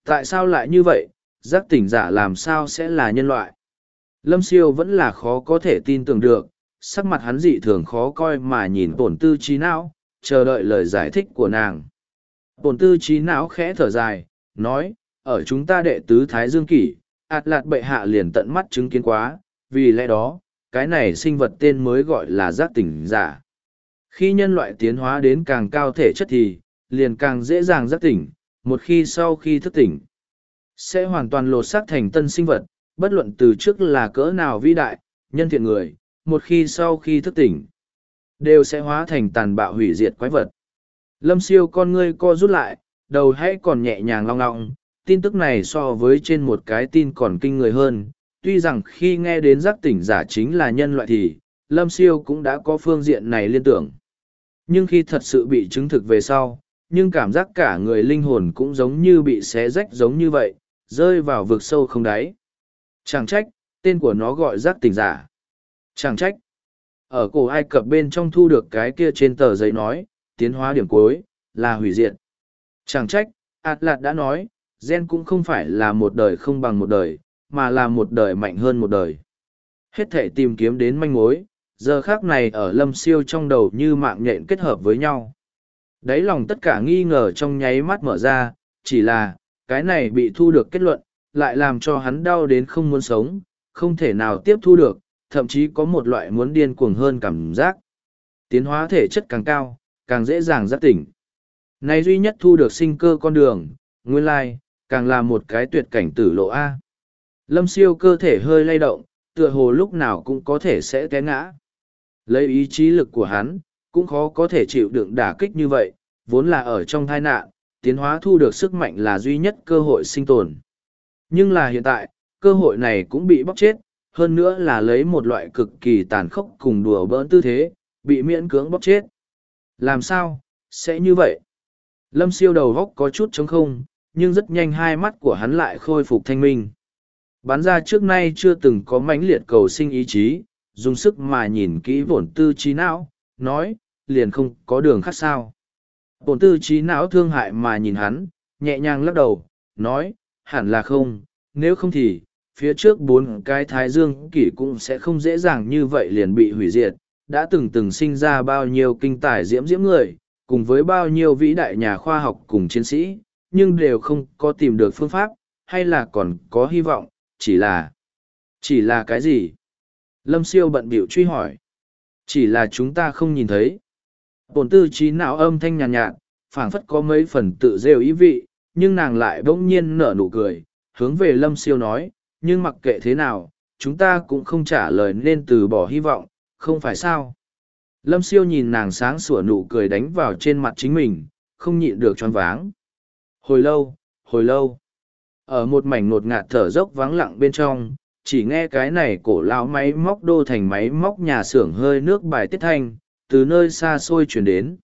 Tại sao lại như vậy, giác tỉnh giả làm sao sẽ là nhân loại? Lâm siêu vẫn là khó có thể tin tưởng được, sắc mặt hắn dị thường khó coi mà nhìn tổn tư trí não, chờ đợi lời giải thích của nàng. Tổn tư trí não khẽ thở dài, nói, ở chúng ta đệ tứ Thái Dương Kỷ, ạt lạt bệ hạ liền tận mắt chứng kiến quá, vì lẽ đó, cái này sinh vật tên mới gọi là giác tỉnh giả. Khi nhân loại tiến hóa đến càng cao thể chất thì, liền càng dễ dàng giác tỉnh, một khi sau khi thức tỉnh, sẽ hoàn toàn lột xác thành tân sinh vật, bất luận từ trước là cỡ nào vĩ đại, nhân thiện người, một khi sau khi thức tỉnh, đều sẽ hóa thành tàn bạo hủy diệt quái vật. Lâm siêu con ngươi co rút lại, đầu hãy còn nhẹ nhàng long ngọng, tin tức này so với trên một cái tin còn kinh người hơn. Tuy rằng khi nghe đến giác tỉnh giả chính là nhân loại thì, Lâm Siêu cũng đã có phương diện này liên tưởng. Nhưng khi thật sự bị chứng thực về sau, nhưng cảm giác cả người linh hồn cũng giống như bị xé rách giống như vậy, rơi vào vực sâu không đáy. Chẳng trách, tên của nó gọi giác tỉnh giả. Chẳng trách. Ở cổ Ai Cập bên trong thu được cái kia trên tờ giấy nói, tiến hóa điểm cuối, là hủy diệt. Chẳng trách, Át Lạt đã nói, gen cũng không phải là một đời không bằng một đời, mà là một đời mạnh hơn một đời. Hết thể tìm kiếm đến manh mối, giờ khác này ở lâm siêu trong đầu như mạng nhện kết hợp với nhau. Đáy lòng tất cả nghi ngờ trong nháy mắt mở ra, chỉ là, cái này bị thu được kết luận, lại làm cho hắn đau đến không muốn sống, không thể nào tiếp thu được, thậm chí có một loại muốn điên cuồng hơn cảm giác. Tiến hóa thể chất càng cao, càng dễ dàng giác tỉnh. Này duy nhất thu được sinh cơ con đường, nguyên lai, càng là một cái tuyệt cảnh tử lộ A. Lâm siêu cơ thể hơi lay động, tựa hồ lúc nào cũng có thể sẽ té ngã. Lấy ý chí lực của hắn, cũng khó có thể chịu đựng đả kích như vậy, vốn là ở trong tai nạn, tiến hóa thu được sức mạnh là duy nhất cơ hội sinh tồn. Nhưng là hiện tại, cơ hội này cũng bị bóc chết, hơn nữa là lấy một loại cực kỳ tàn khốc cùng đùa bỡn tư thế, bị miễn cưỡng bóc chết. Làm sao, sẽ như vậy? Lâm siêu đầu góc có chút trống không, nhưng rất nhanh hai mắt của hắn lại khôi phục thanh minh. Bắn ra trước nay chưa từng có mãnh liệt cầu sinh ý chí, dùng sức mà nhìn kỹ bổn tư trí não, nói, liền không có đường khác sao. Bổn tư trí não thương hại mà nhìn hắn, nhẹ nhàng lắc đầu, nói, hẳn là không, nếu không thì, phía trước bốn cái thái dương kỷ cũng sẽ không dễ dàng như vậy liền bị hủy diệt, đã từng từng sinh ra bao nhiêu kinh tài diễm diễm người, cùng với bao nhiêu vĩ đại nhà khoa học cùng chiến sĩ, nhưng đều không có tìm được phương pháp, hay là còn có hy vọng, chỉ là... Chỉ là cái gì? Lâm siêu bận biểu truy hỏi. Chỉ là chúng ta không nhìn thấy. Bổn tư trí não âm thanh nhàn nhạt, nhạt phảng phất có mấy phần tự rêu ý vị, nhưng nàng lại bỗng nhiên nở nụ cười, hướng về lâm siêu nói, nhưng mặc kệ thế nào, chúng ta cũng không trả lời nên từ bỏ hy vọng, không phải sao. Lâm siêu nhìn nàng sáng sủa nụ cười đánh vào trên mặt chính mình, không nhịn được choáng váng. Hồi lâu, hồi lâu. Ở một mảnh ngột ngạt thở dốc vắng lặng bên trong, chỉ nghe cái này cổ lão máy móc đô thành máy móc nhà xưởng hơi nước bài tiết thanh, từ nơi xa xôi chuyển đến.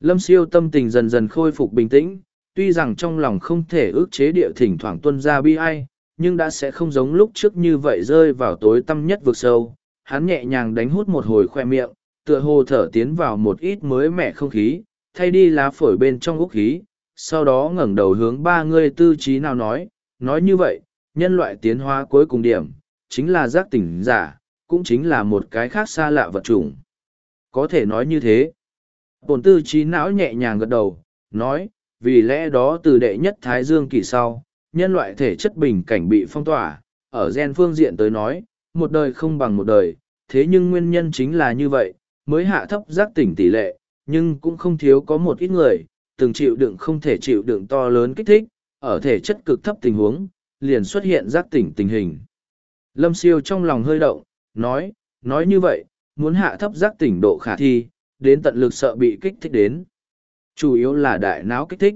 Lâm siêu tâm tình dần dần khôi phục bình tĩnh, tuy rằng trong lòng không thể ước chế địa thỉnh thoảng tuân ra bi ai, nhưng đã sẽ không giống lúc trước như vậy rơi vào tối tăm nhất vực sâu. Hắn nhẹ nhàng đánh hút một hồi khoe miệng, tựa hồ thở tiến vào một ít mới mẻ không khí, thay đi lá phổi bên trong úc khí, sau đó ngẩng đầu hướng ba người tư trí nào nói, nói như vậy, nhân loại tiến hóa cuối cùng điểm, chính là giác tỉnh giả, cũng chính là một cái khác xa lạ vật chủng. Có thể nói như thế. Bồn tư trí não nhẹ nhàng gật đầu, nói, vì lẽ đó từ đệ nhất Thái Dương kỳ sau, nhân loại thể chất bình cảnh bị phong tỏa, ở gen phương diện tới nói, một đời không bằng một đời, thế nhưng nguyên nhân chính là như vậy, mới hạ thấp giác tỉnh tỷ lệ, nhưng cũng không thiếu có một ít người, từng chịu đựng không thể chịu đựng to lớn kích thích, ở thể chất cực thấp tình huống, liền xuất hiện giác tỉnh tình hình. Lâm siêu trong lòng hơi động, nói, nói như vậy, muốn hạ thấp giác tỉnh độ khả thi, đến tận lực sợ bị kích thích đến. Chủ yếu là đại não kích thích.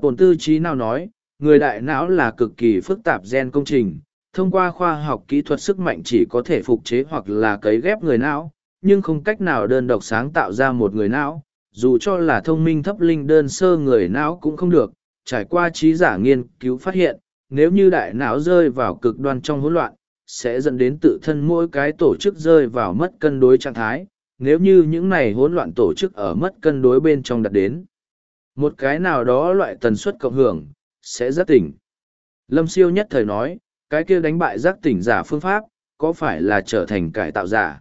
Bồn tư trí nào nói, người đại não là cực kỳ phức tạp gen công trình, thông qua khoa học kỹ thuật sức mạnh chỉ có thể phục chế hoặc là cấy ghép người não, nhưng không cách nào đơn độc sáng tạo ra một người não, dù cho là thông minh thấp linh đơn sơ người não cũng không được, trải qua trí giả nghiên cứu phát hiện, nếu như đại não rơi vào cực đoan trong hỗn loạn, sẽ dẫn đến tự thân mỗi cái tổ chức rơi vào mất cân đối trạng thái, nếu như những này hỗn loạn tổ chức ở mất cân đối bên trong đặt đến. Một cái nào đó loại tần suất cộng hưởng, sẽ giác tỉnh. Lâm siêu nhất thời nói, cái kia đánh bại giác tỉnh giả phương pháp, có phải là trở thành cải tạo giả?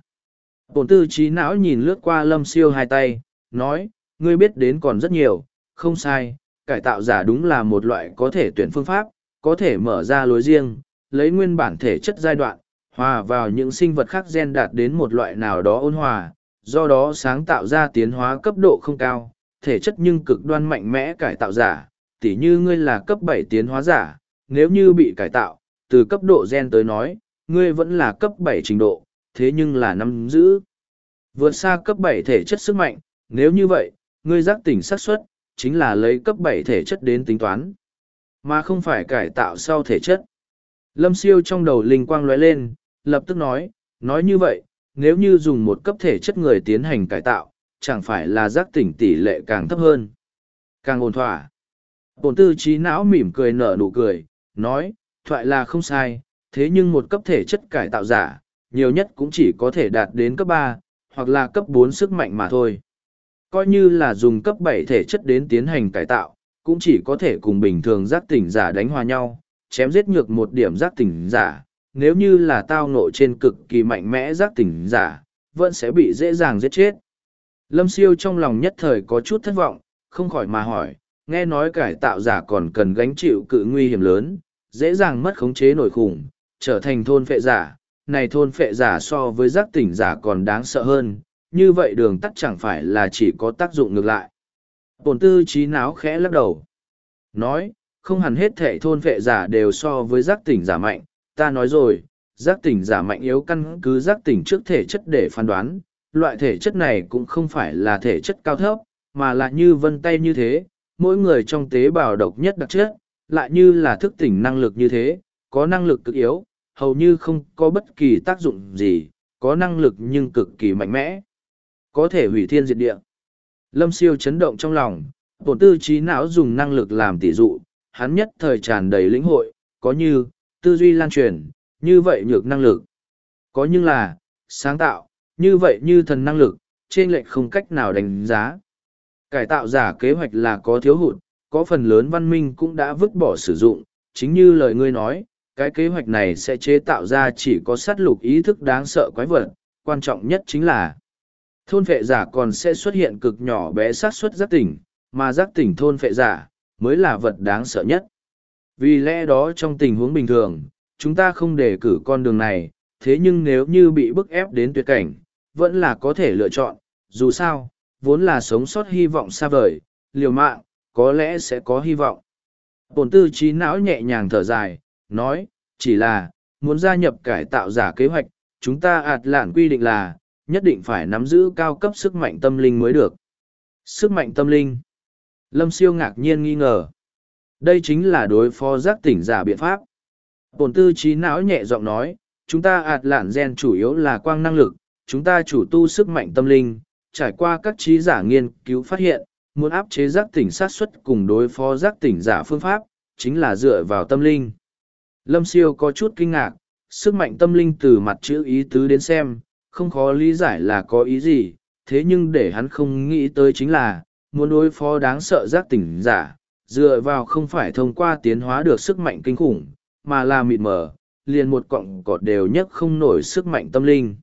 Bổn tư trí não nhìn lướt qua lâm siêu hai tay, nói, ngươi biết đến còn rất nhiều, không sai, cải tạo giả đúng là một loại có thể tuyển phương pháp, có thể mở ra lối riêng, lấy nguyên bản thể chất giai đoạn, hòa vào những sinh vật khác gen đạt đến một loại nào đó ôn hòa, do đó sáng tạo ra tiến hóa cấp độ không cao, thể chất nhưng cực đoan mạnh mẽ cải tạo giả, tỉ như ngươi là cấp bảy tiến hóa giả, nếu như bị cải tạo, từ cấp độ gen tới nói, ngươi vẫn là cấp bảy trình độ, thế nhưng là nắm giữ. Vượt xa cấp bảy thể chất sức mạnh, nếu như vậy, ngươi giác tỉnh xác suất chính là lấy cấp bảy thể chất đến tính toán, mà không phải cải tạo sau thể chất. Lâm siêu trong đầu linh quang lóe lên, lập tức nói, nói như vậy, nếu như dùng một cấp thể chất người tiến hành cải tạo, chẳng phải là giác tỉnh tỷ lệ càng thấp hơn. Càng ổn thỏa. Bổn tư trí não mỉm cười nở nụ cười, nói, thoại là không sai, thế nhưng một cấp thể chất cải tạo giả, nhiều nhất cũng chỉ có thể đạt đến cấp ba hoặc là cấp bốn sức mạnh mà thôi. Coi như là dùng cấp bảy thể chất đến tiến hành cải tạo, cũng chỉ có thể cùng bình thường giác tỉnh giả đánh hòa nhau, chém giết nhược một điểm giác tỉnh giả. Nếu như là tao nộ trên cực kỳ mạnh mẽ giác tỉnh giả, vẫn sẽ bị dễ dàng giết chết. Lâm siêu trong lòng nhất thời có chút thất vọng, không khỏi mà hỏi, nghe nói cải tạo giả còn cần gánh chịu cự nguy hiểm lớn, dễ dàng mất khống chế nổi khủng, trở thành thôn phệ giả, này thôn phệ giả so với giác tỉnh giả còn đáng sợ hơn, như vậy đường tắt chẳng phải là chỉ có tác dụng ngược lại. Bồn tư trí náo khẽ lắc đầu. Nói, không hẳn hết thể thôn phệ giả đều so với giác tỉnh giả mạnh, ta nói rồi, giác tỉnh giả mạnh yếu căn cứ giác tỉnh trước thể chất để phán đoán, loại thể chất này cũng không phải là thể chất cao thấp, mà là như vân tay như thế, mỗi người trong tế bào độc nhất đặc chất, lại như là thức tỉnh năng lực như thế, có năng lực cực yếu, hầu như không có bất kỳ tác dụng gì, có năng lực nhưng cực kỳ mạnh mẽ, có thể hủy thiên diệt địa. Lâm siêu chấn động trong lòng, bổn tư trí não dùng năng lực làm tỷ dụ, hắn nhất thời tràn đầy lĩnh hội, có như, tư duy lan truyền, như vậy nhược năng lực. Có nhưng là, sáng tạo, như vậy như thần năng lực, trên lệnh không cách nào đánh giá. Cải tạo giả kế hoạch là có thiếu hụt, có phần lớn văn minh cũng đã vứt bỏ sử dụng, chính như lời ngươi nói, cái kế hoạch này sẽ chế tạo ra chỉ có sát lục ý thức đáng sợ quái vật, quan trọng nhất chính là thôn vệ giả còn sẽ xuất hiện cực nhỏ bé sát xuất giác tỉnh, mà giác tỉnh thôn vệ giả mới là vật đáng sợ nhất. Vì lẽ đó trong tình huống bình thường, chúng ta không đề cử con đường này, thế nhưng nếu như bị bức ép đến tuyệt cảnh, vẫn là có thể lựa chọn, dù sao, vốn là sống sót hy vọng xa vời, liều mạng, có lẽ sẽ có hy vọng. bổn tư trí não nhẹ nhàng thở dài, nói, chỉ là, muốn gia nhập cải tạo giả kế hoạch, chúng ta ạt lạn quy định là, nhất định phải nắm giữ cao cấp sức mạnh tâm linh mới được. Sức mạnh tâm linh. Lâm siêu ngạc nhiên nghi ngờ. Đây chính là đối phó giác tỉnh giả biện pháp. Bồn tư trí não nhẹ giọng nói, chúng ta ạt lạn gen chủ yếu là quang năng lực, chúng ta chủ tu sức mạnh tâm linh, trải qua các trí giả nghiên cứu phát hiện, muốn áp chế giác tỉnh sát xuất cùng đối phó giác tỉnh giả phương pháp, chính là dựa vào tâm linh. Lâm siêu có chút kinh ngạc, sức mạnh tâm linh từ mặt chữ ý tứ đến xem, không khó lý giải là có ý gì, thế nhưng để hắn không nghĩ tới chính là, muốn đối phó đáng sợ giác tỉnh giả, dựa vào không phải thông qua tiến hóa được sức mạnh kinh khủng, mà là mịt mờ, liền một cọng cọt đều nhất không nổi sức mạnh tâm linh.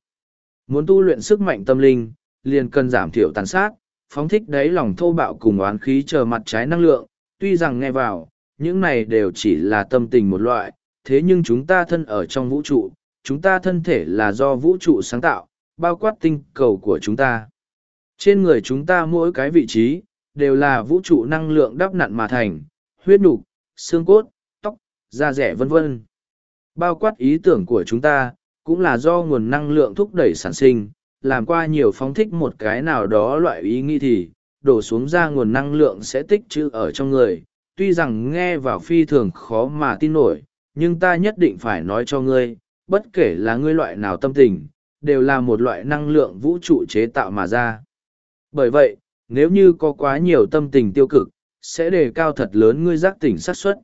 Muốn tu luyện sức mạnh tâm linh, liền cần giảm thiểu tàn sát, phóng thích đáy lòng thô bạo cùng oán khí chờ mặt trái năng lượng, tuy rằng nghe vào, những này đều chỉ là tâm tình một loại, thế nhưng chúng ta thân ở trong vũ trụ, chúng ta thân thể là do vũ trụ sáng tạo, bao quát tinh cầu của chúng ta. Trên người chúng ta mỗi cái vị trí, đều là vũ trụ năng lượng đắp nặn mà thành, huyết nục, xương cốt, tóc, da rẻ vân vân. Bao quát ý tưởng của chúng ta, cũng là do nguồn năng lượng thúc đẩy sản sinh, làm qua nhiều phóng thích một cái nào đó loại ý nghĩ thì, đổ xuống ra nguồn năng lượng sẽ tích trữ ở trong người. Tuy rằng nghe vào phi thường khó mà tin nổi, nhưng ta nhất định phải nói cho ngươi, bất kể là ngươi loại nào tâm tình, đều là một loại năng lượng vũ trụ chế tạo mà ra. Bởi vậy, nếu như có quá nhiều tâm tình tiêu cực, sẽ đề cao thật lớn ngươi giác tỉnh sát suất.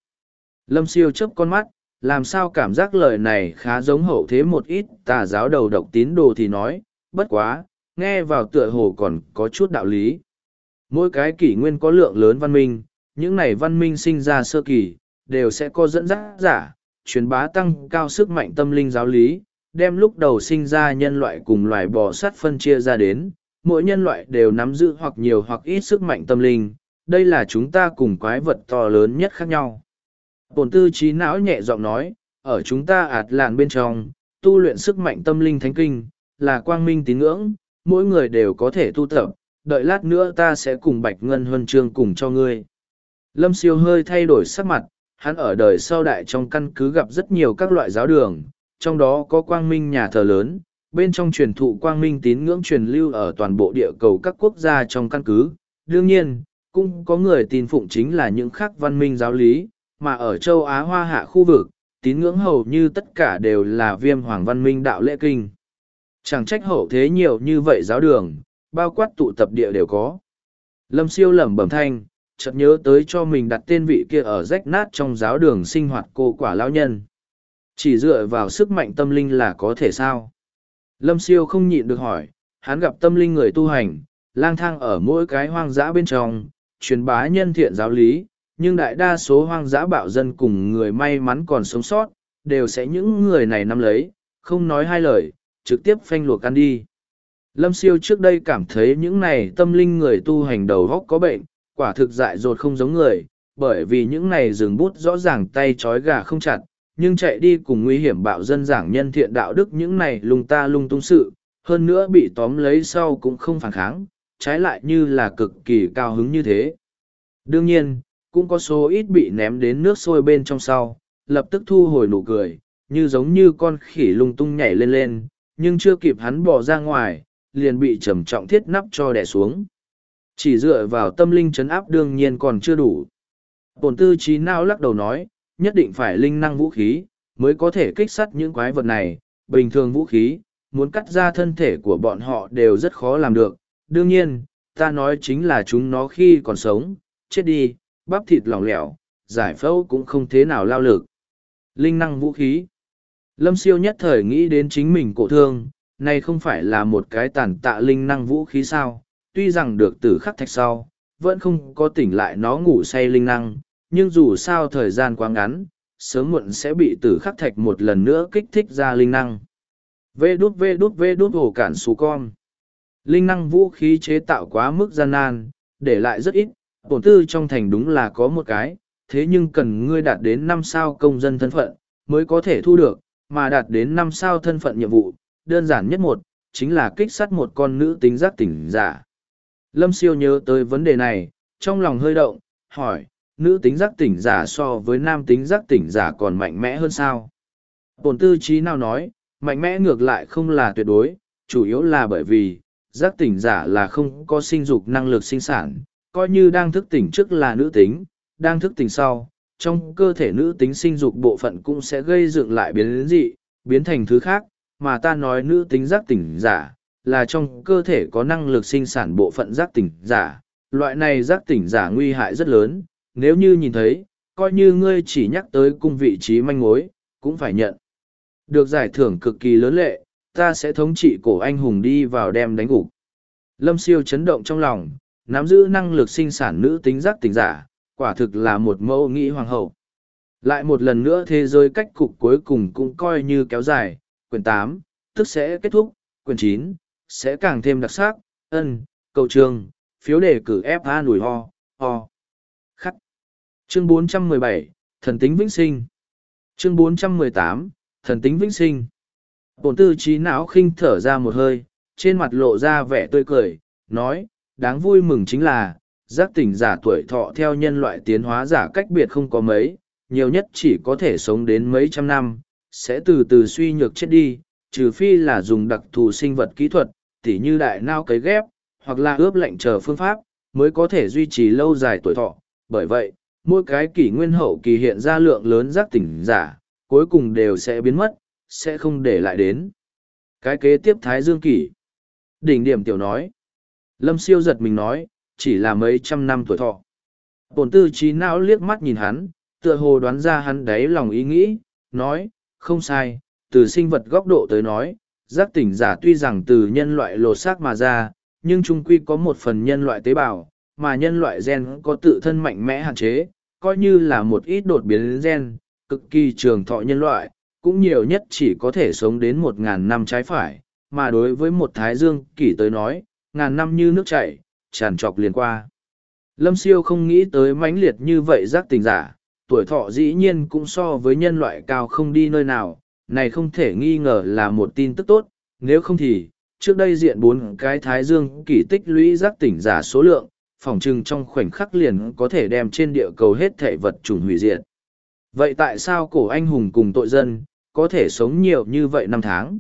Lâm siêu chớp con mắt, làm sao cảm giác lời này khá giống hậu thế một ít tà giáo đầu độc tín đồ thì nói, bất quá, nghe vào tựa hồ còn có chút đạo lý. Mỗi cái kỷ nguyên có lượng lớn văn minh, những này văn minh sinh ra sơ kỳ, đều sẽ có dẫn dắt giả, truyền bá tăng cao sức mạnh tâm linh giáo lý, đem lúc đầu sinh ra nhân loại cùng loài bò sát phân chia ra đến, mỗi nhân loại đều nắm giữ hoặc nhiều hoặc ít sức mạnh tâm linh, đây là chúng ta cùng quái vật to lớn nhất khác nhau. Bồn tư trí não nhẹ giọng nói, ở chúng ta ạt làn bên trong, tu luyện sức mạnh tâm linh thánh kinh, là quang minh tín ngưỡng, mỗi người đều có thể tu tập, đợi lát nữa ta sẽ cùng Bạch Ngân Huân trương cùng cho ngươi. Lâm siêu hơi thay đổi sắc mặt, hắn ở đời sau đại trong căn cứ gặp rất nhiều các loại giáo đường, trong đó có quang minh nhà thờ lớn, bên trong truyền thụ quang minh tín ngưỡng truyền lưu ở toàn bộ địa cầu các quốc gia trong căn cứ. Đương nhiên, cũng có người tin phụng chính là những khác văn minh giáo lý, mà ở châu Á Hoa Hạ khu vực, tín ngưỡng hầu như tất cả đều là viêm hoàng văn minh đạo lễ kinh. Chẳng trách hậu thế nhiều như vậy giáo đường, bao quát tụ tập địa đều có. Lâm siêu lẩm bẩm thanh, chợt nhớ tới cho mình đặt tên vị kia ở rách nát trong giáo đường sinh hoạt cô quả lão nhân. Chỉ dựa vào sức mạnh tâm linh là có thể sao? Lâm siêu không nhịn được hỏi, hắn gặp tâm linh người tu hành, lang thang ở mỗi cái hoang dã bên trong, truyền bá nhân thiện giáo lý, nhưng đại đa số hoang dã bạo dân cùng người may mắn còn sống sót, đều sẽ những người này nắm lấy, không nói hai lời, trực tiếp phanh luộc ăn đi. Lâm siêu trước đây cảm thấy những này tâm linh người tu hành đầu góc có bệnh, quả thực dại dột không giống người, bởi vì những này dừng bút rõ ràng tay trói gà không chặt, nhưng chạy đi cùng nguy hiểm bạo dân giảng nhân thiện đạo đức những này lung ta lung tung sự, hơn nữa bị tóm lấy sau cũng không phản kháng, trái lại như là cực kỳ cao hứng như thế. Đương nhiên, cũng có số ít bị ném đến nước sôi bên trong sau, lập tức thu hồi nụ cười, như giống như con khỉ lung tung nhảy lên lên, nhưng chưa kịp hắn bỏ ra ngoài, liền bị trầm trọng thiết nắp cho đè xuống. Chỉ dựa vào tâm linh chấn áp đương nhiên còn chưa đủ. Bổn tư trí não lắc đầu nói, nhất định phải linh năng vũ khí, mới có thể kích sát những quái vật này. Bình thường vũ khí, muốn cắt ra thân thể của bọn họ đều rất khó làm được. Đương nhiên, ta nói chính là chúng nó khi còn sống, chết đi, bắp thịt lỏng lẻo, giải phẫu cũng không thế nào lao lực. Linh năng vũ khí Lâm siêu nhất thời nghĩ đến chính mình cổ thương, này không phải là một cái tàn tạ linh năng vũ khí sao, tuy rằng được tử khắc thạch sau, vẫn không có tỉnh lại nó ngủ say linh năng, nhưng dù sao thời gian quá ngắn, sớm muộn sẽ bị tử khắc thạch một lần nữa kích thích ra linh năng. Vê đút vê đút vê đút hồ cản xù con. Linh năng vũ khí chế tạo quá mức gian nan, để lại rất ít, bổn tư trong thành đúng là có một cái, thế nhưng cần ngươi đạt đến năm sao công dân thân phận, mới có thể thu được, mà đạt đến năm sao thân phận nhiệm vụ, đơn giản nhất một, chính là kích sát một con nữ tính giác tỉnh giả. Lâm siêu nhớ tới vấn đề này, trong lòng hơi động, hỏi, nữ tính giác tỉnh giả so với nam tính giác tỉnh giả còn mạnh mẽ hơn sao? Bổn tư trí nào nói, mạnh mẽ ngược lại không là tuyệt đối, chủ yếu là bởi vì, giác tỉnh giả là không có sinh dục năng lực sinh sản, coi như đang thức tỉnh trước là nữ tính, đang thức tỉnh sau, trong cơ thể nữ tính sinh dục bộ phận cũng sẽ gây dựng lại biến dị, biến thành thứ khác, mà ta nói nữ tính giác tỉnh giả, là trong cơ thể có năng lực sinh sản bộ phận giác tỉnh giả. Loại này giác tỉnh giả nguy hại rất lớn, nếu như nhìn thấy, coi như ngươi chỉ nhắc tới cung vị trí manh mối, cũng phải nhận. Được giải thưởng cực kỳ lớn lệ, ta sẽ thống trị cổ anh hùng đi vào đem đánh gục. Lâm siêu chấn động trong lòng, nắm giữ năng lực sinh sản nữ tính giác tỉnh giả, quả thực là một mẫu nghĩ hoàng hậu. Lại một lần nữa thế giới cách cục cuối cùng cũng coi như kéo dài, quyển tám tức sẽ kết thúc, quyển chín sẽ càng thêm đặc sắc, ân, cầu trường, phiếu đề cử FA nủi ho, ho. Khắc. Chương 417, Thần tính vĩnh sinh. Chương 418, Thần tính vĩnh sinh. Bổn tư trí não khinh thở ra một hơi, trên mặt lộ ra vẻ tươi cười, nói, đáng vui mừng chính là, giác tỉnh giả tuổi thọ theo nhân loại tiến hóa giả cách biệt không có mấy, nhiều nhất chỉ có thể sống đến mấy trăm năm, sẽ từ từ suy nhược chết đi, trừ phi là dùng đặc thù sinh vật kỹ thuật, tỉ như đại nao cấy ghép, hoặc là ướp lạnh chờ phương pháp, mới có thể duy trì lâu dài tuổi thọ. Bởi vậy, mỗi cái kỷ nguyên hậu kỳ hiện ra lượng lớn giác tỉnh giả, cuối cùng đều sẽ biến mất, sẽ không để lại đến. Cái kế tiếp Thái Dương kỷ. Đỉnh điểm tiểu nói. Lâm siêu giật mình nói, chỉ là mấy trăm năm tuổi thọ. Bổn tư trí não liếc mắt nhìn hắn, tựa hồ đoán ra hắn đáy lòng ý nghĩ, nói, không sai, từ sinh vật góc độ tới nói, giác tỉnh giả tuy rằng từ nhân loại lột xác mà ra, nhưng trung quy có một phần nhân loại tế bào, mà nhân loại gen có tự thân mạnh mẽ hạn chế, coi như là một ít đột biến gen, cực kỳ trường thọ nhân loại, cũng nhiều nhất chỉ có thể sống đến một ngàn năm trái phải, mà đối với một thái dương kỷ tới nói, ngàn năm như nước chảy, tràn trọc liền qua. Lâm siêu không nghĩ tới mãnh liệt như vậy giác tình giả, tuổi thọ dĩ nhiên cũng so với nhân loại cao không đi nơi nào, này không thể nghi ngờ là một tin tức tốt, nếu không thì, trước đây diện bốn cái thái dương kỳ tích lũy giác tỉnh giả số lượng, phòng trưng trong khoảnh khắc liền có thể đem trên địa cầu hết thể vật chủng hủy diệt. Vậy tại sao cổ anh hùng cùng tội dân, có thể sống nhiều như vậy năm tháng?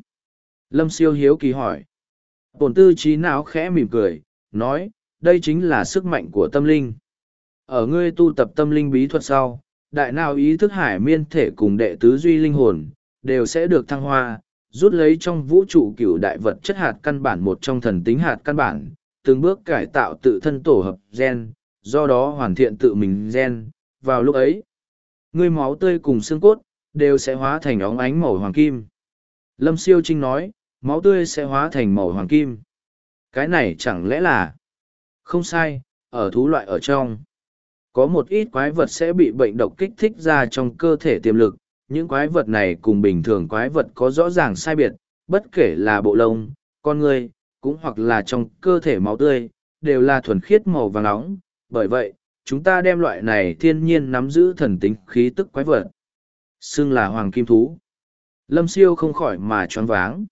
Lâm siêu hiếu kỳ hỏi. Bổn tư trí não khẽ mỉm cười, nói, đây chính là sức mạnh của tâm linh. Ở ngươi tu tập tâm linh bí thuật sau, đại nào ý thức hải miên thể cùng đệ tứ duy linh hồn, đều sẽ được thăng hoa, rút lấy trong vũ trụ cửu đại vật chất hạt căn bản một trong thần tính hạt căn bản, từng bước cải tạo tự thân tổ hợp gen, do đó hoàn thiện tự mình gen. Vào lúc ấy, ngươi máu tươi cùng xương cốt, đều sẽ hóa thành óng ánh màu hoàng kim. Lâm Siêu Trinh nói, máu tươi sẽ hóa thành màu hoàng kim. Cái này chẳng lẽ là... Không sai, ở thú loại ở trong. Có một ít quái vật sẽ bị bệnh độc kích thích ra trong cơ thể tiềm lực, những quái vật này cùng bình thường quái vật có rõ ràng sai biệt, bất kể là bộ lông, con người, cũng hoặc là trong cơ thể máu tươi, đều là thuần khiết màu vàng nóng. Bởi vậy, chúng ta đem loại này thiên nhiên nắm giữ thần tính khí tức quái vật. Xưng là hoàng kim thú. Lâm siêu không khỏi mà choáng váng.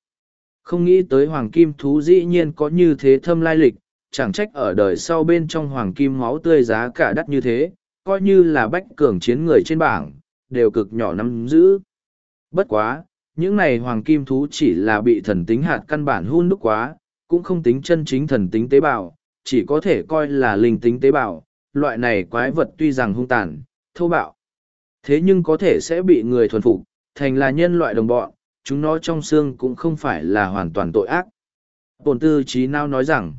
Không nghĩ tới hoàng kim thú dĩ nhiên có như thế thâm lai lịch, chẳng trách ở đời sau bên trong hoàng kim máu tươi giá cả đắt như thế, coi như là bách cường chiến người trên bảng, đều cực nhỏ nắm giữ. Bất quá, những này hoàng kim thú chỉ là bị thần tính hạt căn bản hun đúc quá, cũng không tính chân chính thần tính tế bào, chỉ có thể coi là linh tính tế bào. Loại này quái vật tuy rằng hung tàn, thô bạo, thế nhưng có thể sẽ bị người thuần phục, thành là nhân loại đồng bọn, chúng nó trong xương cũng không phải là hoàn toàn tội ác. Bồn tư trí nào nói rằng,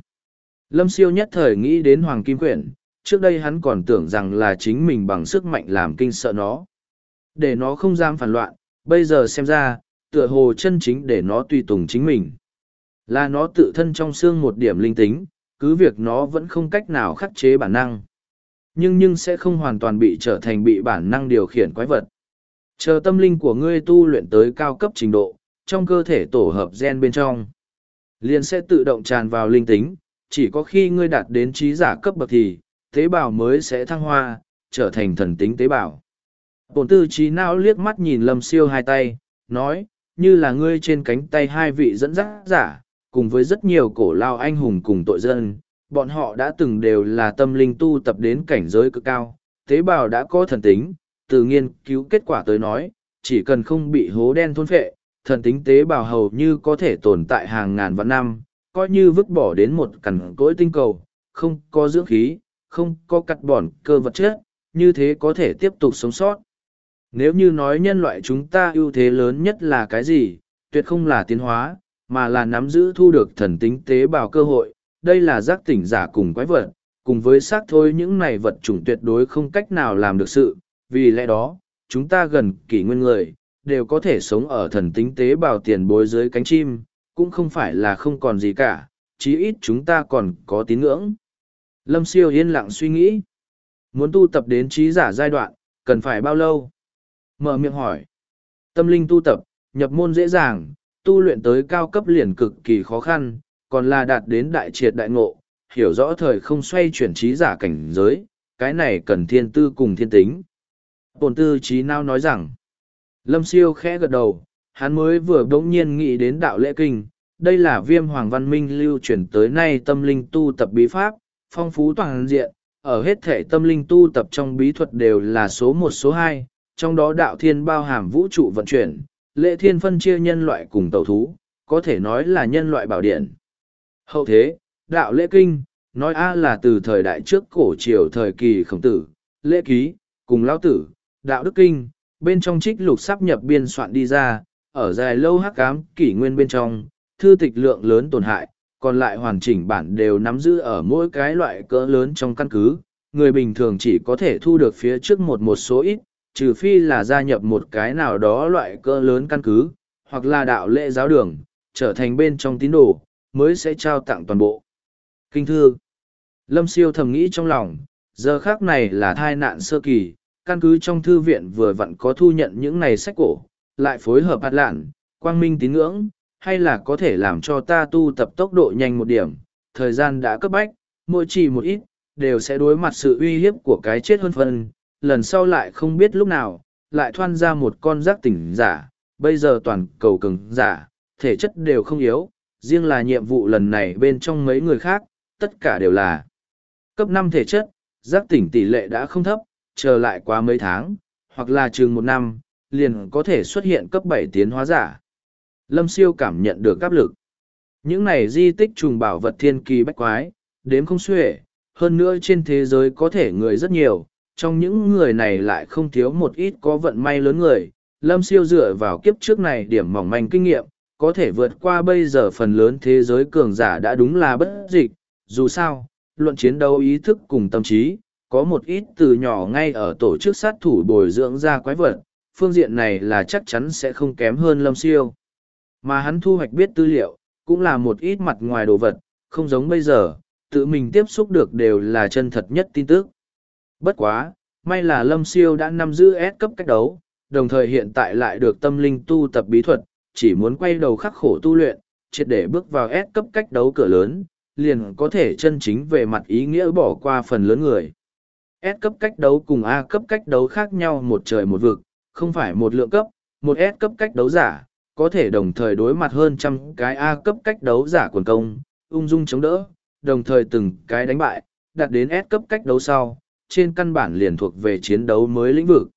Lâm siêu nhất thời nghĩ đến Hoàng Kim Quyển, trước đây hắn còn tưởng rằng là chính mình bằng sức mạnh làm kinh sợ nó. Để nó không dám phản loạn, bây giờ xem ra, tựa hồ chân chính để nó tùy tùng chính mình. Là nó tự thân trong xương một điểm linh tính, cứ việc nó vẫn không cách nào khắc chế bản năng. Nhưng nhưng sẽ không hoàn toàn bị trở thành bị bản năng điều khiển quái vật. Chờ tâm linh của ngươi tu luyện tới cao cấp trình độ, trong cơ thể tổ hợp gen bên trong. Liền sẽ tự động tràn vào linh tính, chỉ có khi ngươi đạt đến trí giả cấp bậc thì, tế bào mới sẽ thăng hoa, trở thành thần tính tế bào. Bổn tư trí não liếc mắt nhìn lâm siêu hai tay, nói, như là ngươi trên cánh tay hai vị dẫn dắt giả, cùng với rất nhiều cổ lao anh hùng cùng tội dân, bọn họ đã từng đều là tâm linh tu tập đến cảnh giới cực cao, tế bào đã có thần tính, từ nghiên cứu kết quả tới nói, chỉ cần không bị hố đen thôn phệ, thần tính tế bào hầu như có thể tồn tại hàng ngàn vạn năm, coi như vứt bỏ đến một cằn cỗi tinh cầu, không có dưỡng khí, không có cắt bỏn cơ vật chất, như thế có thể tiếp tục sống sót. Nếu như nói nhân loại chúng ta ưu thế lớn nhất là cái gì, tuyệt không là tiến hóa, mà là nắm giữ thu được thần tính tế bào cơ hội, đây là giác tỉnh giả cùng quái vật, cùng với xác thôi những này vật chủng tuyệt đối không cách nào làm được sự, vì lẽ đó, chúng ta gần kỷ nguyên người, đều có thể sống ở thần tính tế bào tiền bối dưới cánh chim, cũng không phải là không còn gì cả, chí ít chúng ta còn có tín ngưỡng. Lâm siêu yên lặng suy nghĩ, muốn tu tập đến trí giả giai đoạn, cần phải bao lâu? Mở miệng hỏi, tâm linh tu tập, nhập môn dễ dàng, tu luyện tới cao cấp liền cực kỳ khó khăn, còn là đạt đến đại triệt đại ngộ, hiểu rõ thời không xoay chuyển trí giả cảnh giới, cái này cần thiên tư cùng thiên tính. Bồn tư trí nào nói rằng, Lâm siêu khẽ gật đầu, hắn mới vừa bỗng nhiên nghĩ đến đạo lễ kinh, đây là viêm hoàng văn minh lưu truyền tới nay tâm linh tu tập bí pháp, phong phú toàn diện, ở hết thể tâm linh tu tập trong bí thuật đều là số một số hai, trong đó đạo thiên bao hàm vũ trụ vận chuyển, lễ thiên phân chia nhân loại cùng tàu thú, có thể nói là nhân loại bảo điện. Hậu thế, đạo lễ kinh, nói A là từ thời đại trước cổ triều thời kỳ khổng tử, lễ ký, cùng lao tử, đạo đức kinh, bên trong trích lục sắp nhập biên soạn đi ra, ở dài lâu hắc cám kỷ nguyên bên trong, thư tịch lượng lớn tổn hại, còn lại hoàn chỉnh bản đều nắm giữ ở mỗi cái loại cỡ lớn trong căn cứ. Người bình thường chỉ có thể thu được phía trước một một số ít, trừ phi là gia nhập một cái nào đó loại cỡ lớn căn cứ, hoặc là đạo lễ giáo đường, trở thành bên trong tín đồ, mới sẽ trao tặng toàn bộ. Kinh thư Lâm siêu thầm nghĩ trong lòng, giờ khác này là thai nạn sơ kỳ, căn cứ trong thư viện vừa vặn có thu nhận những này sách cổ, lại phối hợp hạt lạn, quang minh tín ngưỡng, hay là có thể làm cho ta tu tập tốc độ nhanh một điểm, thời gian đã cấp bách, mỗi chỉ một ít, đều sẽ đối mặt sự uy hiếp của cái chết hơn phân, lần sau lại không biết lúc nào, lại thoan ra một con giác tỉnh giả, bây giờ toàn cầu cứng giả, thể chất đều không yếu, riêng là nhiệm vụ lần này bên trong mấy người khác, tất cả đều là cấp năm thể chất, giác tỉnh tỷ lệ đã không thấp, chờ lại quá mấy tháng, hoặc là chừng một năm, liền có thể xuất hiện cấp bảy tiến hóa giả. Lâm siêu cảm nhận được áp lực. Những này di tích trùng bảo vật thiên kỳ bách quái, đếm không xuể, hơn nữa trên thế giới có thể người rất nhiều, trong những người này lại không thiếu một ít có vận may lớn người. Lâm siêu dựa vào kiếp trước này điểm mỏng manh kinh nghiệm, có thể vượt qua bây giờ phần lớn thế giới cường giả đã đúng là bất dịch. Dù sao, luận chiến đấu ý thức cùng tâm trí, có một ít từ nhỏ ngay ở tổ chức sát thủ bồi dưỡng ra quái vật, phương diện này là chắc chắn sẽ không kém hơn lâm siêu. Mà hắn thu hoạch biết tư liệu, cũng là một ít mặt ngoài đồ vật, không giống bây giờ, tự mình tiếp xúc được đều là chân thật nhất tin tức. Bất quá, may là lâm siêu đã nắm giữ S cấp cách đấu, đồng thời hiện tại lại được tâm linh tu tập bí thuật, chỉ muốn quay đầu khắc khổ tu luyện, triệt để bước vào S cấp cách đấu cửa lớn, liền có thể chân chính về mặt ý nghĩa bỏ qua phần lớn người. S cấp cách đấu cùng A cấp cách đấu khác nhau một trời một vực, không phải một lượng cấp, một S cấp cách đấu giả, có thể đồng thời đối mặt hơn trăm cái A cấp cách đấu giả quần công, ung dung chống đỡ, đồng thời từng cái đánh bại, đạt đến S cấp cách đấu sau, trên căn bản liền thuộc về chiến đấu mới lĩnh vực.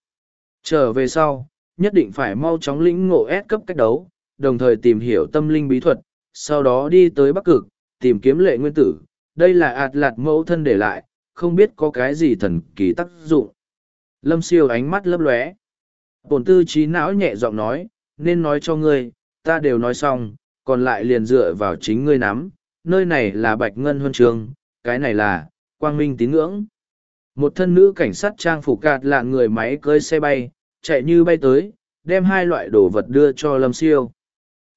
Trở về sau, nhất định phải mau chóng lĩnh ngộ S cấp cách đấu, đồng thời tìm hiểu tâm linh bí thuật, sau đó đi tới Bắc Cực, tìm kiếm lệ nguyên tử. Đây là ạt lạt mẫu thân để lại, không biết có cái gì thần kỳ tác dụng. Lâm siêu ánh mắt lấp lóe. Bổn tư trí não nhẹ giọng nói, nên nói cho ngươi, ta đều nói xong, còn lại liền dựa vào chính ngươi nắm. Nơi này là bạch ngân huân trường, cái này là quang minh tín ngưỡng một thân nữ cảnh sát trang phục cạt là người máy cơi xe bay, chạy như bay tới, đem hai loại đồ vật đưa cho lâm siêu.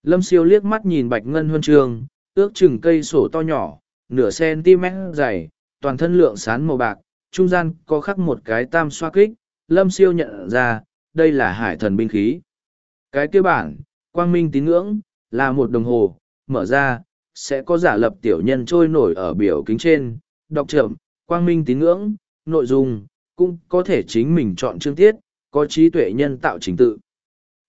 Lâm siêu liếc mắt nhìn bạch ngân huân trường, ước chừng cây sổ to nhỏ, nửa cm dày, toàn thân lượng sán màu bạc, trung gian có khắc một cái tam xoa kích. Lâm siêu nhận ra, đây là hải thần binh khí. Cái kia bản, quang minh tín ngưỡng, là một đồng hồ, mở ra, sẽ có giả lập tiểu nhân trôi nổi ở biểu kính trên. Đọc chậm, quang minh tín ngưỡng nội dung, cũng có thể chính mình chọn chương tiết, có trí tuệ nhân tạo trình tự.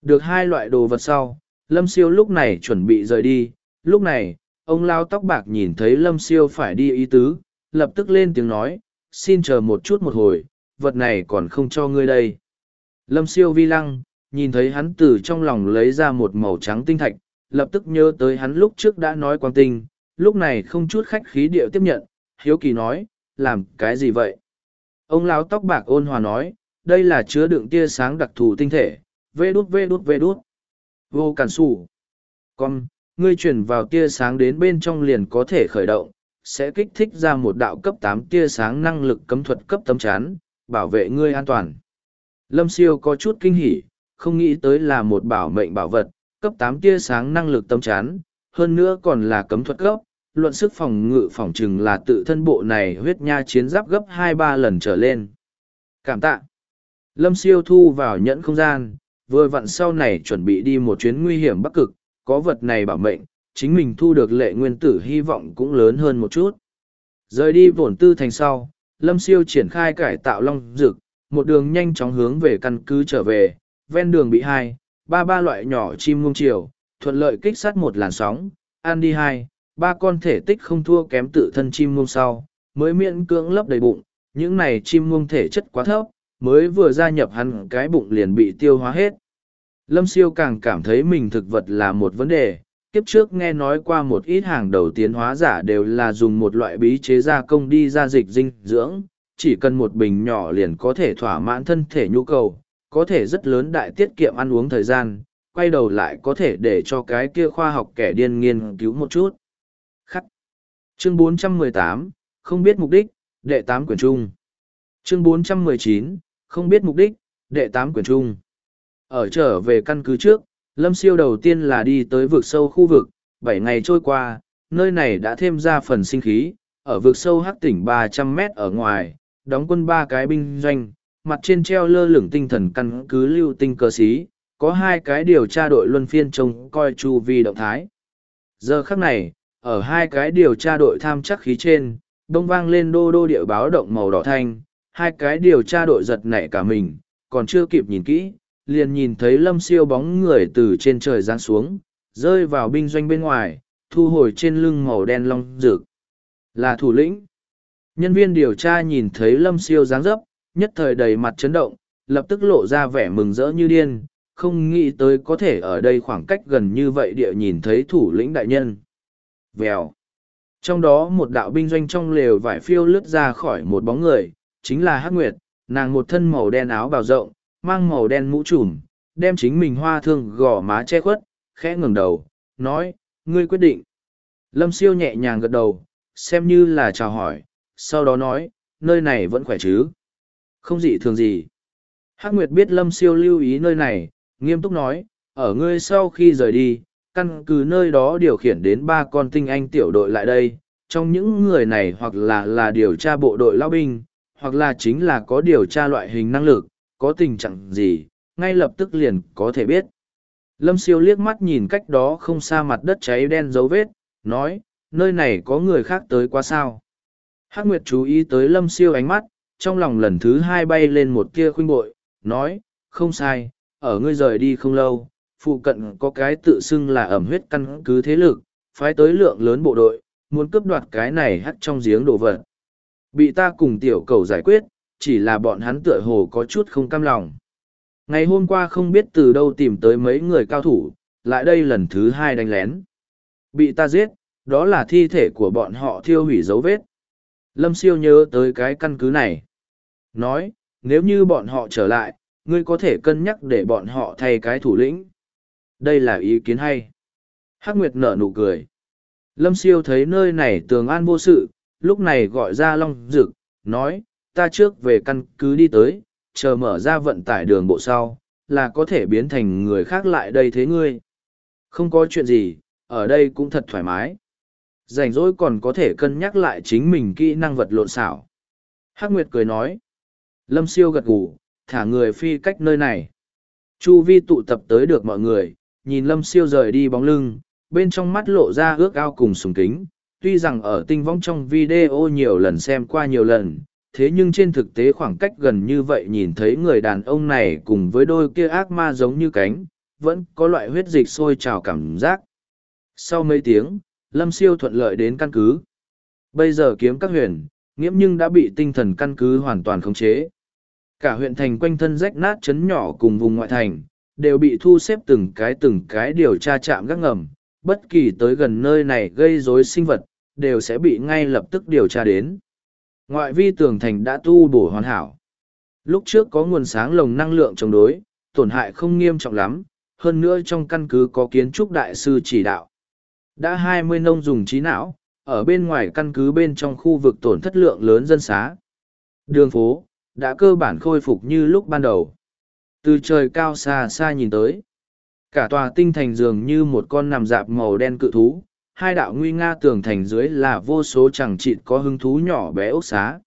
Được hai loại đồ vật sau, lâm siêu lúc này chuẩn bị rời đi. Lúc này, ông lao tóc bạc nhìn thấy lâm siêu phải đi ý tứ, lập tức lên tiếng nói, xin chờ một chút một hồi, vật này còn không cho ngươi đây. Lâm siêu vi lăng, nhìn thấy hắn từ trong lòng lấy ra một màu trắng tinh thạch, lập tức nhớ tới hắn lúc trước đã nói quang tinh, lúc này không chút khách khí điệu tiếp nhận, hiếu kỳ nói, làm cái gì vậy? Ông lão tóc bạc ôn hòa nói, đây là chứa đựng tia sáng đặc thù tinh thể, vê đút vê đút vê đút. Vô cản xù con, ngươi chuyển vào tia sáng đến bên trong liền có thể khởi động, sẽ kích thích ra một đạo cấp tám tia sáng năng lực cấm thuật cấp tấm chán, bảo vệ ngươi an toàn. Lâm siêu có chút kinh hỉ, không nghĩ tới là một bảo mệnh bảo vật, cấp tám tia sáng năng lực tấm chán, hơn nữa còn là cấm thuật cấp luận sức phòng ngự phòng chừng là tự thân bộ này huyết nha chiến giáp gấp hai ba lần trở lên. Cảm tạ. Lâm siêu thu vào nhẫn không gian vừa vặn sau này chuẩn bị đi một chuyến nguy hiểm bắc cực có vật này bảo mệnh chính mình thu được lệ nguyên tử hy vọng cũng lớn hơn một chút. Rời đi vổn tư thành sau lâm siêu triển khai cải tạo long dực, một đường nhanh chóng hướng về căn cứ trở về ven đường bị hai ba ba loại nhỏ chim ngông chiều thuận lợi kích sát một làn sóng ăn đi hai ba con thể tích không thua kém tự thân chim muông sau, mới miễn cưỡng lấp đầy bụng, những này chim muông thể chất quá thấp, mới vừa gia nhập hắn cái bụng liền bị tiêu hóa hết. Lâm siêu càng cảm thấy mình thực vật là một vấn đề, kiếp trước nghe nói qua một ít hàng đầu tiến hóa giả đều là dùng một loại bí chế gia công đi ra dịch dinh dưỡng, chỉ cần một bình nhỏ liền có thể thỏa mãn thân thể nhu cầu, có thể rất lớn đại tiết kiệm ăn uống thời gian, quay đầu lại có thể để cho cái kia khoa học kẻ điên nghiên cứu một chút chương 418, không biết mục đích đệ tám quyển trung. Chương 419, không biết mục đích đệ tám quyển trung. Ở trở về căn cứ trước lâm siêu đầu tiên là đi tới vực sâu khu vực. Bảy ngày trôi qua nơi này đã thêm ra phần sinh khí. Ở vực sâu hắc tỉnh ba trăm mét ở ngoài đóng quân ba cái binh doanh. Mặt trên treo lơ lửng tinh thần căn cứ lưu tinh cơ sĩ, có hai cái điều tra đội luân phiên trông coi chu vi động thái. Giờ khắc này ở hai cái điều tra đội tham chắc khí trên, đông vang lên đô đô địa báo động màu đỏ thanh, hai cái điều tra đội giật nảy cả mình, còn chưa kịp nhìn kỹ, liền nhìn thấy lâm siêu bóng người từ trên trời giáng xuống, rơi vào binh doanh bên ngoài, thu hồi trên lưng màu đen long rực là thủ lĩnh. Nhân viên điều tra nhìn thấy lâm siêu dáng dấp, nhất thời đầy mặt chấn động, lập tức lộ ra vẻ mừng rỡ như điên, không nghĩ tới có thể ở đây khoảng cách gần như vậy địa nhìn thấy thủ lĩnh đại nhân vèo. Trong đó một đạo binh doanh trong lều vải phiêu lướt ra khỏi một bóng người, chính là hắc nguyệt. Nàng một thân màu đen áo bào rộng, mang màu đen mũ trùm, đem chính mình hoa thương gò má che khuất, khẽ ngừng đầu, nói, ngươi quyết định. Lâm siêu nhẹ nhàng gật đầu, xem như là chào hỏi, sau đó nói, nơi này vẫn khỏe chứ? Không gì thường gì. Hắc nguyệt biết lâm siêu lưu ý nơi này, nghiêm túc nói, ở ngươi sau khi rời đi căn cứ nơi đó điều khiển đến ba con tinh anh tiểu đội lại đây. Trong những người này hoặc là là điều tra bộ đội lao binh, hoặc là chính là có điều tra loại hình năng lực, có tình trạng gì, ngay lập tức liền có thể biết. Lâm siêu liếc mắt nhìn cách đó không xa mặt đất cháy đen dấu vết, nói, nơi này có người khác tới quá sao? Hắc nguyệt chú ý tới lâm siêu ánh mắt, trong lòng lần thứ hai bay lên một kia khuynh bội, nói, không sai, ở ngươi rời đi không lâu phụ cận có cái tự xưng là ẩm huyết căn cứ thế lực, phái tới lượng lớn bộ đội, muốn cướp đoạt cái này hắt trong giếng đồ vật. Bị ta cùng tiểu cầu giải quyết, chỉ là bọn hắn tựa hồ có chút không cam lòng. Ngày hôm qua không biết từ đâu tìm tới mấy người cao thủ, lại đây lần thứ hai đánh lén. Bị ta giết, đó là thi thể của bọn họ thiêu hủy dấu vết. Lâm siêu nhớ tới cái căn cứ này. Nói, nếu như bọn họ trở lại, ngươi có thể cân nhắc để bọn họ thay cái thủ lĩnh đây là ý kiến hay hắc nguyệt nở nụ cười lâm siêu thấy nơi này tường an vô sự lúc này gọi ra long dực nói ta trước về căn cứ đi tới, chờ mở ra vận tải đường bộ sau, là có thể biến thành người khác lại đây thế ngươi. Không có chuyện gì, ở đây cũng thật thoải mái. Rảnh rỗi còn có thể cân nhắc lại chính mình kỹ năng vật lộn xảo. Hắc Nguyệt cười nói. Lâm siêu gật gù, thả người phi cách nơi này. Chu vi tụ tập tới được mọi người, nhìn Lâm siêu rời đi bóng lưng, bên trong mắt lộ ra ước ao cùng sùng kính. Tuy rằng ở tinh vong trong video nhiều lần xem qua nhiều lần, thế nhưng trên thực tế khoảng cách gần như vậy nhìn thấy người đàn ông này cùng với đôi kia ác ma giống như cánh, vẫn có loại huyết dịch sôi trào cảm giác. Sau mấy tiếng, Lâm Siêu thuận lợi đến căn cứ. Bây giờ kiếm các huyền, nghiễm nhưng đã bị tinh thần căn cứ hoàn toàn khống chế. Cả huyện thành quanh thân rách nát chấn nhỏ cùng vùng ngoại thành, đều bị thu xếp từng cái từng cái điều tra chạm gác ngầm, bất kỳ tới gần nơi này gây rối sinh vật, đều sẽ bị ngay lập tức điều tra đến. Ngoại vi tường thành đã tu bổ hoàn hảo. Lúc trước có nguồn sáng lồng năng lượng chống đối, tổn hại không nghiêm trọng lắm, hơn nữa trong căn cứ có kiến trúc đại sư chỉ đạo. Đã hai mươi nông dùng trí não, ở bên ngoài căn cứ bên trong khu vực tổn thất lượng lớn dân xá. Đường phố, đã cơ bản khôi phục như lúc ban đầu. Từ trời cao xa xa nhìn tới, cả tòa tinh thành dường như một con nằm dạp màu đen cự thú, hai đạo nguy nga tường thành dưới là vô số chẳng chịt có hứng thú nhỏ bé ốc xá.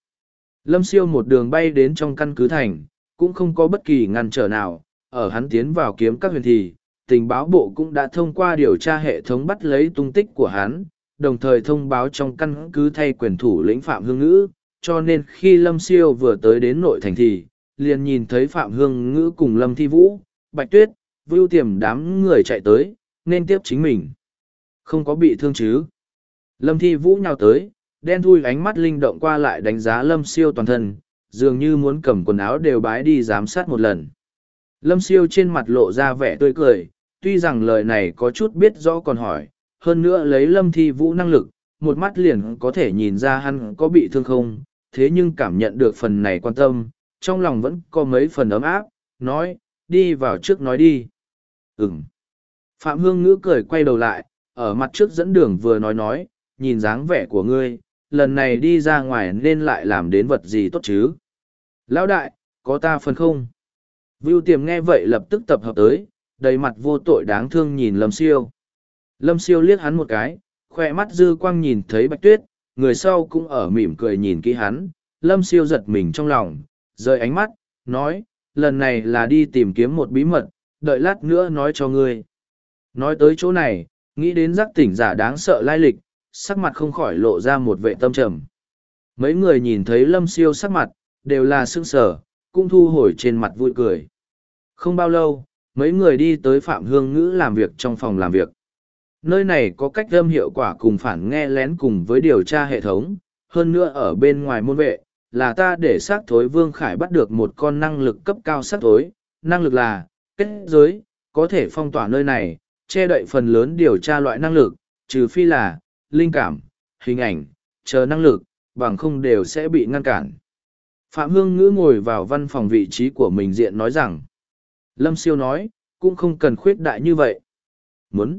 Lâm siêu một đường bay đến trong căn cứ thành, cũng không có bất kỳ ngăn trở nào, ở hắn tiến vào kiếm các huyền thì, tình báo bộ cũng đã thông qua điều tra hệ thống bắt lấy tung tích của hắn, đồng thời thông báo trong căn cứ thay quyền thủ lĩnh Phạm Hương Ngữ, cho nên khi Lâm Siêu vừa tới đến nội thành thì, liền nhìn thấy Phạm Hương Ngữ cùng Lâm Thi Vũ, Bạch Tuyết, Vưu Tiềm đám người chạy tới, nên tiếp chính mình. Không có bị thương chứ. Lâm Thi Vũ nhào tới, đen thui ánh mắt linh động qua lại đánh giá Lâm Siêu toàn thân, dường như muốn cầm quần áo đều bái đi giám sát một lần. Lâm Siêu trên mặt lộ ra vẻ tươi cười, tuy rằng lời này có chút biết rõ còn hỏi, hơn nữa lấy Lâm Thi Vũ năng lực, một mắt liền có thể nhìn ra hắn có bị thương không, thế nhưng cảm nhận được phần này quan tâm, trong lòng vẫn có mấy phần ấm áp, nói, đi vào trước nói đi. Ừm. Phạm Hương Ngữ cười quay đầu lại, ở mặt trước dẫn đường vừa nói nói, nhìn dáng vẻ của ngươi, lần này đi ra ngoài nên lại làm đến vật gì tốt chứ? Lão đại, có ta phần không? Vưu tiềm nghe vậy lập tức tập hợp tới, đầy mặt vô tội đáng thương nhìn Lâm Siêu. Lâm Siêu liếc hắn một cái, khoe mắt dư quang nhìn thấy Bạch Tuyết, người sau cũng ở mỉm cười nhìn kỹ hắn. Lâm Siêu giật mình trong lòng, rời ánh mắt, nói, lần này là đi tìm kiếm một bí mật, đợi lát nữa nói cho ngươi. Nói tới chỗ này, nghĩ đến giác tỉnh giả đáng sợ lai lịch, sắc mặt không khỏi lộ ra một vệ tâm trầm. Mấy người nhìn thấy lâm siêu sắc mặt, đều là sững sở, cũng thu hồi trên mặt vui cười. Không bao lâu, mấy người đi tới Phạm Hương Ngữ làm việc trong phòng làm việc. Nơi này có cách âm hiệu quả cùng phản nghe lén cùng với điều tra hệ thống, hơn nữa ở bên ngoài môn vệ, là ta để xác thối Vương Khải bắt được một con năng lực cấp cao xác thối, năng lực là, kết giới, có thể phong tỏa nơi này, che đậy phần lớn điều tra loại năng lực, trừ phi là, linh cảm, hình ảnh, chờ năng lực, bằng không đều sẽ bị ngăn cản. Phạm Hương Ngữ ngồi vào văn phòng vị trí của mình diện nói rằng, Lâm Siêu nói, cũng không cần khuyết đại như vậy. Muốn.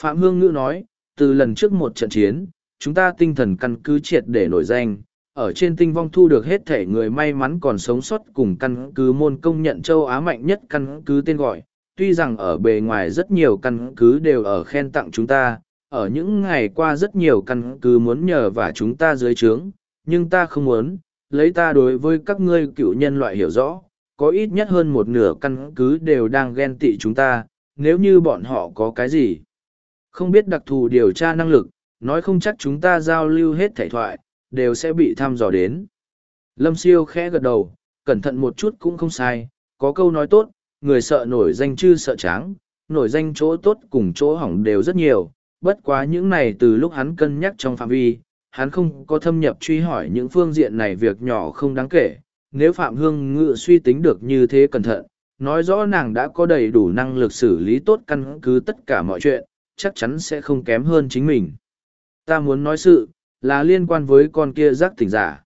Phạm Hương Ngữ nói, từ lần trước một trận chiến, chúng ta tinh thần căn cứ triệt để nổi danh, ở trên tinh vong thu được hết thể người may mắn còn sống sót cùng căn cứ môn công nhận châu Á mạnh nhất căn cứ tên gọi. Tuy rằng ở bề ngoài rất nhiều căn cứ đều ở khen tặng chúng ta, ở những ngày qua rất nhiều căn cứ muốn nhờ và chúng ta dưới trướng, nhưng ta không muốn, lấy ta đối với các ngươi cựu nhân loại hiểu rõ, có ít nhất hơn một nửa căn cứ đều đang ghen tị chúng ta, nếu như bọn họ có cái gì. Không biết đặc thù điều tra năng lực, nói không chắc chúng ta giao lưu hết thể thoại, đều sẽ bị thăm dò đến. Lâm siêu khẽ gật đầu, cẩn thận một chút cũng không sai, có câu nói tốt, người sợ nổi danh chư sợ tráng, nổi danh chỗ tốt cùng chỗ hỏng đều rất nhiều, bất quá những này từ lúc hắn cân nhắc trong phạm vi, hắn không có thâm nhập truy hỏi những phương diện này việc nhỏ không đáng kể. Nếu Phạm Hương Ngự suy tính được như thế cẩn thận, nói rõ nàng đã có đầy đủ năng lực xử lý tốt căn cứ tất cả mọi chuyện, chắc chắn sẽ không kém hơn chính mình. Ta muốn nói sự, là liên quan với con kia giác tỉnh giả.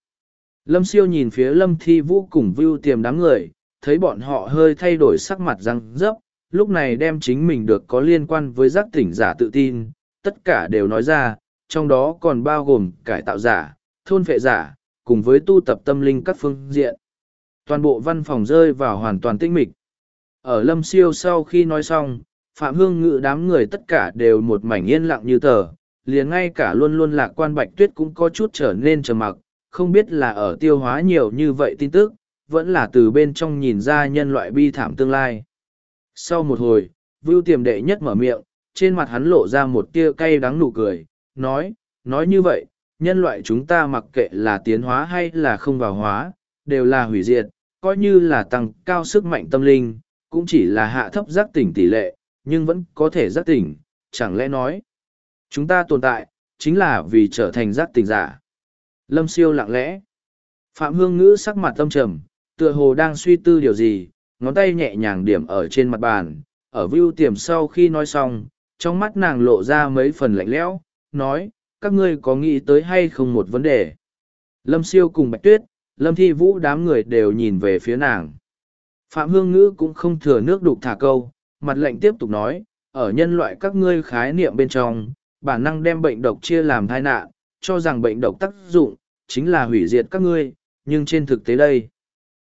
Lâm siêu nhìn phía Lâm Thi Vũ cùng Vưu tiềm đám người, thấy bọn họ hơi thay đổi sắc mặt răng rấp, lúc này đem chính mình được có liên quan với giác tỉnh giả tự tin, tất cả đều nói ra, trong đó còn bao gồm cải tạo giả, thôn phệ giả, cùng với tu tập tâm linh các phương diện. Toàn bộ văn phòng rơi vào hoàn toàn tinh mịch. Ở lâm siêu sau khi nói xong, Phạm Hương Ngự đám người tất cả đều một mảnh yên lặng như tờ, liền ngay cả luôn luôn lạc quan bạch tuyết cũng có chút trở nên trầm mặc, không biết là ở tiêu hóa nhiều như vậy tin tức, vẫn là từ bên trong nhìn ra nhân loại bi thảm tương lai. Sau một hồi, Vưu tiềm đệ nhất mở miệng, trên mặt hắn lộ ra một tia cay đắng nụ cười, nói, nói như vậy, nhân loại chúng ta mặc kệ là tiến hóa hay là không vào hóa, đều là hủy diệt, coi như là tăng cao sức mạnh tâm linh, cũng chỉ là hạ thấp giác tỉnh tỷ lệ, nhưng vẫn có thể giác tỉnh, chẳng lẽ nói, chúng ta tồn tại, chính là vì trở thành giác tình giả. Lâm siêu lặng lẽ. Phạm Hương Ngữ sắc mặt tâm trầm, tựa hồ đang suy tư điều gì, ngón tay nhẹ nhàng điểm ở trên mặt bàn, ở view tiềm sau khi nói xong, trong mắt nàng lộ ra mấy phần lạnh lẽo, nói, các ngươi có nghĩ tới hay không một vấn đề. Lâm siêu cùng Bạch Tuyết, Lâm Thi Vũ đám người đều nhìn về phía nàng. Phạm Hương Ngữ cũng không thừa nước đục thả câu, mặt lệnh tiếp tục nói, ở nhân loại các ngươi khái niệm bên trong, bản năng đem bệnh độc chia làm thai nạn, cho rằng bệnh độc tác dụng, chính là hủy diệt các ngươi, nhưng trên thực tế đây.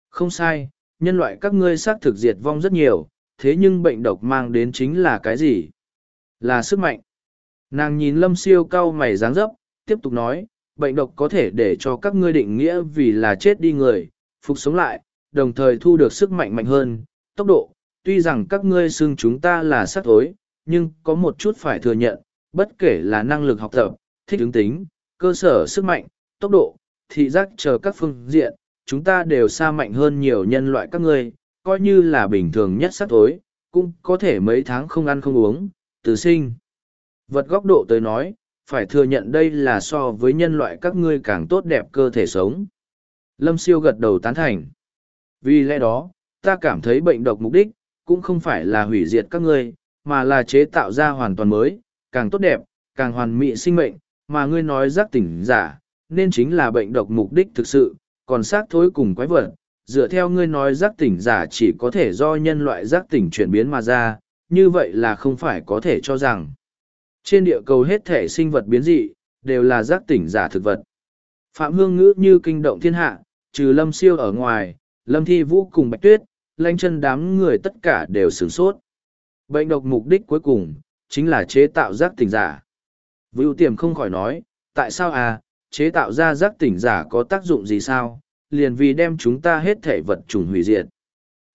Không sai, nhân loại các ngươi xác thực diệt vong rất nhiều, thế nhưng bệnh độc mang đến chính là cái gì? Là sức mạnh. Nàng nhìn lâm siêu cau mày dáng dấp, tiếp tục nói, bệnh độc có thể để cho các ngươi định nghĩa vì là chết đi người, phục sống lại, đồng thời thu được sức mạnh mạnh hơn, tốc độ. Tuy rằng các ngươi xưng chúng ta là sát thối, nhưng có một chút phải thừa nhận, bất kể là năng lực học tập, thích ứng tính, cơ sở sức mạnh, tốc độ, thị giác chờ các phương diện, chúng ta đều xa mạnh hơn nhiều nhân loại các ngươi, coi như là bình thường nhất sắc tối, cũng có thể mấy tháng không ăn không uống, từ sinh. Vật góc độ tới nói, phải thừa nhận đây là so với nhân loại các ngươi càng tốt đẹp cơ thể sống. Lâm siêu gật đầu tán thành. Vì lẽ đó, ta cảm thấy bệnh độc mục đích, cũng không phải là hủy diệt các ngươi, mà là chế tạo ra hoàn toàn mới, càng tốt đẹp, càng hoàn mỹ sinh mệnh, mà ngươi nói giác tỉnh giả, nên chính là bệnh độc mục đích thực sự, còn xác thối cùng quái vật. Dựa theo ngươi nói giác tỉnh giả chỉ có thể do nhân loại giác tỉnh chuyển biến mà ra, như vậy là không phải có thể cho rằng trên địa cầu hết thể sinh vật biến dị, đều là giác tỉnh giả thực vật. Phạm Hương Ngữ như kinh động thiên hạ, trừ Lâm Siêu ở ngoài, Lâm Thi Vũ cùng Bạch Tuyết, lanh chân đám người tất cả đều sửng sốt. Bệnh độc mục đích cuối cùng, chính là chế tạo giác tỉnh giả. Vưu tiềm không khỏi nói, tại sao à, chế tạo ra giác tỉnh giả có tác dụng gì sao, liền vì đem chúng ta hết thể vật trùng hủy diệt.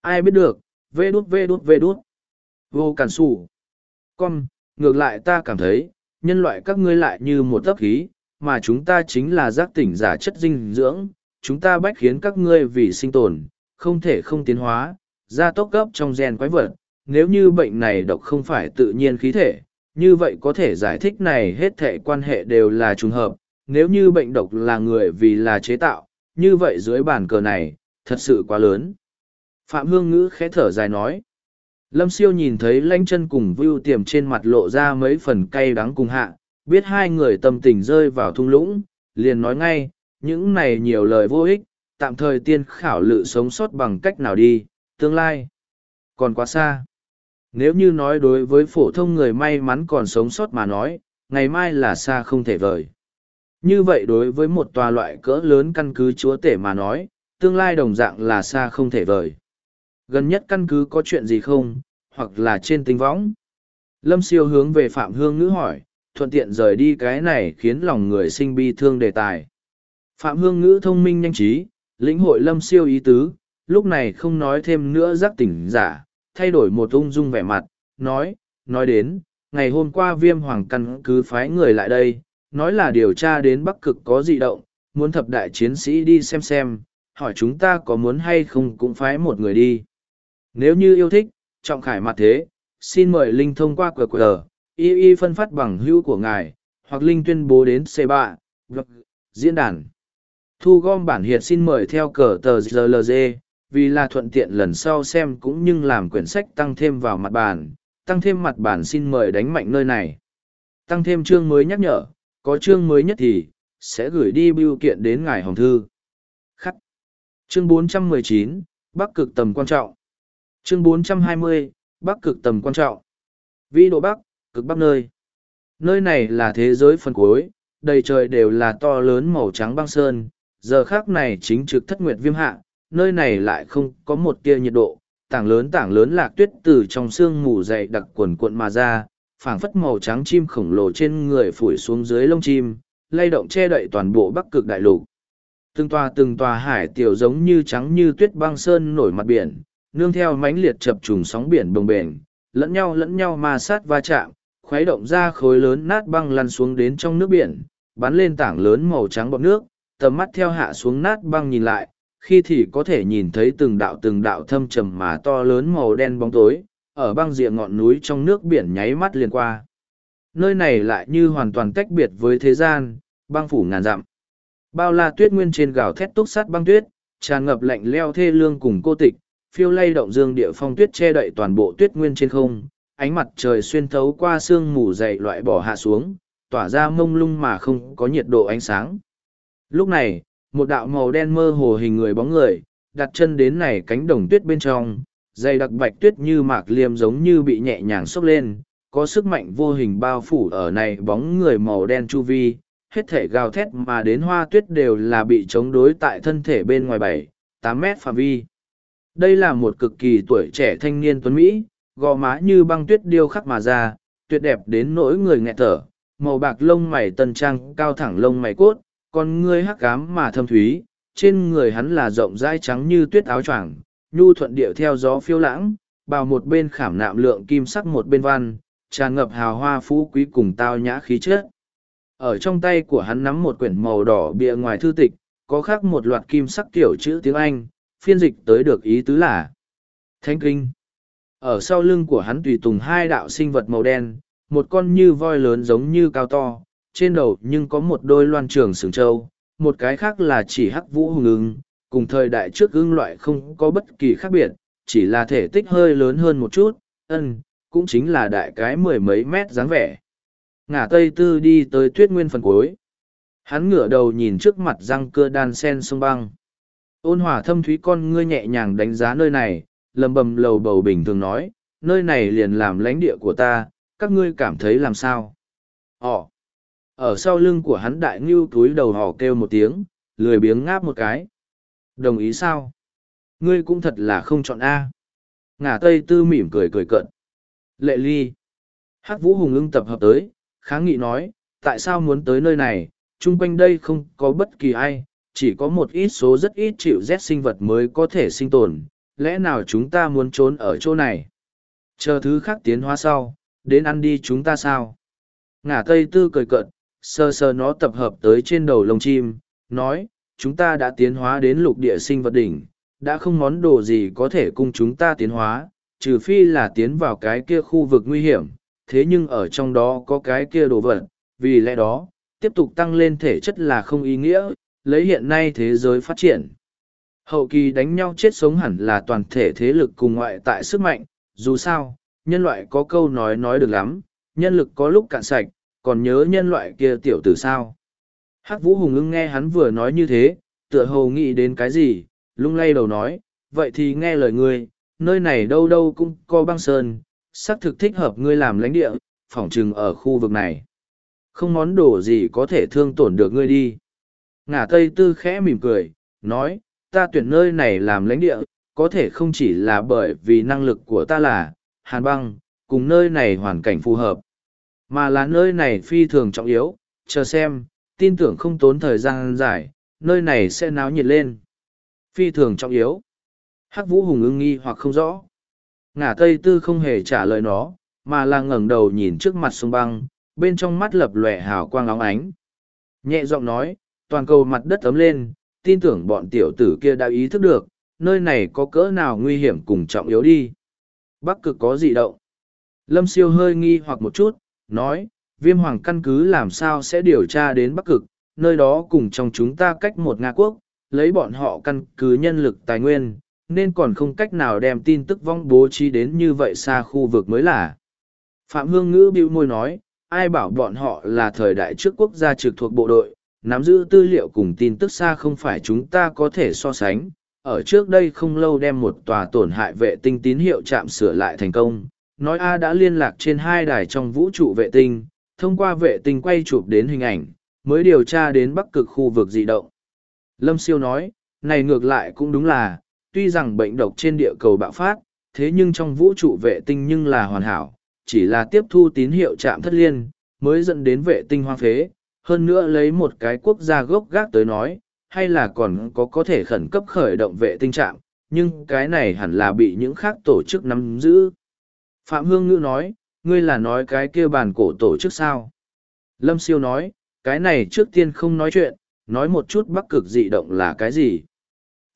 Ai biết được, vê đút vê đút vê đút. Vô cản sủ. Con, ngược lại ta cảm thấy, nhân loại các ngươi lại như một tấp khí, mà chúng ta chính là giác tỉnh giả chất dinh dưỡng, chúng ta bách khiến các ngươi vì sinh tồn, không thể không tiến hóa, ra tốc cấp trong gen quái vật. Nếu như bệnh này độc không phải tự nhiên khí thể, như vậy có thể giải thích này hết thể quan hệ đều là trùng hợp. Nếu như bệnh độc là người vì là chế tạo, như vậy dưới bàn cờ này, thật sự quá lớn. Phạm Hương Ngữ khẽ thở dài nói. Lâm siêu nhìn thấy lãnh chân cùng vưu tiềm trên mặt lộ ra mấy phần cay đắng cùng hạ, biết hai người tâm tình rơi vào thung lũng, liền nói ngay, những này nhiều lời vô ích, tạm thời tiên khảo lự sống sót bằng cách nào đi, tương lai. Còn quá xa. Nếu như nói đối với phổ thông người may mắn còn sống sót mà nói, ngày mai là xa không thể vời. Như vậy đối với một tòa loại cỡ lớn căn cứ chúa tể mà nói, tương lai đồng dạng là xa không thể vời. Gần nhất căn cứ có chuyện gì không, hoặc là trên tinh võng. Lâm siêu hướng về Phạm Hương Ngữ hỏi, thuận tiện rời đi cái này khiến lòng người sinh bi thương đề tài. Phạm Hương Ngữ thông minh nhanh trí, lĩnh hội lâm siêu ý tứ, lúc này không nói thêm nữa giác tỉnh giả, thay đổi một ung dung vẻ mặt, nói, nói đến, ngày hôm qua viêm hoàng căn cứ phái người lại đây, nói là điều tra đến Bắc Cực có dị động, muốn thập đại chiến sĩ đi xem xem, hỏi chúng ta có muốn hay không cũng phái một người đi. Nếu như yêu thích, trọng khải mặt thế, xin mời Linh thông qua QR, y y phân phát bằng hữu của ngài, hoặc Linh tuyên bố đến C3, diễn đàn. Thu gom bản hiệt xin mời theo cờ tờ GLG, vì là thuận tiện lần sau xem cũng như làm quyển sách tăng thêm vào mặt bàn, tăng thêm mặt bàn xin mời đánh mạnh nơi này. Tăng thêm chương mới nhắc nhở, có chương mới nhất thì, sẽ gửi đi bưu kiện đến ngài hồng thư. Khắc. Chương 419, Bắc cực tầm quan trọng. Chương 420, Bắc cực tầm quan trọng. Vĩ độ Bắc, cực Bắc nơi. Nơi này là thế giới phần cuối, đầy trời đều là to lớn màu trắng băng sơn, giờ khác này chính trực thất nguyệt viêm hạ, nơi này lại không có một tia nhiệt độ, tảng lớn tảng lớn lạc tuyết từ trong xương mù dày đặc quần cuộn mà ra, phảng phất màu trắng chim khổng lồ trên người phủi xuống dưới lông chim, lay động che đậy toàn bộ bắc cực đại lục. Từng tòa từng tòa hải tiểu giống như trắng như tuyết băng sơn nổi mặt biển, nương theo mãnh liệt chập trùng sóng biển bồng bềnh, lẫn nhau lẫn nhau ma sát va chạm, khuấy động ra khối lớn nát băng lăn xuống đến trong nước biển, bắn lên tảng lớn màu trắng bọt nước, tầm mắt theo hạ xuống nát băng nhìn lại, khi thì có thể nhìn thấy từng đạo từng đạo thâm trầm mà to lớn màu đen bóng tối, ở băng rìa ngọn núi trong nước biển nháy mắt liền qua. Nơi này lại như hoàn toàn tách biệt với thế gian, băng phủ ngàn dặm. Bao la tuyết nguyên trên gào thét túc sắt băng tuyết, tràn ngập lạnh leo thê lương cùng cô tịch, phiêu lay động dương địa phong tuyết che đậy toàn bộ tuyết nguyên trên không, ánh mặt trời xuyên thấu qua sương mù dày loại bỏ hạ xuống, tỏa ra mông lung mà không có nhiệt độ ánh sáng. Lúc này, một đạo màu đen mơ hồ hình người bóng người, đặt chân đến này cánh đồng tuyết bên trong, dày đặc bạch tuyết như mạc liêm giống như bị nhẹ nhàng xốc lên, có sức mạnh vô hình bao phủ ở này bóng người màu đen chu vi, hết thể gào thét mà đến hoa tuyết đều là bị chống đối tại thân thể bên ngoài bảy, tám mét phạm vi. Đây là một cực kỳ tuổi trẻ thanh niên tuấn Mỹ, gò má như băng tuyết điêu khắc mà ra, tuyệt đẹp đến nỗi người nghẹt thở, màu bạc lông mày tân trang cao thẳng lông mày cốt, con ngươi hắc cám mà thâm thúy, trên người hắn là rộng dai trắng như tuyết áo choàng, nhu thuận điệu theo gió phiêu lãng, bào một bên khảm nạm lượng kim sắc một bên văn, tràn ngập hào hoa phú quý cùng tao nhã khí chất. Ở trong tay của hắn nắm một quyển màu đỏ bìa ngoài thư tịch, có khắc một loạt kim sắc kiểu chữ tiếng Anh, phiên dịch tới được ý tứ là Thánh Kinh. Ở sau lưng của hắn tùy tùng hai đạo sinh vật màu đen, một con như voi lớn giống như cao to, trên đầu nhưng có một đôi loan trường sừng trâu, một cái khác là chỉ hắc vũ hùng ưng, cùng thời đại trước ưng loại không có bất kỳ khác biệt, chỉ là thể tích hơi lớn hơn một chút, ân, cũng chính là đại cái mười mấy mét dáng vẻ. Ngả Tây Tư đi tới tuyết nguyên phần cuối. Hắn ngửa đầu nhìn trước mặt răng cưa đan sen sông băng. Ôn hòa thâm thúy con ngươi nhẹ nhàng đánh giá nơi này, lầm bầm lầu bầu bình thường nói, nơi này liền làm lãnh địa của ta, các ngươi cảm thấy làm sao? Ồ! Ở sau lưng của hắn đại ngưu túi đầu hò kêu một tiếng, lười biếng ngáp một cái. Đồng ý sao? Ngươi cũng thật là không chọn A. Ngả Tây Tư mỉm cười cười cận. Lệ ly. Hắc Vũ Hùng ưng tập hợp tới, kháng nghị nói, tại sao muốn tới nơi này, chung quanh đây không có bất kỳ ai, chỉ có một ít số rất ít chịu rét sinh vật mới có thể sinh tồn, lẽ nào chúng ta muốn trốn ở chỗ này? Chờ thứ khác tiến hóa sau, đến ăn đi chúng ta sao? Ngả Tây Tư cười cợt, sơ sơ nó tập hợp tới trên đầu lông chim, nói, chúng ta đã tiến hóa đến lục địa sinh vật đỉnh, đã không món đồ gì có thể cung chúng ta tiến hóa, trừ phi là tiến vào cái kia khu vực nguy hiểm, thế nhưng ở trong đó có cái kia đồ vật, vì lẽ đó, tiếp tục tăng lên thể chất là không ý nghĩa, lấy hiện nay thế giới phát triển. Hậu kỳ đánh nhau chết sống hẳn là toàn thể thế lực cùng ngoại tại sức mạnh, dù sao, nhân loại có câu nói nói được lắm, nhân lực có lúc cạn sạch, còn nhớ nhân loại kia tiểu tử sao. Hắc Vũ Hùng ưng nghe hắn vừa nói như thế, tựa hồ nghĩ đến cái gì, lung lay đầu nói, vậy thì nghe lời ngươi, nơi này đâu đâu cũng có băng sơn, xác thực thích hợp ngươi làm lãnh địa, phỏng chừng ở khu vực này. Không món đồ gì có thể thương tổn được ngươi đi. Ngả Tây Tư khẽ mỉm cười, nói, ta tuyển nơi này làm lãnh địa, có thể không chỉ là bởi vì năng lực của ta là, hàn băng, cùng nơi này hoàn cảnh phù hợp, mà là nơi này phi thường trọng yếu, chờ xem, tin tưởng không tốn thời gian dài, nơi này sẽ náo nhiệt lên. Phi thường trọng yếu. Hắc Vũ Hùng ưng nghi hoặc không rõ. Ngả Tây Tư không hề trả lời nó, mà là ngẩng đầu nhìn trước mặt sông băng, bên trong mắt lập lòe hào quang óng ánh. Nhẹ giọng nói, toàn cầu mặt đất ấm lên, tin tưởng bọn tiểu tử kia đã ý thức được, nơi này có cỡ nào nguy hiểm cùng trọng yếu đi. Bắc cực có gì động? Lâm siêu hơi nghi hoặc một chút, nói, viêm hoàng căn cứ làm sao sẽ điều tra đến Bắc cực, nơi đó cùng trong chúng ta cách một Nga quốc, lấy bọn họ căn cứ nhân lực tài nguyên, nên còn không cách nào đem tin tức vong bố trí đến như vậy xa khu vực mới là. Phạm Hương Ngữ bĩu môi nói, ai bảo bọn họ là thời đại trước quốc gia trực thuộc bộ đội, nắm giữ tư liệu cùng tin tức xa không phải chúng ta có thể so sánh. Ở trước đây không lâu đem một tòa tổn hại vệ tinh tín hiệu chạm sửa lại thành công, nói A đã liên lạc trên hai đài trong vũ trụ vệ tinh, thông qua vệ tinh quay chụp đến hình ảnh, mới điều tra đến bắc cực khu vực dị động. Lâm Siêu nói, này ngược lại cũng đúng là, tuy rằng bệnh độc trên địa cầu bạo phát, thế nhưng trong vũ trụ vệ tinh nhưng là hoàn hảo, chỉ là tiếp thu tín hiệu chạm thất liên, mới dẫn đến vệ tinh hoang phế. Hơn nữa lấy một cái quốc gia gốc gác tới nói, hay là còn có có thể khẩn cấp khởi động vệ tinh trạm, nhưng cái này hẳn là bị những khác tổ chức nắm giữ. Phạm Hương Ngữ nói, ngươi là nói cái kia bàn cổ tổ chức sao? Lâm Siêu nói, cái này trước tiên không nói chuyện, nói một chút bắc cực dị động là cái gì.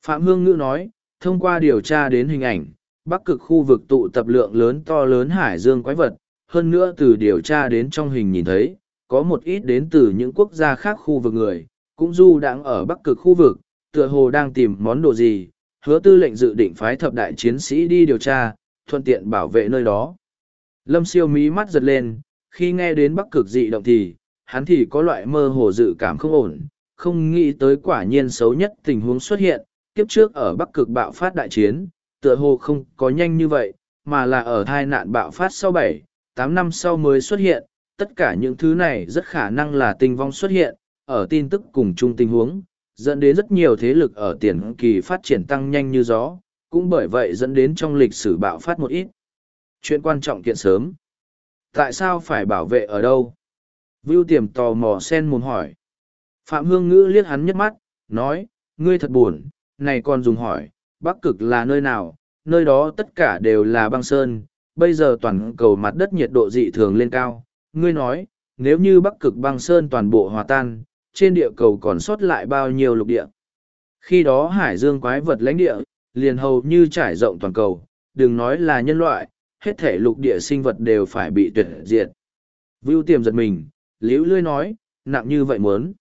Phạm Hương Ngữ nói, thông qua điều tra đến hình ảnh, bắc cực khu vực tụ tập lượng lớn to lớn hải dương quái vật, hơn nữa từ điều tra đến trong hình nhìn thấy, có một ít đến từ những quốc gia khác khu vực người, cũng du đang ở bắc cực khu vực, tựa hồ đang tìm món đồ gì, hứa tư lệnh dự định phái thập đại chiến sĩ đi điều tra, thuận tiện bảo vệ nơi đó. Lâm siêu mí mắt giật lên, khi nghe đến bắc cực dị động thì, hắn thì có loại mơ hồ dự cảm không ổn, không nghĩ tới quả nhiên xấu nhất tình huống xuất hiện, kiếp trước ở bắc cực bạo phát đại chiến, tựa hồ không có nhanh như vậy, mà là ở thai nạn bạo phát sau bảy, tám năm sau mới xuất hiện, tất cả những thứ này rất khả năng là tình vong xuất hiện, ở tin tức cùng chung tình huống, dẫn đến rất nhiều thế lực ở tiền kỳ phát triển tăng nhanh như gió, cũng bởi vậy dẫn đến trong lịch sử bạo phát một ít. Chuyện quan trọng kiện sớm. Tại sao phải bảo vệ ở đâu? Vưu tiềm tò mò sen mồm hỏi. Phạm Hương Ngữ liếc hắn nhất mắt, nói, ngươi thật buồn, này còn dùng hỏi, Bắc Cực là nơi nào, nơi đó tất cả đều là băng sơn, bây giờ toàn cầu mặt đất nhiệt độ dị thường lên cao. Ngươi nói, nếu như Bắc Cực băng sơn toàn bộ hòa tan, trên địa cầu còn sót lại bao nhiêu lục địa. Khi đó hải dương quái vật lãnh địa, liền hầu như trải rộng toàn cầu, đừng nói là nhân loại, hết thể lục địa sinh vật đều phải bị tuyệt diệt. Vưu tiềm giật mình, liễu lươi nói, nặng như vậy muốn.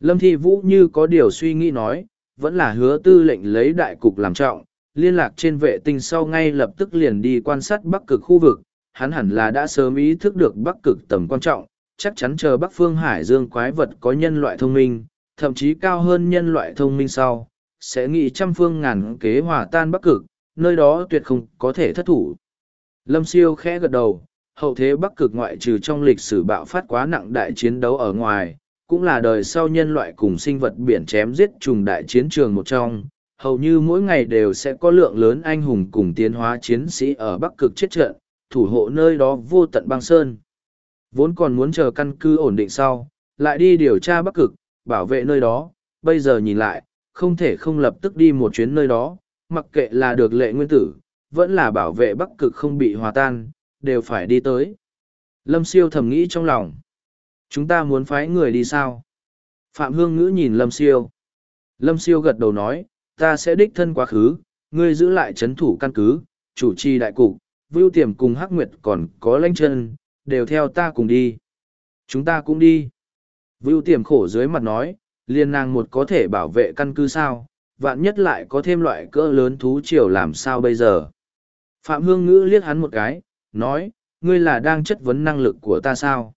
Lâm Thi Vũ như có điều suy nghĩ nói, vẫn là hứa tư lệnh lấy đại cục làm trọng, liên lạc trên vệ tinh sau ngay lập tức liền đi quan sát bắc cực khu vực, hắn hẳn là đã sớm ý thức được bắc cực tầm quan trọng, chắc chắn chờ bắc phương hải dương quái vật có nhân loại thông minh, thậm chí cao hơn nhân loại thông minh sau, sẽ nghĩ trăm phương ngàn kế hòa tan bắc cực, nơi đó tuyệt không có thể thất thủ. Lâm siêu khẽ gật đầu, hậu thế bắc cực ngoại trừ trong lịch sử bạo phát quá nặng đại chiến đấu ở ngoài, cũng là đời sau nhân loại cùng sinh vật biển chém giết trùng đại chiến trường một trong. Hầu như mỗi ngày đều sẽ có lượng lớn anh hùng cùng tiến hóa chiến sĩ ở Bắc Cực chết trận, thủ hộ nơi đó vô tận băng sơn. Vốn còn muốn chờ căn cứ ổn định sau, lại đi điều tra Bắc Cực, bảo vệ nơi đó, bây giờ nhìn lại, không thể không lập tức đi một chuyến nơi đó, mặc kệ là được lệ nguyên tử, vẫn là bảo vệ Bắc Cực không bị hòa tan, đều phải đi tới. Lâm siêu thầm nghĩ trong lòng. Chúng ta muốn phái người đi sao? Phạm Hương Ngữ nhìn Lâm Siêu. Lâm Siêu gật đầu nói, ta sẽ đích thân quá khứ, ngươi giữ lại chấn thủ căn cứ, chủ trì đại cục, Vưu Tiềm cùng Hắc Nguyệt còn có lanh chân, đều theo ta cùng đi. Chúng ta cũng đi. Vưu Tiềm khổ dưới mặt nói, liên nàng một có thể bảo vệ căn cứ sao, vạn nhất lại có thêm loại cỡ lớn thú triều làm sao bây giờ. Phạm Hương Ngữ liếc hắn một cái, nói, ngươi là đang chất vấn năng lực của ta sao?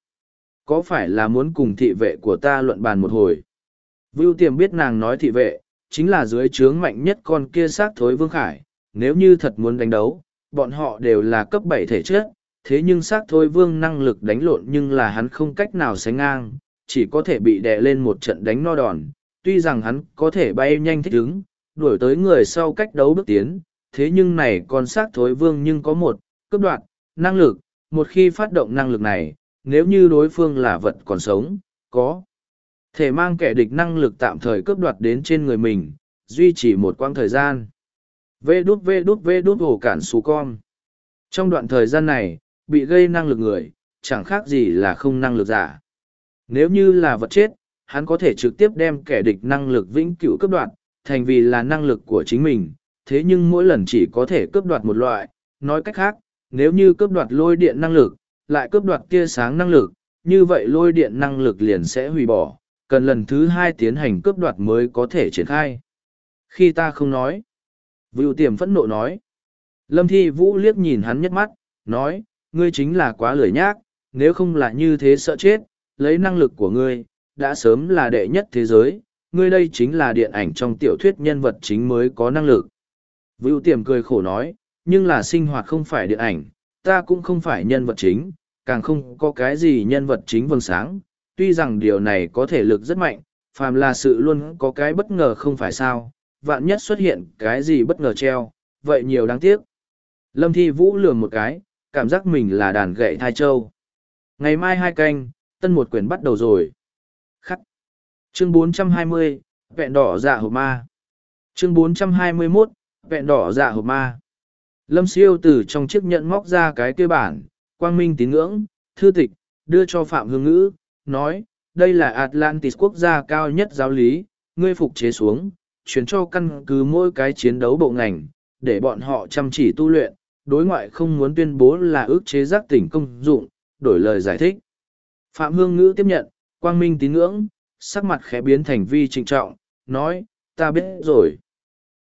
có phải là muốn cùng thị vệ của ta luận bàn một hồi vưu tiềm biết nàng nói thị vệ chính là dưới trướng mạnh nhất con kia xác thối vương khải nếu như thật muốn đánh đấu bọn họ đều là cấp bảy thể chất thế nhưng xác thối vương năng lực đánh lộn nhưng là hắn không cách nào sánh ngang chỉ có thể bị đè lên một trận đánh no đòn tuy rằng hắn có thể bay nhanh thích ứng đuổi tới người sau cách đấu bước tiến thế nhưng này con xác thối vương nhưng có một cấp đoạn năng lực một khi phát động năng lực này nếu như đối phương là vật còn sống, có thể mang kẻ địch năng lực tạm thời cướp đoạt đến trên người mình, duy trì một quãng thời gian. Vê đút vê đút vê đút hồ cản xù con. Trong đoạn thời gian này, bị gây năng lực người, chẳng khác gì là không năng lực giả. Nếu như là vật chết, hắn có thể trực tiếp đem kẻ địch năng lực vĩnh cửu cướp đoạt, thành vì là năng lực của chính mình, thế nhưng mỗi lần chỉ có thể cướp đoạt một loại. Nói cách khác, nếu như cướp đoạt lôi điện năng lực, lại cướp đoạt tia sáng năng lực, như vậy lôi điện năng lực liền sẽ hủy bỏ, cần lần thứ hai tiến hành cướp đoạt mới có thể triển khai. Khi ta không nói, Vưu Tiềm phẫn nộ nói. Lâm Thi Vũ liếc nhìn hắn nhất mắt, nói, ngươi chính là quá lười nhác, nếu không là như thế sợ chết, lấy năng lực của ngươi, đã sớm là đệ nhất thế giới, ngươi đây chính là điện ảnh trong tiểu thuyết nhân vật chính mới có năng lực. Vưu Tiềm cười khổ nói, nhưng là sinh hoạt không phải điện ảnh, ta cũng không phải nhân vật chính, càng không có cái gì nhân vật chính vâng sáng, tuy rằng điều này có thể lực rất mạnh, phàm là sự luôn có cái bất ngờ không phải sao, vạn nhất xuất hiện cái gì bất ngờ treo, vậy nhiều đáng tiếc. Lâm Thi Vũ lườm một cái, cảm giác mình là đàn gậy thai châu. Ngày mai hai canh, tân một quyển bắt đầu rồi. Khắc. Chương 420, vẹn đỏ dạ hộp ma. Chương 421, vẹn đỏ dạ hộp ma. Lâm siêu từ trong chiếc nhẫn móc ra cái kê bản, quang minh tín ngưỡng, thư tịch, đưa cho Phạm Hương Ngữ, nói, đây là Atlantis quốc gia cao nhất giáo lý, ngươi phục chế xuống, chuyển cho căn cứ mỗi cái chiến đấu bộ ngành, để bọn họ chăm chỉ tu luyện, đối ngoại không muốn tuyên bố là ước chế giác tỉnh công dụng, đổi lời giải thích. Phạm Hương Ngữ tiếp nhận, quang minh tín ngưỡng, sắc mặt khẽ biến thành vi trịnh trọng, nói, ta biết rồi.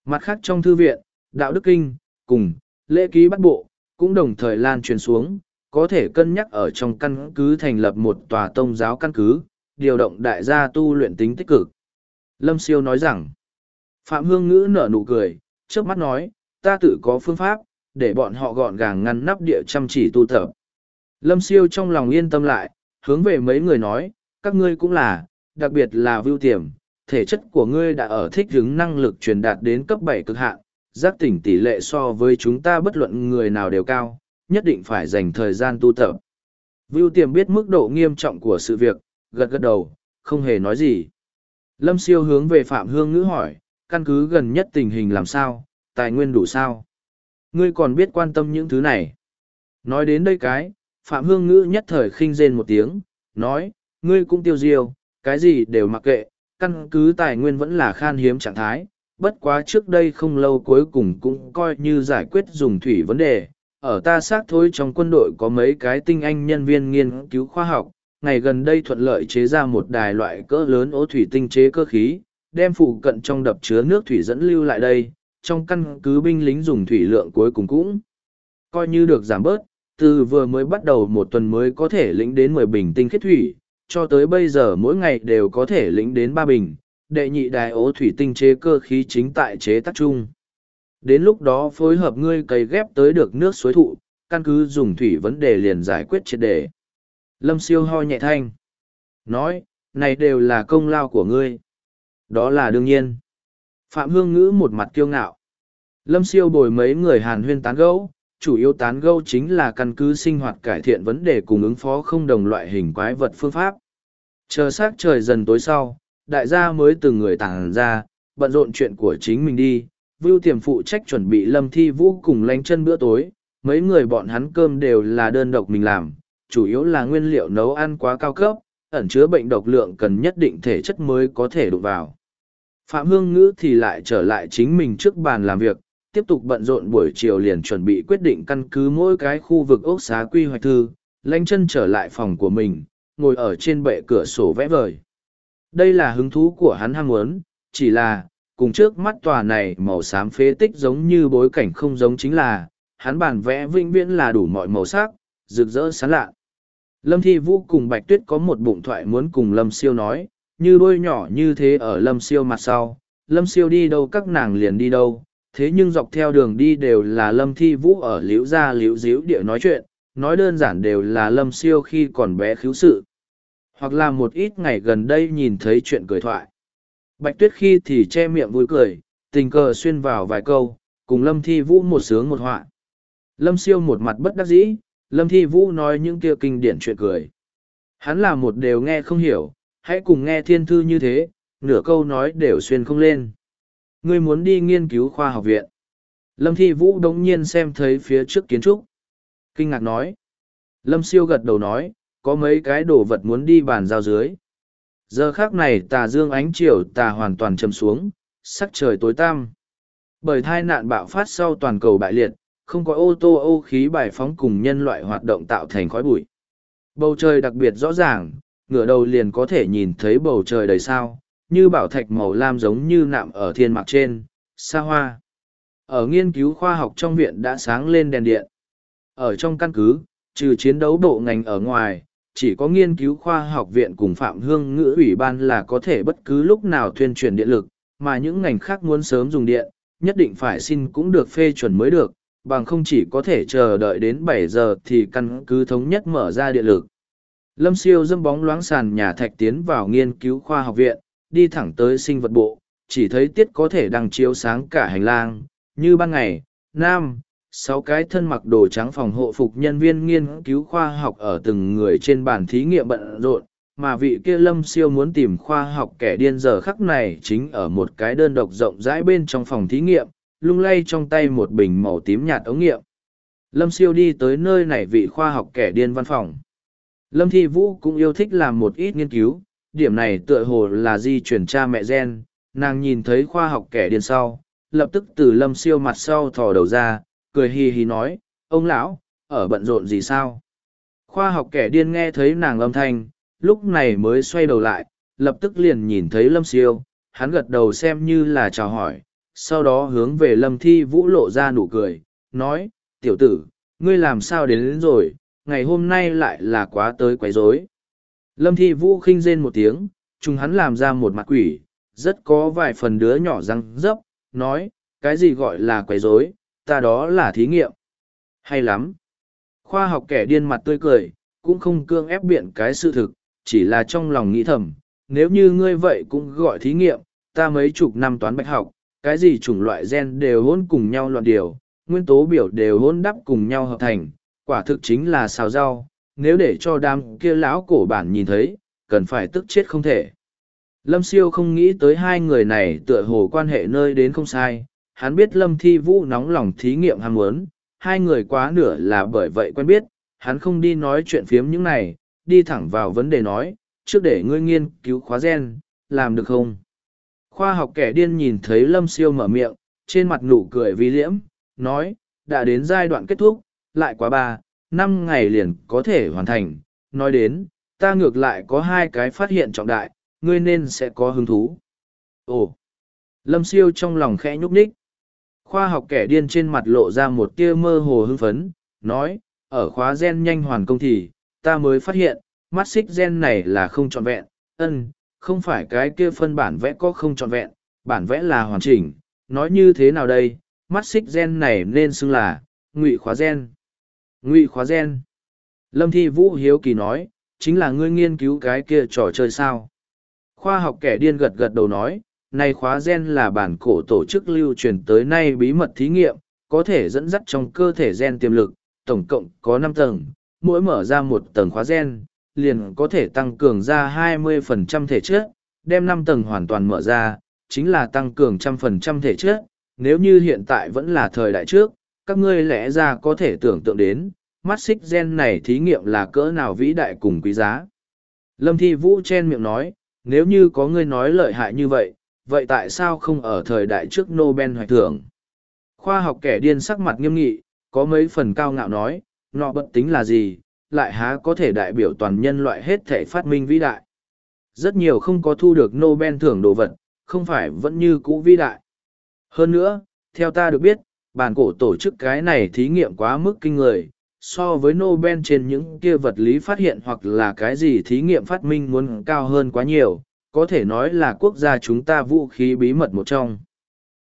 Mặt khác trong thư viện, đạo đức kinh, cùng, lễ ký bắt bộ, cũng đồng thời lan truyền xuống, có thể cân nhắc ở trong căn cứ thành lập một tòa tông giáo căn cứ, điều động đại gia tu luyện tính tích cực. Lâm Siêu nói rằng, Phạm Hương Ngữ nở nụ cười, trước mắt nói, ta tự có phương pháp, để bọn họ gọn gàng ngăn nắp địa chăm chỉ tu tập. Lâm Siêu trong lòng yên tâm lại, hướng về mấy người nói, các ngươi cũng là, đặc biệt là vưu tiềm, thể chất của ngươi đã ở thích ứng năng lực truyền đạt đến cấp bảy cực hạn, giác tỉnh tỷ lệ so với chúng ta bất luận người nào đều cao, nhất định phải dành thời gian tu tập. Vưu tiềm biết mức độ nghiêm trọng của sự việc, gật gật đầu, không hề nói gì. Lâm siêu hướng về Phạm Hương Ngữ hỏi, căn cứ gần nhất tình hình làm sao, tài nguyên đủ sao? Ngươi còn biết quan tâm những thứ này. Nói đến đây cái, Phạm Hương Ngữ nhất thời khinh rên một tiếng, nói, ngươi cũng tiêu diêu, cái gì đều mặc kệ, căn cứ tài nguyên vẫn là khan hiếm trạng thái, bất quá trước đây không lâu cuối cùng cũng coi như giải quyết dùng thủy vấn đề. Ở ta xác thôi trong quân đội có mấy cái tinh anh nhân viên nghiên cứu khoa học, ngày gần đây thuận lợi chế ra một đài loại cỡ lớn ố thủy tinh chế cơ khí, đem phụ cận trong đập chứa nước thủy dẫn lưu lại đây, trong căn cứ binh lính dùng thủy lượng cuối cùng cũng coi như được giảm bớt, từ vừa mới bắt đầu một tuần mới có thể lĩnh đến mười bình tinh khiết thủy, cho tới bây giờ mỗi ngày đều có thể lĩnh đến ba bình, đệ nhị đài ố thủy tinh chế cơ khí chính tại chế tác chung. Đến lúc đó phối hợp ngươi cày ghép tới được nước suối thụ, căn cứ dùng thủy vấn đề liền giải quyết triệt đề. Lâm siêu ho nhẹ thanh. Nói, này đều là công lao của ngươi. Đó là đương nhiên. Phạm Hương Ngữ một mặt kiêu ngạo. Lâm siêu bồi mấy người hàn huyên tán gẫu, chủ yếu tán gẫu chính là căn cứ sinh hoạt cải thiện vấn đề cùng ứng phó không đồng loại hình quái vật phương pháp. Chờ s trời dần tối sau, đại gia mới từng người tàng ra, bận rộn chuyện của chính mình đi. Vưu tiềm phụ trách chuẩn bị lâm thi vũ cùng lánh chân bữa tối, mấy người bọn hắn cơm đều là đơn độc mình làm, chủ yếu là nguyên liệu nấu ăn quá cao cấp, ẩn chứa bệnh độc lượng cần nhất định thể chất mới có thể đụng vào. Phạm Hương Ngữ thì lại trở lại chính mình trước bàn làm việc, tiếp tục bận rộn buổi chiều liền chuẩn bị quyết định căn cứ mỗi cái khu vực ốc xá quy hoạch thư, lanh chân trở lại phòng của mình, ngồi ở trên bệ cửa sổ vẽ vời. Đây là hứng thú của hắn ham muốn, chỉ là, cùng trước mắt tòa này màu xám phế tích giống như bối cảnh không giống chính là, hắn bản vẽ vĩnh viễn là đủ mọi màu sắc, rực rỡ sáng lạ. Lâm Thi Vũ cùng Bạch Tuyết có một bụng thoại muốn cùng Lâm Siêu nói, như đôi nhỏ như thế ở Lâm Siêu mặt sau, Lâm Siêu đi đâu các nàng liền đi đâu, thế nhưng dọc theo đường đi đều là Lâm Thi Vũ ở liễu Gia liễu díu địa nói chuyện, nói đơn giản đều là Lâm Siêu khi còn bé khiếu sự. Hoặc là một ít ngày gần đây nhìn thấy chuyện cười thoại. Bạch Tuyết khi thì che miệng vui cười, tình cờ xuyên vào vài câu, cùng Lâm Thi Vũ một sướng một họa. Lâm Siêu một mặt bất đắc dĩ, Lâm Thi Vũ nói những kia kinh điển chuyện cười. Hắn là một đều nghe không hiểu, hãy cùng nghe thiên thư như thế, nửa câu nói đều xuyên không lên. Ngươi muốn đi nghiên cứu khoa học viện. Lâm Thi Vũ đống nhiên xem thấy phía trước kiến trúc. Kinh ngạc nói. Lâm Siêu gật đầu nói, có mấy cái đồ vật muốn đi bàn giao dưới. Giờ khác này tà dương ánh chiều tà hoàn toàn châm xuống, sắc trời tối tăm. Bởi thai nạn bạo phát sau toàn cầu bại liệt, không có ô tô ô khí bài phóng cùng nhân loại hoạt động tạo thành khói bụi. Bầu trời đặc biệt rõ ràng, ngửa đầu liền có thể nhìn thấy bầu trời đầy sao, như bảo thạch màu lam giống như nạm ở thiên mạc trên, xa hoa. Ở nghiên cứu khoa học trong viện đã sáng lên đèn điện. Ở trong căn cứ, trừ chiến đấu bộ ngành ở ngoài, chỉ có nghiên cứu khoa học viện cùng Phạm Hương Ngữ Ủy ban là có thể bất cứ lúc nào thuyên truyền điện lực, mà những ngành khác muốn sớm dùng điện, nhất định phải xin cũng được phê chuẩn mới được, bằng không chỉ có thể chờ đợi đến bảy giờ thì căn cứ thống nhất mở ra điện lực. Lâm siêu dâm bóng loáng sàn nhà thạch tiến vào nghiên cứu khoa học viện, đi thẳng tới sinh vật bộ, chỉ thấy tiết có thể đăng chiếu sáng cả hành lang, như ban ngày, nam, sáu cái thân mặc đồ trắng phòng hộ phục nhân viên nghiên cứu khoa học ở từng người trên bàn thí nghiệm bận rộn, mà vị kia lâm siêu muốn tìm khoa học kẻ điên giờ khắc này chính ở một cái đơn độc rộng rãi bên trong phòng thí nghiệm, lung lay trong tay một bình màu tím nhạt ống nghiệm. Lâm siêu đi tới nơi này vị khoa học kẻ điên văn phòng. Lâm Thi Vũ cũng yêu thích làm một ít nghiên cứu, điểm này tựa hồ là di chuyển cha mẹ gen, nàng nhìn thấy khoa học kẻ điên sau, lập tức từ lâm siêu mặt sau thò đầu ra, cười hì hì nói, ông lão, ở bận rộn gì sao? Khoa học kẻ điên nghe thấy nàng âm thanh, lúc này mới xoay đầu lại, lập tức liền nhìn thấy lâm siêu, hắn gật đầu xem như là chào hỏi, sau đó hướng về lâm thi vũ lộ ra nụ cười, nói, tiểu tử, ngươi làm sao đến, đến rồi, ngày hôm nay lại là quá tới quấy rối. Lâm thi vũ khinh rên một tiếng, chúng hắn làm ra một mặt quỷ, rất có vài phần đứa nhỏ răng dấp, nói, cái gì gọi là quấy rối, ta đó là thí nghiệm. Hay lắm. Khoa học kẻ điên mặt tươi cười, cũng không cương ép biện cái sự thực, chỉ là trong lòng nghĩ thầm, nếu như ngươi vậy cũng gọi thí nghiệm, ta mấy chục năm toán bạch học, cái gì chủng loại gen đều hôn cùng nhau loạn điều, nguyên tố biểu đều hôn đắp cùng nhau hợp thành, quả thực chính là xào rau, nếu để cho đám kia lão cổ bản nhìn thấy, cần phải tức chết không thể. Lâm siêu không nghĩ tới hai người này tựa hồ quan hệ nơi đến không sai, hắn biết lâm thi vũ nóng lòng thí nghiệm ham muốn, hai người quá nửa là bởi vậy quen biết, hắn không đi nói chuyện phiếm những này, đi thẳng vào vấn đề nói, trước để ngươi nghiên cứu khóa gen, làm được không? Khoa học kẻ điên nhìn thấy lâm siêu mở miệng, trên mặt nụ cười vi liễm, nói, đã đến giai đoạn kết thúc, lại quá ba, năm ngày liền có thể hoàn thành, nói đến, ta ngược lại có hai cái phát hiện trọng đại, ngươi nên sẽ có hứng thú. Ồ! Lâm siêu trong lòng khẽ nhúc nhích. Khoa học kẻ điên trên mặt lộ ra một tia mơ hồ hưng phấn, nói, ở khóa gen nhanh hoàn công thì, ta mới phát hiện, mắt xích gen này là không trọn vẹn, ân, không phải cái kia phân bản vẽ có không trọn vẹn, bản vẽ là hoàn chỉnh, nói như thế nào đây, mắt xích gen này nên xưng là, ngụy khóa gen. Ngụy khóa gen. Lâm Thi Vũ Hiếu Kỳ nói, chính là ngươi nghiên cứu cái kia trò chơi sao. Khoa học kẻ điên gật gật đầu nói, nay khóa gen là bản cổ tổ chức lưu truyền tới nay bí mật thí nghiệm, có thể dẫn dắt trong cơ thể gen tiềm lực, tổng cộng có năm tầng, mỗi mở ra một tầng khóa gen, liền có thể tăng cường ra 20% thể chất, đem năm tầng hoàn toàn mở ra, chính là tăng cường trăm phần trăm thể chất. Nếu như hiện tại vẫn là thời đại trước, các ngươi lẽ ra có thể tưởng tượng đến, mắt xích gen này thí nghiệm là cỡ nào vĩ đại cùng quý giá. Lâm Thi Vũ chen miệng nói, nếu như có ngươi nói lợi hại như vậy, vậy tại sao không ở thời đại trước Nobel hoạch thưởng? Khoa học kẻ điên sắc mặt nghiêm nghị, có mấy phần cao ngạo nói, nọ bất tính là gì, lại há có thể đại biểu toàn nhân loại hết thể phát minh vĩ đại. Rất nhiều không có thu được Nobel thưởng đồ vật, không phải vẫn như cũ vĩ đại. Hơn nữa, theo ta được biết, bản cổ tổ chức cái này thí nghiệm quá mức kinh người, so với Nobel trên những kia vật lý phát hiện hoặc là cái gì thí nghiệm phát minh muốn cao hơn quá nhiều, có thể nói là quốc gia chúng ta vũ khí bí mật một trong.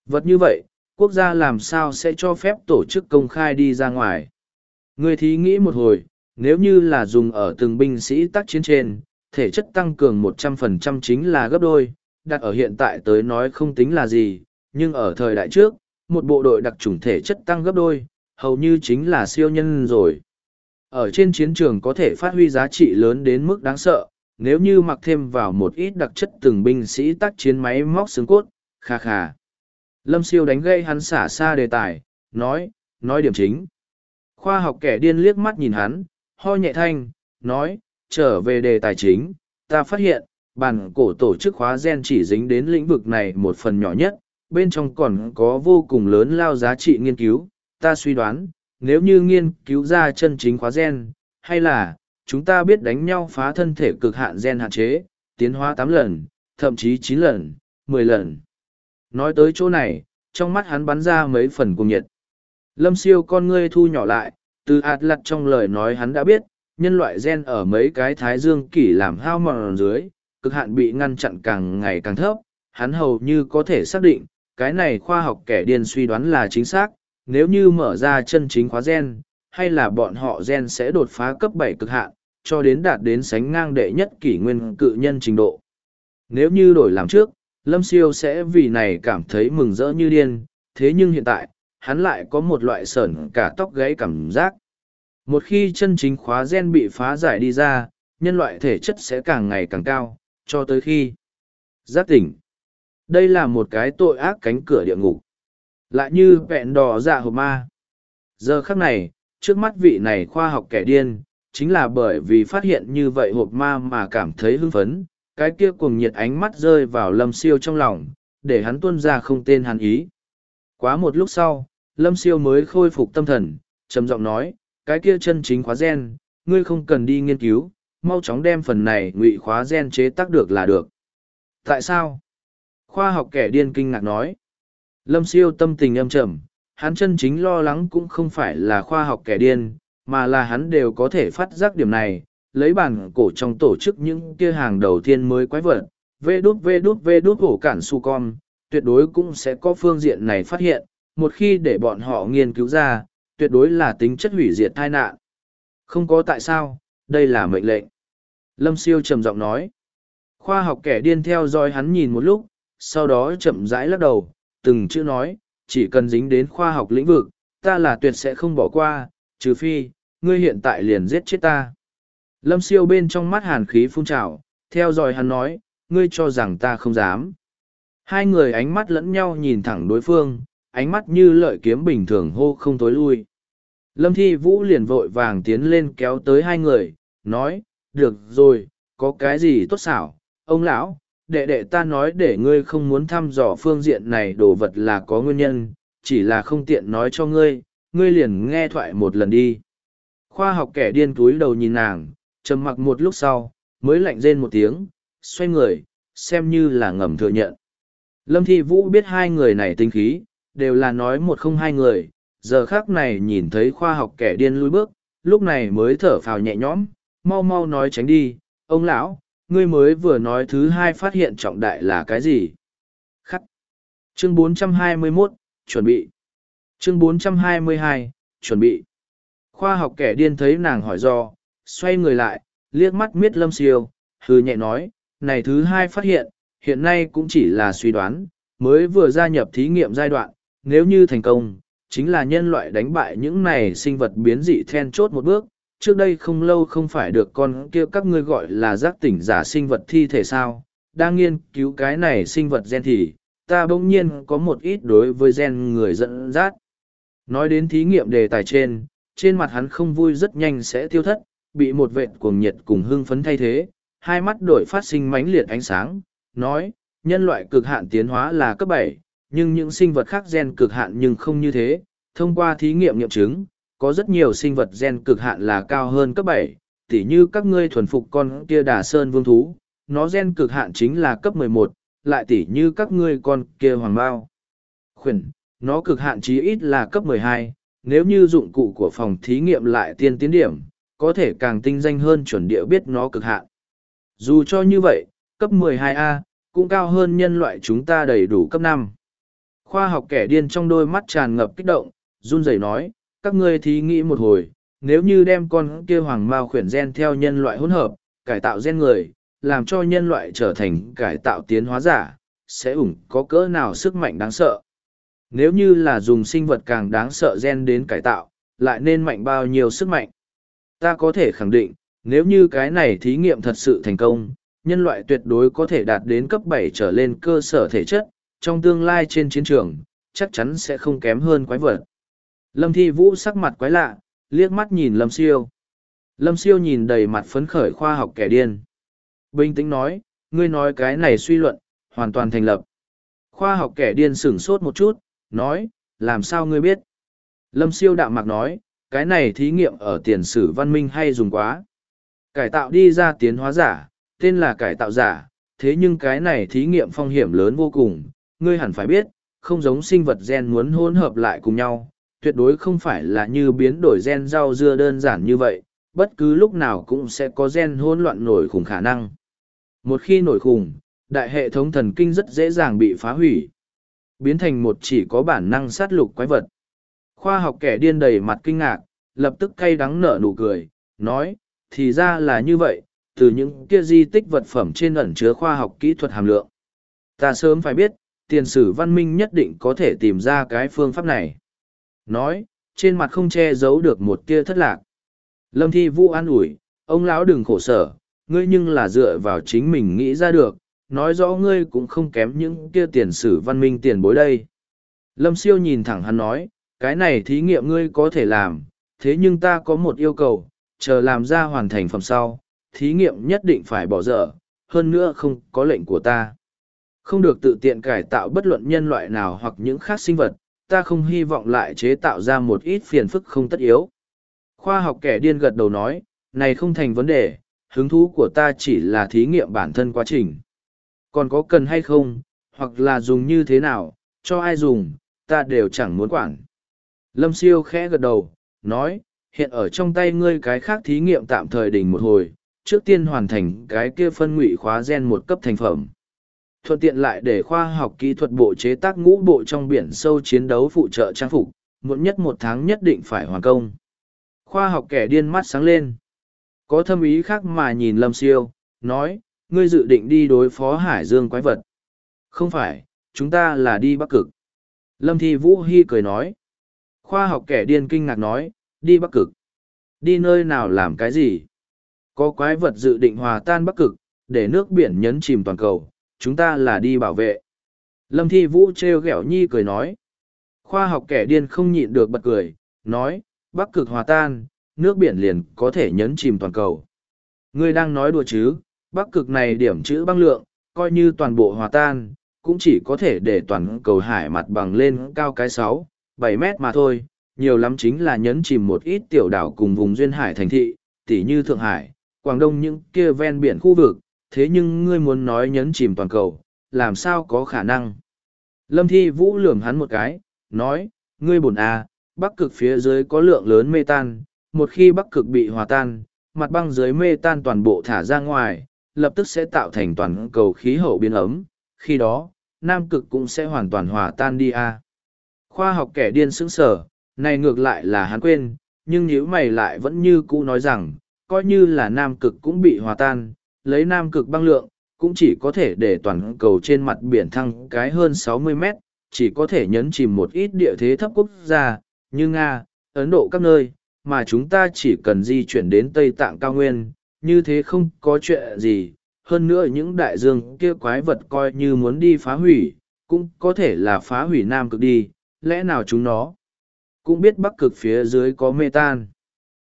Vật như vậy, quốc gia làm sao sẽ cho phép tổ chức công khai đi ra ngoài. Người thí nghĩ một hồi, nếu như là dùng ở từng binh sĩ tác chiến trên, thể chất tăng cường 100% chính là gấp đôi, đặt ở hiện tại tới nói không tính là gì, nhưng ở thời đại trước, một bộ đội đặc trùng thể chất tăng gấp đôi, hầu như chính là siêu nhân rồi. Ở trên chiến trường có thể phát huy giá trị lớn đến mức đáng sợ, nếu như mặc thêm vào một ít đặc chất từng binh sĩ tác chiến máy móc xương cốt, kha kha. Lâm siêu đánh gây hắn xả xa đề tài, nói, nói điểm chính. Khoa học kẻ điên liếc mắt nhìn hắn, ho nhẹ thanh, nói, trở về đề tài chính, ta phát hiện, bản cổ tổ chức khóa gen chỉ dính đến lĩnh vực này một phần nhỏ nhất, bên trong còn có vô cùng lớn lao giá trị nghiên cứu. Ta suy đoán, nếu như nghiên cứu ra chân chính khóa gen, hay là, chúng ta biết đánh nhau phá thân thể cực hạn gen hạn chế, tiến hóa tám lần, thậm chí chín lần, mười lần. Nói tới chỗ này, trong mắt hắn bắn ra mấy phần cùng nhiệt. Lâm siêu con ngươi thu nhỏ lại, từ ạt lặt trong lời nói hắn đã biết, nhân loại gen ở mấy cái thái dương kỷ làm hao mòn dưới, cực hạn bị ngăn chặn càng ngày càng thấp, hắn hầu như có thể xác định, cái này khoa học kẻ điên suy đoán là chính xác, nếu như mở ra chân chính khóa gen, hay là bọn họ gen sẽ đột phá cấp bảy cực hạn, cho đến đạt đến sánh ngang đệ nhất kỷ nguyên cự nhân trình độ. Nếu như đổi làm trước, Lâm Siêu sẽ vì này cảm thấy mừng rỡ như điên, thế nhưng hiện tại, hắn lại có một loại sởn cả tóc gáy cảm giác. Một khi chân chính khóa gen bị phá giải đi ra, nhân loại thể chất sẽ càng ngày càng cao, cho tới khi giác tỉnh. Đây là một cái tội ác cánh cửa địa ngục. Lại như vẹn đỏ dạ hộp ma. Giờ khắc này, trước mắt vị này khoa học kẻ điên, chính là bởi vì phát hiện như vậy hộp ma mà cảm thấy hưng phấn, cái kia cuồng nhiệt ánh mắt rơi vào lâm siêu trong lòng, để hắn tuân ra không tên hắn ý. Quá một lúc sau, lâm siêu mới khôi phục tâm thần, trầm giọng nói, cái kia chân chính khóa gen, ngươi không cần đi nghiên cứu, mau chóng đem phần này ngụy khóa gen chế tác được là được. Tại sao? Khoa học kẻ điên kinh ngạc nói. Lâm siêu tâm tình âm trầm, hắn chân chính lo lắng cũng không phải là khoa học kẻ điên, mà là hắn đều có thể phát giác điểm này, lấy bản cổ trong tổ chức những kia hàng đầu tiên mới quái vật, vê đút vê đút vê đút cổ cản su con, tuyệt đối cũng sẽ có phương diện này phát hiện, một khi để bọn họ nghiên cứu ra, tuyệt đối là tính chất hủy diệt tai nạn. Không có tại sao, đây là mệnh lệnh. Lâm siêu trầm giọng nói. Khoa học kẻ điên theo dõi hắn nhìn một lúc, sau đó chậm rãi lắc đầu, từng chữ nói, chỉ cần dính đến khoa học lĩnh vực, ta là tuyệt sẽ không bỏ qua, trừ phi, ngươi hiện tại liền giết chết ta. Lâm siêu bên trong mắt hàn khí phun trào, theo dõi hắn nói, ngươi cho rằng ta không dám. Hai người ánh mắt lẫn nhau nhìn thẳng đối phương, ánh mắt như lợi kiếm bình thường hô không tối lui. Lâm Thi Vũ liền vội vàng tiến lên kéo tới hai người, nói, được rồi, có cái gì tốt xảo, ông lão, đệ đệ ta nói để ngươi không muốn thăm dò phương diện này đồ vật là có nguyên nhân, chỉ là không tiện nói cho ngươi, ngươi liền nghe thoại một lần đi. Khoa học kẻ điên túi đầu nhìn nàng, trầm mặc một lúc sau, mới lạnh rên một tiếng, xoay người, xem như là ngầm thừa nhận. Lâm Thi Vũ biết hai người này tinh khí, đều là nói một không hai người, giờ khác này nhìn thấy khoa học kẻ điên lui bước, lúc này mới thở phào nhẹ nhõm, mau mau nói tránh đi, ông lão, ngươi mới vừa nói thứ hai phát hiện trọng đại là cái gì? Khắc. Chương 421, chuẩn bị. Chương 422, chuẩn bị. Khoa học kẻ điên thấy nàng hỏi do, xoay người lại, liếc mắt miết lâm siêu, hư nhẹ nói, này thứ hai phát hiện, hiện nay cũng chỉ là suy đoán, mới vừa gia nhập thí nghiệm giai đoạn, nếu như thành công, chính là nhân loại đánh bại những này sinh vật biến dị then chốt một bước. Trước đây không lâu không phải được con kia các ngươi gọi là giác tỉnh giả sinh vật thi thể sao, đang nghiên cứu cái này sinh vật gen thì, ta bỗng nhiên có một ít đối với gen người dẫn dắt. Nói đến thí nghiệm đề tài trên, trên mặt hắn không vui rất nhanh sẽ tiêu thất, bị một vệt cuồng nhiệt cùng hưng phấn thay thế, hai mắt đổi phát sinh mãnh liệt ánh sáng, nói, nhân loại cực hạn tiến hóa là cấp bảy nhưng những sinh vật khác gen cực hạn nhưng không như thế. Thông qua thí nghiệm nghiệm chứng, có rất nhiều sinh vật gen cực hạn là cao hơn cấp bảy, tỉ như các ngươi thuần phục con kia đà sơn vương thú, nó gen cực hạn chính là cấp mười một, lại tỉ như các ngươi con kia hoàng bao. Khuyển, nó cực hạn chí ít là cấp mười hai, nếu như dụng cụ của phòng thí nghiệm lại tiên tiến điểm, có thể càng tinh danh hơn chuẩn địa biết nó cực hạn. Dù cho như vậy, cấp 12A, cũng cao hơn nhân loại chúng ta đầy đủ cấp năm khoa học kẻ điên trong đôi mắt tràn ngập kích động run rẩy nói các ngươi thí nghĩ một hồi nếu như đem con kia hoàng mao khuyển gen theo nhân loại hỗn hợp cải tạo gen người làm cho nhân loại trở thành cải tạo tiến hóa giả sẽ ủng có cỡ nào sức mạnh đáng sợ nếu như là dùng sinh vật càng đáng sợ gen đến cải tạo lại nên mạnh bao nhiêu sức mạnh ta có thể khẳng định nếu như cái này thí nghiệm thật sự thành công nhân loại tuyệt đối có thể đạt đến cấp bảy trở lên cơ sở thể chất trong tương lai trên chiến trường, chắc chắn sẽ không kém hơn quái vật. Lâm Thi Vũ sắc mặt quái lạ, liếc mắt nhìn Lâm Siêu. Lâm Siêu nhìn đầy mặt phấn khởi khoa học kẻ điên. Bình tĩnh nói, ngươi nói cái này suy luận, hoàn toàn thành lập. Khoa học kẻ điên sửng sốt một chút, nói, làm sao ngươi biết? Lâm Siêu đạm mạc nói, cái này thí nghiệm ở tiền sử văn minh hay dùng quá. Cải tạo đi ra tiến hóa giả, tên là cải tạo giả, thế nhưng cái này thí nghiệm phong hiểm lớn vô cùng, ngươi hẳn phải biết, không giống sinh vật gen muốn hỗn hợp lại cùng nhau, tuyệt đối không phải là như biến đổi gen rau dưa đơn giản như vậy, bất cứ lúc nào cũng sẽ có gen hỗn loạn nổi khủng khả năng. Một khi nổi khủng, đại hệ thống thần kinh rất dễ dàng bị phá hủy, biến thành một chỉ có bản năng sát lục quái vật. Khoa học kẻ điên đầy mặt kinh ngạc, lập tức cay đắng nở nụ cười, nói, thì ra là như vậy, từ những kia di tích vật phẩm trên ẩn chứa khoa học kỹ thuật hàm lượng. Ta sớm phải biết, tiền sử văn minh nhất định có thể tìm ra cái phương pháp này. Nói, trên mặt không che giấu được một tia thất lạc. Lâm Thi Vũ an ủi, ông lão đừng khổ sở, ngươi nhưng là dựa vào chính mình nghĩ ra được, nói rõ ngươi cũng không kém những kia tiền sử văn minh tiền bối đây. Lâm Siêu nhìn thẳng hắn nói, cái này thí nghiệm ngươi có thể làm, thế nhưng ta có một yêu cầu, chờ làm ra hoàn thành phẩm sau, thí nghiệm nhất định phải bỏ dở, hơn nữa không có lệnh của ta. Không được tự tiện cải tạo bất luận nhân loại nào hoặc những khác sinh vật, ta không hy vọng lại chế tạo ra một ít phiền phức không tất yếu. Khoa học kẻ điên gật đầu nói, này không thành vấn đề, hứng thú của ta chỉ là thí nghiệm bản thân quá trình. Còn có cần hay không, hoặc là dùng như thế nào, cho ai dùng, ta đều chẳng muốn quản. Lâm siêu khẽ gật đầu, nói, hiện ở trong tay ngươi cái khác thí nghiệm tạm thời đỉnh một hồi, trước tiên hoàn thành cái kia phân ngụy khóa gen một cấp thành phẩm. Thuận tiện lại để khoa học kỹ thuật bộ chế tác ngũ bộ trong biển sâu chiến đấu phụ trợ trang phục, muộn nhất một tháng nhất định phải hoàn công. Khoa học kẻ điên mắt sáng lên. Có thâm ý khác mà nhìn Lâm Siêu, nói, ngươi dự định đi đối phó Hải Dương quái vật. Không phải, chúng ta là đi Bắc Cực. Lâm Thi Vũ Hy cười nói. Khoa học kẻ điên kinh ngạc nói, đi Bắc Cực. Đi nơi nào làm cái gì? Có quái vật dự định hòa tan Bắc Cực, để nước biển nhấn chìm toàn cầu, chúng ta là đi bảo vệ. Lâm Thi Vũ trêu ghẹo nhi cười nói. Khoa học kẻ điên không nhịn được bật cười, nói, Bắc Cực hòa tan, nước biển liền có thể nhấn chìm toàn cầu. Ngươi đang nói đùa chứ, Bắc Cực này điểm chữ băng lượng, coi như toàn bộ hòa tan, cũng chỉ có thể để toàn cầu hải mặt bằng lên cao cái sáu, bảy mét mà thôi, nhiều lắm chính là nhấn chìm một ít tiểu đảo cùng vùng duyên hải thành thị, tỉ như Thượng Hải, Quảng Đông những kia ven biển khu vực, thế nhưng ngươi muốn nói nhấn chìm toàn cầu, làm sao có khả năng? Lâm Thi Vũ lườm hắn một cái, nói, ngươi bổn à, bắc cực phía dưới có lượng lớn mê tan, một khi bắc cực bị hòa tan, mặt băng dưới mê tan toàn bộ thả ra ngoài, lập tức sẽ tạo thành toàn cầu khí hậu biến ấm, khi đó, nam cực cũng sẽ hoàn toàn hòa tan đi a. Khoa học kẻ điên sững sở, này ngược lại là hắn quên, nhưng nếu mày lại vẫn như cũ nói rằng, coi như là nam cực cũng bị hòa tan, lấy nam cực băng lượng, cũng chỉ có thể để toàn cầu trên mặt biển thăng cái hơn 60 mét, chỉ có thể nhấn chìm một ít địa thế thấp quốc gia, như Nga, Ấn Độ các nơi, mà chúng ta chỉ cần di chuyển đến Tây Tạng cao nguyên, như thế không có chuyện gì. Hơn nữa những đại dương kia quái vật coi như muốn đi phá hủy, cũng có thể là phá hủy nam cực đi, lẽ nào chúng nó cũng biết bắc cực phía dưới có mê tan.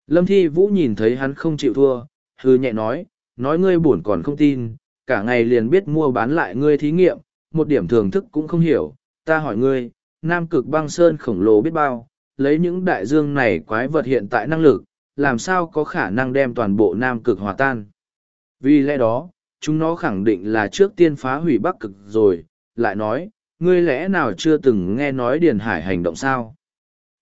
Lâm Thi Vũ nhìn thấy hắn không chịu thua, hư nhẹ nói, nói ngươi buồn còn không tin, cả ngày liền biết mua bán lại ngươi thí nghiệm, một điểm thưởng thức cũng không hiểu, ta hỏi ngươi, nam cực băng sơn khổng lồ biết bao, lấy những đại dương này quái vật hiện tại năng lực, làm sao có khả năng đem toàn bộ nam cực hòa tan. Vì lẽ đó, chúng nó khẳng định là trước tiên phá hủy bắc cực rồi, lại nói, ngươi lẽ nào chưa từng nghe nói Điền Hải hành động sao?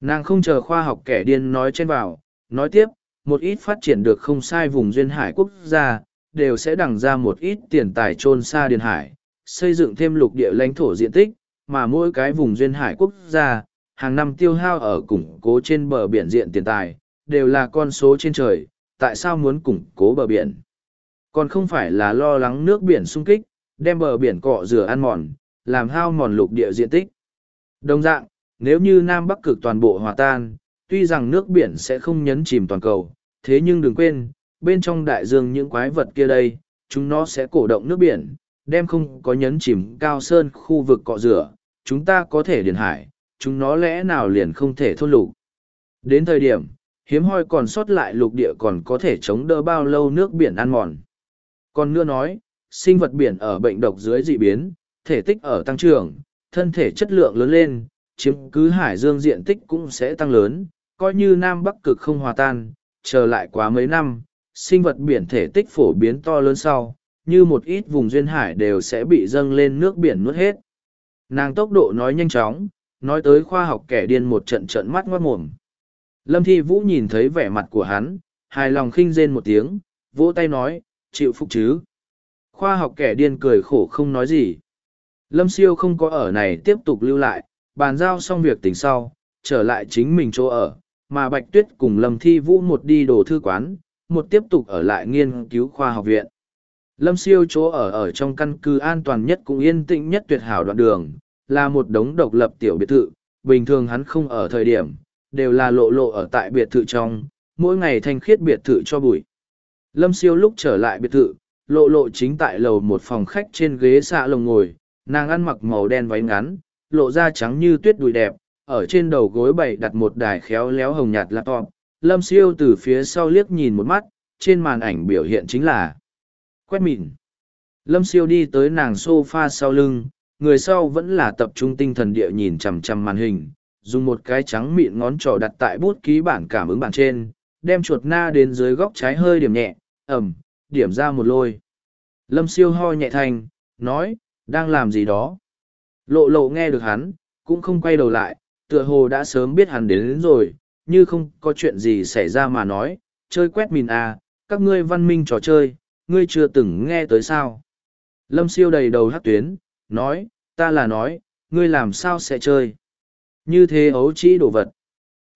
Nàng không chờ khoa học kẻ điên nói trên vào, nói tiếp, một ít phát triển được không sai vùng duyên hải quốc gia, đều sẽ đằng ra một ít tiền tài trôn xa Điền Hải, xây dựng thêm lục địa lãnh thổ diện tích, mà mỗi cái vùng duyên hải quốc gia, hàng năm tiêu hao ở củng cố trên bờ biển diện tiền tài, đều là con số trên trời, tại sao muốn củng cố bờ biển? Còn không phải là lo lắng nước biển sung kích, đem bờ biển cọ rửa ăn mòn, làm hao mòn lục địa diện tích. Đồng dạng, nếu như Nam Bắc cực toàn bộ hòa tan, tuy rằng nước biển sẽ không nhấn chìm toàn cầu, thế nhưng đừng quên, bên trong đại dương những quái vật kia đây, chúng nó sẽ cổ động nước biển, đem không có nhấn chìm cao sơn khu vực cọ rửa, chúng ta có thể điền hải, chúng nó lẽ nào liền không thể thôn lục. Đến thời điểm, hiếm hoi còn sót lại lục địa còn có thể chống đỡ bao lâu nước biển ăn mòn. Còn nữa nói, sinh vật biển ở bệnh độc dưới dị biến, thể tích ở tăng trưởng, thân thể chất lượng lớn lên, chiếm cứ hải dương diện tích cũng sẽ tăng lớn, coi như Nam Bắc cực không hòa tan, chờ lại quá mấy năm, sinh vật biển thể tích phổ biến to lớn sau, như một ít vùng duyên hải đều sẽ bị dâng lên nước biển nuốt hết. Nàng tốc độ nói nhanh chóng, nói tới khoa học kẻ điên một trận trận mắt ngoát mồm. Lâm Thi Vũ nhìn thấy vẻ mặt của hắn, hài lòng khinh rên một tiếng, vỗ tay nói, chịu phục chứ. Khoa học kẻ điên cười khổ không nói gì. Lâm Siêu không có ở này tiếp tục lưu lại, bàn giao xong việc tỉnh sau, trở lại chính mình chỗ ở, mà Bạch Tuyết cùng Lâm Thi Vũ một đi đồ thư quán, một tiếp tục ở lại nghiên cứu khoa học viện. Lâm siêu chỗ ở ở trong căn cứ an toàn nhất cũng yên tĩnh nhất tuyệt hảo đoạn đường, là một đống độc lập tiểu biệt thự, bình thường hắn không ở thời điểm, đều là lộ lộ ở tại biệt thự trong, mỗi ngày thanh khiết biệt thự cho bụi. Lâm siêu lúc trở lại biệt thự, lộ lộ chính tại lầu một phòng khách trên ghế xạ lồng ngồi, nàng ăn mặc màu đen váy ngắn, lộ da trắng như tuyết đùi đẹp, ở trên đầu gối bày đặt một đài khéo léo hồng nhạt laptop. Lâm siêu từ phía sau liếc nhìn một mắt, trên màn ảnh biểu hiện chính là quét mịn. Lâm siêu đi tới nàng sofa sau lưng, người sau vẫn là tập trung tinh thần địa nhìn chằm chằm màn hình, dùng một cái trắng mịn ngón trỏ đặt tại bút ký bản cảm ứng bản trên, đem chuột na đến dưới góc trái hơi điểm nhẹ, ẩm, điểm ra một lôi. Lâm siêu ho nhẹ thành, nói, đang làm gì đó. Lộ lộ nghe được hắn, cũng không quay đầu lại, tựa hồ đã sớm biết hắn đến, đến rồi, như không có chuyện gì xảy ra mà nói, chơi quét mìn à, các ngươi văn minh trò chơi, ngươi chưa từng nghe tới sao. Lâm siêu đầy đầu hát tuyến, nói, ta là nói, ngươi làm sao sẽ chơi. Như thế ấu trĩ đồ vật.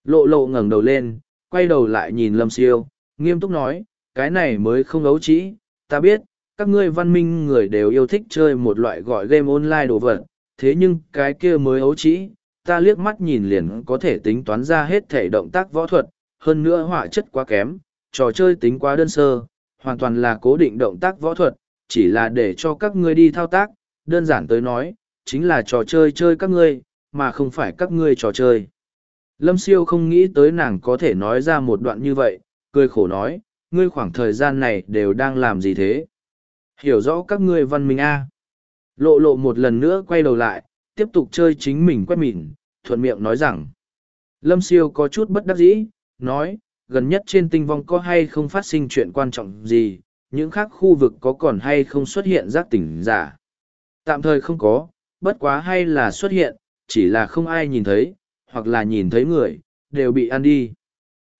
Lộ lộ ngẩng đầu lên, quay đầu lại nhìn lâm siêu, nghiêm túc nói, cái này mới không ấu trĩ, ta biết, các ngươi văn minh người đều yêu thích chơi một loại gọi game online đồ vật, thế nhưng cái kia mới ấu trĩ, ta liếc mắt nhìn liền có thể tính toán ra hết thể động tác võ thuật, hơn nữa họa chất quá kém, trò chơi tính quá đơn sơ, hoàn toàn là cố định động tác võ thuật, chỉ là để cho các ngươi đi thao tác, đơn giản tới nói, chính là trò chơi chơi các ngươi, mà không phải các ngươi trò chơi. Lâm siêu không nghĩ tới nàng có thể nói ra một đoạn như vậy, cười khổ nói, ngươi khoảng thời gian này đều đang làm gì thế? Hiểu rõ các ngươi văn minh A. Lộ lộ một lần nữa quay đầu lại, tiếp tục chơi chính mình quét mịn, thuận miệng nói rằng. Lâm siêu có chút bất đắc dĩ, nói, gần nhất trên tinh vong có hay không phát sinh chuyện quan trọng gì, những khác khu vực có còn hay không xuất hiện giác tỉnh giả. Tạm thời không có, bất quá hay là xuất hiện, chỉ là không ai nhìn thấy, hoặc là nhìn thấy người, đều bị ăn đi.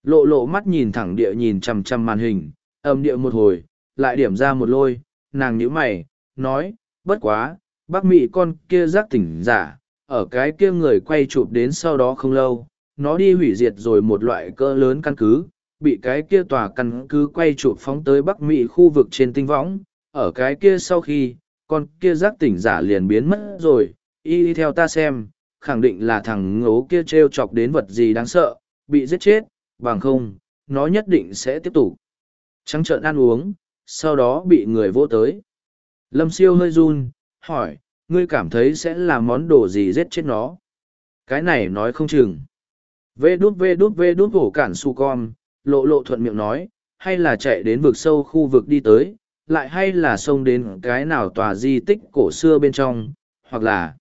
Lộ lộ mắt nhìn thẳng địa nhìn chằm chằm màn hình, âm địa một hồi, lại điểm ra một lôi, nàng nhíu mày, nói, bất quá, bác mị con kia giác tỉnh giả, ở cái kia người quay chụp đến sau đó không lâu, nó đi hủy diệt rồi một loại cỡ lớn căn cứ, bị cái kia tòa căn cứ quay chụp phóng tới Bắc Mỹ khu vực trên tinh võng, ở cái kia sau khi, con kia giác tỉnh giả liền biến mất rồi, y đi theo ta xem, khẳng định là thằng ngố kia t r e o chọc đến vật gì đáng sợ, bị giết chết, bằng không, nó nhất định sẽ tiếp tục. Trắng trợn ăn uống, sau đó bị người vô tới. Lâm siêu hơi run, hỏi, ngươi cảm thấy sẽ là món đồ gì giết chết nó? Cái này nói không chừng. Vê đút vê đút vê đút hổ cản su con, lộ lộ thuận miệng nói, hay là chạy đến vực sâu khu vực đi tới, lại hay là xông đến cái nào tòa di tích cổ xưa bên trong, hoặc là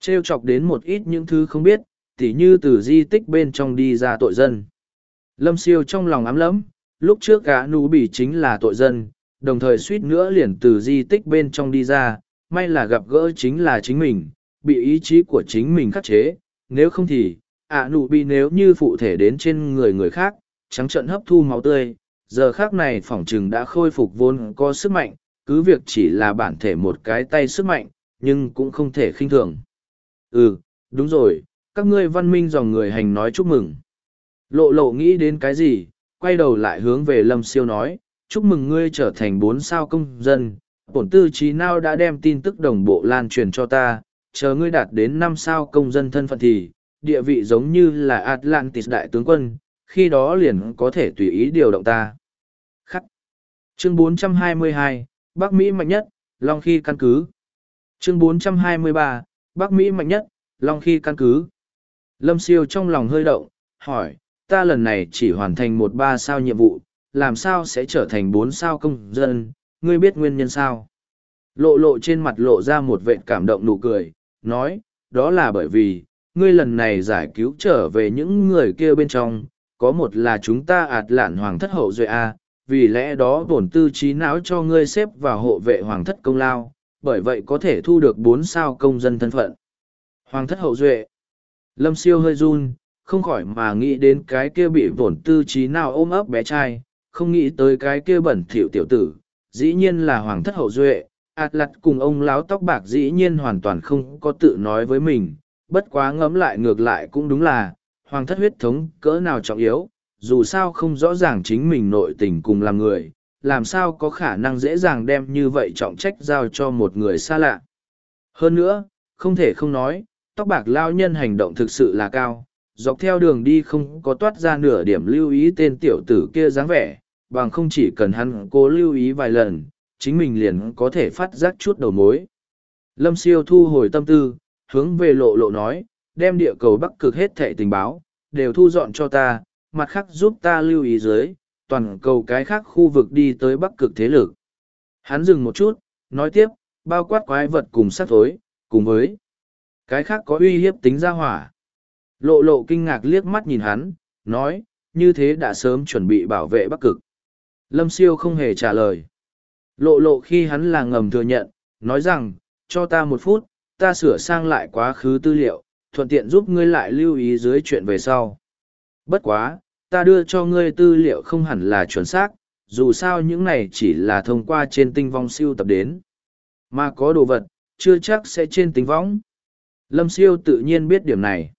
trêu chọc đến một ít những thứ không biết, tỉ như từ di tích bên trong đi ra tội dân. Lâm siêu trong lòng ám lẫm, lúc trước gã nú bị chính là tội dân, đồng thời suýt nữa liền từ di tích bên trong đi ra, may là gặp gỡ chính là chính mình, bị ý chí của chính mình khắc chế, nếu không thì, ạ nụ bị nếu như phụ thể đến trên người người khác, trắng trận hấp thu máu tươi, giờ khác này phỏng chừng đã khôi phục vốn có sức mạnh, cứ việc chỉ là bản thể một cái tay sức mạnh, nhưng cũng không thể khinh thường. Ừ, đúng rồi, các ngươi văn minh dòng người hành nói chúc mừng. Lộ lộ nghĩ đến cái gì, quay đầu lại hướng về lâm siêu nói, chúc mừng ngươi trở thành bốn sao công dân. Bổn tư trí nào đã đem tin tức đồng bộ lan truyền cho ta, chờ ngươi đạt đến năm sao công dân thân phận thì, địa vị giống như là Atlantis đại tướng quân, khi đó liền có thể tùy ý điều động ta. Khắc. Chương 422, Bắc Mỹ mạnh nhất, Long khi căn cứ. Chương 423, Bắc Mỹ mạnh nhất, Long khi căn cứ. Lâm siêu trong lòng hơi động, hỏi, ta lần này chỉ hoàn thành một ba sao nhiệm vụ, làm sao sẽ trở thành bốn sao công dân, ngươi biết nguyên nhân sao? Lộ lộ trên mặt lộ ra một vệ cảm động nụ cười, nói, đó là bởi vì, ngươi lần này giải cứu trở về những người kia bên trong, có một là chúng ta ạt lạn hoàng thất hậu duệ A, vì lẽ đó bổn tư trí não cho ngươi xếp vào hộ vệ hoàng thất công lao, bởi vậy có thể thu được bốn sao công dân thân phận. Hoàng thất hậu duệ. Lâm siêu hơi run, không khỏi mà nghĩ đến cái kia bị bổn tư trí nào ôm ấp bé trai, không nghĩ tới cái kia bẩn thỉu tiểu tử, dĩ nhiên là hoàng thất hậu duệ, ạt lặt cùng ông láo tóc bạc dĩ nhiên hoàn toàn không có tự nói với mình, bất quá ngẫm lại ngược lại cũng đúng là, hoàng thất huyết thống cỡ nào trọng yếu, dù sao không rõ ràng chính mình nội tình cùng làm người, làm sao có khả năng dễ dàng đem như vậy trọng trách giao cho một người xa lạ. Hơn nữa, không thể không nói, tóc bạc lao nhân hành động thực sự là cao, dọc theo đường đi không có toát ra nửa điểm lưu ý tên tiểu tử kia dáng vẻ, bằng không chỉ cần hắn cố lưu ý vài lần, chính mình liền có thể phát giác chút đầu mối. Lâm siêu thu hồi tâm tư, hướng về lộ lộ nói, đem địa cầu bắc cực hết thẻ tình báo, đều thu dọn cho ta, mặt khác giúp ta lưu ý dưới, toàn cầu cái khác khu vực đi tới bắc cực thế lực. Hắn dừng một chút, nói tiếp, bao quát quái vật cùng sát thối, cùng với cái khác có uy hiếp tính ra hỏa. Lộ lộ kinh ngạc liếc mắt nhìn hắn, nói, như thế đã sớm chuẩn bị bảo vệ bắc cực. Lâm siêu không hề trả lời. Lộ lộ khi hắn là ngầm thừa nhận, nói rằng, cho ta một phút, ta sửa sang lại quá khứ tư liệu, thuận tiện giúp ngươi lại lưu ý dưới chuyện về sau. Bất quá, ta đưa cho ngươi tư liệu không hẳn là chuẩn xác, dù sao những này chỉ là thông qua trên tinh vong siêu tập đến. Mà có đồ vật, chưa chắc sẽ trên tinh vong. Lâm siêu tự nhiên biết điểm này.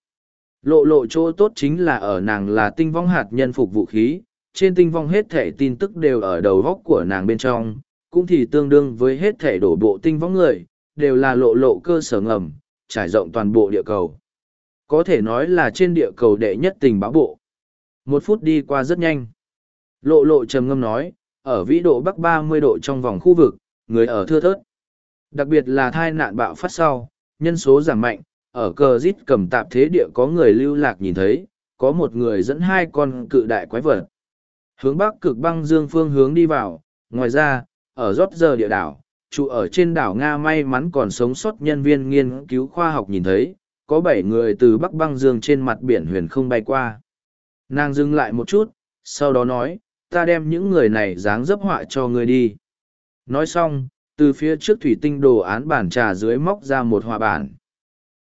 Lộ lộ chỗ tốt chính là ở nàng là tinh vong hạt nhân phục vũ khí, trên tinh vong hết thể tin tức đều ở đầu góc của nàng bên trong, cũng thì tương đương với hết thể đổ bộ tinh vong người, đều là lộ lộ cơ sở ngầm, trải rộng toàn bộ địa cầu. Có thể nói là trên địa cầu đệ nhất tình báo bộ. Một phút đi qua rất nhanh. Lộ lộ trầm ngâm nói, ở vĩ độ bắc ba mươi độ trong vòng khu vực, người ở thưa thớt. Đặc biệt là thai nạn bạo phát sau, nhân số giảm mạnh, ở cờ rít cầm tạp thế địa có người lưu lạc nhìn thấy, có một người dẫn hai con cự đại quái vật. Hướng bắc cực băng dương phương hướng đi vào, ngoài ra, ở rót giờ địa đảo, trụ ở trên đảo Nga may mắn còn sống sót nhân viên nghiên cứu khoa học nhìn thấy, có bảy người từ bắc băng dương trên mặt biển huyền không bay qua. Nàng dừng lại một chút, sau đó nói, ta đem những người này dáng dấp họa cho ngươi đi. Nói xong, từ phía trước thủy tinh đồ án bản trà dưới móc ra một họa bản.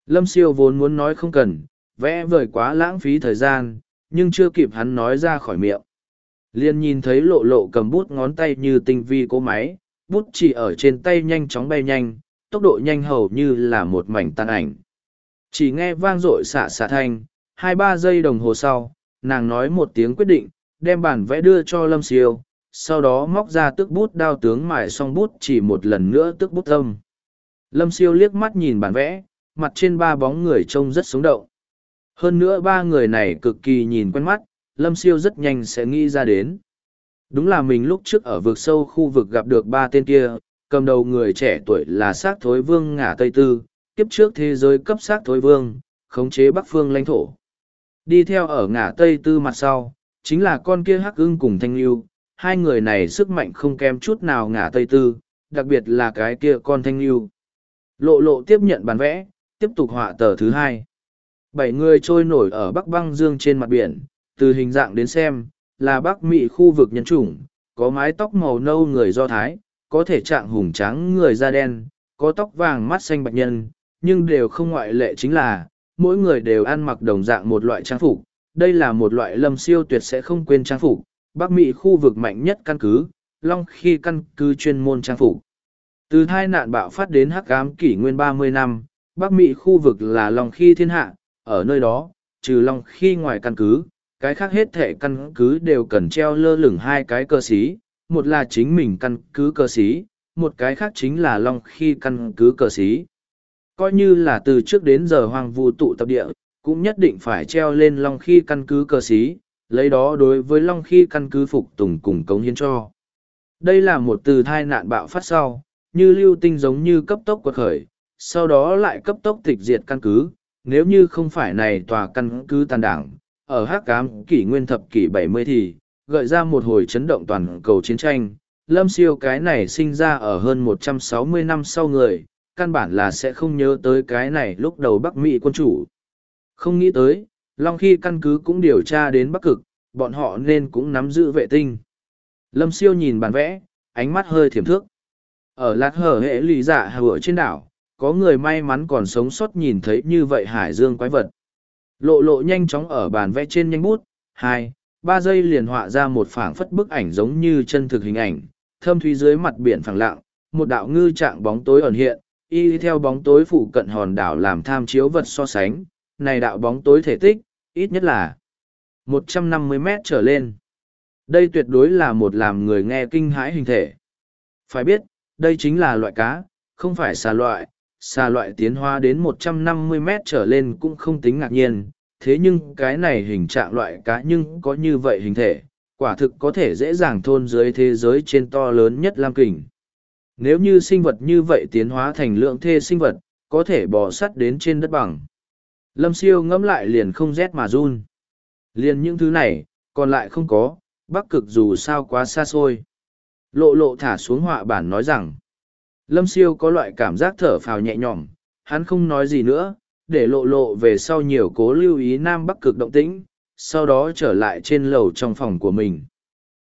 Lâm siêu vốn muốn nói không cần, vẽ vời quá lãng phí thời gian, nhưng chưa kịp hắn nói ra khỏi miệng. Liên nhìn thấy lộ lộ cầm bút ngón tay như tinh vi cố máy, bút chỉ ở trên tay nhanh chóng bay nhanh, tốc độ nhanh hầu như là một mảnh tan ảnh. Chỉ nghe vang dội xạ xạ thanh, hai ba giây đồng hồ sau, nàng nói một tiếng quyết định, đem bản vẽ đưa cho Lâm Siêu, sau đó móc ra tức bút đao tướng mài xong bút chỉ một lần nữa tức bút tâm. Lâm Siêu liếc mắt nhìn bản vẽ, mặt trên ba bóng người trông rất sống động. Hơn nữa ba người này cực kỳ nhìn quen mắt, Lâm Siêu rất nhanh sẽ nghĩ ra đến. Đúng là mình lúc trước ở vực sâu khu vực gặp được ba tên kia, cầm đầu người trẻ tuổi là xác thối vương ngả Tây Tư, kiếp trước thế giới cấp xác thối vương, khống chế Bắc phương lãnh thổ. Đi theo ở ngả Tây Tư mặt sau, chính là con kia hắc ưng cùng thanh lưu, hai người này sức mạnh không kém chút nào ngả Tây Tư, đặc biệt là cái kia con thanh lưu. Lộ lộ tiếp nhận bản vẽ, tiếp tục họa tờ thứ hai. Bảy người trôi nổi ở Bắc băng dương trên mặt biển, từ hình dạng đến xem, là Bắc Mỹ khu vực nhân chủng, có mái tóc màu nâu người Do Thái, có thể trạng hùng trắng người da đen, có tóc vàng mắt xanh bạch nhân, nhưng đều không ngoại lệ chính là, mỗi người đều ăn mặc đồng dạng một loại trang phục. Đây là một loại lâm siêu tuyệt sẽ không quên trang phục, Bắc Mỹ khu vực mạnh nhất căn cứ, Long khi căn cứ chuyên môn trang phục. Từ hai nạn bạo phát đến hắc ám kỷ nguyên ba mươi năm, Bắc Mỹ khu vực là Long khi thiên hạ, ở nơi đó, trừ Long khi ngoài căn cứ, cái khác hết thệ căn cứ đều cần treo lơ lửng hai cái cơ sĩ, một là chính mình căn cứ cơ sĩ, một cái khác chính là Long khi căn cứ cơ sĩ. Coi như là từ trước đến giờ hoàng vu tụ tập địa, cũng nhất định phải treo lên Long khi căn cứ cơ sĩ, lấy đó đối với Long khi căn cứ phục tùng cùng cống hiến cho. Đây là một từ thai nạn bạo phát sau, như lưu tinh giống như cấp tốc quật khởi, sau đó lại cấp tốc tịch diệt căn cứ, nếu như không phải này tòa căn cứ tàn đảng, ở hắc cám kỷ nguyên thập kỷ 70 thì, gợi ra một hồi chấn động toàn cầu chiến tranh, lâm siêu cái này sinh ra ở hơn 160 năm sau người, căn bản là sẽ không nhớ tới cái này lúc đầu Bắc Mỹ quân chủ. Không nghĩ tới, Long khi căn cứ cũng điều tra đến Bắc Cực, bọn họ nên cũng nắm giữ vệ tinh. Lâm siêu nhìn bản vẽ, ánh mắt hơi thiểm thước. Ở lạc hở hệ lì dạ hở trên đảo, có người may mắn còn sống sót nhìn thấy như vậy hải dương quái vật. Lộ lộ nhanh chóng ở bàn vẽ trên nhanh bút, hai, ba giây liền họa ra một phảng phất bức ảnh giống như chân thực hình ảnh, thâm thúy dưới mặt biển phẳng lặng, một đạo ngư trạng bóng tối ẩn hiện, y theo bóng tối phụ cận hòn đảo làm tham chiếu vật so sánh, này đạo bóng tối thể tích, ít nhất là 150 mét trở lên. Đây tuyệt đối là một làm người nghe kinh hãi hình thể. Phải biết, đây chính là loại cá, không phải xà loại. Xà loại tiến hóa đến 150 mét trở lên cũng không tính ngạc nhiên, thế nhưng cái này hình trạng loại cá nhưng có như vậy hình thể, quả thực có thể dễ dàng thôn dưới thế giới trên to lớn nhất Lam Kình. Nếu như sinh vật như vậy tiến hóa thành lượng thê sinh vật, có thể bò sắt đến trên đất bằng. Lâm siêu ngẫm lại liền không rét mà run. Liền những thứ này, còn lại không có, bắc cực dù sao quá xa xôi. Lộ lộ thả xuống họa bản nói rằng, Lâm siêu có loại cảm giác thở phào nhẹ nhõm, hắn không nói gì nữa, để lộ lộ về sau nhiều cố lưu ý Nam Bắc cực động tĩnh, sau đó trở lại trên lầu trong phòng của mình.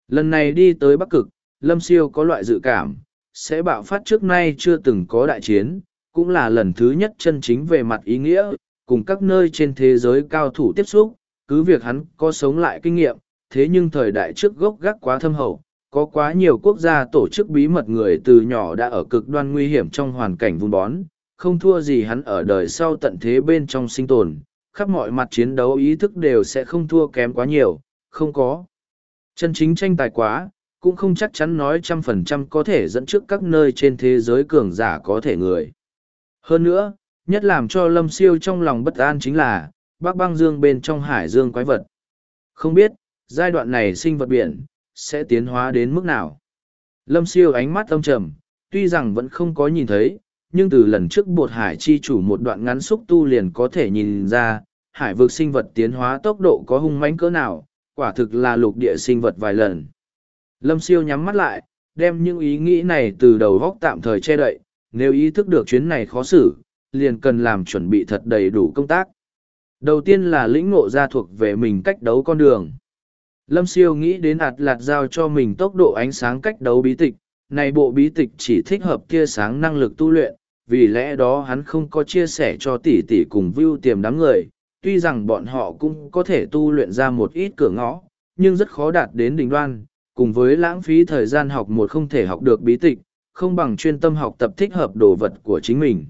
Lần này đi tới Bắc cực, Lâm siêu có loại dự cảm, sẽ bạo phát trước nay chưa từng có đại chiến, cũng là lần thứ nhất chân chính về mặt ý nghĩa, cùng các nơi trên thế giới cao thủ tiếp xúc, cứ việc hắn có sống lại kinh nghiệm, thế nhưng thời đại trước gốc gác quá thâm hậu, có quá nhiều quốc gia tổ chức bí mật người từ nhỏ đã ở cực đoan nguy hiểm trong hoàn cảnh vun bón, không thua gì hắn ở đời sau tận thế bên trong sinh tồn, khắp mọi mặt chiến đấu ý thức đều sẽ không thua kém quá nhiều, không có. Chân chính tranh tài quá, cũng không chắc chắn nói trăm phần trăm có thể dẫn trước các nơi trên thế giới cường giả có thể người. Hơn nữa, nhất làm cho lâm siêu trong lòng bất an chính là, bác băng dương bên trong hải dương quái vật. Không biết, giai đoạn này sinh vật biển, sẽ tiến hóa đến mức nào. Lâm siêu ánh mắt âm trầm, tuy rằng vẫn không có nhìn thấy, nhưng từ lần trước bột hải chi chủ một đoạn ngắn xúc tu liền có thể nhìn ra, hải vực sinh vật tiến hóa tốc độ có hung mãnh cỡ nào, quả thực là lục địa sinh vật vài lần. Lâm siêu nhắm mắt lại, đem những ý nghĩ này từ đầu góc tạm thời che đậy, nếu ý thức được chuyến này khó xử, liền cần làm chuẩn bị thật đầy đủ công tác. Đầu tiên là lĩnh ngộ ra thuộc về mình cách đấu con đường. Lâm siêu nghĩ đến ạt lạt giao cho mình tốc độ ánh sáng cách đấu bí tịch, này bộ bí tịch chỉ thích hợp tia sáng năng lực tu luyện, vì lẽ đó hắn không có chia sẻ cho tỷ tỷ cùng view tiềm đám người, tuy rằng bọn họ cũng có thể tu luyện ra một ít cửa ngõ, nhưng rất khó đạt đến đỉnh đoan, cùng với lãng phí thời gian học một không thể học được bí tịch, không bằng chuyên tâm học tập thích hợp đồ vật của chính mình.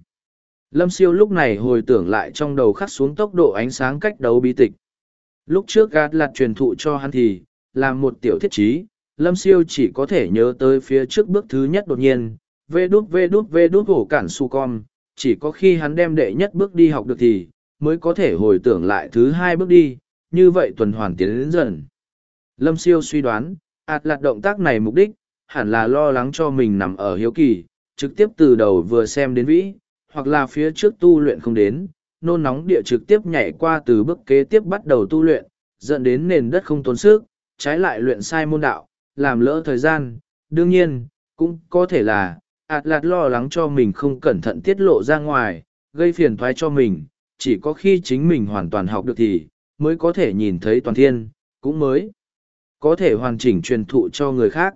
Lâm siêu lúc này hồi tưởng lại trong đầu khắc xuống tốc độ ánh sáng cách đấu bí tịch. Lúc trước gạt lạt truyền thụ cho hắn thì, là một tiểu thiết chí, Lâm siêu chỉ có thể nhớ tới phía trước bước thứ nhất đột nhiên, vê đút vê đút vê đút hổ cản su con, chỉ có khi hắn đem đệ nhất bước đi học được thì, mới có thể hồi tưởng lại thứ hai bước đi, như vậy tuần hoàn tiến đến dần. Lâm siêu suy đoán, ạt lạt động tác này mục đích, hẳn là lo lắng cho mình nằm ở hiếu kỳ, trực tiếp từ đầu vừa xem đến vĩ, hoặc là phía trước tu luyện không đến, nôn nóng địa trực tiếp nhảy qua từ bước kế tiếp bắt đầu tu luyện, dẫn đến nền đất không tốn sức, trái lại luyện sai môn đạo, làm lỡ thời gian. Đương nhiên, cũng có thể là, ạt lạt lo lắng cho mình không cẩn thận tiết lộ ra ngoài, gây phiền thoái cho mình, chỉ có khi chính mình hoàn toàn học được thì, mới có thể nhìn thấy toàn thiên, cũng mới có thể hoàn chỉnh truyền thụ cho người khác.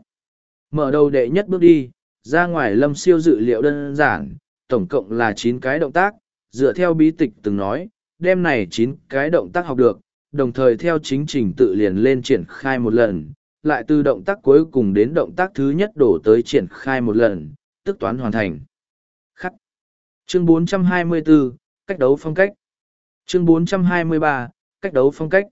Mở đầu đệ nhất bước đi, ra ngoài lâm siêu dự liệu đơn giản, tổng cộng là chín cái động tác, dựa theo bí tịch từng nói, đem này chín cái động tác học được, đồng thời theo chính trình tự liền lên triển khai một lần, lại từ động tác cuối cùng đến động tác thứ nhất đổ tới triển khai một lần, tức toán hoàn thành. Khắc. Chương 424, cách đấu phong cách. Chương 423, cách đấu phong cách.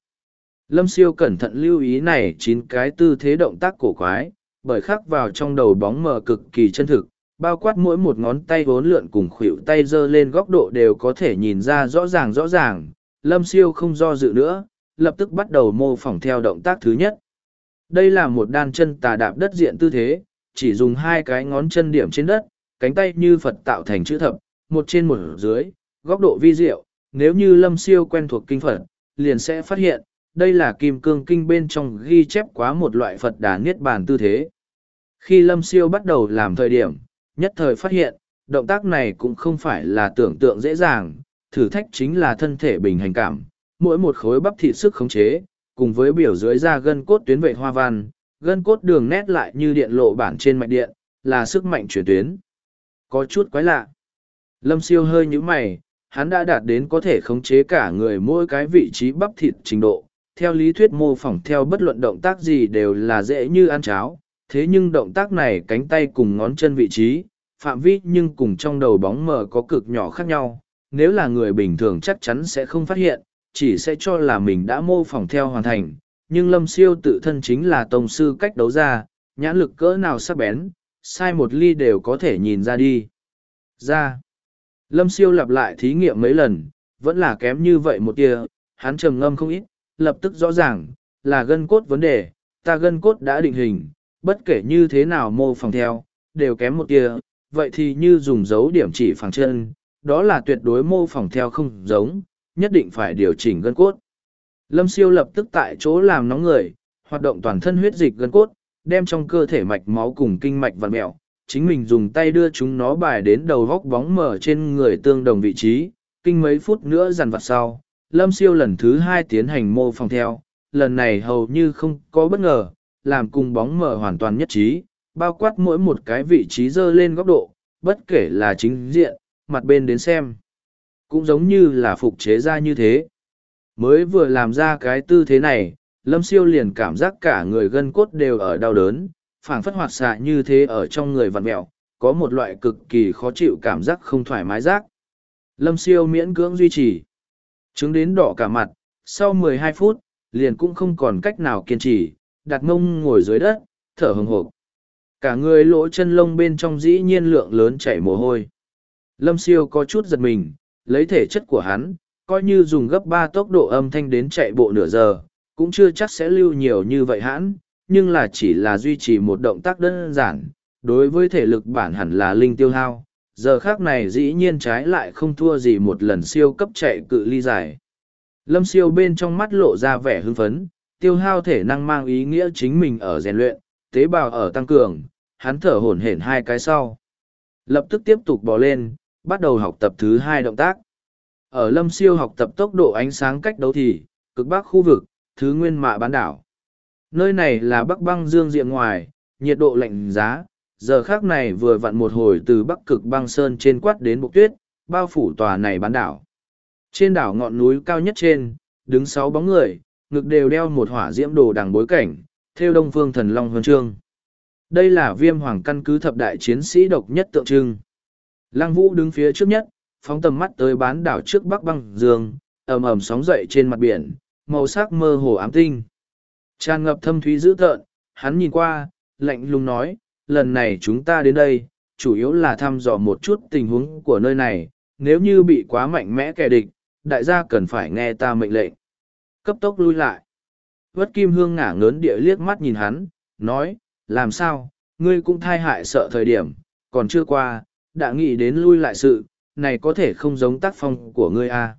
Lâm siêu cẩn thận lưu ý này chín cái tư thế động tác cổ quái, bởi khắc vào trong đầu bóng mờ cực kỳ chân thực, bao quát mỗi một ngón tay vốn lượn cùng khuỷu tay giơ lên góc độ đều có thể nhìn ra rõ ràng rõ ràng. Lâm siêu không do dự nữa, lập tức bắt đầu mô phỏng theo động tác thứ nhất. Đây là một đan chân tà đạp đất diện tư thế, chỉ dùng hai cái ngón chân điểm trên đất, cánh tay như Phật tạo thành chữ thập, một trên một dưới, góc độ vi diệu. Nếu như lâm siêu quen thuộc kinh Phật, liền sẽ phát hiện, đây là kim cương kinh bên trong ghi chép quá một loại Phật đà niết bàn tư thế. Khi lâm siêu bắt đầu làm thời điểm, nhất thời phát hiện, động tác này cũng không phải là tưởng tượng dễ dàng, thử thách chính là thân thể bình hành cảm, mỗi một khối bắp thịt sức khống chế, cùng với biểu dưới da gân cốt tuyến vệ hoa văn, gân cốt đường nét lại như điện lộ bản trên mạch điện, là sức mạnh chuyển tuyến. Có chút quái lạ. Lâm siêu hơi như mày, hắn đã đạt đến có thể khống chế cả người mỗi cái vị trí bắp thịt trình độ. Theo lý thuyết mô phỏng theo bất luận động tác gì đều là dễ như ăn cháo, thế nhưng động tác này cánh tay cùng ngón chân vị trí, phạm vi nhưng cùng trong đầu bóng mờ có cực nhỏ khác nhau. Nếu là người bình thường chắc chắn sẽ không phát hiện, chỉ sẽ cho là mình đã mô phỏng theo hoàn thành, nhưng lâm siêu tự thân chính là tông sư cách đấu ra, nhãn lực cỡ nào sắc bén, sai một ly đều có thể nhìn ra đi. Ra. Lâm siêu lặp lại thí nghiệm mấy lần, vẫn là kém như vậy một tia, hắn trầm ngâm không ít, lập tức rõ ràng, là gân cốt vấn đề, ta gân cốt đã định hình, bất kể như thế nào mô phỏng theo, đều kém một tia, vậy thì như dùng dấu điểm chỉ phẳng chân, đó là tuyệt đối mô phỏng theo không giống, nhất định phải điều chỉnh gân cốt. Lâm siêu lập tức tại chỗ làm nóng người, hoạt động toàn thân huyết dịch gân cốt, đem trong cơ thể mạch máu cùng kinh mạch vặn mẹo, chính mình dùng tay đưa chúng nó bài đến đầu góc bóng mở trên người tương đồng vị trí, kinh mấy phút nữa dằn vặt sau. Lâm siêu lần thứ hai tiến hành mô phỏng theo, lần này hầu như không có bất ngờ, làm cùng bóng mở hoàn toàn nhất trí, bao quát mỗi một cái vị trí dơ lên góc độ, bất kể là chính diện, mặt bên đến xem. Cũng giống như là phục chế ra như thế. Mới vừa làm ra cái tư thế này, lâm siêu liền cảm giác cả người gân cốt đều ở đau đớn, phảng phất hoạt xạ như thế ở trong người vặn mẹo, có một loại cực kỳ khó chịu cảm giác không thoải mái giác. Lâm siêu miễn cưỡng duy trì. Chứng đến đỏ cả mặt, sau 12 phút, liền cũng không còn cách nào kiên trì, đặt mông ngồi dưới đất, thở hừng hộp. Cả người lỗ chân lông bên trong dĩ nhiên lượng lớn chảy mồ hôi. Lâm siêu có chút giật mình, lấy thể chất của hắn, coi như dùng gấp ba tốc độ âm thanh đến chạy bộ nửa giờ, cũng chưa chắc sẽ lưu nhiều như vậy hãn, nhưng là chỉ là duy trì một động tác đơn giản, đối với thể lực bản hẳn là linh tiêu hao. Giờ khác này dĩ nhiên trái lại không thua gì một lần siêu cấp chạy cự ly dài. Lâm siêu bên trong mắt lộ ra vẻ hưng phấn, tiêu hao thể năng mang ý nghĩa chính mình ở rèn luyện, tế bào ở tăng cường, hắn thở hổn hển hai cái sau. Lập tức tiếp tục bò lên, bắt đầu học tập thứ hai động tác. Ở lâm siêu học tập tốc độ ánh sáng cách đấu thì, cực bắc khu vực, thứ nguyên mạ bán đảo. Nơi này là bắc băng dương diện ngoài, nhiệt độ lạnh giá, giờ khác này vừa vặn một hồi từ bắc cực băng sơn trên quát đến bộ tuyết, bao phủ tòa này bán đảo. Trên đảo ngọn núi cao nhất trên, đứng sáu bóng người, ngực đều đeo một hỏa diễm đồ đằng bối cảnh, theo đông phương thần long huân chương. Đây là viêm hoàng căn cứ thập đại chiến sĩ độc nhất tượng trưng. Lăng vũ đứng phía trước nhất, phóng tầm mắt tới bán đảo trước bắc băng dương, ầm ầm sóng dậy trên mặt biển, màu sắc mơ hồ ám tinh. Tràn ngập thâm thúy dữ tợn, hắn nhìn qua, lạnh lùng nói, lần này chúng ta đến đây, chủ yếu là thăm dò một chút tình huống của nơi này, nếu như bị quá mạnh mẽ kẻ địch, đại gia cần phải nghe ta mệnh lệnh. Cấp tốc lui lại. Vất Kim Hương ngả ngớn địa liếc mắt nhìn hắn, nói, làm sao, ngươi cũng thai hại sợ thời điểm, còn chưa qua, đã nghĩ đến lui lại sự, này có thể không giống tác phong của ngươi à.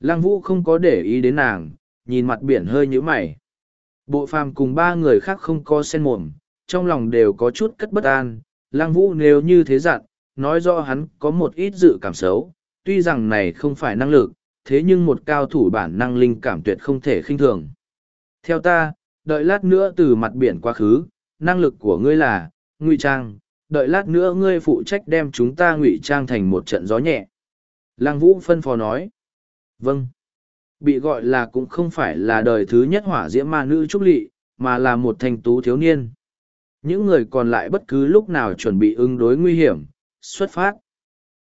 Lăng Vũ không có để ý đến nàng, nhìn mặt biển hơi nhíu mày. Bộ phàm cùng ba người khác không có sen mồm, trong lòng đều có chút cất bất an. Lăng Vũ nếu như thế dặn, nói rõ hắn có một ít dự cảm xấu, tuy rằng này không phải năng lực, thế nhưng một cao thủ bản năng linh cảm tuyệt không thể khinh thường. Theo ta, đợi lát nữa từ mặt biển quá khứ, năng lực của ngươi là, ngụy trang, đợi lát nữa ngươi phụ trách đem chúng ta ngụy trang thành một trận gió nhẹ. Lăng Vũ phân phó nói. Vâng. Bị gọi là cũng không phải là đời thứ nhất hỏa diễm ma nữ trúc lỵ mà là một thành tú thiếu niên. Những người còn lại bất cứ lúc nào chuẩn bị ứng đối nguy hiểm, xuất phát.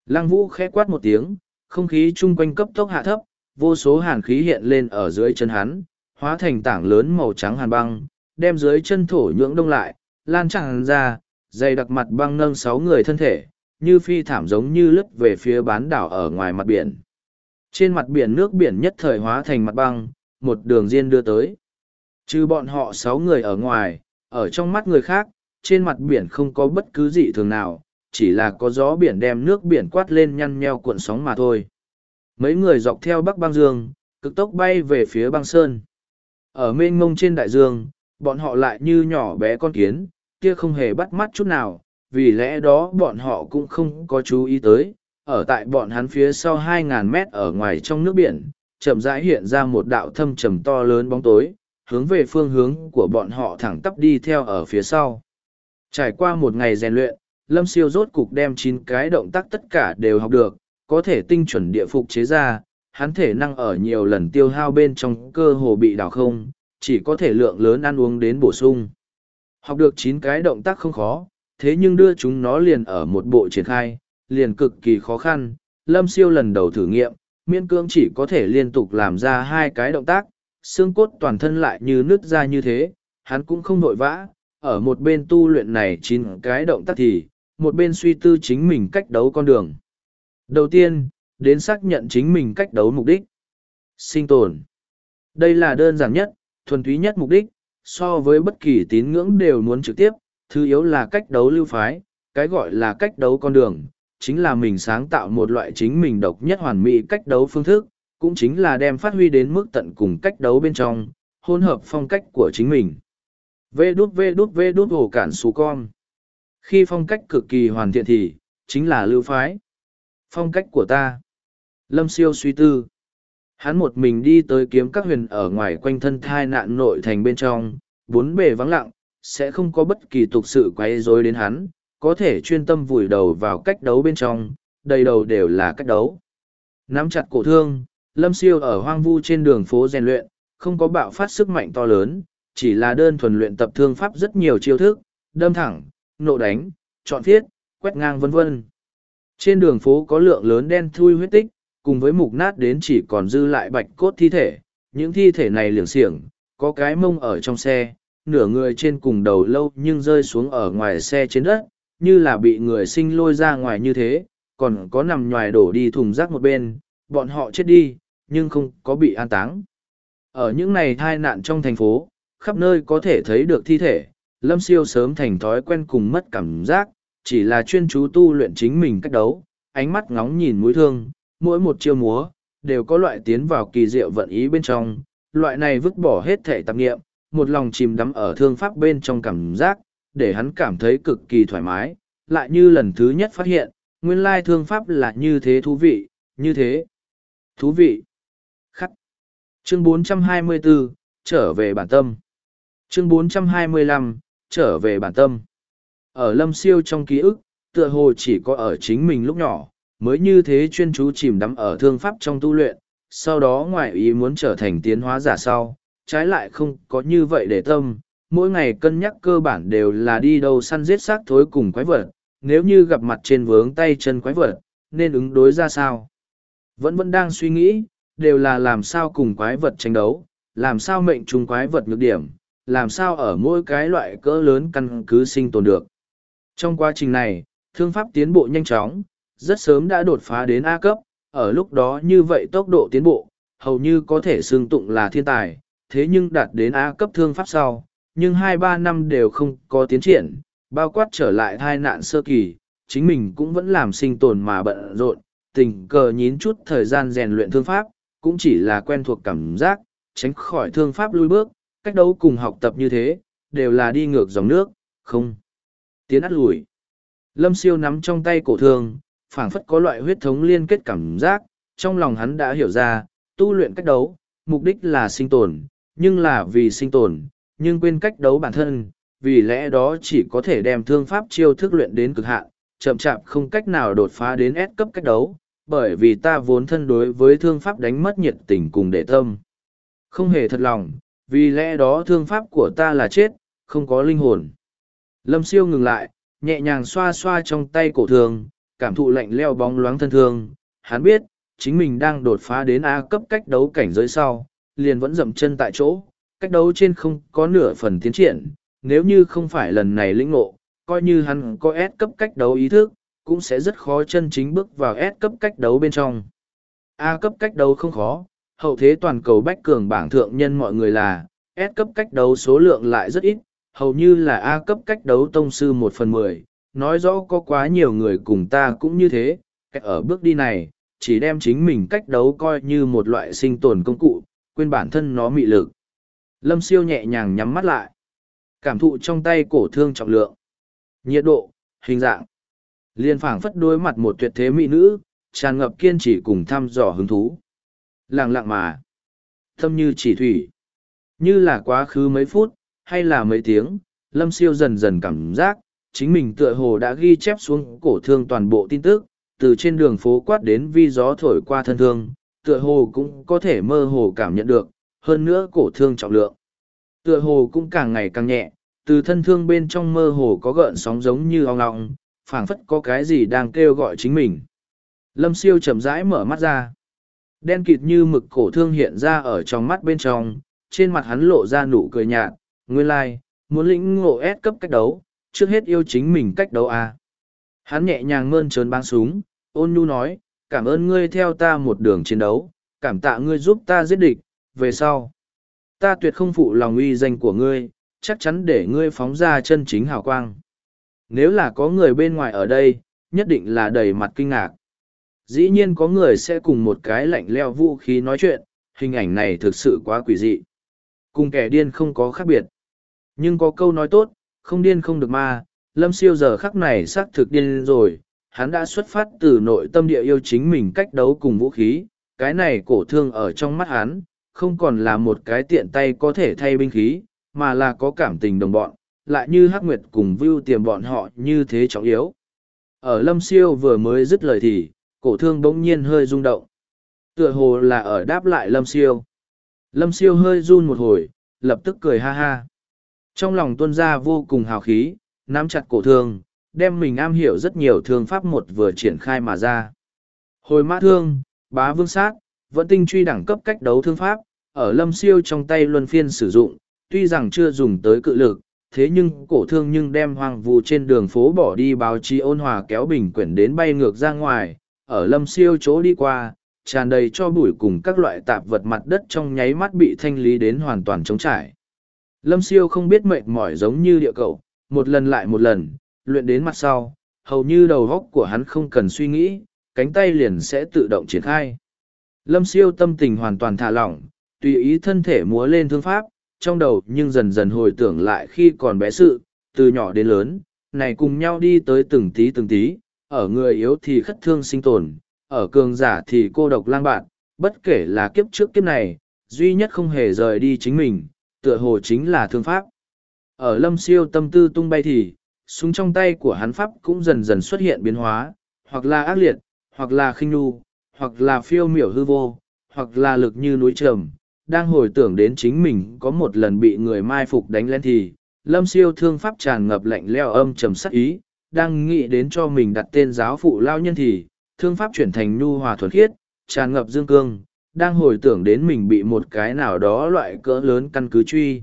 Lăng Vũ khẽ quát một tiếng, không khí chung quanh cấp tốc hạ thấp, vô số hàn khí hiện lên ở dưới chân hắn, hóa thành tảng lớn màu trắng hàn băng, đem dưới chân thổ nhưỡng đông lại, lan tràn ra, dày đặc mặt băng nâng sáu người thân thể, như phi thảm giống như lướt về phía bán đảo ở ngoài mặt biển. Trên mặt biển nước biển nhất thời hóa thành mặt băng, một đường riêng đưa tới. Trừ bọn họ sáu người ở ngoài, ở trong mắt người khác, trên mặt biển không có bất cứ gì thường nào, chỉ là có gió biển đem nước biển quát lên nhăn nheo cuộn sóng mà thôi. Mấy người dọc theo bắc băng dương, cực tốc bay về phía băng sơn. Ở mênh mông trên đại dương, bọn họ lại như nhỏ bé con kiến, kia không hề bắt mắt chút nào, vì lẽ đó bọn họ cũng không có chú ý tới. Ở tại bọn hắn phía sau 2.000 mét ở ngoài trong nước biển, chậm rãi hiện ra một đạo thâm trầm to lớn bóng tối, hướng về phương hướng của bọn họ thẳng tắp đi theo ở phía sau. Trải qua một ngày rèn luyện, Lâm Siêu rốt cục đem chín cái động tác tất cả đều học được, có thể tinh chuẩn địa phục chế ra, hắn thể năng ở nhiều lần tiêu hao bên trong cơ hồ bị đào không, chỉ có thể lượng lớn ăn uống đến bổ sung. Học được chín cái động tác không khó, thế nhưng đưa chúng nó liền ở một bộ triển khai, liền cực kỳ khó khăn. Lâm siêu lần đầu thử nghiệm, miễn cưỡng chỉ có thể liên tục làm ra hai cái động tác, xương cốt toàn thân lại như nứt ra như thế, hắn cũng không vội vã, ở một bên tu luyện này chín cái động tác thì, một bên suy tư chính mình cách đấu con đường. Đầu tiên, đến xác nhận chính mình cách đấu mục đích. Sinh tồn. Đây là đơn giản nhất, thuần túy nhất mục đích, so với bất kỳ tín ngưỡng đều muốn trực tiếp, thứ yếu là cách đấu lưu phái, cái gọi là cách đấu con đường, chính là mình sáng tạo một loại chính mình độc nhất hoàn mỹ cách đấu phương thức, cũng chính là đem phát huy đến mức tận cùng cách đấu bên trong, hỗn hợp phong cách của chính mình. Vê đút vê đút vê đút hồ cản xù con. Khi phong cách cực kỳ hoàn thiện thì, chính là lưu phái. Phong cách của ta. Lâm siêu suy tư. Hắn một mình đi tới kiếm các huyền ở ngoài quanh thân thai nạn nội thành bên trong, bốn bề vắng lặng, sẽ không có bất kỳ tục sự quay rối đến hắn, có thể chuyên tâm vùi đầu vào cách đấu bên trong, đầy đầu đều là cách đấu. Nắm chặt cổ thương, Lâm Siêu ở hoang vu trên đường phố rèn luyện, không có bạo phát sức mạnh to lớn, chỉ là đơn thuần luyện tập thương pháp rất nhiều chiêu thức, đâm thẳng, nộ đánh, chọn thiết, quét ngang vân vân. Trên đường phố có lượng lớn đen thui huyết tích, cùng với mục nát đến chỉ còn dư lại bạch cốt thi thể. Những thi thể này liều xiềng, có cái mông ở trong xe, nửa người trên cùng đầu lâu nhưng rơi xuống ở ngoài xe trên đất, như là bị người sinh lôi ra ngoài như thế, còn có nằm ngoài đổ đi thùng rác một bên, bọn họ chết đi, nhưng không có bị an táng. Ở những này thai nạn trong thành phố, khắp nơi có thể thấy được thi thể, Lâm Siêu sớm thành thói quen cùng mất cảm giác, chỉ là chuyên chú tu luyện chính mình cách đấu, ánh mắt ngóng nhìn mũi thương, mỗi một chiêu múa, đều có loại tiến vào kỳ diệu vận ý bên trong, loại này vứt bỏ hết thể tạp nghiệm, một lòng chìm đắm ở thương pháp bên trong cảm giác, để hắn cảm thấy cực kỳ thoải mái, lại như lần thứ nhất phát hiện, nguyên lai thương pháp là như thế thú vị, như thế. Thú vị. Khắc. Chương 424, trở về bản tâm. Chương 425, trở về bản tâm. Ở lâm siêu trong ký ức, tựa hồ chỉ có ở chính mình lúc nhỏ, mới như thế chuyên chú chìm đắm ở thương pháp trong tu luyện, sau đó ngoại ý muốn trở thành tiến hóa giả sau, trái lại không có như vậy để tâm, mỗi ngày cân nhắc cơ bản đều là đi đâu săn giết xác thối cùng quái vật, nếu như gặp mặt trên vướng tay chân quái vật, nên ứng đối ra sao. Vẫn vẫn đang suy nghĩ, đều là làm sao cùng quái vật tranh đấu, làm sao mệnh trùng quái vật nhược điểm, làm sao ở mỗi cái loại cỡ lớn căn cứ sinh tồn được. Trong quá trình này, thương pháp tiến bộ nhanh chóng, rất sớm đã đột phá đến A cấp, ở lúc đó như vậy tốc độ tiến bộ, hầu như có thể xương tụng là thiên tài, thế nhưng đạt đến A cấp thương pháp sau, nhưng hai ba năm đều không có tiến triển, bao quát trở lại thai nạn sơ kỳ, chính mình cũng vẫn làm sinh tồn mà bận rộn, tình cờ nhín chút thời gian rèn luyện thương pháp, cũng chỉ là quen thuộc cảm giác, tránh khỏi thương pháp lui bước, cách đấu cùng học tập như thế, đều là đi ngược dòng nước, không. Tiến át lùi. Lâm siêu nắm trong tay cổ thương, phảng phất có loại huyết thống liên kết cảm giác, trong lòng hắn đã hiểu ra, tu luyện cách đấu, mục đích là sinh tồn, nhưng là vì sinh tồn, nhưng quên cách đấu bản thân, vì lẽ đó chỉ có thể đem thương pháp chiêu thức luyện đến cực hạn, chậm chạp không cách nào đột phá đến S cấp cách đấu, bởi vì ta vốn thân đối với thương pháp đánh mất nhiệt tình cùng đệ tâm. Không hề thật lòng, vì lẽ đó thương pháp của ta là chết, không có linh hồn. Lâm siêu ngừng lại, nhẹ nhàng xoa xoa trong tay cổ thường cảm thụ lạnh leo bóng loáng thân thương. Hắn biết, chính mình đang đột phá đến A cấp cách đấu cảnh giới sau, liền vẫn dậm chân tại chỗ, cách đấu trên không có nửa phần tiến triển, nếu như không phải lần này lĩnh ngộ, coi như hắn có S cấp cách đấu ý thức, cũng sẽ rất khó chân chính bước vào S cấp cách đấu bên trong. A cấp cách đấu không khó, hậu thế toàn cầu bách cường bảng thượng nhân mọi người là, S cấp cách đấu số lượng lại rất ít, hầu như là A cấp cách đấu tông sư một phần mười, nói rõ có quá nhiều người cùng ta cũng như thế, ở bước đi này, chỉ đem chính mình cách đấu coi như một loại sinh tồn công cụ, quên bản thân nó mị lực. Lâm siêu nhẹ nhàng nhắm mắt lại. Cảm thụ trong tay cổ thương trọng lượng. Nhiệt độ, hình dạng. Liên phảng phất đối mặt một tuyệt thế mỹ nữ, tràn ngập kiên trì cùng thăm dò hứng thú. Lặng lặng mà. Thâm như chỉ thủy. Như là quá khứ mấy phút, hay là mấy tiếng, lâm siêu dần dần cảm giác, chính mình tựa hồ đã ghi chép xuống cổ thương toàn bộ tin tức, từ trên đường phố quát đến vi gió thổi qua thân thương, tựa hồ cũng có thể mơ hồ cảm nhận được, hơn nữa cổ thương trọng lượng. Tựa hồ cũng càng ngày càng nhẹ, từ thân thương bên trong mơ hồ có gợn sóng giống như ong ong, phảng phất có cái gì đang kêu gọi chính mình. Lâm siêu chậm rãi mở mắt ra. Đen kịt như mực cổ thương hiện ra ở trong mắt bên trong, trên mặt hắn lộ ra nụ cười nhạt, nguyên lai, muốn lĩnh ngộ ép cấp cách đấu, trước hết yêu chính mình cách đấu à. Hắn nhẹ nhàng mơn trớn băng súng, ôn nhu nói, cảm ơn ngươi theo ta một đường chiến đấu, cảm tạ ngươi giúp ta giết địch, về sau. Ta tuyệt không phụ lòng uy danh của ngươi, chắc chắn để ngươi phóng ra chân chính hào quang. Nếu là có người bên ngoài ở đây, nhất định là đầy mặt kinh ngạc. Dĩ nhiên có người sẽ cùng một cái lạnh leo vũ khí nói chuyện, hình ảnh này thực sự quá quỷ dị. Cùng kẻ điên không có khác biệt. Nhưng có câu nói tốt, không điên không được ma, lâm siêu giờ khắc này xác thực điên rồi, hắn đã xuất phát từ nội tâm địa yêu chính mình cách đấu cùng vũ khí, cái này cổ thương ở trong mắt hắn, không còn là một cái tiện tay có thể thay binh khí, mà là có cảm tình đồng bọn, lại như Hắc Nguyệt cùng Vưu tiềm bọn họ như thế trọng yếu. Ở Lâm Siêu vừa mới dứt lời thì, cổ thương bỗng nhiên hơi rung động. Tựa hồ là ở đáp lại Lâm Siêu. Lâm Siêu hơi run một hồi, lập tức cười ha ha. Trong lòng tuân ra vô cùng hào khí, nắm chặt cổ thương, đem mình am hiểu rất nhiều thương pháp một vừa triển khai mà ra. Hồi mã thương, bá vương sát, vẫn tinh truy đẳng cấp cách đấu thương pháp, ở lâm siêu trong tay luân phiên sử dụng, tuy rằng chưa dùng tới cự lực, thế nhưng cổ thương nhưng đem hoàng vụ trên đường phố bỏ đi báo chí ôn hòa kéo bình quyển đến bay ngược ra ngoài, ở lâm siêu chỗ đi qua, tràn đầy cho bụi cùng các loại tạp vật mặt đất trong nháy mắt bị thanh lý đến hoàn toàn trống trải. Lâm siêu không biết mệt mỏi giống như địa cậu, một lần lại một lần, luyện đến mặt sau, hầu như đầu góc của hắn không cần suy nghĩ, cánh tay liền sẽ tự động triển khai. Lâm siêu tâm tình hoàn toàn thả lỏng, tùy ý thân thể múa lên thương pháp, trong đầu nhưng dần dần hồi tưởng lại khi còn bé sự, từ nhỏ đến lớn, này cùng nhau đi tới từng tí từng tí, ở người yếu thì khất thương sinh tồn, ở cường giả thì cô độc lang bạn, bất kể là kiếp trước kiếp này, duy nhất không hề rời đi chính mình, tựa hồ chính là thương pháp. Ở lâm siêu tâm tư tung bay thì, súng trong tay của hắn pháp cũng dần dần xuất hiện biến hóa, hoặc là ác liệt, hoặc là khinh nu, hoặc là phiêu miểu hư vô, hoặc là lực như núi trầm. Đang hồi tưởng đến chính mình có một lần bị người mai phục đánh lên thì, lâm siêu thương pháp tràn ngập lạnh leo âm trầm sắc ý, đang nghĩ đến cho mình đặt tên giáo phụ lao nhân thì, thương pháp chuyển thành nhu hòa thuần khiết, tràn ngập dương cương, đang hồi tưởng đến mình bị một cái nào đó loại cỡ lớn căn cứ truy.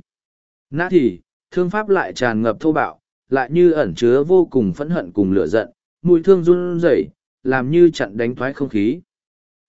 Nát thì, thương pháp lại tràn ngập thô bạo, lại như ẩn chứa vô cùng phẫn hận cùng lửa giận, mùi thương run rẩy, làm như chặn đánh thoái không khí.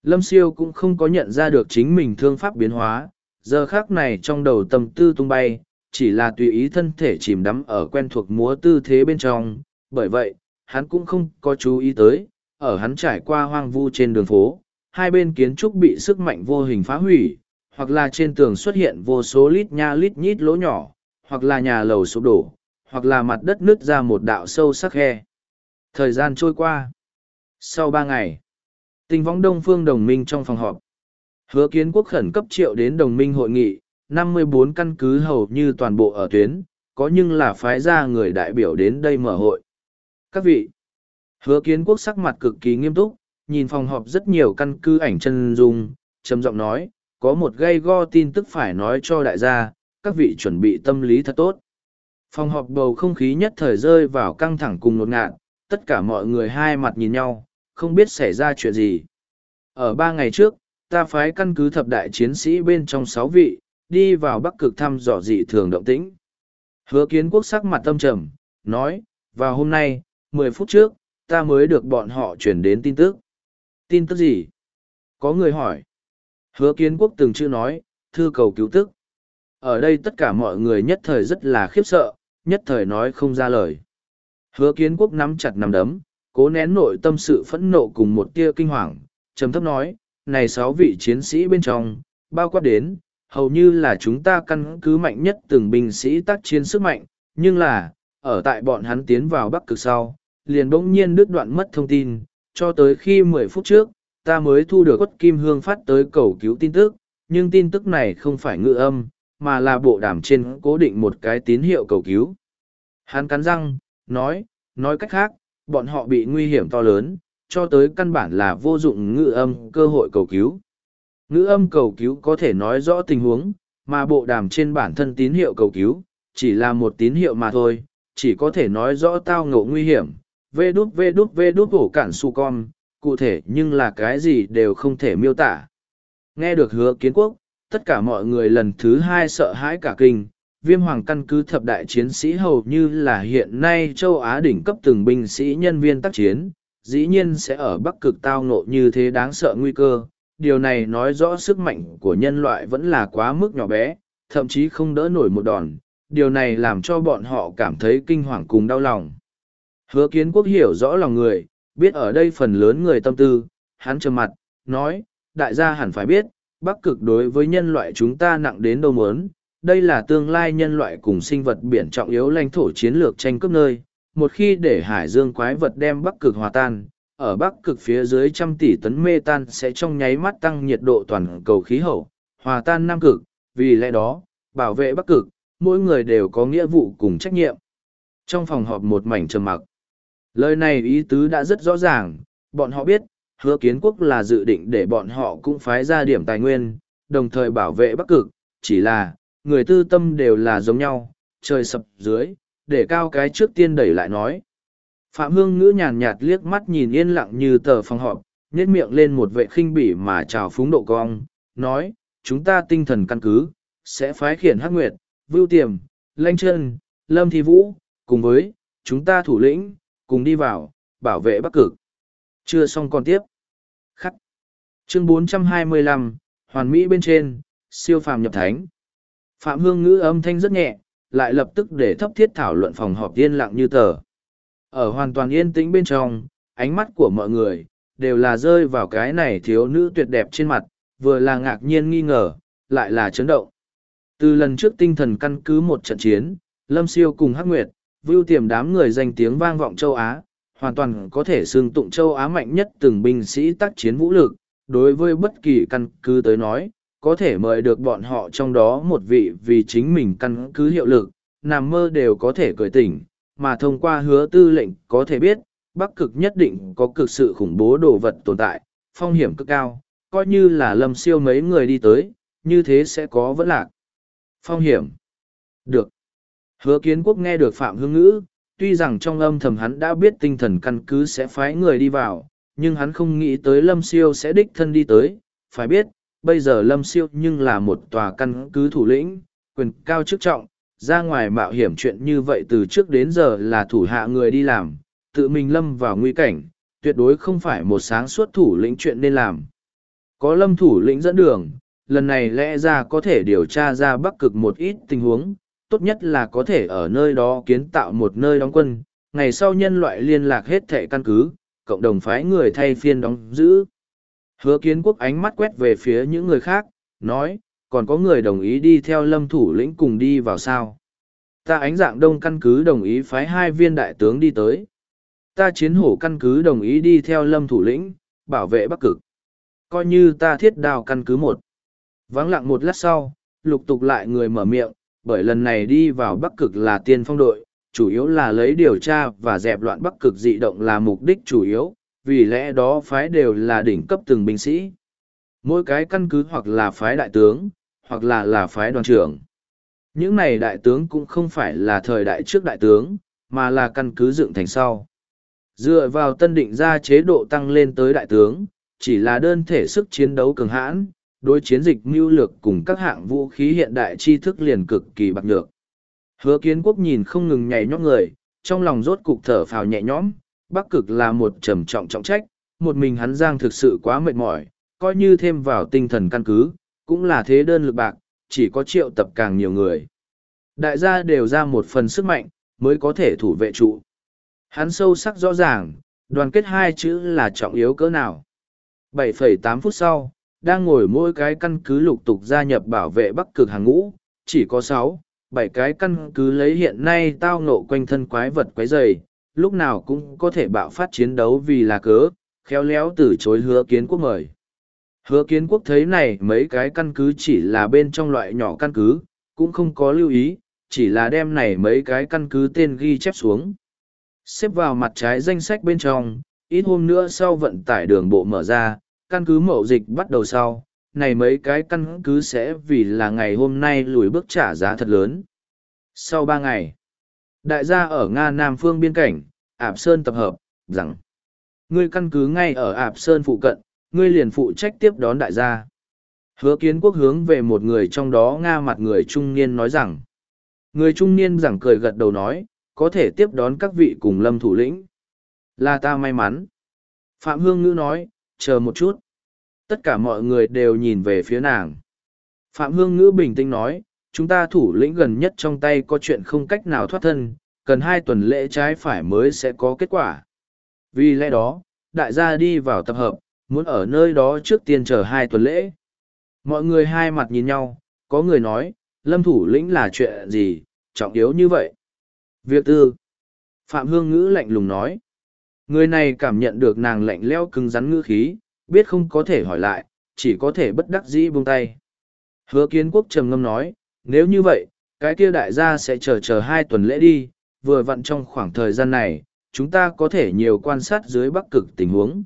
Lâm siêu cũng không có nhận ra được chính mình thương pháp biến hóa, giờ khác này trong đầu tâm tư tung bay, chỉ là tùy ý thân thể chìm đắm ở quen thuộc múa tư thế bên trong, bởi vậy, hắn cũng không có chú ý tới, ở hắn trải qua hoang vu trên đường phố, hai bên kiến trúc bị sức mạnh vô hình phá hủy, hoặc là trên tường xuất hiện vô số lít nha lít nhít lỗ nhỏ, hoặc là nhà lầu sụp đổ, hoặc là mặt đất nứt ra một đạo sâu sắc khe. Thời gian trôi qua. Sau ba ngày, tình võng đông phương đồng minh trong phòng họp. Hứa kiến quốc khẩn cấp triệu đến đồng minh hội nghị, năm mươi bốn căn cứ hầu như toàn bộ ở tuyến, có nhưng là phái ra người đại biểu đến đây mở hội. Các vị, hứa kiến quốc sắc mặt cực kỳ nghiêm túc, nhìn phòng họp rất nhiều căn cứ ảnh chân dung, trầm giọng nói, có một gây go tin tức phải nói cho đại gia, các vị chuẩn bị tâm lý thật tốt. Phòng họp bầu không khí nhất thời rơi vào căng thẳng cùng nột ngạn, tất cả mọi người hai mặt nhìn nhau, không biết xảy ra chuyện gì. Ở ba ngày trước, ta phái căn cứ thập đại chiến sĩ bên trong sáu vị, đi vào bắc cực thăm dò dị thường động tĩnh. Hứa kiến quốc sắc mặt tâm trầm, nói, vào hôm nay, mười phút trước, ta mới được bọn họ chuyển đến tin tức. Tin tức gì? Có người hỏi. Hứa kiến quốc từng chưa nói, thư cầu cứu tức. Ở đây tất cả mọi người nhất thời rất là khiếp sợ, nhất thời nói không ra lời. Hứa kiến quốc nắm chặt nắm đấm, cố nén nội tâm sự phẫn nộ cùng một tia kinh hoàng, trầm thấp nói, này sáu vị chiến sĩ bên trong, bao quát đến, hầu như là chúng ta căn cứ mạnh nhất từng binh sĩ tác chiến sức mạnh, nhưng là, ở tại bọn hắn tiến vào bắc cực sau, liền bỗng nhiên đứt đoạn mất thông tin, cho tới khi mười phút trước, ta mới thu được quất kim hương phát tới cầu cứu tin tức, nhưng tin tức này không phải ngữ âm, mà là bộ đàm trên cố định một cái tín hiệu cầu cứu. Hắn cắn răng, nói, nói cách khác, bọn họ bị nguy hiểm to lớn, cho tới căn bản là vô dụng ngữ âm cơ hội cầu cứu. Ngữ âm cầu cứu có thể nói rõ tình huống, mà bộ đàm trên bản thân tín hiệu cầu cứu, chỉ là một tín hiệu mà thôi, chỉ có thể nói rõ tao ngộ nguy hiểm. Vê đút vê đút vê đút hổ cản su con, cụ thể nhưng là cái gì đều không thể miêu tả. Nghe được hứa kiến quốc, tất cả mọi người lần thứ hai sợ hãi cả kinh, viêm hoàng căn cứ thập đại chiến sĩ hầu như là hiện nay châu Á đỉnh cấp từng binh sĩ nhân viên tác chiến, dĩ nhiên sẽ ở bắc cực tao nộ như thế đáng sợ nguy cơ. Điều này nói rõ sức mạnh của nhân loại vẫn là quá mức nhỏ bé, thậm chí không đỡ nổi một đòn. Điều này làm cho bọn họ cảm thấy kinh hoàng cùng đau lòng. Hứa kiến quốc hiểu rõ lòng người, biết ở đây phần lớn người tâm tư, hắn trầm mặt, nói, đại gia hẳn phải biết, bắc cực đối với nhân loại chúng ta nặng đến đâu muốn, đây là tương lai nhân loại cùng sinh vật biển trọng yếu lãnh thổ chiến lược tranh cướp nơi. Một khi để hải dương quái vật đem bắc cực hòa tan, ở bắc cực phía dưới trăm tỷ tấn mê tan sẽ trong nháy mắt tăng nhiệt độ toàn cầu khí hậu, hòa tan nam cực, vì lẽ đó, bảo vệ bắc cực, mỗi người đều có nghĩa vụ cùng trách nhiệm. Trong phòng họp một mảnh trầm mặc, lời này ý tứ đã rất rõ ràng, bọn họ biết, hứa kiến quốc là dự định để bọn họ cũng phái ra điểm tài nguyên, đồng thời bảo vệ bắc cực, chỉ là, người tư tâm đều là giống nhau, trời sập dưới, để cao cái trước tiên đẩy lại nói. Phạm Hương ngữ nhàn nhạt liếc mắt nhìn yên lặng như tờ phòng họp, nhét miệng lên một vệ khinh bỉ mà chào phúng độ cong, nói, chúng ta tinh thần căn cứ, sẽ phái khiển hắc nguyệt, vưu tiềm, lanh chân, lâm thi vũ, cùng với, chúng ta thủ lĩnh, cùng đi vào, bảo vệ bắc cực. Chưa xong còn tiếp. Khắc. Chương 425, Hoàn Mỹ bên trên, siêu phàm nhập thánh. Phạm Hương ngữ âm thanh rất nhẹ, lại lập tức để thấp thiết thảo luận phòng họp yên lặng như tờ. Ở hoàn toàn yên tĩnh bên trong, ánh mắt của mọi người, đều là rơi vào cái này thiếu nữ tuyệt đẹp trên mặt, vừa là ngạc nhiên nghi ngờ, lại là chấn động. Từ lần trước tinh thần căn cứ một trận chiến, Lâm Siêu cùng Hắc Nguyệt, vưu tiềm đám người danh tiếng vang vọng châu Á, hoàn toàn có thể xương tụng châu Á mạnh nhất từng binh sĩ tác chiến vũ lực, đối với bất kỳ căn cứ tới nói, có thể mời được bọn họ trong đó một vị vì chính mình căn cứ hiệu lực, nằm mơ đều có thể cởi tỉnh, mà thông qua hứa tư lệnh có thể biết, Bắc cực nhất định có cực sự khủng bố đồ vật tồn tại, phong hiểm cực cao, coi như là lâm siêu mấy người đi tới, như thế sẽ có vẫn lạc. Phong hiểm. Được. Hứa kiến quốc nghe được Phạm Hương Ngữ, tuy rằng trong âm thầm hắn đã biết tinh thần căn cứ sẽ phái người đi vào, nhưng hắn không nghĩ tới lâm siêu sẽ đích thân đi tới, phải biết, bây giờ lâm siêu nhưng là một tòa căn cứ thủ lĩnh, quyền cao chức trọng, ra ngoài mạo hiểm chuyện như vậy từ trước đến giờ là thủ hạ người đi làm, tự mình lâm vào nguy cảnh, tuyệt đối không phải một sáng suốt thủ lĩnh chuyện nên làm. Có lâm thủ lĩnh dẫn đường, lần này lẽ ra có thể điều tra ra bắc cực một ít tình huống, tốt nhất là có thể ở nơi đó kiến tạo một nơi đóng quân, ngày sau nhân loại liên lạc hết thệ căn cứ, cộng đồng phái người thay phiên đóng giữ. Hứa kiến quốc ánh mắt quét về phía những người khác, nói, còn có người đồng ý đi theo lâm thủ lĩnh cùng đi vào sao. Ta ánh dạng đông căn cứ đồng ý phái hai viên đại tướng đi tới. Ta chiến hổ căn cứ đồng ý đi theo lâm thủ lĩnh, bảo vệ bắc cực. Coi như ta thiết đào căn cứ một. Vắng lặng một lát sau, lục tục lại người mở miệng, bởi lần này đi vào bắc cực là tiên phong đội, chủ yếu là lấy điều tra và dẹp loạn bắc cực dị động là mục đích chủ yếu, vì lẽ đó phái đều là đỉnh cấp từng binh sĩ. Mỗi cái căn cứ hoặc là phái đại tướng, hoặc là là phái đoàn trưởng. Những này đại tướng cũng không phải là thời đại trước đại tướng, mà là căn cứ dựng thành sau. Dựa vào tân định ra chế độ tăng lên tới đại tướng, chỉ là đơn thể sức chiến đấu cường hãn, đối chiến dịch mưu lược cùng các hạng vũ khí hiện đại tri thức liền cực kỳ bạc nhược. Hứa kiến quốc nhìn không ngừng nhảy nhót người, trong lòng rốt cục thở phào nhẹ nhõm, bắc cực là một trầm trọng trọng trách, một mình hắn giang thực sự quá mệt mỏi, coi như thêm vào tinh thần căn cứ, cũng là thế đơn lực bạc, chỉ có triệu tập càng nhiều người. Đại gia đều ra một phần sức mạnh, mới có thể thủ vệ trụ. Hắn sâu sắc rõ ràng, đoàn kết hai chữ là trọng yếu cỡ nào. 7,8 phút sau, đang ngồi mỗi cái căn cứ lục tục gia nhập bảo vệ bắc cực hàng ngũ, chỉ có 6, 7 cái căn cứ lấy hiện nay tao nộ quanh thân quái vật quái dày, lúc nào cũng có thể bạo phát chiến đấu vì là cớ, khéo léo từ chối hứa kiến quốc mời. Hứa kiến quốc thấy này mấy cái căn cứ chỉ là bên trong loại nhỏ căn cứ, cũng không có lưu ý, chỉ là đem này mấy cái căn cứ tên ghi chép xuống. Xếp vào mặt trái danh sách bên trong, ít hôm nữa sau vận tải đường bộ mở ra, căn cứ mậu dịch bắt đầu sau, này mấy cái căn cứ sẽ vì là ngày hôm nay lùi bước trả giá thật lớn. Sau ba ngày, đại gia ở Nga Nam phương biên cảnh, Ảp Sơn tập hợp, rằng, ngươi căn cứ ngay ở Ảp Sơn phụ cận, ngươi liền phụ trách tiếp đón đại gia. Hứa kiến quốc hướng về một người trong đó nga mặt người trung niên nói rằng. Người trung niên giảng cười gật đầu nói, có thể tiếp đón các vị cùng lâm thủ lĩnh. Là ta may mắn. Phạm Hương Ngữ nói, chờ một chút. Tất cả mọi người đều nhìn về phía nàng. Phạm Hương Ngữ bình tĩnh nói, chúng ta thủ lĩnh gần nhất trong tay có chuyện không cách nào thoát thân, cần hai tuần lễ trái phải mới sẽ có kết quả. Vì lẽ đó, đại gia đi vào tập hợp, muốn ở nơi đó trước tiên chờ hai tuần lễ. Mọi người hai mặt nhìn nhau, có người nói, lâm thủ lĩnh là chuyện gì, trọng yếu như vậy. Việc tư. Phạm Hương Ngữ lạnh lùng nói. Người này cảm nhận được nàng lạnh leo cứng rắn ngữ khí, biết không có thể hỏi lại, chỉ có thể bất đắc dĩ buông tay. Hứa kiến quốc trầm ngâm nói, nếu như vậy, cái kia đại gia sẽ chờ chờ hai tuần lễ đi, vừa vặn trong khoảng thời gian này, chúng ta có thể nhiều quan sát dưới bắc cực tình huống.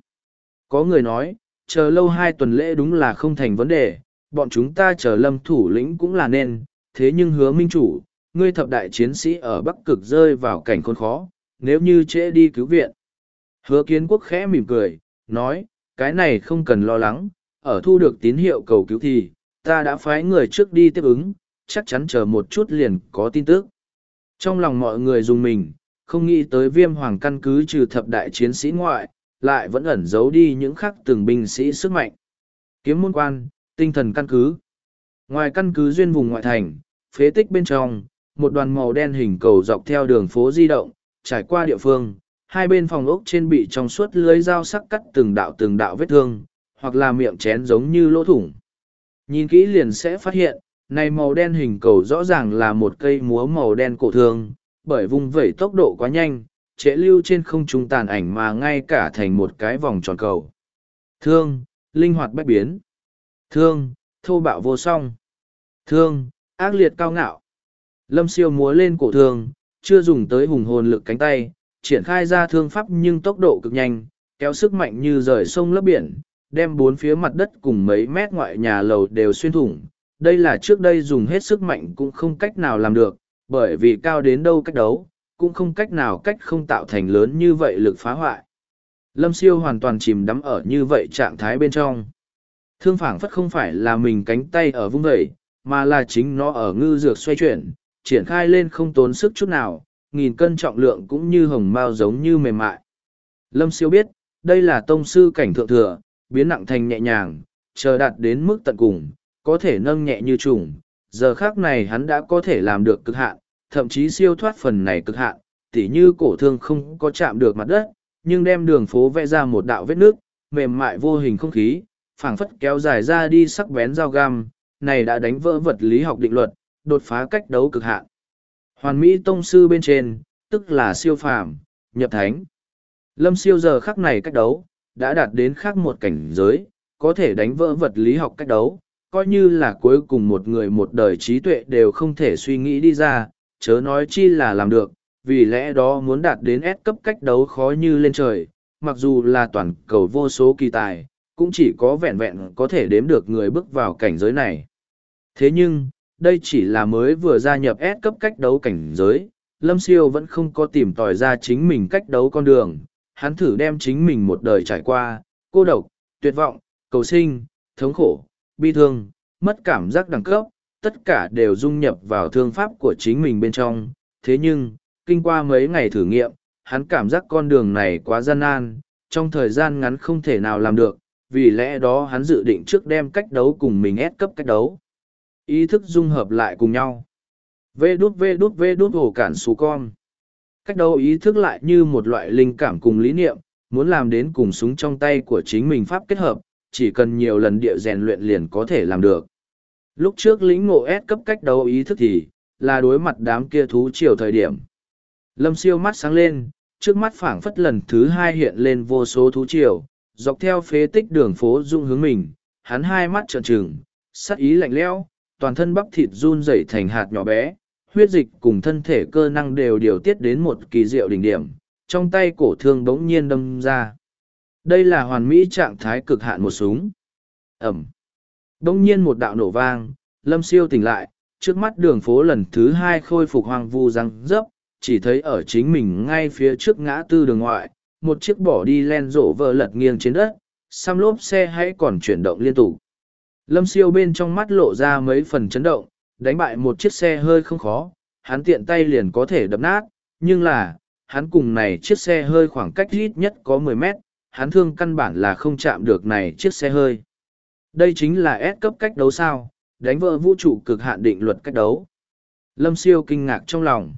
Có người nói, chờ lâu hai tuần lễ đúng là không thành vấn đề, bọn chúng ta chờ lâm thủ lĩnh cũng là nên, thế nhưng hứa minh chủ, ngươi thập đại chiến sĩ ở bắc cực rơi vào cảnh khốn khó, nếu như trễ đi cứu viện. Hứa kiến quốc khẽ mỉm cười, nói, cái này không cần lo lắng, ở thu được tín hiệu cầu cứu thì, ta đã phái người trước đi tiếp ứng, chắc chắn chờ một chút liền có tin tức. Trong lòng mọi người dùng mình, không nghĩ tới viêm hoàng căn cứ trừ thập đại chiến sĩ ngoại, lại vẫn ẩn giấu đi những khắc từng binh sĩ sức mạnh. Kiếm môn quan, tinh thần căn cứ. Ngoài căn cứ duyên vùng ngoại thành, phế tích bên trong, một đoàn màu đen hình cầu dọc theo đường phố di động, trải qua địa phương, hai bên phòng ốc trên bị trong suốt lưới dao sắc cắt từng đạo từng đạo vết thương, hoặc là miệng chén giống như lỗ thủng. Nhìn kỹ liền sẽ phát hiện, này màu đen hình cầu rõ ràng là một cây múa màu đen cổ thương, bởi vùng vẩy tốc độ quá nhanh, trễ lưu trên không trung tàn ảnh mà ngay cả thành một cái vòng tròn cầu. Thương, linh hoạt bách biến. Thương, thô bạo vô song. Thương, ác liệt cao ngạo. Lâm siêu múa lên cổ thương, chưa dùng tới hùng hồn lực cánh tay, triển khai ra thương pháp nhưng tốc độ cực nhanh, kéo sức mạnh như rời sông lấp biển, đem bốn phía mặt đất cùng mấy mét ngoại nhà lầu đều xuyên thủng. Đây là trước đây dùng hết sức mạnh cũng không cách nào làm được, bởi vì cao đến đâu cách đấu, cũng không cách nào cách không tạo thành lớn như vậy lực phá hoại. Lâm siêu hoàn toàn chìm đắm ở như vậy trạng thái bên trong. Thương phảng phất không phải là mình cánh tay ở vung vẩy, mà là chính nó ở ngư dược xoay chuyển, triển khai lên không tốn sức chút nào, nghìn cân trọng lượng cũng như hồng mao giống như mềm mại. Lâm siêu biết, đây là tông sư cảnh thượng thừa, biến nặng thành nhẹ nhàng, chờ đạt đến mức tận cùng, có thể nâng nhẹ như trùng. Giờ khác này hắn đã có thể làm được cực hạn, thậm chí siêu thoát phần này cực hạn, tỉ như cổ thương không có chạm được mặt đất, nhưng đem đường phố vẽ ra một đạo vết nước, mềm mại vô hình không khí, phảng phất kéo dài ra đi sắc bén dao găm, này đã đánh vỡ vật lý học định luật, đột phá cách đấu cực hạn. Hoàn Mỹ Tông Sư bên trên, tức là siêu phàm, nhập thánh. Lâm siêu giờ khắc này cách đấu, đã đạt đến khác một cảnh giới, có thể đánh vỡ vật lý học cách đấu, coi như là cuối cùng một người một đời trí tuệ đều không thể suy nghĩ đi ra, chớ nói chi là làm được, vì lẽ đó muốn đạt đến S cấp cách đấu khó như lên trời, mặc dù là toàn cầu vô số kỳ tài, cũng chỉ có vẹn vẹn có thể đếm được người bước vào cảnh giới này. Thế nhưng, đây chỉ là mới vừa gia nhập S cấp cách đấu cảnh giới, Lâm Siêu vẫn không có tìm tòi ra chính mình cách đấu con đường, hắn thử đem chính mình một đời trải qua, cô độc, tuyệt vọng, cầu sinh, thống khổ, bi thương, mất cảm giác đẳng cấp, tất cả đều dung nhập vào thương pháp của chính mình bên trong. Thế nhưng, kinh qua mấy ngày thử nghiệm, hắn cảm giác con đường này quá gian nan, trong thời gian ngắn không thể nào làm được, vì lẽ đó hắn dự định trước đem cách đấu cùng mình ép cấp cách đấu. Ý thức dung hợp lại cùng nhau. Vê đút vê đút vê đút ổ cản xù con. Cách đâu ý thức lại như một loại linh cảm cùng lý niệm, muốn làm đến cùng súng trong tay của chính mình pháp kết hợp, chỉ cần nhiều lần địa rèn luyện liền có thể làm được. Lúc trước lĩnh ngộ ép cấp cách đấu ý thức thì, là đối mặt đám kia thú chiều thời điểm. Lâm siêu mắt sáng lên, trước mắt phảng phất lần thứ hai hiện lên vô số thú triều, dọc theo phế tích đường phố dung hướng mình, hắn hai mắt trợn trừng, sắc ý lạnh lẽo, toàn thân bắp thịt run rẩy thành hạt nhỏ bé, huyết dịch cùng thân thể cơ năng đều điều tiết đến một kỳ diệu đỉnh điểm, trong tay cổ thương bỗng nhiên đâm ra. Đây là hoàn mỹ trạng thái cực hạn một súng. Ẩm. Bỗng nhiên một đạo nổ vang, lâm siêu tỉnh lại, trước mắt đường phố lần thứ hai khôi phục hoang vu răng rấp, chỉ thấy ở chính mình ngay phía trước ngã tư đường ngoại, một chiếc bỏ đi len rổ vỡ lật nghiêng trên đất, xăm lốp xe hãy còn chuyển động liên tục. Lâm siêu bên trong mắt lộ ra mấy phần chấn động, đánh bại một chiếc xe hơi không khó, hắn tiện tay liền có thể đập nát, nhưng là, hắn cùng này chiếc xe hơi khoảng cách ít nhất có mười mét, hắn thương căn bản là không chạm được này chiếc xe hơi. Đây chính là S cấp cách đấu sao, đánh vỡ vũ trụ cực hạn định luật cách đấu. Lâm siêu kinh ngạc trong lòng.